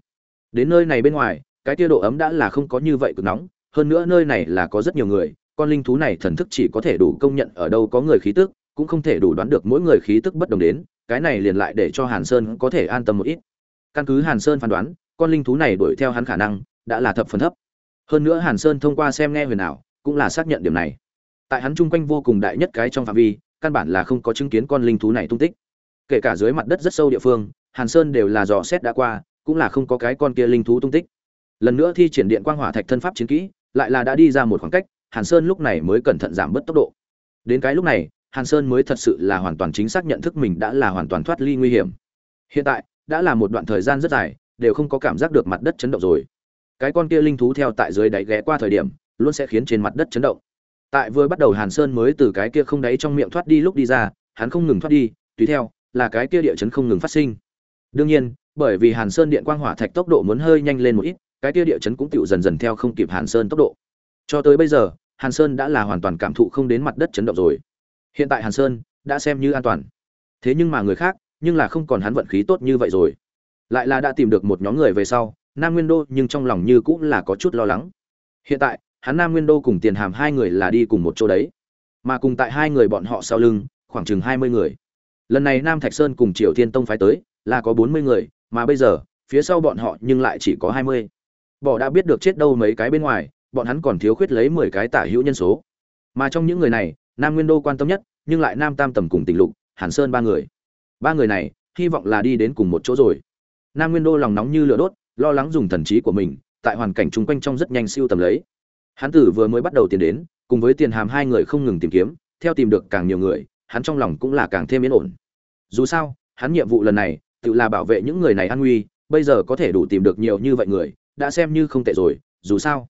Speaker 1: Đến nơi này bên ngoài, cái tiêu độ ấm đã là không có như vậy cực nóng, hơn nữa nơi này là có rất nhiều người, con linh thú này thần thức chỉ có thể đủ công nhận ở đâu có người khí tức, cũng không thể đủ đoán được mỗi người khí tức bất đồng đến, cái này liền lại để cho hàn sơn có thể an tâm một ít. Căn cứ hàn sơn phán đoán, con linh thú này đuổi theo hắn khả năng đã là thập phần thấp. Hơn nữa hàn sơn thông qua xem nghe huyền ảo, cũng là xác nhận điểm này tại hắn chung quanh vô cùng đại nhất cái trong phạm vi, căn bản là không có chứng kiến con linh thú này tung tích. Kể cả dưới mặt đất rất sâu địa phương, hàn sơn đều là dò xét đã qua, cũng là không có cái con kia linh thú tung tích. Lần nữa thi triển điện quang hỏa thạch thân pháp chiến kỹ, lại là đã đi ra một khoảng cách, hàn sơn lúc này mới cẩn thận giảm bớt tốc độ. Đến cái lúc này, hàn sơn mới thật sự là hoàn toàn chính xác nhận thức mình đã là hoàn toàn thoát ly nguy hiểm. Hiện tại, đã là một đoạn thời gian rất dài, đều không có cảm giác được mặt đất chấn động rồi. Cái con kia linh thú theo tại dưới đáy ghé qua thời điểm, luôn sẽ khiến trên mặt đất chấn động tại vừa bắt đầu hàn sơn mới từ cái kia không đáy trong miệng thoát đi lúc đi ra, hắn không ngừng thoát đi, tùy theo, là cái kia địa chấn không ngừng phát sinh. Đương nhiên, bởi vì hàn sơn điện quang hỏa thạch tốc độ muốn hơi nhanh lên một ít, cái kia địa chấn cũng tựu dần dần theo không kịp hàn sơn tốc độ. Cho tới bây giờ, hàn sơn đã là hoàn toàn cảm thụ không đến mặt đất chấn động rồi. Hiện tại hàn sơn đã xem như an toàn. Thế nhưng mà người khác, nhưng là không còn hắn vận khí tốt như vậy rồi. Lại là đã tìm được một nhóm người về sau, nam nguyên đô nhưng trong lòng như cũng là có chút lo lắng. Hiện tại hắn nam nguyên đô cùng tiền hàm hai người là đi cùng một chỗ đấy. Mà cùng tại hai người bọn họ sau lưng, khoảng chừng hai mươi người. Lần này nam thạch sơn cùng triều thiên tông phái tới, là có bốn mươi người, mà bây giờ, phía sau bọn họ nhưng lại chỉ có hai mươi. Bỏ đã biết được chết đâu mấy cái bên ngoài, bọn hắn còn thiếu khuyết lấy mười cái tả hữu nhân số. Mà trong những người này, nam nguyên đô quan tâm nhất, nhưng lại nam tam tầm cùng tỉnh lục, hàn sơn ba người. Ba người này, hy vọng là đi đến cùng một chỗ rồi. Nam nguyên đô lòng nóng như lửa đốt, lo lắng dùng thần trí của mình, tại hoàn cảnh chung quanh trong rất nhanh siêu tầm lấy hắn tử vừa mới bắt đầu tiến đến, cùng với tiền hàm hai người không ngừng tìm kiếm, theo tìm được càng nhiều người, hắn trong lòng cũng là càng thêm yên ổn. Dù sao, hắn nhiệm vụ lần này, tự là bảo vệ những người này an nguy, bây giờ có thể đủ tìm được nhiều như vậy người, đã xem như không tệ rồi, dù sao.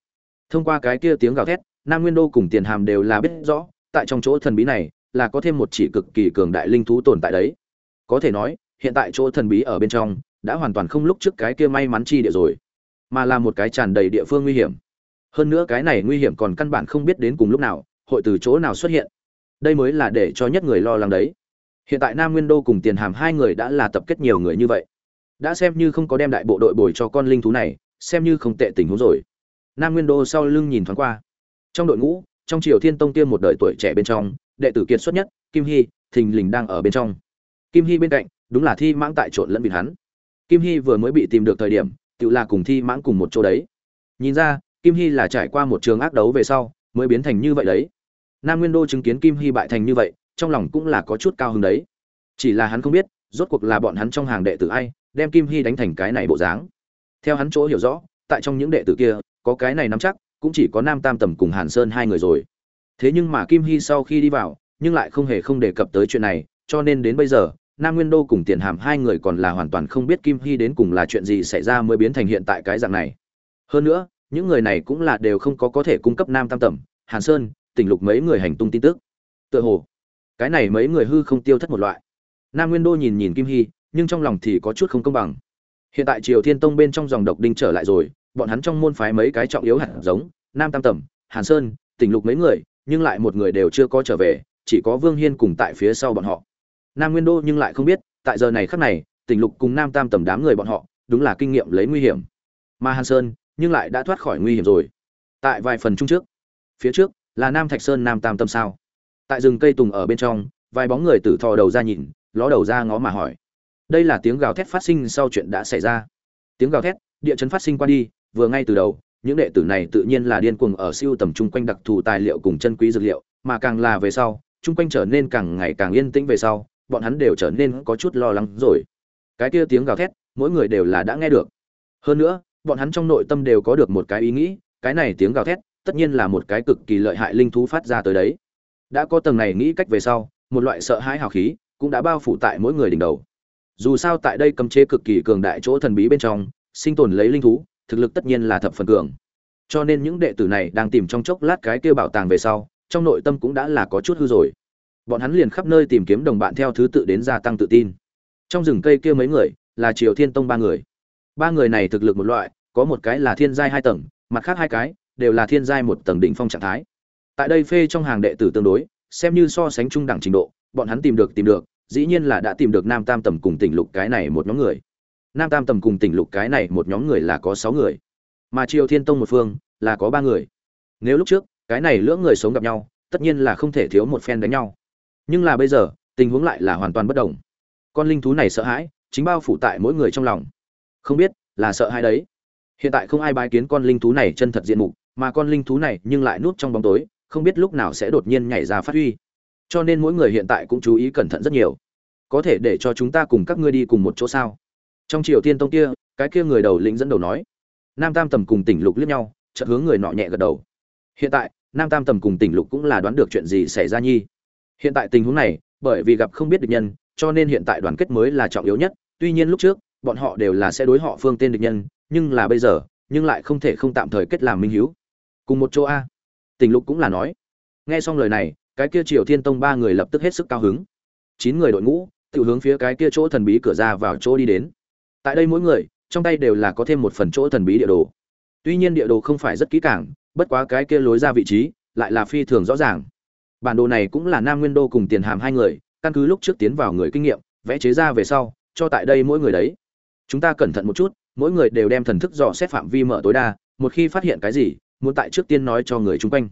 Speaker 1: Thông qua cái kia tiếng gào thét, nam nguyên đô cùng tiền hàm đều là biết rõ, tại trong chỗ thần bí này, là có thêm một chỉ cực kỳ cường đại linh thú tồn tại đấy. Có thể nói, hiện tại chỗ thần bí ở bên trong, đã hoàn toàn không lúc trước cái kia may mắn chi địa rồi, mà là một cái tràn đầy địa phương nguy hiểm hơn nữa cái này nguy hiểm còn căn bản không biết đến cùng lúc nào, hội từ chỗ nào xuất hiện. Đây mới là để cho nhất người lo lắng đấy. Hiện tại nam nguyên đô cùng tiền hàm hai người đã là tập kết nhiều người như vậy. Đã xem như không có đem đại bộ đội bồi cho con linh thú này, xem như không tệ tình huống rồi. Nam nguyên đô sau lưng nhìn thoáng qua. Trong đội ngũ, trong triều thiên tông tiêm một đời tuổi trẻ bên trong, đệ tử kiệt xuất nhất, kim hy, thình lình đang ở bên trong. Kim hy bên cạnh, đúng là thi mãng tại trộn lẫn vịt hắn. Kim hy vừa mới bị tìm được thời điểm, tự là cùng thi mãng cùng một chỗ đấy. Nhìn ra kim hy là trải qua một trường ác đấu về sau, mới biến thành như vậy đấy. Nam nguyên đô chứng kiến kim hy bại thành như vậy, trong lòng cũng là có chút cao hứng đấy. Chỉ là hắn không biết, rốt cuộc là bọn hắn trong hàng đệ tử ai, đem kim hy đánh thành cái này bộ dáng. Theo hắn chỗ hiểu rõ, tại trong những đệ tử kia, có cái này nắm chắc, cũng chỉ có nam tam tầm cùng hàn sơn hai người rồi. Thế nhưng mà kim hy sau khi đi vào, nhưng lại không hề không đề cập tới chuyện này, cho nên đến bây giờ, nam nguyên đô cùng tiền hàm hai người còn là hoàn toàn không biết kim hy đến cùng là chuyện gì xảy ra mới biến thành hiện tại cái dạng này. Hơn nữa những người này cũng là đều không có có thể cung cấp nam tam tầm hàn sơn, tỉnh lục mấy người hành tung tin tức. Tựa hồ, cái này mấy người hư không tiêu thất một loại. Nam nguyên đô nhìn nhìn kim hy, nhưng trong lòng thì có chút không công bằng. Hiện tại triều thiên tông bên trong dòng độc đinh trở lại rồi, bọn hắn trong môn phái mấy cái trọng yếu hạt giống, nam tam tầm hàn sơn, tỉnh lục mấy người, nhưng lại một người đều chưa có trở về, chỉ có vương hiên cùng tại phía sau bọn họ. Nam nguyên đô nhưng lại không biết, tại giờ này khắc này, tỉnh lục cùng nam tam tầm đám người bọn họ, đúng là kinh nghiệm lấy nguy hiểm. Mà hàn sơn nhưng lại đã thoát khỏi nguy hiểm rồi. Tại vài phần chung trước, phía trước là nam thạch sơn nam tam tâm sao? Tại rừng cây tùng ở bên trong, vài bóng người tử thò đầu ra nhìn, ló đầu ra ngó mà hỏi. Đây là tiếng gào thét phát sinh sau chuyện đã xảy ra. Tiếng gào thét, địa chấn phát sinh qua đi, vừa ngay từ đầu, những đệ tử này tự nhiên là điên cuồng ở siêu tầm chung quanh đặc thù tài liệu cùng chân quý dược liệu, mà càng là về sau, chung quanh trở nên càng ngày càng yên tĩnh về sau, bọn hắn đều trở nên có chút lo lắng rồi. Cái kia tiếng gào thét, mỗi người đều là đã nghe được. Hơn nữa bọn hắn trong nội tâm đều có được một cái ý nghĩ, cái này tiếng gào thét, tất nhiên là một cái cực kỳ lợi hại linh thú phát ra tới đấy. Đã có tầng này nghĩ cách về sau, một loại sợ hãi hào khí cũng đã bao phủ tại mỗi người đỉnh đầu. Dù sao tại đây cấm chế cực kỳ cường đại chỗ thần bí bên trong, sinh tồn lấy linh thú, thực lực tất nhiên là thập phần cường. Cho nên những đệ tử này đang tìm trong chốc lát cái kia bảo tàng về sau, trong nội tâm cũng đã là có chút hư rồi. Bọn hắn liền khắp nơi tìm kiếm đồng bạn theo thứ tự đến gia tăng tự tin. Trong rừng cây kia mấy người là triều thiên tông ba người ba người này thực lực một loại, có một cái là thiên giai hai tầng, mặt khác hai cái đều là thiên giai một tầng đỉnh phong trạng thái. Tại đây phê trong hàng đệ tử tương đối, xem như so sánh trung đẳng trình độ, bọn hắn tìm được tìm được, dĩ nhiên là đã tìm được nam tam tầm cùng tỉnh lục cái này một nhóm người. Nam tam tầm cùng tỉnh lục cái này một nhóm người là có sáu người, mà triều thiên tông một phương là có ba người. Nếu lúc trước, cái này lưỡng người sống gặp nhau, tất nhiên là không thể thiếu một phen đánh nhau. Nhưng là bây giờ, tình huống lại là hoàn toàn bất đồng. Con linh thú này sợ hãi, chính bao phủ tại mỗi người trong lòng không biết, là sợ hay đấy. Hiện tại không ai bái kiến con linh thú này chân thật diện mục, mà con linh thú này nhưng lại núp trong bóng tối, không biết lúc nào sẽ đột nhiên nhảy ra phát huy. Cho nên mỗi người hiện tại cũng chú ý cẩn thận rất nhiều. Có thể để cho chúng ta cùng các ngươi đi cùng một chỗ sao? Trong triều tiên tông kia, cái kia người đầu lĩnh dẫn đầu nói. Nam tam tầm cùng tỉnh lục liếc nhau, chợt hướng người nọ nhẹ gật đầu. Hiện tại, nam tam tầm cùng tỉnh lục cũng là đoán được chuyện gì xảy ra nhi. Hiện tại tình huống này, bởi vì gặp không biết địch nhân, cho nên hiện tại đoàn kết mới là trọng yếu nhất. Tuy nhiên lúc trước bọn họ đều là sẽ đối họ phương tên địch nhân, nhưng là bây giờ, nhưng lại không thể không tạm thời kết làm minh hiếu. Cùng một chỗ a. Tình lục cũng là nói. Nghe xong lời này, cái kia triều thiên tông ba người lập tức hết sức cao hứng. Chín người đội ngũ, tự hướng phía cái kia chỗ thần bí cửa ra vào chỗ đi đến. Tại đây mỗi người, trong tay đều là có thêm một phần chỗ thần bí địa đồ. Tuy nhiên địa đồ không phải rất kỹ càng, bất quá cái kia lối ra vị trí, lại là phi thường rõ ràng. Bản đồ này cũng là nam nguyên đô cùng tiền hàm hai người, căn cứ lúc trước tiến vào người kinh nghiệm, vẽ chế ra về sau, cho tại đây mỗi người đấy chúng ta cẩn thận một chút, mỗi người đều đem thần thức dò xét phạm vi mở tối đa, một khi phát hiện cái gì, muốn tại trước tiên nói cho người chung quanh.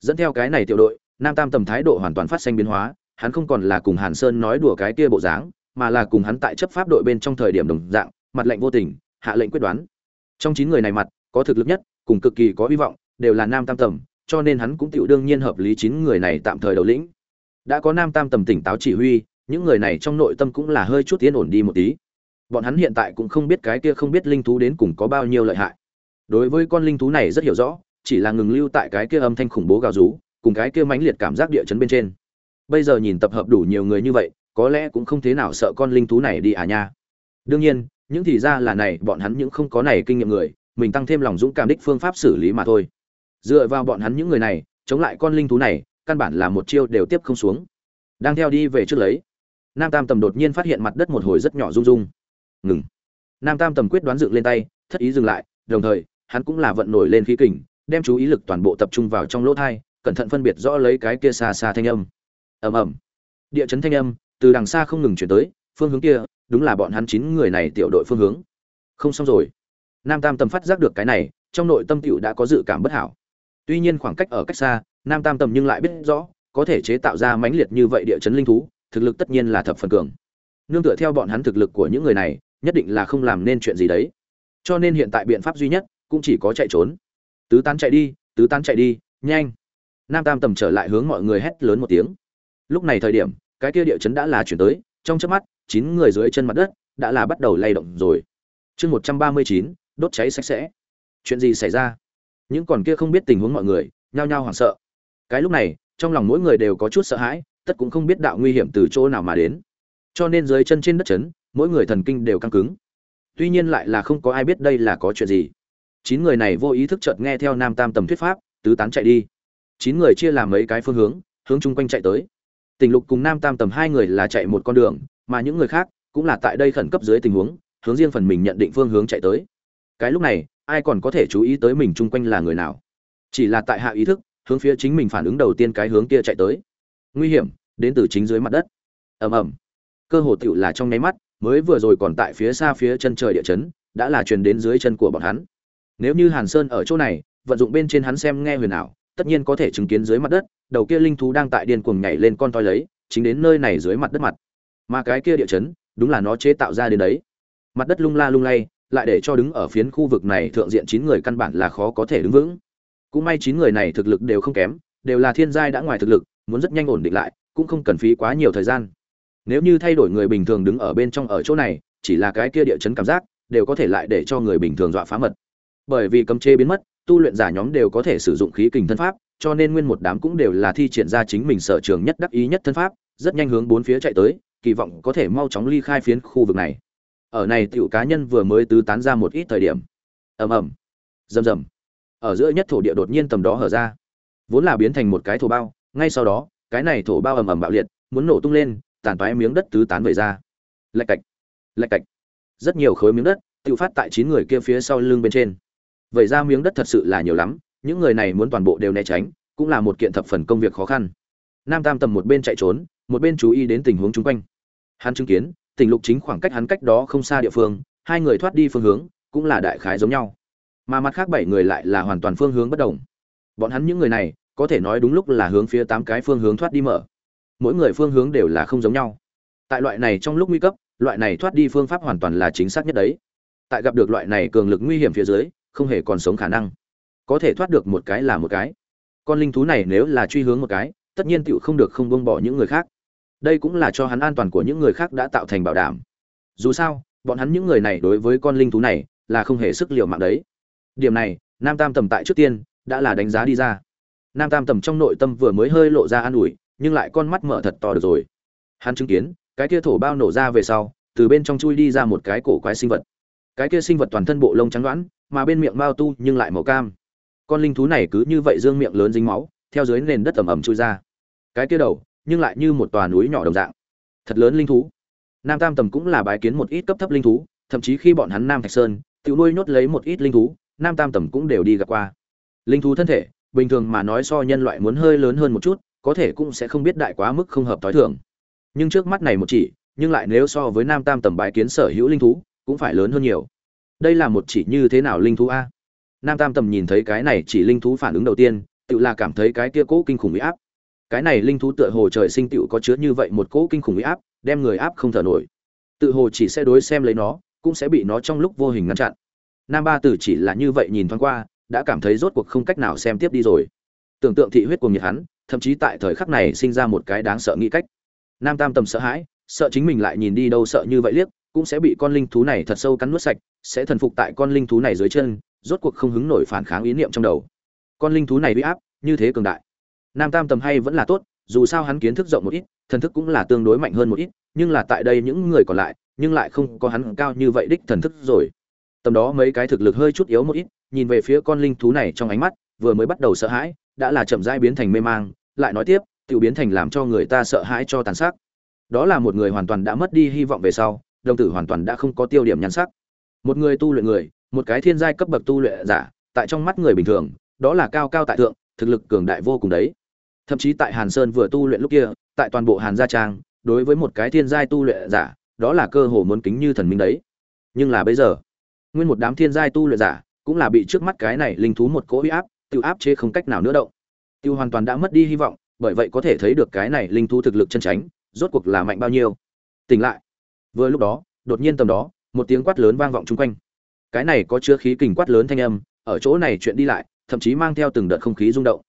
Speaker 1: Dẫn theo cái này tiểu đội, nam tam tầm thái độ hoàn toàn phát sinh biến hóa, hắn không còn là cùng hàn sơn nói đùa cái kia bộ dáng, mà là cùng hắn tại chấp pháp đội bên trong thời điểm đồng dạng, mặt lệnh vô tình, hạ lệnh quyết đoán. Trong chín người này mặt, có thực lực nhất, cùng cực kỳ có hy vọng, đều là nam tam tầm, cho nên hắn cũng tựu đương nhiên hợp lý chín người này tạm thời đầu lĩnh. Đã có nam tam tầm tỉnh táo chỉ huy, những người này trong nội tâm cũng là hơi chút tiến ổn đi một tí bọn hắn hiện tại cũng không biết cái kia không biết linh thú đến cùng có bao nhiêu lợi hại. Đối với con linh thú này rất hiểu rõ, chỉ là ngừng lưu tại cái kia âm thanh khủng bố gào rú, cùng cái kia mãnh liệt cảm giác địa chấn bên trên. Bây giờ nhìn tập hợp đủ nhiều người như vậy, có lẽ cũng không thế nào sợ con linh thú này đi à nha. Đương nhiên, những thì ra là này, bọn hắn những không có này kinh nghiệm người, mình tăng thêm lòng dũng cảm đích phương pháp xử lý mà thôi. Dựa vào bọn hắn những người này, chống lại con linh thú này, căn bản là một chiêu đều tiếp không xuống. Đang theo đi về trước lấy, nam tam tầm đột nhiên phát hiện mặt đất một hồi rất nhỏ rung rung ngừng. Nam tam tầm quyết đoán dựng lên tay, thất ý dừng lại, đồng thời, hắn cũng là vận nổi lên khí kình, đem chú ý lực toàn bộ tập trung vào trong lỗ thai, cẩn thận phân biệt rõ lấy cái kia xa xa thanh âm. Ầm ầm. Địa chấn thanh âm, từ đằng xa không ngừng chuyển tới, phương hướng kia, đúng là bọn hắn chín người này tiểu đội phương hướng. Không xong rồi. Nam tam tầm phát giác được cái này, trong nội tâm tiểu đã có dự cảm bất hảo. Tuy nhiên khoảng cách ở cách xa, nam tam tầm nhưng lại biết rõ, có thể chế tạo ra mãnh liệt như vậy địa chấn linh thú, thực lực tất nhiên là thập phần cường. Nương tựa theo bọn hắn thực lực của những người này nhất định là không làm nên chuyện gì đấy. Cho nên hiện tại biện pháp duy nhất cũng chỉ có chạy trốn. Tứ tán chạy đi, tứ tán chạy đi, nhanh. Nam tam tầm trở lại hướng mọi người hét lớn một tiếng. Lúc này thời điểm, cái kia địa chấn đã là chuyển tới, trong chớp mắt, chín người dưới chân mặt đất đã là bắt đầu lay động rồi. Chương một trăm ba mươi chín, đốt cháy sạch sẽ. Chuyện gì xảy ra? Những còn kia không biết tình huống mọi người, nhao nhao hoảng sợ. Cái lúc này, trong lòng mỗi người đều có chút sợ hãi, tất cũng không biết đạo nguy hiểm từ chỗ nào mà đến. Cho nên dưới chân trên đất chấn mỗi người thần kinh đều căng cứng. Tuy nhiên lại là không có ai biết đây là có chuyện gì. Chín người này vô ý thức chợt nghe theo nam tam tầm thuyết pháp, tứ tán chạy đi. Chín người chia làm mấy cái phương hướng hướng chung quanh chạy tới. Tình lục cùng nam tam tầm hai người là chạy một con đường, mà những người khác cũng là tại đây khẩn cấp dưới tình huống, hướng riêng phần mình nhận định phương hướng chạy tới. Cái lúc này, ai còn có thể chú ý tới mình chung quanh là người nào? Chỉ là tại hạ ý thức, hướng phía chính mình phản ứng đầu tiên cái hướng kia chạy tới. Nguy hiểm, đến từ chính dưới mặt đất. Ầm ầm. Cơ hồ tựu là trong nháy mắt mới vừa rồi còn tại phía xa phía chân trời địa chấn, đã là truyền đến dưới chân của bọn hắn. Nếu như hàn sơn ở chỗ này, vận dụng bên trên hắn xem nghe huyền ảo, tất nhiên có thể chứng kiến dưới mặt đất, đầu kia linh thú đang tại điên cuồng nhảy lên con toi lấy, chính đến nơi này dưới mặt đất mặt. Mà cái kia địa chấn, đúng là nó chế tạo ra đến đấy. Mặt đất lung la lung lay, lại để cho đứng ở phiến khu vực này thượng diện chín người căn bản là khó có thể đứng vững. Cũng may chín người này thực lực đều không kém, đều là thiên giai đã ngoài thực lực, muốn rất nhanh ổn định lại, cũng không cần phí quá nhiều thời gian nếu như thay đổi người bình thường đứng ở bên trong ở chỗ này, chỉ là cái kia địa chấn cảm giác, đều có thể lại để cho người bình thường dọa phá mật. Bởi vì cấm chế biến mất, tu luyện giả nhóm đều có thể sử dụng khí kình thân pháp, cho nên nguyên một đám cũng đều là thi triển ra chính mình sở trường nhất đắc ý nhất thân pháp, rất nhanh hướng bốn phía chạy tới, kỳ vọng có thể mau chóng ly khai phiến khu vực này. Ở này tiểu cá nhân vừa mới tứ tán ra một ít thời điểm. Ầm ầm. Rầm rầm. Ở giữa nhất thổ địa đột nhiên tầm đó hở ra. Vốn là biến thành một cái thổ bao, ngay sau đó, cái này thổ bao ầm ầm bạo liệt, muốn nổ tung lên tàn toái miếng đất tứ tán về ra. Lạch cạch lạch cạch. Rất nhiều khối miếng đất tự phát tại chín người kia phía sau lưng bên trên. Vậy ra miếng đất thật sự là nhiều lắm, những người này muốn toàn bộ đều né tránh, cũng là một kiện thập phần công việc khó khăn. Nam tam tầm một bên chạy trốn, một bên chú ý đến tình huống chung quanh. Hắn chứng kiến, tỉnh lục chính khoảng cách hắn cách đó không xa địa phương, hai người thoát đi phương hướng, cũng là đại khái giống nhau. Mà mặt khác bảy người lại là hoàn toàn phương hướng bất đồng. Bọn hắn những người này, có thể nói đúng lúc là hướng phía tám cái phương hướng thoát đi mở mỗi người phương hướng đều là không giống nhau. Tại loại này trong lúc nguy cấp, loại này thoát đi phương pháp hoàn toàn là chính xác nhất đấy. Tại gặp được loại này cường lực nguy hiểm phía dưới, không hề còn sống khả năng. Có thể thoát được một cái là một cái. Con linh thú này nếu là truy hướng một cái, tất nhiên tựu không được không buông bỏ những người khác. Đây cũng là cho hắn an toàn của những người khác đã tạo thành bảo đảm. Dù sao, bọn hắn những người này đối với con linh thú này là không hề sức liều mạng đấy. Điểm này, nam tam tầm tại trước tiên đã là đánh giá đi ra. Nam tam tầm trong nội tâm vừa mới hơi lộ ra an ủi nhưng lại con mắt mở thật to được rồi. Hắn chứng kiến, cái kia thổ bao nổ ra về sau, từ bên trong chui đi ra một cái cổ quái sinh vật. Cái kia sinh vật toàn thân bộ lông trắng đoãn mà bên miệng bao tu nhưng lại màu cam. Con linh thú này cứ như vậy dương miệng lớn dính máu, theo dưới nền đất ẩm ẩm chui ra. Cái kia đầu, nhưng lại như một tòa núi nhỏ đồng dạng. Thật lớn linh thú. Nam tam tầm cũng là bái kiến một ít cấp thấp linh thú, thậm chí khi bọn hắn nam thạch sơn, tự nuôi nhốt lấy một ít linh thú, nam tam tầm cũng đều đi gặp qua. Linh thú thân thể, bình thường mà nói so nhân loại muốn hơi lớn hơn một chút có thể cũng sẽ không biết đại quá mức không hợp t h i thường. Nhưng trước mắt này một chỉ, nhưng lại nếu so với nam tam tầm bái kiến sở hữu linh thú, cũng phải lớn hơn nhiều. Đây là một chỉ như thế nào linh thú a? Nam tam tầm nhìn thấy cái này chỉ linh thú phản ứng đầu tiên, tự là cảm thấy cái kia cỗ kinh khủng bị áp. Cái này linh thú tựa hồ trời sinh tựu có chứa như vậy một cỗ kinh khủng bị áp, đem người áp không thở nổi. Tự hồ chỉ sẽ đối xem lấy nó, cũng sẽ bị nó trong lúc vô hình ngăn chặn. Nam ba tử chỉ là như vậy nhìn thoáng qua, đã cảm thấy rốt cuộc không cách nào xem tiếp đi rồi. Tưởng tượng thị huyết cuồng nhiệt hắn thậm chí tại thời khắc này sinh ra một cái đáng sợ nghĩ cách. Nam tam tầm sợ hãi, sợ chính mình lại nhìn đi đâu sợ như vậy liếc, cũng sẽ bị con linh thú này thật sâu cắn nuốt sạch, sẽ thần phục tại con linh thú này dưới chân, rốt cuộc không hứng nổi phản kháng ý niệm trong đầu. Con linh thú này bị áp, như thế cường đại. Nam tam tầm hay vẫn là tốt, dù sao hắn kiến thức rộng một ít, thần thức cũng là tương đối mạnh hơn một ít, nhưng là tại đây những người còn lại, nhưng lại không có hắn cao như vậy đích thần thức rồi. Tầm đó mấy cái thực lực hơi chút yếu một ít, nhìn về phía con linh thú này trong ánh mắt, vừa mới bắt đầu sợ hãi đã là chậm rãi biến thành mê mang, lại nói tiếp tự biến thành làm cho người ta sợ hãi cho tàn sắc đó là một người hoàn toàn đã mất đi hy vọng về sau, đồng tử hoàn toàn đã không có tiêu điểm nhan sắc. Một người tu luyện người, một cái thiên giai cấp bậc tu luyện giả, tại trong mắt người bình thường, đó là cao cao tại thượng, thực lực cường đại vô cùng đấy. Thậm chí tại hàn sơn vừa tu luyện lúc kia, tại toàn bộ hàn gia trang, đối với một cái thiên giai tu luyện giả, đó là cơ hồ muốn kính như thần minh đấy. Nhưng là bây giờ, nguyên một đám thiên giai tu luyện giả cũng là bị trước mắt cái này linh thú một cỗ uy áp tiêu áp chế không cách nào nữa động. Tiêu hoàn toàn đã mất đi hy vọng, bởi vậy có thể thấy được cái này linh thú thực lực chân tránh rốt cuộc là mạnh bao nhiêu. Tỉnh lại. Vừa lúc đó, đột nhiên tầm đó, một tiếng quát lớn vang vọng chung quanh. Cái này có chứa khí kình quát lớn thanh âm, ở chỗ này chuyện đi lại, thậm chí mang theo từng đợt không khí rung động.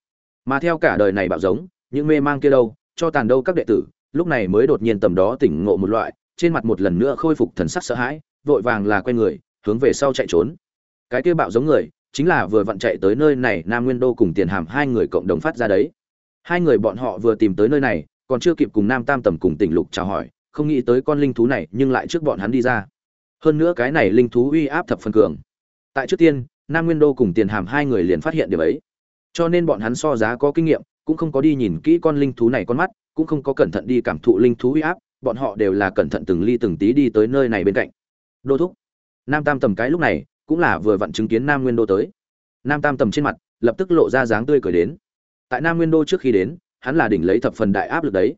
Speaker 1: Mà theo cả đời này bảo giống, những mê mang kia đâu, cho tàn đâu các đệ tử, lúc này mới đột nhiên tầm đó tỉnh ngộ một loại, trên mặt một lần nữa khôi phục thần sắc sợ hãi, vội vàng là quay người, hướng về sau chạy trốn. Cái kia bạo giống người chính là vừa vặn chạy tới nơi này, nam nguyên đô cùng tiền hàm hai người cộng đồng phát ra đấy. Hai người bọn họ vừa tìm tới nơi này, còn chưa kịp cùng nam tam tầm cùng tỉnh lục chào hỏi, không nghĩ tới con linh thú này nhưng lại trước bọn hắn đi ra. Hơn nữa cái này linh thú uy áp thập phần cường. Tại trước tiên, nam nguyên đô cùng tiền hàm hai người liền phát hiện điều ấy. Cho nên bọn hắn so giá có kinh nghiệm, cũng không có đi nhìn kỹ con linh thú này con mắt, cũng không có cẩn thận đi cảm thụ linh thú uy áp, bọn họ đều là cẩn thận từng ly từng tí đi tới nơi này bên cạnh. Đô thúc. Nam tam tầm cái lúc này cũng là vừa vặn chứng kiến nam nguyên đô tới. Nam tam tầm trên mặt lập tức lộ ra dáng tươi cười đến. Tại nam nguyên đô trước khi đến, hắn là đỉnh lấy thập phần đại áp lực đấy.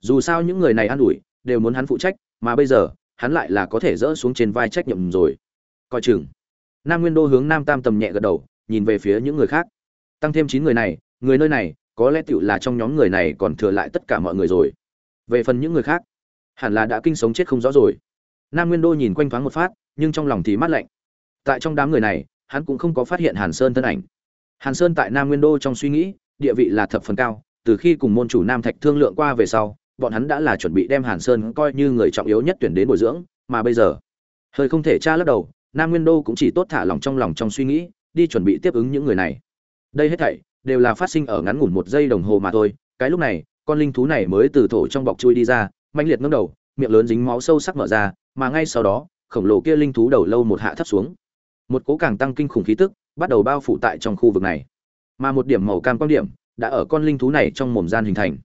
Speaker 1: Dù sao những người này an ủi, đều muốn hắn phụ trách, mà bây giờ, hắn lại là có thể dỡ xuống trên vai trách nhiệm rồi. Coi chừng. Nam nguyên đô hướng nam tam tầm nhẹ gật đầu, nhìn về phía những người khác. Tăng thêm chín người này, người nơi này, có lẽ tựu là trong nhóm người này còn thừa lại tất cả mọi người rồi. Về phần những người khác, hẳn là đã kinh sống chết không rõ rồi. Nam nguyên đô nhìn quanh thoáng một phát, nhưng trong lòng thì mát lạnh tại trong đám người này, hắn cũng không có phát hiện hàn sơn thân ảnh. Hàn sơn tại nam nguyên đô trong suy nghĩ, địa vị là thập phần cao, từ khi cùng môn chủ nam thạch thương lượng qua về sau, bọn hắn đã là chuẩn bị đem hàn sơn coi như người trọng yếu nhất tuyển đến bồi dưỡng, mà bây giờ, hơi không thể tra lắc đầu, nam nguyên đô cũng chỉ tốt thả lòng trong lòng trong suy nghĩ, đi chuẩn bị tiếp ứng những người này. Đây hết thảy đều là phát sinh ở ngắn ngủn một giây đồng hồ mà thôi, cái lúc này, con linh thú này mới từ thổ trong bọc chui đi ra mạnh liệt ngẩng đầu, miệng lớn dính máu sâu sắc mở ra, mà ngay sau đó, khổng lồ kia linh thú đầu lâu một hạ thấp xuống một cố càng tăng kinh khủng khí tức bắt đầu bao phủ tại trong khu vực này. Mà một điểm màu cam quan điểm đã ở con linh thú này trong mồm gian hình thành.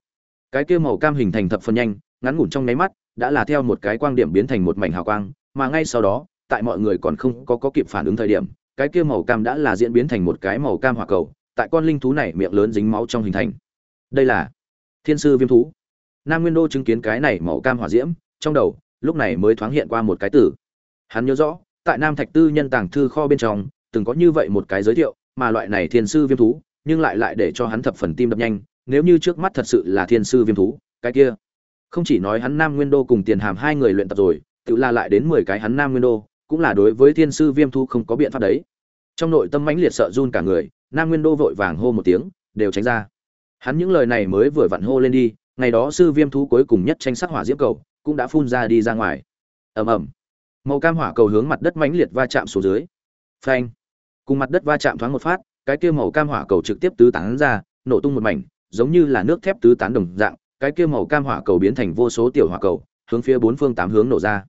Speaker 1: Cái kia màu cam hình thành thập phần nhanh ngắn ngủn trong nháy mắt đã là theo một cái quang điểm biến thành một mảnh hào quang mà ngay sau đó tại mọi người còn không có, có kịp phản ứng thời điểm cái kia màu cam đã là diễn biến thành một cái màu cam hỏa cầu tại con linh thú này miệng lớn dính máu trong hình thành. Đây là thiên sư viêm thú. Nam nguyên đô chứng kiến cái này màu cam hỏa diễm trong đầu lúc này mới thoáng hiện qua một cái tử hắn nhớ rõ tại nam thạch tư nhân tàng thư kho bên trong, từng có như vậy một cái giới thiệu, mà loại này thiên sư viêm thú, nhưng lại lại để cho hắn thập phần tim đập nhanh, nếu như trước mắt thật sự là thiên sư viêm thú, cái kia. Không chỉ nói hắn nam nguyên đô cùng tiền hàm hai người luyện tập rồi, tự la lại đến mười cái hắn nam nguyên đô, cũng là đối với thiên sư viêm thú không có biện pháp đấy. Trong nội tâm mãnh liệt sợ run cả người, nam nguyên đô vội vàng hô một tiếng, đều tránh ra. Hắn những lời này mới vừa vặn hô lên đi, ngày đó sư viêm thú cuối cùng nhất tranh sắc hỏa diễm cầu, cũng đã phun ra đi ra ngoài. Ầm ầm màu cam hỏa cầu hướng mặt đất mãnh liệt va chạm xuống dưới. Phanh. Cùng mặt đất va chạm thoáng một phát, cái kia màu cam hỏa cầu trực tiếp tứ tán ra, nổ tung một mảnh, giống như là nước thép tứ tán đồng dạng, cái kia màu cam hỏa cầu biến thành vô số tiểu hỏa cầu, hướng phía bốn phương tám hướng nổ ra.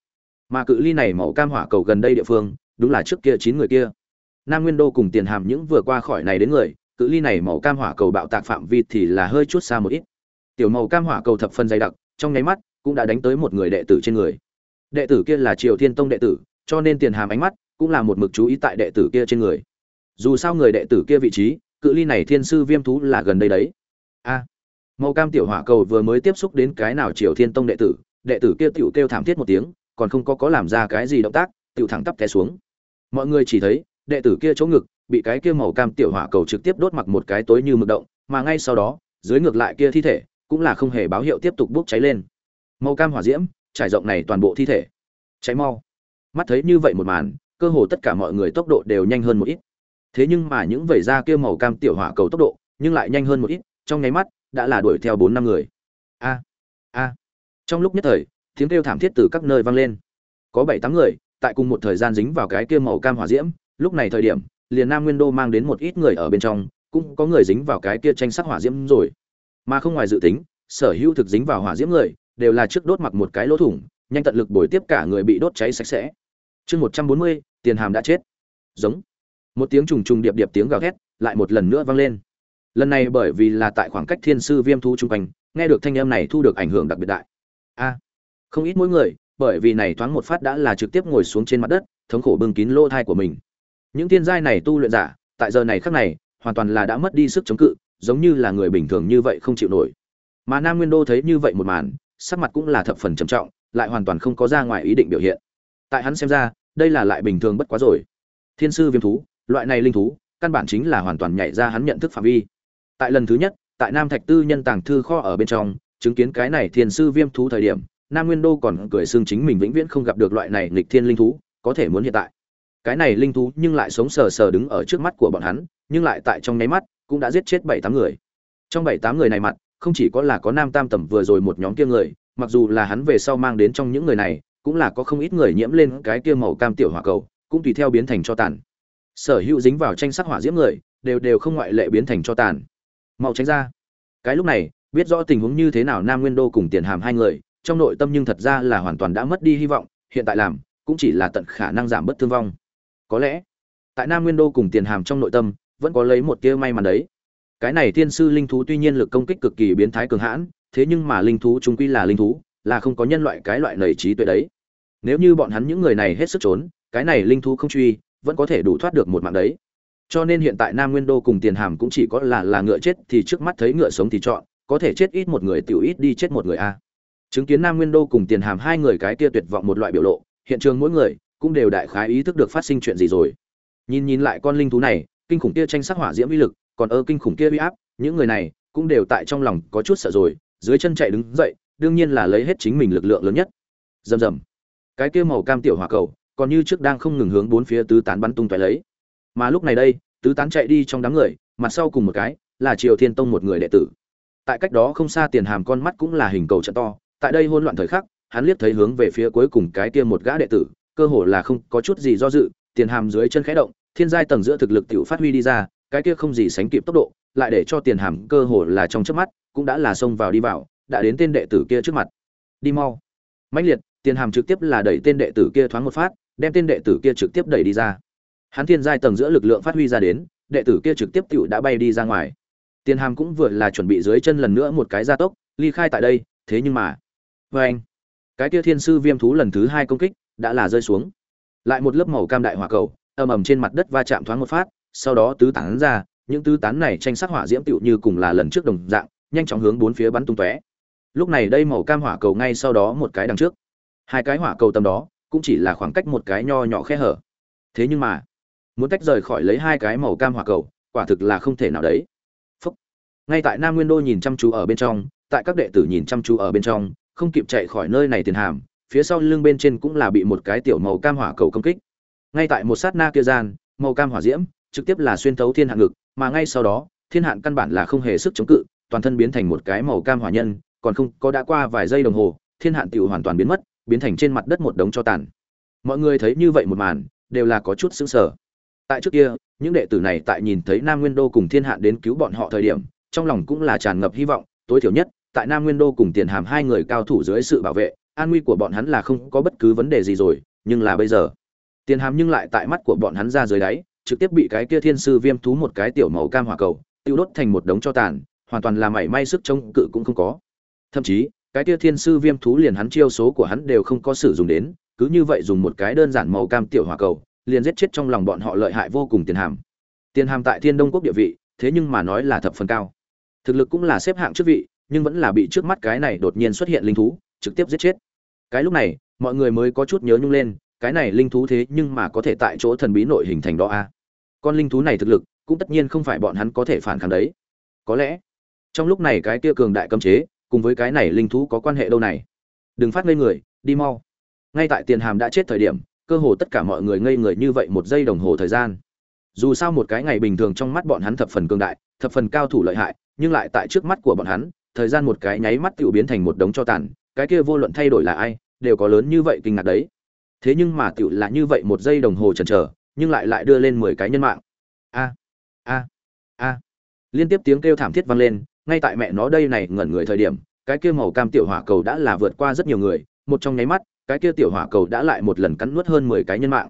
Speaker 1: Mà cự ly này màu cam hỏa cầu gần đây địa phương, đúng là trước kia chín người kia. Nam nguyên đô cùng tiền hàm những vừa qua khỏi này đến người, cự ly này màu cam hỏa cầu bạo tạc phạm vi thì là hơi chút xa một ít. Tiểu màu cam hỏa cầu thập phân dày đặc, trong nháy mắt, cũng đã đánh tới một người đệ tử trên người đệ tử kia là triều thiên tông đệ tử, cho nên tiền hàm ánh mắt cũng là một mực chú ý tại đệ tử kia trên người. Dù sao người đệ tử kia vị trí, cự ly này thiên sư viêm thú là gần đây đấy. A, màu cam tiểu hỏa cầu vừa mới tiếp xúc đến cái nào triều thiên tông đệ tử đệ tử kia tiểu kêu thảm thiết một tiếng, còn không có có làm ra cái gì động tác, tiểu thẳng tắp té xuống. Mọi người chỉ thấy, đệ tử kia chỗ ngực, bị cái kia màu cam tiểu hỏa cầu trực tiếp đốt mặc một cái tối như mực động, mà ngay sau đó, dưới ngược lại kia thi thể, cũng là không hề báo hiệu tiếp tục bốc cháy lên. Màu cam hỏa diễm trải rộng này toàn bộ thi thể. Cháy mau. Mắt thấy như vậy một màn, cơ hồ tất cả mọi người tốc độ đều nhanh hơn một ít. Thế nhưng mà những vẩy da kia màu cam tiểu hỏa cầu tốc độ, nhưng lại nhanh hơn một ít, trong nháy mắt, đã là đuổi theo bốn năm người. A a. Trong lúc nhất thời, tiếng kêu thảm thiết từ các nơi vang lên. Có bảy tám người, tại cùng một thời gian dính vào cái kia màu cam hỏa diễm, lúc này thời điểm, liền nam nguyên đô mang đến một ít người ở bên trong, cũng có người dính vào cái kia tranh sắc hỏa diễm rồi. Mà không ngoài dự tính, sở hữu thực dính vào hỏa diễm người đều là trước đốt mặc một cái lỗ thủng, nhanh tận lực bồi tiếp cả người bị đốt cháy sạch sẽ. Chương một trăm bốn mươi, tiền hàm đã chết. Giống. Một tiếng trùng trùng điệp điệp tiếng gào thét lại một lần nữa vang lên. Lần này bởi vì là tại khoảng cách thiên sư viêm thu chung quanh, nghe được thanh âm này thu được ảnh hưởng đặc biệt đại. A. Không ít mỗi người, bởi vì này thoáng một phát đã là trực tiếp ngồi xuống trên mặt đất, thống khổ bưng kín lỗ thai của mình. Những thiên giai này tu luyện giả, tại giờ này khác này, hoàn toàn là đã mất đi sức chống cự, giống như là người bình thường như vậy không chịu nổi. Mà nam nguyên đô thấy như vậy một màn sắc mặt cũng là thập phần trầm trọng, lại hoàn toàn không có ra ngoài ý định biểu hiện. Tại hắn xem ra, đây là lại bình thường bất quá rồi. Thiên sư viêm thú, loại này linh thú, căn bản chính là hoàn toàn nhảy ra hắn nhận thức phạm vi. Tại lần thứ nhất, tại nam thạch tư nhân tàng thư kho ở bên trong, chứng kiến cái này thiên sư viêm thú thời điểm, nam nguyên đô còn cười xương chính mình vĩnh viễn không gặp được loại này nghịch thiên linh thú, có thể muốn hiện tại. Cái này linh thú nhưng lại sống sờ sờ đứng ở trước mắt của bọn hắn, nhưng lại tại trong nháy mắt, cũng đã giết chết bảy tám người. Trong bảy tám người này mặt không chỉ có là có nam tam tầm vừa rồi một nhóm kia người, mặc dù là hắn về sau mang đến trong những người này, cũng là có không ít người nhiễm lên cái kia màu cam tiểu hỏa cầu, cũng tùy theo biến thành cho tàn. Sở hữu dính vào tranh sắc hỏa diễm người, đều đều không ngoại lệ biến thành cho tàn. Mau tránh ra. Cái lúc này, biết rõ tình huống như thế nào nam nguyên đô cùng tiền hàm hai người, trong nội tâm nhưng thật ra là hoàn toàn đã mất đi hy vọng, hiện tại làm, cũng chỉ là tận khả năng giảm bớt thương vong. Có lẽ, tại nam nguyên đô cùng tiền hàm trong nội tâm, vẫn có lấy một tia may mắn đấy cái này thiên sư linh thú tuy nhiên lực công kích cực kỳ biến thái cường hãn, thế nhưng mà linh thú chúng quy là linh thú, là không có nhân loại cái loại nầy trí tuệ đấy. Nếu như bọn hắn những người này hết sức trốn, cái này linh thú không truy, vẫn có thể đủ thoát được một mạng đấy. Cho nên hiện tại nam nguyên đô cùng tiền hàm cũng chỉ có là là ngựa chết thì trước mắt thấy ngựa sống thì chọn, có thể chết ít một người, tiểu ít đi chết một người a. Chứng kiến nam nguyên đô cùng tiền hàm hai người cái kia tuyệt vọng một loại biểu lộ, hiện trường mỗi người cũng đều đại khái ý thức được phát sinh chuyện gì rồi. Nhìn nhìn lại con linh thú này, kinh khủng kia tranh sắc hỏa diễm uy lực còn ơ kinh khủng kia uy áp, những người này cũng đều tại trong lòng có chút sợ rồi, dưới chân chạy đứng dậy, đương nhiên là lấy hết chính mình lực lượng lớn nhất. Rầm rầm. Cái kia màu cam tiểu hỏa cầu, còn như trước đang không ngừng hướng bốn phía tứ tán bắn tung tóe lấy. Mà lúc này đây, tứ tán chạy đi trong đám người, mặt sau cùng một cái là triều thiên tông một người đệ tử. Tại cách đó không xa tiền hàm con mắt cũng là hình cầu trận to, tại đây hỗn loạn thời khắc, hắn liếc thấy hướng về phía cuối cùng cái kia một gã đệ tử, cơ hồ là không có chút gì do dự, tiền hàm dưới chân khẽ động, thiên giai tầng giữa thực lực tiểu phát huy đi ra cái kia không gì sánh kịp tốc độ, lại để cho tiền hàm cơ hồ là trong chớp mắt, cũng đã là xông vào đi vào, đã đến tên đệ tử kia trước mặt. Đi mau. Mãnh liệt, tiền hàm trực tiếp là đẩy tên đệ tử kia thoáng một phát, đem tên đệ tử kia trực tiếp đẩy đi ra. Hắn thiên giai tầng giữa lực lượng phát huy ra đến, đệ tử kia trực tiếp tựu đã bay đi ra ngoài. Tiền hàm cũng vừa là chuẩn bị dưới chân lần nữa một cái gia tốc, ly khai tại đây, thế nhưng mà. Với anh, cái kia thiên sư viêm thú lần thứ hai công kích, đã là rơi xuống. Lại một lớp màu cam đại hỏa cầu, ầm ầm trên mặt đất va chạm thoáng một phát sau đó tứ tán ra, những tứ tán này tranh sắc hỏa diễm tựu như cùng là lần trước đồng dạng, nhanh chóng hướng bốn phía bắn tung tóe. Lúc này đây màu cam hỏa cầu ngay sau đó một cái đằng trước. Hai cái hỏa cầu tầm đó, cũng chỉ là khoảng cách một cái nho nhỏ khe hở. Thế nhưng mà, muốn tách rời khỏi lấy hai cái màu cam hỏa cầu, quả thực là không thể nào đấy. Phúc. ngay tại nam nguyên đô nhìn chăm chú ở bên trong, tại các đệ tử nhìn chăm chú ở bên trong, không kịp chạy khỏi nơi này tiền hàm, phía sau lưng bên trên cũng là bị một cái tiểu màu cam hỏa cầu công kích. Ngay tại một sát na kia gian, màu cam hỏa diễm trực tiếp là xuyên thấu thiên hạn ngực, mà ngay sau đó, thiên hạn căn bản là không hề sức chống cự, toàn thân biến thành một cái màu cam hỏa nhân, còn không, có đã qua vài giây đồng hồ, thiên hạn tiểu hoàn toàn biến mất, biến thành trên mặt đất một đống cho tàn. Mọi người thấy như vậy một màn, đều là có chút sững sờ. Tại trước kia, những đệ tử này tại nhìn thấy nam nguyên đô cùng thiên hạn đến cứu bọn họ thời điểm, trong lòng cũng là tràn ngập hy vọng, tối thiểu nhất, tại nam nguyên đô cùng tiền hàm hai người cao thủ dưới sự bảo vệ, an nguy của bọn hắn là không có bất cứ vấn đề gì rồi, nhưng là bây giờ, tiền hàm nhưng lại tại mắt của bọn hắn ra dưới đáy trực tiếp bị cái kia thiên sư viêm thú một cái tiểu màu cam hỏa cầu, tiêu đốt thành một đống cho tàn, hoàn toàn là mảy may sức chống cự cũng không có. Thậm chí, cái kia thiên sư viêm thú liền hắn chiêu số của hắn đều không có sử dụng đến, cứ như vậy dùng một cái đơn giản màu cam tiểu hỏa cầu, liền giết chết trong lòng bọn họ lợi hại vô cùng tiền hàm. Tiền hàm tại thiên đông quốc địa vị, thế nhưng mà nói là thập phần cao. Thực lực cũng là xếp hạng trước vị, nhưng vẫn là bị trước mắt cái này đột nhiên xuất hiện linh thú, trực tiếp giết chết. Cái lúc này, mọi người mới có chút nhớ nhung lên cái này linh thú thế nhưng mà có thể tại chỗ thần bí nội hình thành đó a. Con linh thú này thực lực cũng tất nhiên không phải bọn hắn có thể phản kháng đấy. Có lẽ, trong lúc này cái kia cường đại cấm chế cùng với cái này linh thú có quan hệ đâu này? Đừng phát ngây người, đi mau. Ngay tại tiền hàm đã chết thời điểm, cơ hồ tất cả mọi người ngây người như vậy một giây đồng hồ thời gian. Dù sao một cái ngày bình thường trong mắt bọn hắn thập phần cường đại, thập phần cao thủ lợi hại, nhưng lại tại trước mắt của bọn hắn, thời gian một cái nháy mắt tự biến thành một đống cho tàn, cái kia vô luận thay đổi là ai, đều có lớn như vậy kinh ngạc đấy thế nhưng mà tiểu là như vậy một giây đồng hồ chần chờ, nhưng lại lại đưa lên mười cái nhân mạng. A a a. Liên tiếp tiếng kêu thảm thiết vang lên, ngay tại mẹ nó đây này ngẩn người thời điểm, cái kia màu cam tiểu hỏa cầu đã là vượt qua rất nhiều người, một trong nháy mắt, cái kia tiểu hỏa cầu đã lại một lần cắn nuốt hơn mười cái nhân mạng.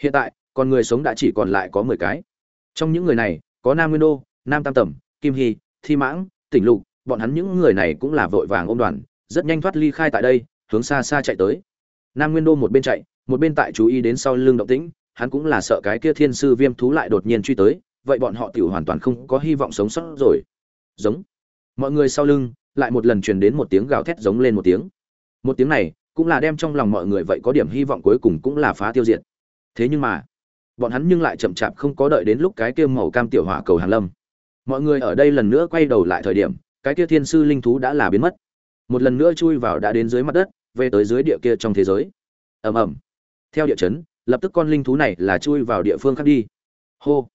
Speaker 1: Hiện tại còn người sống đã chỉ còn lại có mười cái. Trong những người này, có nam nguyên đô, nam tam tẩm, kim hy, thi mãng, tỉnh lục, bọn hắn những người này cũng là vội vàng ôm đoàn, rất nhanh thoát ly khai tại đây, hướng xa xa chạy tới nam nguyên đô một bên chạy, một bên tại chú ý đến sau lưng động tĩnh, hắn cũng là sợ cái kia thiên sư viêm thú lại đột nhiên truy tới, vậy bọn họ tiểu hoàn toàn không có hy vọng sống sót rồi. Giống. Mọi người sau lưng, lại một lần truyền đến một tiếng gào thét giống lên một tiếng. Một tiếng này, cũng là đem trong lòng mọi người vậy có điểm hy vọng cuối cùng cũng là phá tiêu diệt. Thế nhưng mà, bọn hắn nhưng lại chậm chạp không có đợi đến lúc cái kia màu cam tiểu hỏa cầu hàn lâm. Mọi người ở đây lần nữa quay đầu lại thời điểm, cái kia thiên sư linh thú đã là biến mất. Một lần nữa chui vào đã đến dưới mặt đất về tới dưới địa kia trong thế giới. Ầm ầm. Theo địa chấn, lập tức con linh thú này là chui vào địa phương khác đi. Hô.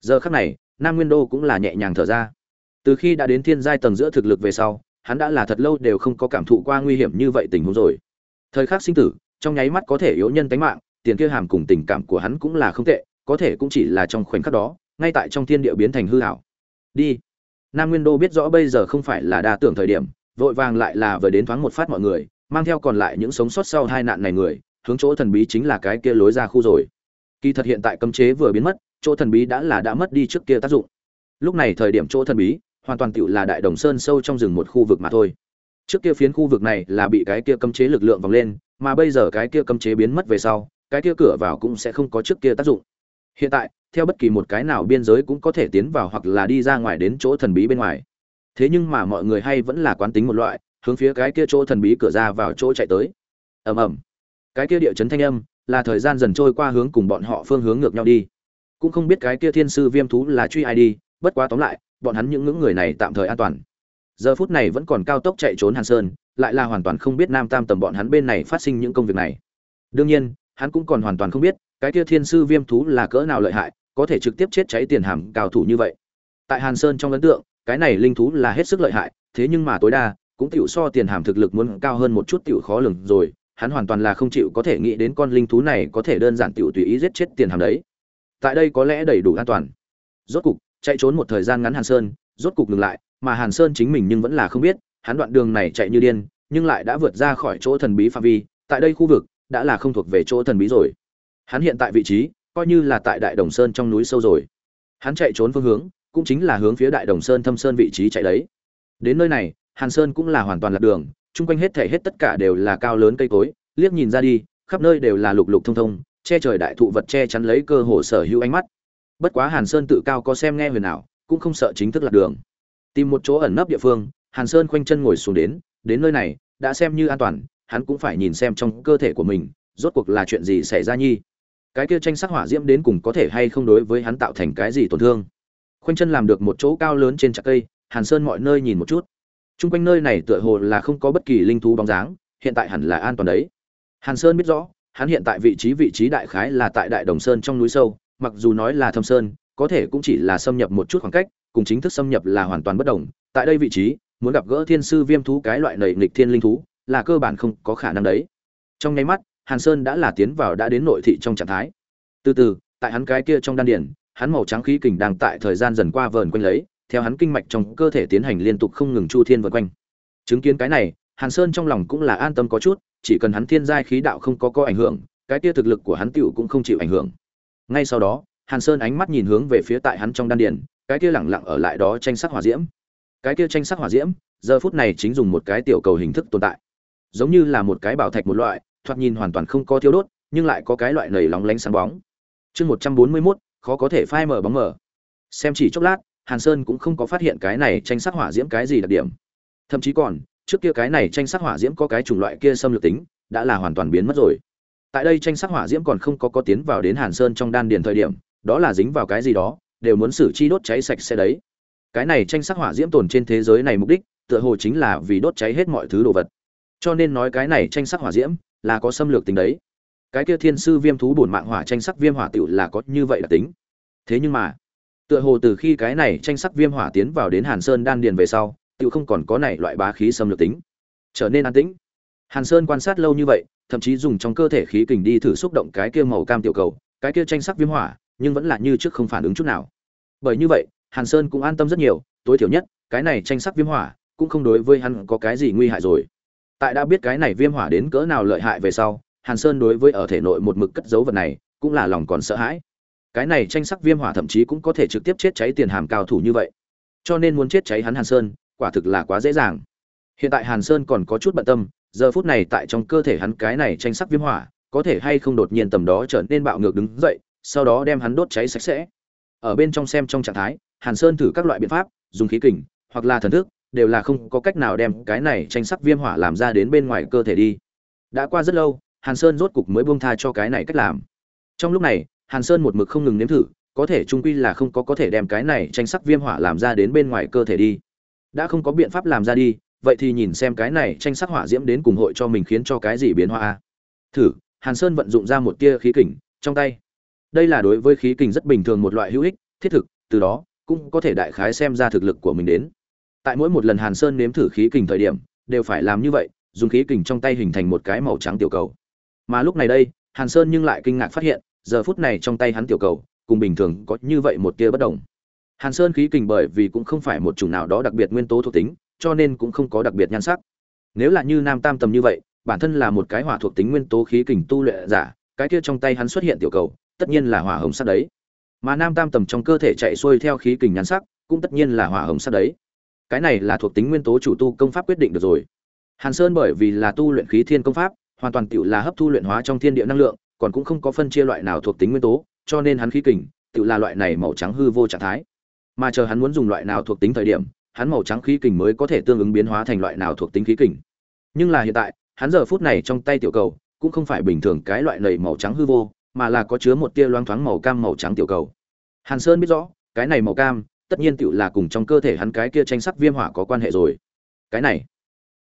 Speaker 1: Giờ khắc này, nam nguyên đô cũng là nhẹ nhàng thở ra. Từ khi đã đến thiên giai tầng giữa thực lực về sau, hắn đã là thật lâu đều không có cảm thụ qua nguy hiểm như vậy tình huống rồi. Thời khắc sinh tử, trong nháy mắt có thể yếu nhân tánh mạng, tiền kia hàm cùng tình cảm của hắn cũng là không tệ, có thể cũng chỉ là trong khoảnh khắc đó, ngay tại trong thiên địa biến thành hư hảo đi. Nam nguyên đô biết rõ bây giờ không phải là đa tưởng thời điểm, vội vàng lại là vừa đến thoáng một phát mọi người mang theo còn lại những sống sót sau hai nạn này người, hướng chỗ thần bí chính là cái kia lối ra khu rồi. Kỳ thật hiện tại cấm chế vừa biến mất, chỗ thần bí đã là đã mất đi trước kia tác dụng. Lúc này thời điểm chỗ thần bí, hoàn toàn tựu là đại đồng sơn sâu trong rừng một khu vực mà thôi. Trước kia phiến khu vực này là bị cái kia cấm chế lực lượng vòng lên, mà bây giờ cái kia cấm chế biến mất về sau, cái kia cửa vào cũng sẽ không có trước kia tác dụng. Hiện tại, theo bất kỳ một cái nào biên giới cũng có thể tiến vào hoặc là đi ra ngoài đến chỗ thần bí bên ngoài. Thế nhưng mà mọi người hay vẫn là quán tính một loại hướng phía cái kia chỗ thần bí cửa ra vào chỗ chạy tới. Ầm ầm. Cái kia địa chấn thanh âm là thời gian dần trôi qua hướng cùng bọn họ phương hướng ngược nhau đi. Cũng không biết cái kia thiên sư viêm thú là truy ai đi, bất quá tóm lại, bọn hắn những ngưỡng người này tạm thời an toàn. Giờ phút này vẫn còn cao tốc chạy trốn hàn sơn, lại là hoàn toàn không biết nam tam tầm bọn hắn bên này phát sinh những công việc này. Đương nhiên, hắn cũng còn hoàn toàn không biết, cái kia thiên sư viêm thú là cỡ nào lợi hại, có thể trực tiếp chết cháy tiền hàm cao thủ như vậy. Tại hàn sơn trong ấn tượng, cái này linh thú là hết sức lợi hại, thế nhưng mà tối đa cũng tiểu so tiền hàm thực lực muốn cao hơn một chút tiểu khó lường rồi, hắn hoàn toàn là không chịu có thể nghĩ đến con linh thú này có thể đơn giản tiểu tùy ý giết chết tiền hàm đấy. Tại đây có lẽ đầy đủ an toàn. Rốt cục, chạy trốn một thời gian ngắn hàn sơn, rốt cục ngừng lại, mà hàn sơn chính mình nhưng vẫn là không biết, hắn đoạn đường này chạy như điên, nhưng lại đã vượt ra khỏi chỗ thần bí phạm vi, tại đây khu vực đã là không thuộc về chỗ thần bí rồi. Hắn hiện tại vị trí, coi như là tại đại đồng sơn trong núi sâu rồi. Hắn chạy trốn phương hướng, cũng chính là hướng phía đại đồng sơn thâm sơn vị trí chạy đấy. Đến nơi này hàn sơn cũng là hoàn toàn lạc đường chung quanh hết thể hết tất cả đều là cao lớn cây cối liếc nhìn ra đi khắp nơi đều là lục lục thông thông che trời đại thụ vật che chắn lấy cơ hồ sở hữu ánh mắt. Bất quá hàn sơn tự cao có xem nghe huyền nào, cũng không sợ chính thức lạc đường. Tìm một chỗ ẩn nấp địa phương hàn sơn khoanh chân ngồi xuống đến đến nơi này đã xem như an toàn hắn cũng phải nhìn xem trong cơ thể của mình rốt cuộc là chuyện gì xảy ra nhi. Cái kia tranh sắc hỏa diễm đến cùng có thể hay không đối với hắn tạo thành cái gì tổn thương. Khoanh chân làm được một chỗ cao lớn trên chạc cây hàn sơn mọi nơi nhìn một chút. Trung quanh nơi này tựa hồ là không có bất kỳ linh thú bóng dáng, hiện tại hẳn là an toàn đấy. Hàn sơn biết rõ, hắn hiện tại vị trí vị trí đại khái là tại đại đồng sơn trong núi sâu, mặc dù nói là thâm sơn, có thể cũng chỉ là xâm nhập một chút khoảng cách, cùng chính thức xâm nhập là hoàn toàn bất đồng. Tại đây vị trí, muốn gặp gỡ thiên sư viêm thú cái loại nảy nghịch thiên linh thú, là cơ bản không có khả năng đấy. Trong nháy mắt, hàn sơn đã là tiến vào đã đến nội thị trong trạng thái. Từ từ, tại hắn cái kia trong đan điển hắn màu trắng khí kình đang tại thời gian dần qua vờn quanh lấy theo hắn kinh mạch trong cơ thể tiến hành liên tục không ngừng chu thiên vần quanh. Chứng kiến cái này, hàn sơn trong lòng cũng là an tâm có chút, chỉ cần hắn thiên giai khí đạo không có có ảnh hưởng, cái kia thực lực của hắn tựu cũng không chịu ảnh hưởng. Ngay sau đó, hàn sơn ánh mắt nhìn hướng về phía tại hắn trong đan điền, cái kia lẳng lặng ở lại đó tranh sắc hỏa diễm. Cái kia tranh sắc hỏa diễm, giờ phút này chính dùng một cái tiểu cầu hình thức tồn tại. Giống như là một cái bảo thạch một loại, thoạt nhìn hoàn toàn không có thiếu đốt, nhưng lại có cái loại nầy lóng lánh sáng bóng. Chương một trăm bốn mươi mốt, khó có thể phai mở bóng mở xem chỉ chốc lát hàn sơn cũng không có phát hiện cái này tranh sắc hỏa diễm cái gì đặc điểm. Thậm chí còn, trước kia cái này tranh sắc hỏa diễm có cái chủng loại kia xâm lược tính, đã là hoàn toàn biến mất rồi. Tại đây tranh sắc hỏa diễm còn không có có tiến vào đến hàn sơn trong đan điền thời điểm, đó là dính vào cái gì đó, đều muốn xử chi đốt cháy sạch sẽ đấy. Cái này tranh sắc hỏa diễm tồn trên thế giới này mục đích, tựa hồ chính là vì đốt cháy hết mọi thứ đồ vật. Cho nên nói cái này tranh sắc hỏa diễm là có xâm lược tính đấy. Cái kia thiên sư viêm thú bổn mạng hỏa tranh sắc viêm hỏa tiểu là có như vậy là tính. Thế nhưng mà tựa hồ từ khi cái này tranh sắc viêm hỏa tiến vào đến hàn sơn đan điền về sau tựu không còn có này loại bá khí xâm lược tính. Trở nên an tĩnh. Hàn sơn quan sát lâu như vậy, thậm chí dùng trong cơ thể khí kình đi thử xúc động cái kia màu cam tiểu cầu, cái kia tranh sắc viêm hỏa, nhưng vẫn là như trước không phản ứng chút nào. Bởi như vậy, hàn sơn cũng an tâm rất nhiều, tối thiểu nhất, cái này tranh sắc viêm hỏa cũng không đối với hắn có cái gì nguy hại rồi. Tại đã biết cái này viêm hỏa đến cỡ nào lợi hại về sau, hàn sơn đối với ở thể nội một mực cất dấu vật này cũng là lòng còn sợ hãi cái này tranh sắc viêm hỏa thậm chí cũng có thể trực tiếp chết cháy tiền hàm cao thủ như vậy. Cho nên muốn chết cháy hắn hàn sơn, quả thực là quá dễ dàng. Hiện tại hàn sơn còn có chút bận tâm, giờ phút này tại trong cơ thể hắn cái này tranh sắc viêm hỏa, có thể hay không đột nhiên tầm đó trở nên bạo ngược đứng dậy, sau đó đem hắn đốt cháy sạch sẽ. Ở bên trong xem trong trạng thái, hàn sơn thử các loại biện pháp, dùng khí kình, hoặc là thần thức, đều là không có cách nào đem cái này tranh sắc viêm hỏa làm ra đến bên ngoài cơ thể đi. Đã qua rất lâu, hàn sơn rốt cục mới buông tha cho cái này cách làm. Trong lúc này hàn sơn một mực không ngừng nếm thử, có thể trung quy là không có có thể đem cái này tranh sắc viêm hỏa làm ra đến bên ngoài cơ thể đi. Đã không có biện pháp làm ra đi, vậy thì nhìn xem cái này tranh sắc hỏa diễm đến cùng hội cho mình khiến cho cái gì biến hóa thử, hàn sơn vận dụng ra một tia khí kình, trong tay. Đây là đối với khí kình rất bình thường một loại hữu ích, thiết thực, từ đó, cũng có thể đại khái xem ra thực lực của mình đến. Tại mỗi một lần hàn sơn nếm thử khí kình thời điểm, đều phải làm như vậy, dùng khí kình trong tay hình thành một cái màu trắng tiểu cầu. Mà lúc này đây, hàn sơn nhưng lại kinh ngạc phát hiện giờ phút này trong tay hắn tiểu cầu, cùng bình thường có như vậy một tia bất đồng. Hàn sơn khí kình bởi vì cũng không phải một chủng nào đó đặc biệt nguyên tố thuộc tính, cho nên cũng không có đặc biệt nhan sắc. Nếu là như nam tam tầm như vậy, bản thân là một cái hỏa thuộc tính nguyên tố khí kình tu luyện giả, cái kia trong tay hắn xuất hiện tiểu cầu, tất nhiên là hỏa hồng sắc đấy. Mà nam tam tầm trong cơ thể chạy xuôi theo khí kình nhan sắc, cũng tất nhiên là hỏa hồng sắc đấy. Cái này là thuộc tính nguyên tố chủ tu công pháp quyết định được rồi. Hàn sơn bởi vì là tu luyện khí thiên công pháp, hoàn toàn tự là hấp thu luyện hóa trong thiên địa năng lượng còn cũng không có phân chia loại nào thuộc tính nguyên tố, cho nên hắn khí kình, tự là loại này màu trắng hư vô trạng thái. Mà chờ hắn muốn dùng loại nào thuộc tính thời điểm, hắn màu trắng khí kình mới có thể tương ứng biến hóa thành loại nào thuộc tính khí kình. Nhưng là hiện tại, hắn giờ phút này trong tay tiểu cầu, cũng không phải bình thường cái loại lầy màu trắng hư vô, mà là có chứa một tia loáng thoáng màu cam màu trắng tiểu cầu. Hàn sơn biết rõ, cái này màu cam, tất nhiên tựu là cùng trong cơ thể hắn cái kia tranh sắc viêm hỏa có quan hệ rồi. Cái này